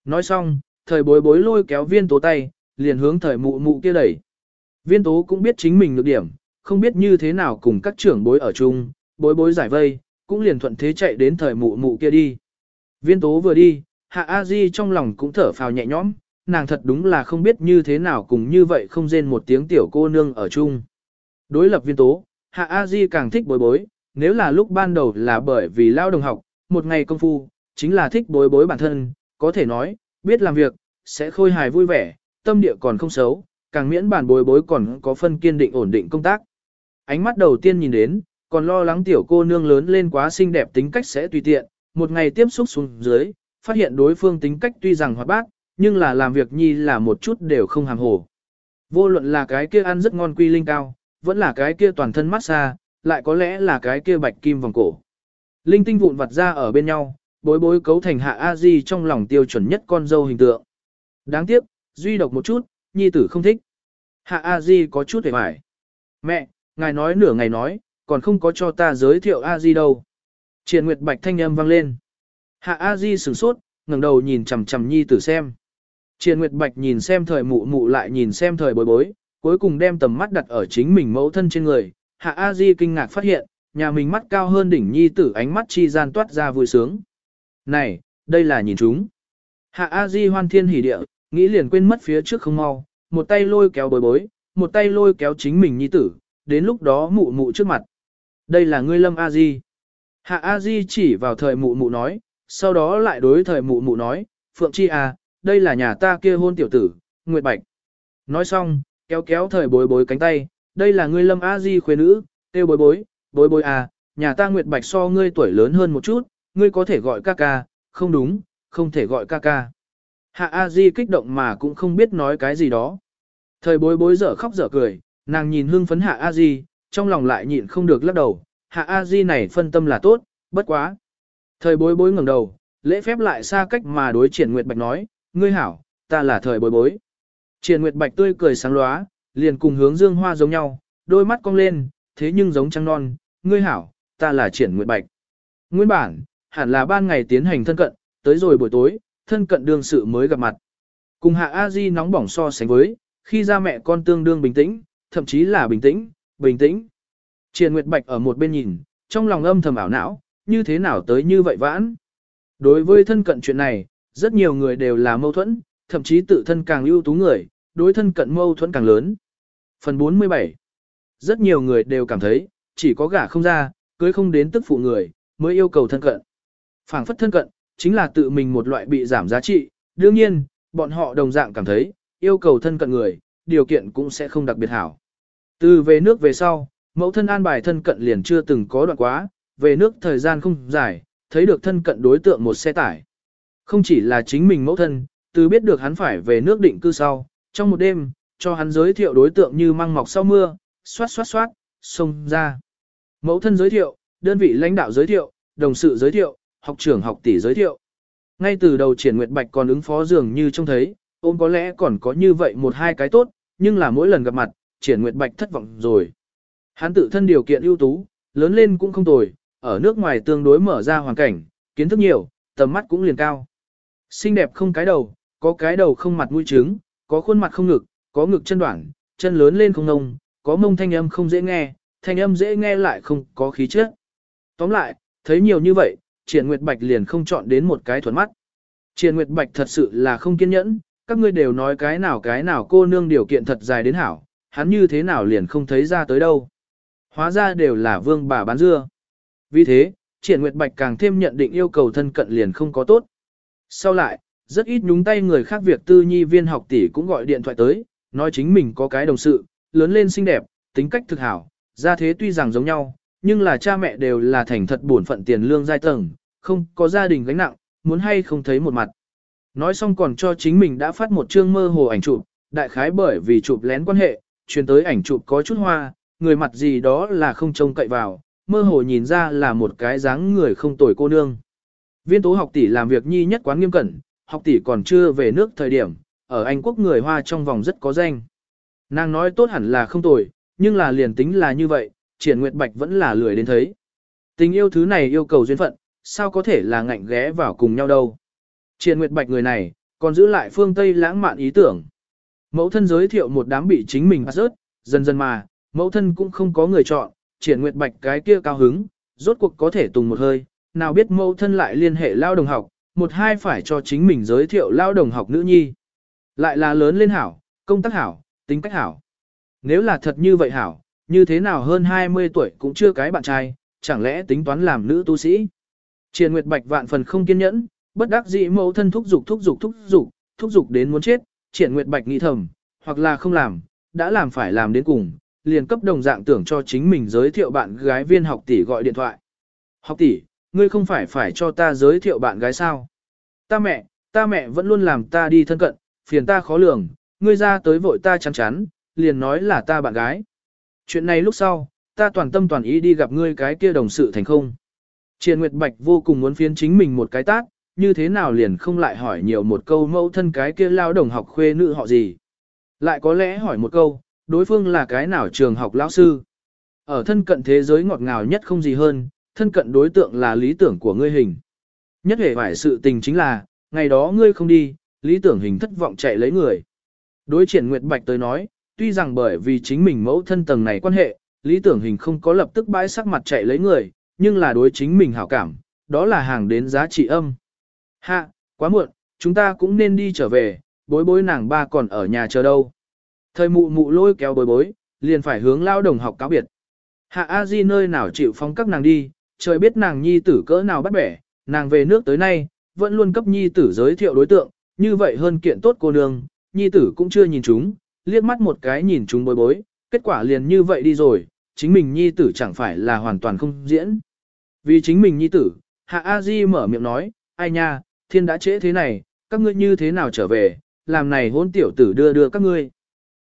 S1: Nói xong, thời bối bối lôi kéo viên tố tay, liền hướng thời mụ mụ kia đẩy. Viên tố cũng biết chính mình lược điểm, không biết như thế nào cùng các trưởng bối ở chung, bối bối giải vây, cũng liền thuận thế chạy đến thời mụ mụ kia đi. Viên tố vừa đi, hạ A Di trong lòng cũng thở phào nhẹ nhõm, nàng thật đúng là không biết như thế nào cùng như vậy không rên một tiếng tiểu cô nương ở chung. Đối lập viên tố, hạ A Di càng thích bối bối, nếu là lúc ban đầu là bởi vì lao đồng học, một ngày công phu, chính là thích bối bối bản thân, có thể nói, biết làm việc, sẽ khôi hài vui vẻ, tâm địa còn không xấu, càng miễn bản bối bối còn có phân kiên định ổn định công tác. Ánh mắt đầu tiên nhìn đến, còn lo lắng tiểu cô nương lớn lên quá xinh đẹp tính cách sẽ tùy tiện, một ngày tiếp xúc xuống dưới, phát hiện đối phương tính cách tuy rằng hoạt bát, nhưng là làm việc nhi là một chút đều không hàm hồ. Vô luận là cái kia ăn rất ngon quy linh cao, vẫn là cái kia toàn thân massage, lại có lẽ là cái kia bạch kim vòng cổ. Linh tinh vụn vặt ra ở bên nhau, bối bối cấu thành hạ a di trong lòng tiêu chuẩn nhất con dâu hình tượng. Đáng tiếc, duy độc một chút, nhi tử không thích. Hạ a di có chút hề hoài. Mẹ, ngài nói nửa ngày nói, còn không có cho ta giới thiệu a di đâu. Triển Nguyệt Bạch thanh âm vang lên. Hạ a di sửng sốt, ngẩng đầu nhìn chằm chằm nhi tử xem. Triển Nguyệt Bạch nhìn xem thời mụ mụ lại nhìn xem thời bối bối, cuối cùng đem tầm mắt đặt ở chính mình mẫu thân trên người. Hạ A Di kinh ngạc phát hiện, nhà mình mắt cao hơn đỉnh nhi tử ánh mắt chi gian toát ra vui sướng. Này, đây là nhìn chúng. Hạ A Di hoan thiên hỉ địa, nghĩ liền quên mất phía trước không mau, một tay lôi kéo bối bối, một tay lôi kéo chính mình nhi tử, đến lúc đó mụ mụ trước mặt. Đây là ngươi lâm A Di. Hạ A Di chỉ vào thời mụ mụ nói, sau đó lại đối thời mụ mụ nói, Phượng Chi à, đây là nhà ta kia hôn tiểu tử, Nguyệt Bạch. Nói xong, kéo kéo thời bối bối cánh tay, đây là ngươi lâm A Di khuê nữ, têu bối bối, bối bối à, nhà ta Nguyệt Bạch so ngươi tuổi lớn hơn một chút, ngươi có thể gọi ca ca, không đúng, không thể gọi ca ca. Hạ A Di kích động mà cũng không biết nói cái gì đó. Thời bối bối dở khóc dở cười, nàng nhìn hưng phấn Hạ A Di, trong lòng lại nhịn không được lắc đầu, Hạ A Di này phân tâm là tốt, bất quá. Thời bối bối ngẩng đầu, lễ phép lại xa cách mà đối triển Nguyệt Bạch nói, ngươi hảo, ta là thời bối bối. Triển Nguyệt Bạch tươi cười sáng lóa, liền cùng hướng dương hoa giống nhau, đôi mắt cong lên, thế nhưng giống trăng non, ngươi hảo, ta là triển Nguyệt Bạch. Nguyên bản, hẳn là ban ngày tiến hành thân cận, tới rồi buổi tối, thân cận đương sự mới gặp mặt. Cùng hạ A Di nóng bỏng so sánh với, khi ra mẹ con tương đương bình tĩnh, thậm chí là bình tĩnh, bình tĩnh. Triển Nguyệt Bạch ở một bên nhìn, trong lòng âm thầm ảo não, như thế nào tới như vậy vãn. Đối với thân cận chuyện này, rất nhiều người đều là mâu thuẫn, thậm chí tự thân càng ưu tú người, đối thân cận mâu thuẫn càng lớn. Phần 47 Rất nhiều người đều cảm thấy, chỉ có gả không ra, cưới không đến tức phụ người, mới yêu cầu thân cận. phảng phất thân cận, chính là tự mình một loại bị giảm giá trị, đương nhiên, bọn họ đồng dạng cảm thấy, yêu cầu thân cận người, điều kiện cũng sẽ không đặc biệt hảo. Từ về nước về sau, mẫu thân an bài thân cận liền chưa từng có đoạn quá, về nước thời gian không dài, thấy được thân cận đối tượng một xe tải. Không chỉ là chính mình mẫu thân, từ biết được hắn phải về nước định cư sau, trong một đêm, cho hắn giới thiệu đối tượng như măng mọc sau mưa, xoát xoát xoát, xông ra. Mẫu thân giới thiệu, đơn vị lãnh đạo giới thiệu, đồng sự giới thiệu, học trưởng học tỷ giới thiệu. Ngay từ đầu triển nguyệt bạch còn ứng phó dường như trông thấy, ôm có lẽ còn có như vậy một hai cái tốt, nhưng là mỗi lần gặp mặt, triển nguyệt bạch thất vọng rồi. Hắn tự thân điều kiện ưu tú, lớn lên cũng không tồi, ở nước ngoài tương đối mở ra hoàn cảnh, kiến thức nhiều, tầm mắt cũng liền cao. Xinh đẹp không cái đầu, có cái đầu không mặt mũi trứng, có khuôn mặt không ngực, có ngực chân đoạn, chân lớn lên không ngông, có mông thanh âm không dễ nghe, thanh âm dễ nghe lại không có khí chất. Tóm lại, thấy nhiều như vậy, Triển Nguyệt Bạch liền không chọn đến một cái thuần mắt. Triển Nguyệt Bạch thật sự là không kiên nhẫn, các ngươi đều nói cái nào cái nào cô nương điều kiện thật dài đến hảo, hắn như thế nào liền không thấy ra tới đâu. Hóa ra đều là vương bà bán dưa. Vì thế, Triển Nguyệt Bạch càng thêm nhận định yêu cầu thân cận liền không có tốt. Sau lại, rất ít nhúng tay người khác việc tư nhi viên học tỷ cũng gọi điện thoại tới, nói chính mình có cái đồng sự, lớn lên xinh đẹp, tính cách thực hảo, ra thế tuy rằng giống nhau, nhưng là cha mẹ đều là thành thật bổn phận tiền lương giai tầng, không có gia đình gánh nặng, muốn hay không thấy một mặt. Nói xong còn cho chính mình đã phát một chương mơ hồ ảnh chụp, đại khái bởi vì chụp lén quan hệ, truyền tới ảnh chụp có chút hoa, người mặt gì đó là không trông cậy vào, mơ hồ nhìn ra là một cái dáng người không tồi cô nương. Viên tố học tỷ làm việc nhi nhất quán nghiêm cẩn, học tỷ còn chưa về nước thời điểm, ở Anh quốc người Hoa trong vòng rất có danh. Nàng nói tốt hẳn là không tồi, nhưng là liền tính là như vậy, triển nguyệt bạch vẫn là lười đến thấy. Tình yêu thứ này yêu cầu duyên phận, sao có thể là ngạnh ghé vào cùng nhau đâu. Triển nguyệt bạch người này, còn giữ lại phương Tây lãng mạn ý tưởng. Mẫu thân giới thiệu một đám bị chính mình bắt rớt, dần dần mà, mẫu thân cũng không có người chọn, triển nguyệt bạch cái kia cao hứng, rốt cuộc có thể tùng một hơi, nào biết mẫu thân lại liên hệ lao đồng học, một hai phải cho chính mình giới thiệu lao đồng học nữ nhi. Lại là lớn lên hảo, công tác hảo, tính cách hảo. Nếu là thật như vậy hảo, như thế nào hơn 20 tuổi cũng chưa cái bạn trai, chẳng lẽ tính toán làm nữ tu sĩ. Triền Nguyệt Bạch vạn phần không kiên nhẫn, bất đắc dĩ mẫu thân thúc dục thúc dục thúc dục, thúc dục đến muốn chết, triển nguyệt bạch nghĩ thầm, hoặc là không làm, đã làm phải làm đến cùng, liền cấp đồng dạng tưởng cho chính mình giới thiệu bạn gái viên học tỷ gọi điện thoại. Học tỷ, ngươi không phải phải cho ta giới thiệu bạn gái sao? Ta mẹ, ta mẹ vẫn luôn làm ta đi thân cận, phiền ta khó lường, ngươi ra tới vội ta chắn chắn, liền nói là ta bạn gái. Chuyện này lúc sau, ta toàn tâm toàn ý đi gặp ngươi cái kia đồng sự thành không. Triền Nguyệt Bạch vô cùng muốn phiến chính mình một cái tát, như thế nào liền không lại hỏi nhiều một câu mẫu thân cái kia lao đồng học khuê nữ họ gì. Lại có lẽ hỏi một câu, đối phương là cái nào trường học lão sư. Ở thân cận thế giới ngọt ngào nhất không gì hơn, thân cận đối tượng là lý tưởng của ngươi hình. Nhất hệ phải sự tình chính là, ngày đó ngươi không đi, lý tưởng hình thất vọng chạy lấy người. Đối triển Nguyệt Bạch tới nói, tuy rằng bởi vì chính mình mẫu thân tầng này quan hệ, lý tưởng hình không có lập tức bãi sắc mặt chạy lấy người, nhưng là đối chính mình hảo cảm, đó là hàng đến giá trị âm. Hạ, quá muộn, chúng ta cũng nên đi trở về, bối bối nàng ba còn ở nhà chờ đâu. Thời mụ mụ lôi kéo bối bối, liền phải hướng lao đồng học cáo biệt. Hạ A Di nơi nào chịu phóng các nàng đi, trời biết nàng nhi tử cỡ nào bắt bẻ, nàng về nước tới nay, vẫn luôn cấp nhi tử giới thiệu đối tượng, như vậy hơn kiện tốt cô nương, nhi tử cũng chưa nhìn chúng, liếc mắt một cái nhìn chúng bối bối, kết quả liền như vậy đi rồi, chính mình nhi tử chẳng phải là hoàn toàn không diễn. Vì chính mình nhi tử, Hạ A Di mở miệng nói, ai nha, thiên đã trễ thế này, các ngươi như thế nào trở về, làm này hôn tiểu tử đưa đưa các ngươi.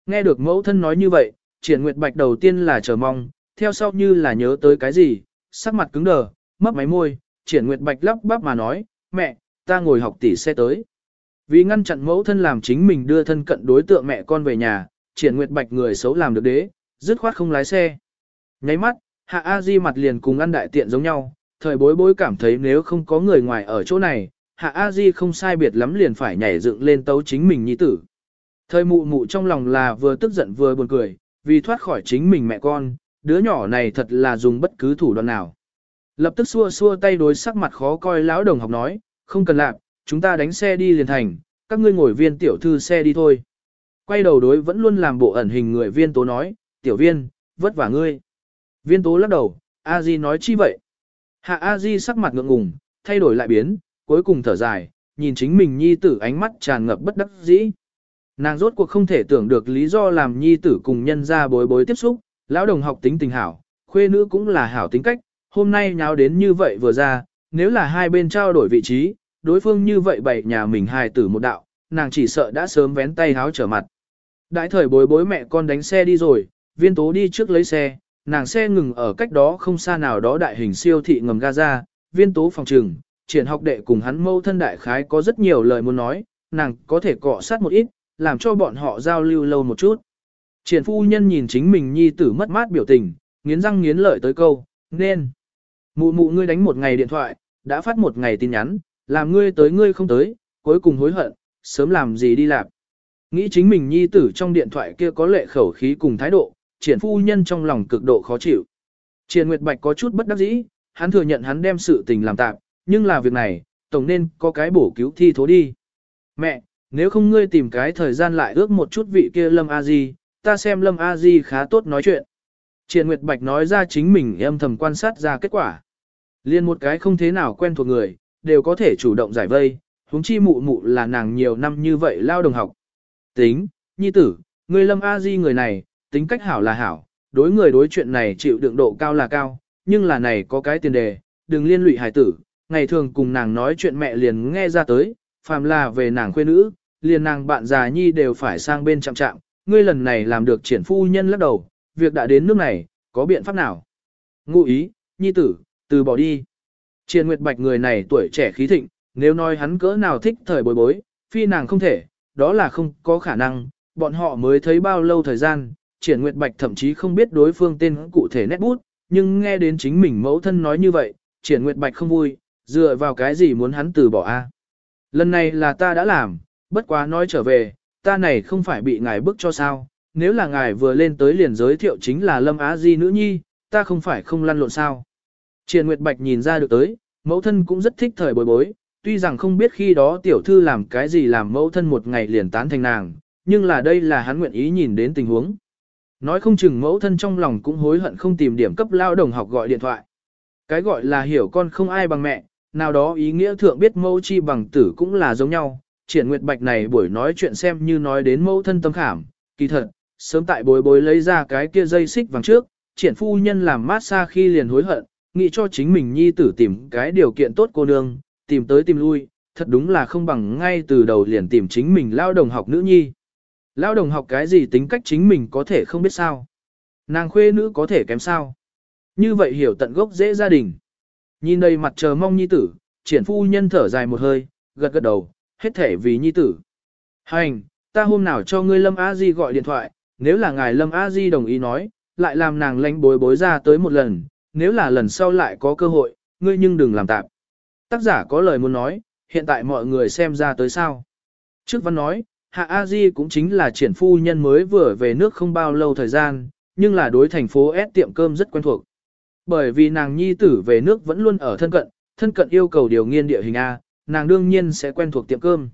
S1: Nghe được mẫu thân nói như vậy, triển nguyệt bạch đầu tiên là chờ mong, theo sau như là nhớ tới cái gì, sắc mặt cứng đờ, mấp máy môi, triển nguyệt bạch lắp bắp mà nói, mẹ, ta ngồi học tỷ xe tới. Vì ngăn chặn mẫu thân làm chính mình đưa thân cận đối tượng mẹ con về nhà, triển nguyệt bạch người xấu làm được đế, dứt khoát không lái xe. Nháy mắt, hạ A Di mặt liền cùng ăn đại tiện giống nhau, thời bối bối cảm thấy nếu không có người ngoài ở chỗ này, hạ A Di không sai biệt lắm liền phải nhảy dựng lên tấu chính mình nhi tử. Thời mụ mụ trong lòng là vừa tức giận vừa buồn cười, vì thoát khỏi chính mình mẹ con, đứa nhỏ này thật là dùng bất cứ thủ đoạn nào. Lập tức xua xua tay đối sắc mặt khó coi lão đồng học nói, không cần làm, chúng ta đánh xe đi liền thành, các ngươi ngồi viên tiểu thư xe đi thôi. Quay đầu đối vẫn luôn làm bộ ẩn hình người viên tố nói, tiểu viên, vất vả ngươi. Viên tố lắc đầu, A Di nói chi vậy? Hạ A Di sắc mặt ngượng ngùng, thay đổi lại biến, cuối cùng thở dài, nhìn chính mình nhi tử ánh mắt tràn ngập bất đắc dĩ. Nàng rốt cuộc không thể tưởng được lý do làm nhi tử cùng nhân ra bối bối tiếp xúc, lão đồng học tính tình hảo, khuê nữ cũng là hảo tính cách, hôm nay nháo đến như vậy vừa ra, nếu là hai bên trao đổi vị trí, đối phương như vậy bày nhà mình hài tử một đạo, nàng chỉ sợ đã sớm vén tay háo trở mặt. Đại thời bối bối mẹ con đánh xe đi rồi, viên tố đi trước lấy xe, nàng xe ngừng ở cách đó không xa nào đó đại hình siêu thị ngầm Gaza, viên tố phòng trừng, triển học đệ cùng hắn mâu thân đại khái có rất nhiều lời muốn nói, nàng có thể cọ sát một ít, làm cho bọn họ giao lưu lâu một chút. Triển phu nhân nhìn chính mình nhi tử mất mát biểu tình, nghiến răng nghiến lợi tới câu, nên. Mụ mụ ngươi đánh một ngày điện thoại, đã phát một ngày tin nhắn, làm ngươi tới ngươi không tới, cuối cùng hối hận, sớm làm gì đi làm. Nghĩ chính mình nhi tử trong điện thoại kia có lệ khẩu khí cùng thái độ, triển phu nhân trong lòng cực độ khó chịu. Triển Nguyệt Bạch có chút bất đắc dĩ, hắn thừa nhận hắn đem sự tình làm tạm, nhưng là việc này, tổng nên có cái bổ cứu thi thố đi. Mẹ, nếu không ngươi tìm cái thời gian lại ước một chút vị kia Lâm A Di, ta xem Lâm A Di khá tốt nói chuyện. Triển Nguyệt Bạch nói ra chính mình âm thầm quan sát ra kết quả. Liên một cái không thế nào quen thuộc người, đều có thể chủ động giải vây, huống chi mụ mụ là nàng nhiều năm như vậy lao đồng học. Tính, nhi tử, người Lâm A Di người này, tính cách hảo là hảo, đối người đối chuyện này chịu đựng độ cao là cao, nhưng là này có cái tiền đề, đừng liên lụy hải tử, ngày thường cùng nàng nói chuyện mẹ liền nghe ra tới, phàm là về nàng khuê nữ, liền nàng bạn già nhi đều phải sang bên chạm chạm, ngươi lần này làm được triển phu nhân lắc đầu, việc đã đến nước này, có biện pháp nào? Ngụ ý, nhi tử, từ bỏ đi. Triển Nguyệt Bạch người này tuổi trẻ khí thịnh, nếu nói hắn cỡ nào thích thời bối bối, phi nàng không thể, đó là không có khả năng, bọn họ mới thấy bao lâu thời gian, Triển Nguyệt Bạch thậm chí không biết đối phương tên cụ thể nét bút, nhưng nghe đến chính mình mẫu thân nói như vậy, Triển Nguyệt Bạch không vui, dựa vào cái gì muốn hắn từ bỏ a? Lần này là ta đã làm, bất quá nói trở về, ta này không phải bị ngài bức cho sao, nếu là ngài vừa lên tới liền giới thiệu chính là Lâm Á Di nữ nhi, ta không phải không lăn lộn sao. Triển Nguyệt Bạch nhìn ra được tới, mẫu thân cũng rất thích thời bối bối, tuy rằng không biết khi đó tiểu thư làm cái gì làm mẫu thân một ngày liền tán thành nàng, nhưng là đây là hắn nguyện ý nhìn đến tình huống. Nói không chừng mẫu thân trong lòng cũng hối hận không tìm điểm cấp lao đồng học gọi điện thoại. Cái gọi là hiểu con không ai bằng mẹ, nào đó ý nghĩa thượng biết mẫu chi bằng tử cũng là giống nhau, triển nguyệt bạch này buổi nói chuyện xem như nói đến mẫu thân tâm khảm, kỳ thật, sớm tại bối bối lấy ra cái kia dây xích vàng trước, triển phu nhân làm mát xa khi liền hối hận, nghĩ cho chính mình nhi tử tìm cái điều kiện tốt cô nương, tìm tới tìm lui, thật đúng là không bằng ngay từ đầu liền tìm chính mình lao đồng học nữ nhi. Lao đồng học cái gì tính cách chính mình có thể không biết sao. Nàng khuê nữ có thể kém sao. Như vậy hiểu tận gốc dễ gia đình. Nhìn đây mặt chờ mong nhi tử, triển phu nhân thở dài một hơi, gật gật đầu, hết thể vì nhi tử. Hành, ta hôm nào cho ngươi Lâm A Di gọi điện thoại, nếu là ngài Lâm A Di đồng ý nói, lại làm nàng lánh bối bối ra tới một lần, nếu là lần sau lại có cơ hội, ngươi nhưng đừng làm tạm. Tác giả có lời muốn nói, hiện tại mọi người xem ra tới sao. Trước văn nói, Hạ A Di cũng chính là triển phu nhân mới vừa về nước không bao lâu thời gian, nhưng là đối thành phố S tiệm cơm rất quen thuộc. Bởi vì nàng nhi tử về nước vẫn luôn ở thân cận, thân cận yêu cầu điều nghiên địa hình A, nàng đương nhiên sẽ quen thuộc tiệm cơm.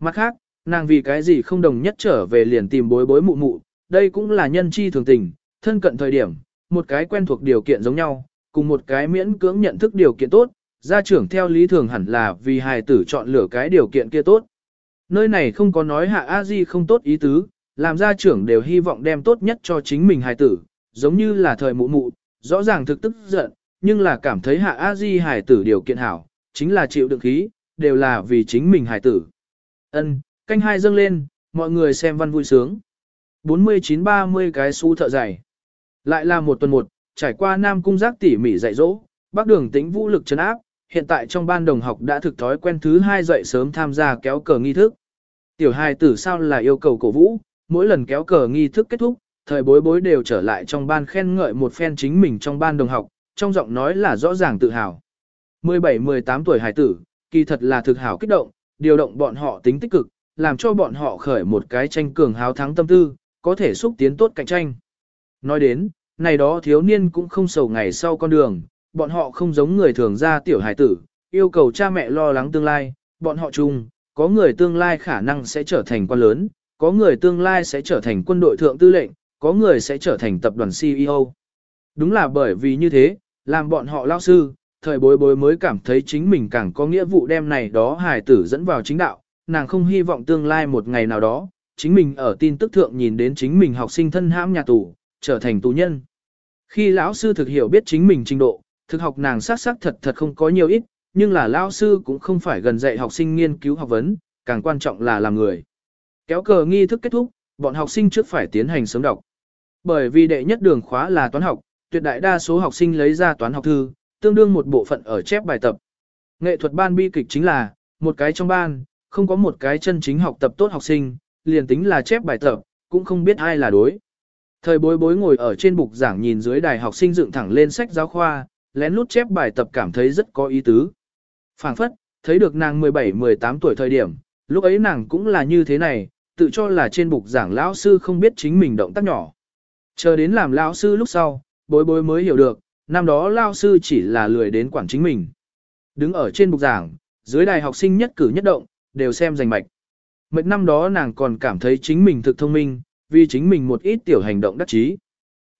S1: Mặt khác, nàng vì cái gì không đồng nhất trở về liền tìm bối bối mụ mụ, đây cũng là nhân chi thường tình, thân cận thời điểm, một cái quen thuộc điều kiện giống nhau, cùng một cái miễn cưỡng nhận thức điều kiện tốt, gia trưởng theo lý thường hẳn là vì hài tử chọn lựa cái điều kiện kia tốt. Nơi này không có nói hạ a di không tốt ý tứ, làm gia trưởng đều hy vọng đem tốt nhất cho chính mình hài tử, giống như là thời mụ mụ, rõ ràng thực tức giận, nhưng là cảm thấy hạ a di hài tử điều kiện hảo, chính là chịu đựng khí, đều là vì chính mình hài tử. Ân, canh hai dâng lên, mọi người xem văn vui sướng. 49-30 cái xu thợ dày. Lại là một tuần một, trải qua Nam Cung giác tỉ mỉ dạy dỗ, bác đường tính vũ lực chấn áp, hiện tại trong ban đồng học đã thực thói quen thứ hai dậy sớm tham gia kéo cờ nghi thức. Tiểu hài tử sao là yêu cầu cổ vũ, mỗi lần kéo cờ nghi thức kết thúc, thời bối bối đều trở lại trong ban khen ngợi một phen chính mình trong ban đồng học, trong giọng nói là rõ ràng tự hào. 17-18 tuổi hài tử, kỳ thật là thực hảo kích động, điều động bọn họ tính tích cực, làm cho bọn họ khởi một cái tranh cường háo thắng tâm tư, có thể xúc tiến tốt cạnh tranh. Nói đến, này đó thiếu niên cũng không sầu ngày sau con đường, bọn họ không giống người thường ra tiểu hải tử, yêu cầu cha mẹ lo lắng tương lai, bọn họ chung, có người tương lai khả năng sẽ trở thành quan lớn, có người tương lai sẽ trở thành quân đội thượng tư lệnh, có người sẽ trở thành tập đoàn CEO. Đúng là bởi vì như thế, làm bọn họ lao sư, thời bối bối mới cảm thấy chính mình càng có nghĩa vụ đem này đó hài tử dẫn vào chính đạo, nàng không hy vọng tương lai một ngày nào đó, chính mình ở tin tức thượng nhìn đến chính mình học sinh thân hãm nhà tù, trở thành tù nhân. Khi lão sư thực hiểu biết chính mình trình độ, thực học nàng sát sắc thật thật không có nhiều ít, nhưng là lão sư cũng không phải gần dạy học sinh nghiên cứu học vấn, càng quan trọng là làm người. Kéo cờ nghi thức kết thúc, bọn học sinh trước phải tiến hành sớm đọc. Bởi vì đệ nhất đường khóa là toán học, tuyệt đại đa số học sinh lấy ra toán học thư, tương đương một bộ phận ở chép bài tập. Nghệ thuật ban bi kịch chính là, một cái trong ban, không có một cái chân chính học tập tốt học sinh, liền tính là chép bài tập, cũng không biết ai là đối. Thời bối bối ngồi ở trên bục giảng nhìn dưới đài học sinh dựng thẳng lên sách giáo khoa, lén lút chép bài tập cảm thấy rất có ý tứ. phảng phất, thấy được nàng 17-18 tuổi thời điểm, lúc ấy nàng cũng là như thế này, tự cho là trên bục giảng lão sư không biết chính mình động tác nhỏ. Chờ đến làm lão sư lúc sau, bối bối mới hiểu được, năm đó lão sư chỉ là lười đến quản chính mình. Đứng ở trên bục giảng, dưới đài học sinh nhất cử nhất động, đều xem rành mạch. Mệt năm đó nàng còn cảm thấy chính mình thực thông minh, vì chính mình một ít tiểu hành động đắc chí.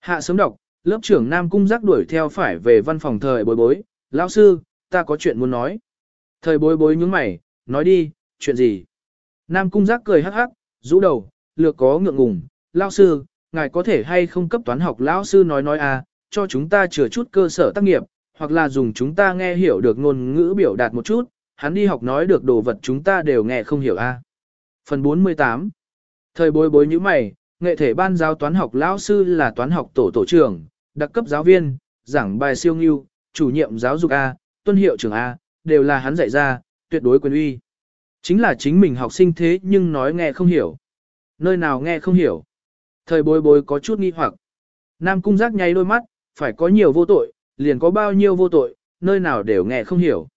S1: Hạ sớm đọc, lớp trưởng Nam Cung giác đuổi theo phải về văn phòng thời bối bối, lão sư, ta có chuyện muốn nói. Thời bối bối nhướng mày, nói đi, chuyện gì? Nam Cung giác cười hắc hắc, rũ đầu, lược có ngượng ngùng, lão sư, ngài có thể hay không cấp toán học lão sư nói nói à, cho chúng ta chừa chút cơ sở tác nghiệp, hoặc là dùng chúng ta nghe hiểu được ngôn ngữ biểu đạt một chút, hắn đi học nói được đồ vật chúng ta đều nghe không hiểu a. À. Phần 48 Thời bối bối như mày, nghệ thể ban giáo toán học lão sư là toán học tổ tổ trưởng, đặc cấp giáo viên, giảng bài siêu nghiêu, chủ nhiệm giáo dục A, tuân hiệu trưởng A, đều là hắn dạy ra, tuyệt đối quyền uy. Chính là chính mình học sinh thế nhưng nói nghe không hiểu. Nơi nào nghe không hiểu. Thời bối bối có chút nghi hoặc. Nam cung giác nháy đôi mắt, phải có nhiều vô tội, liền có bao nhiêu vô tội, nơi nào đều nghe không hiểu.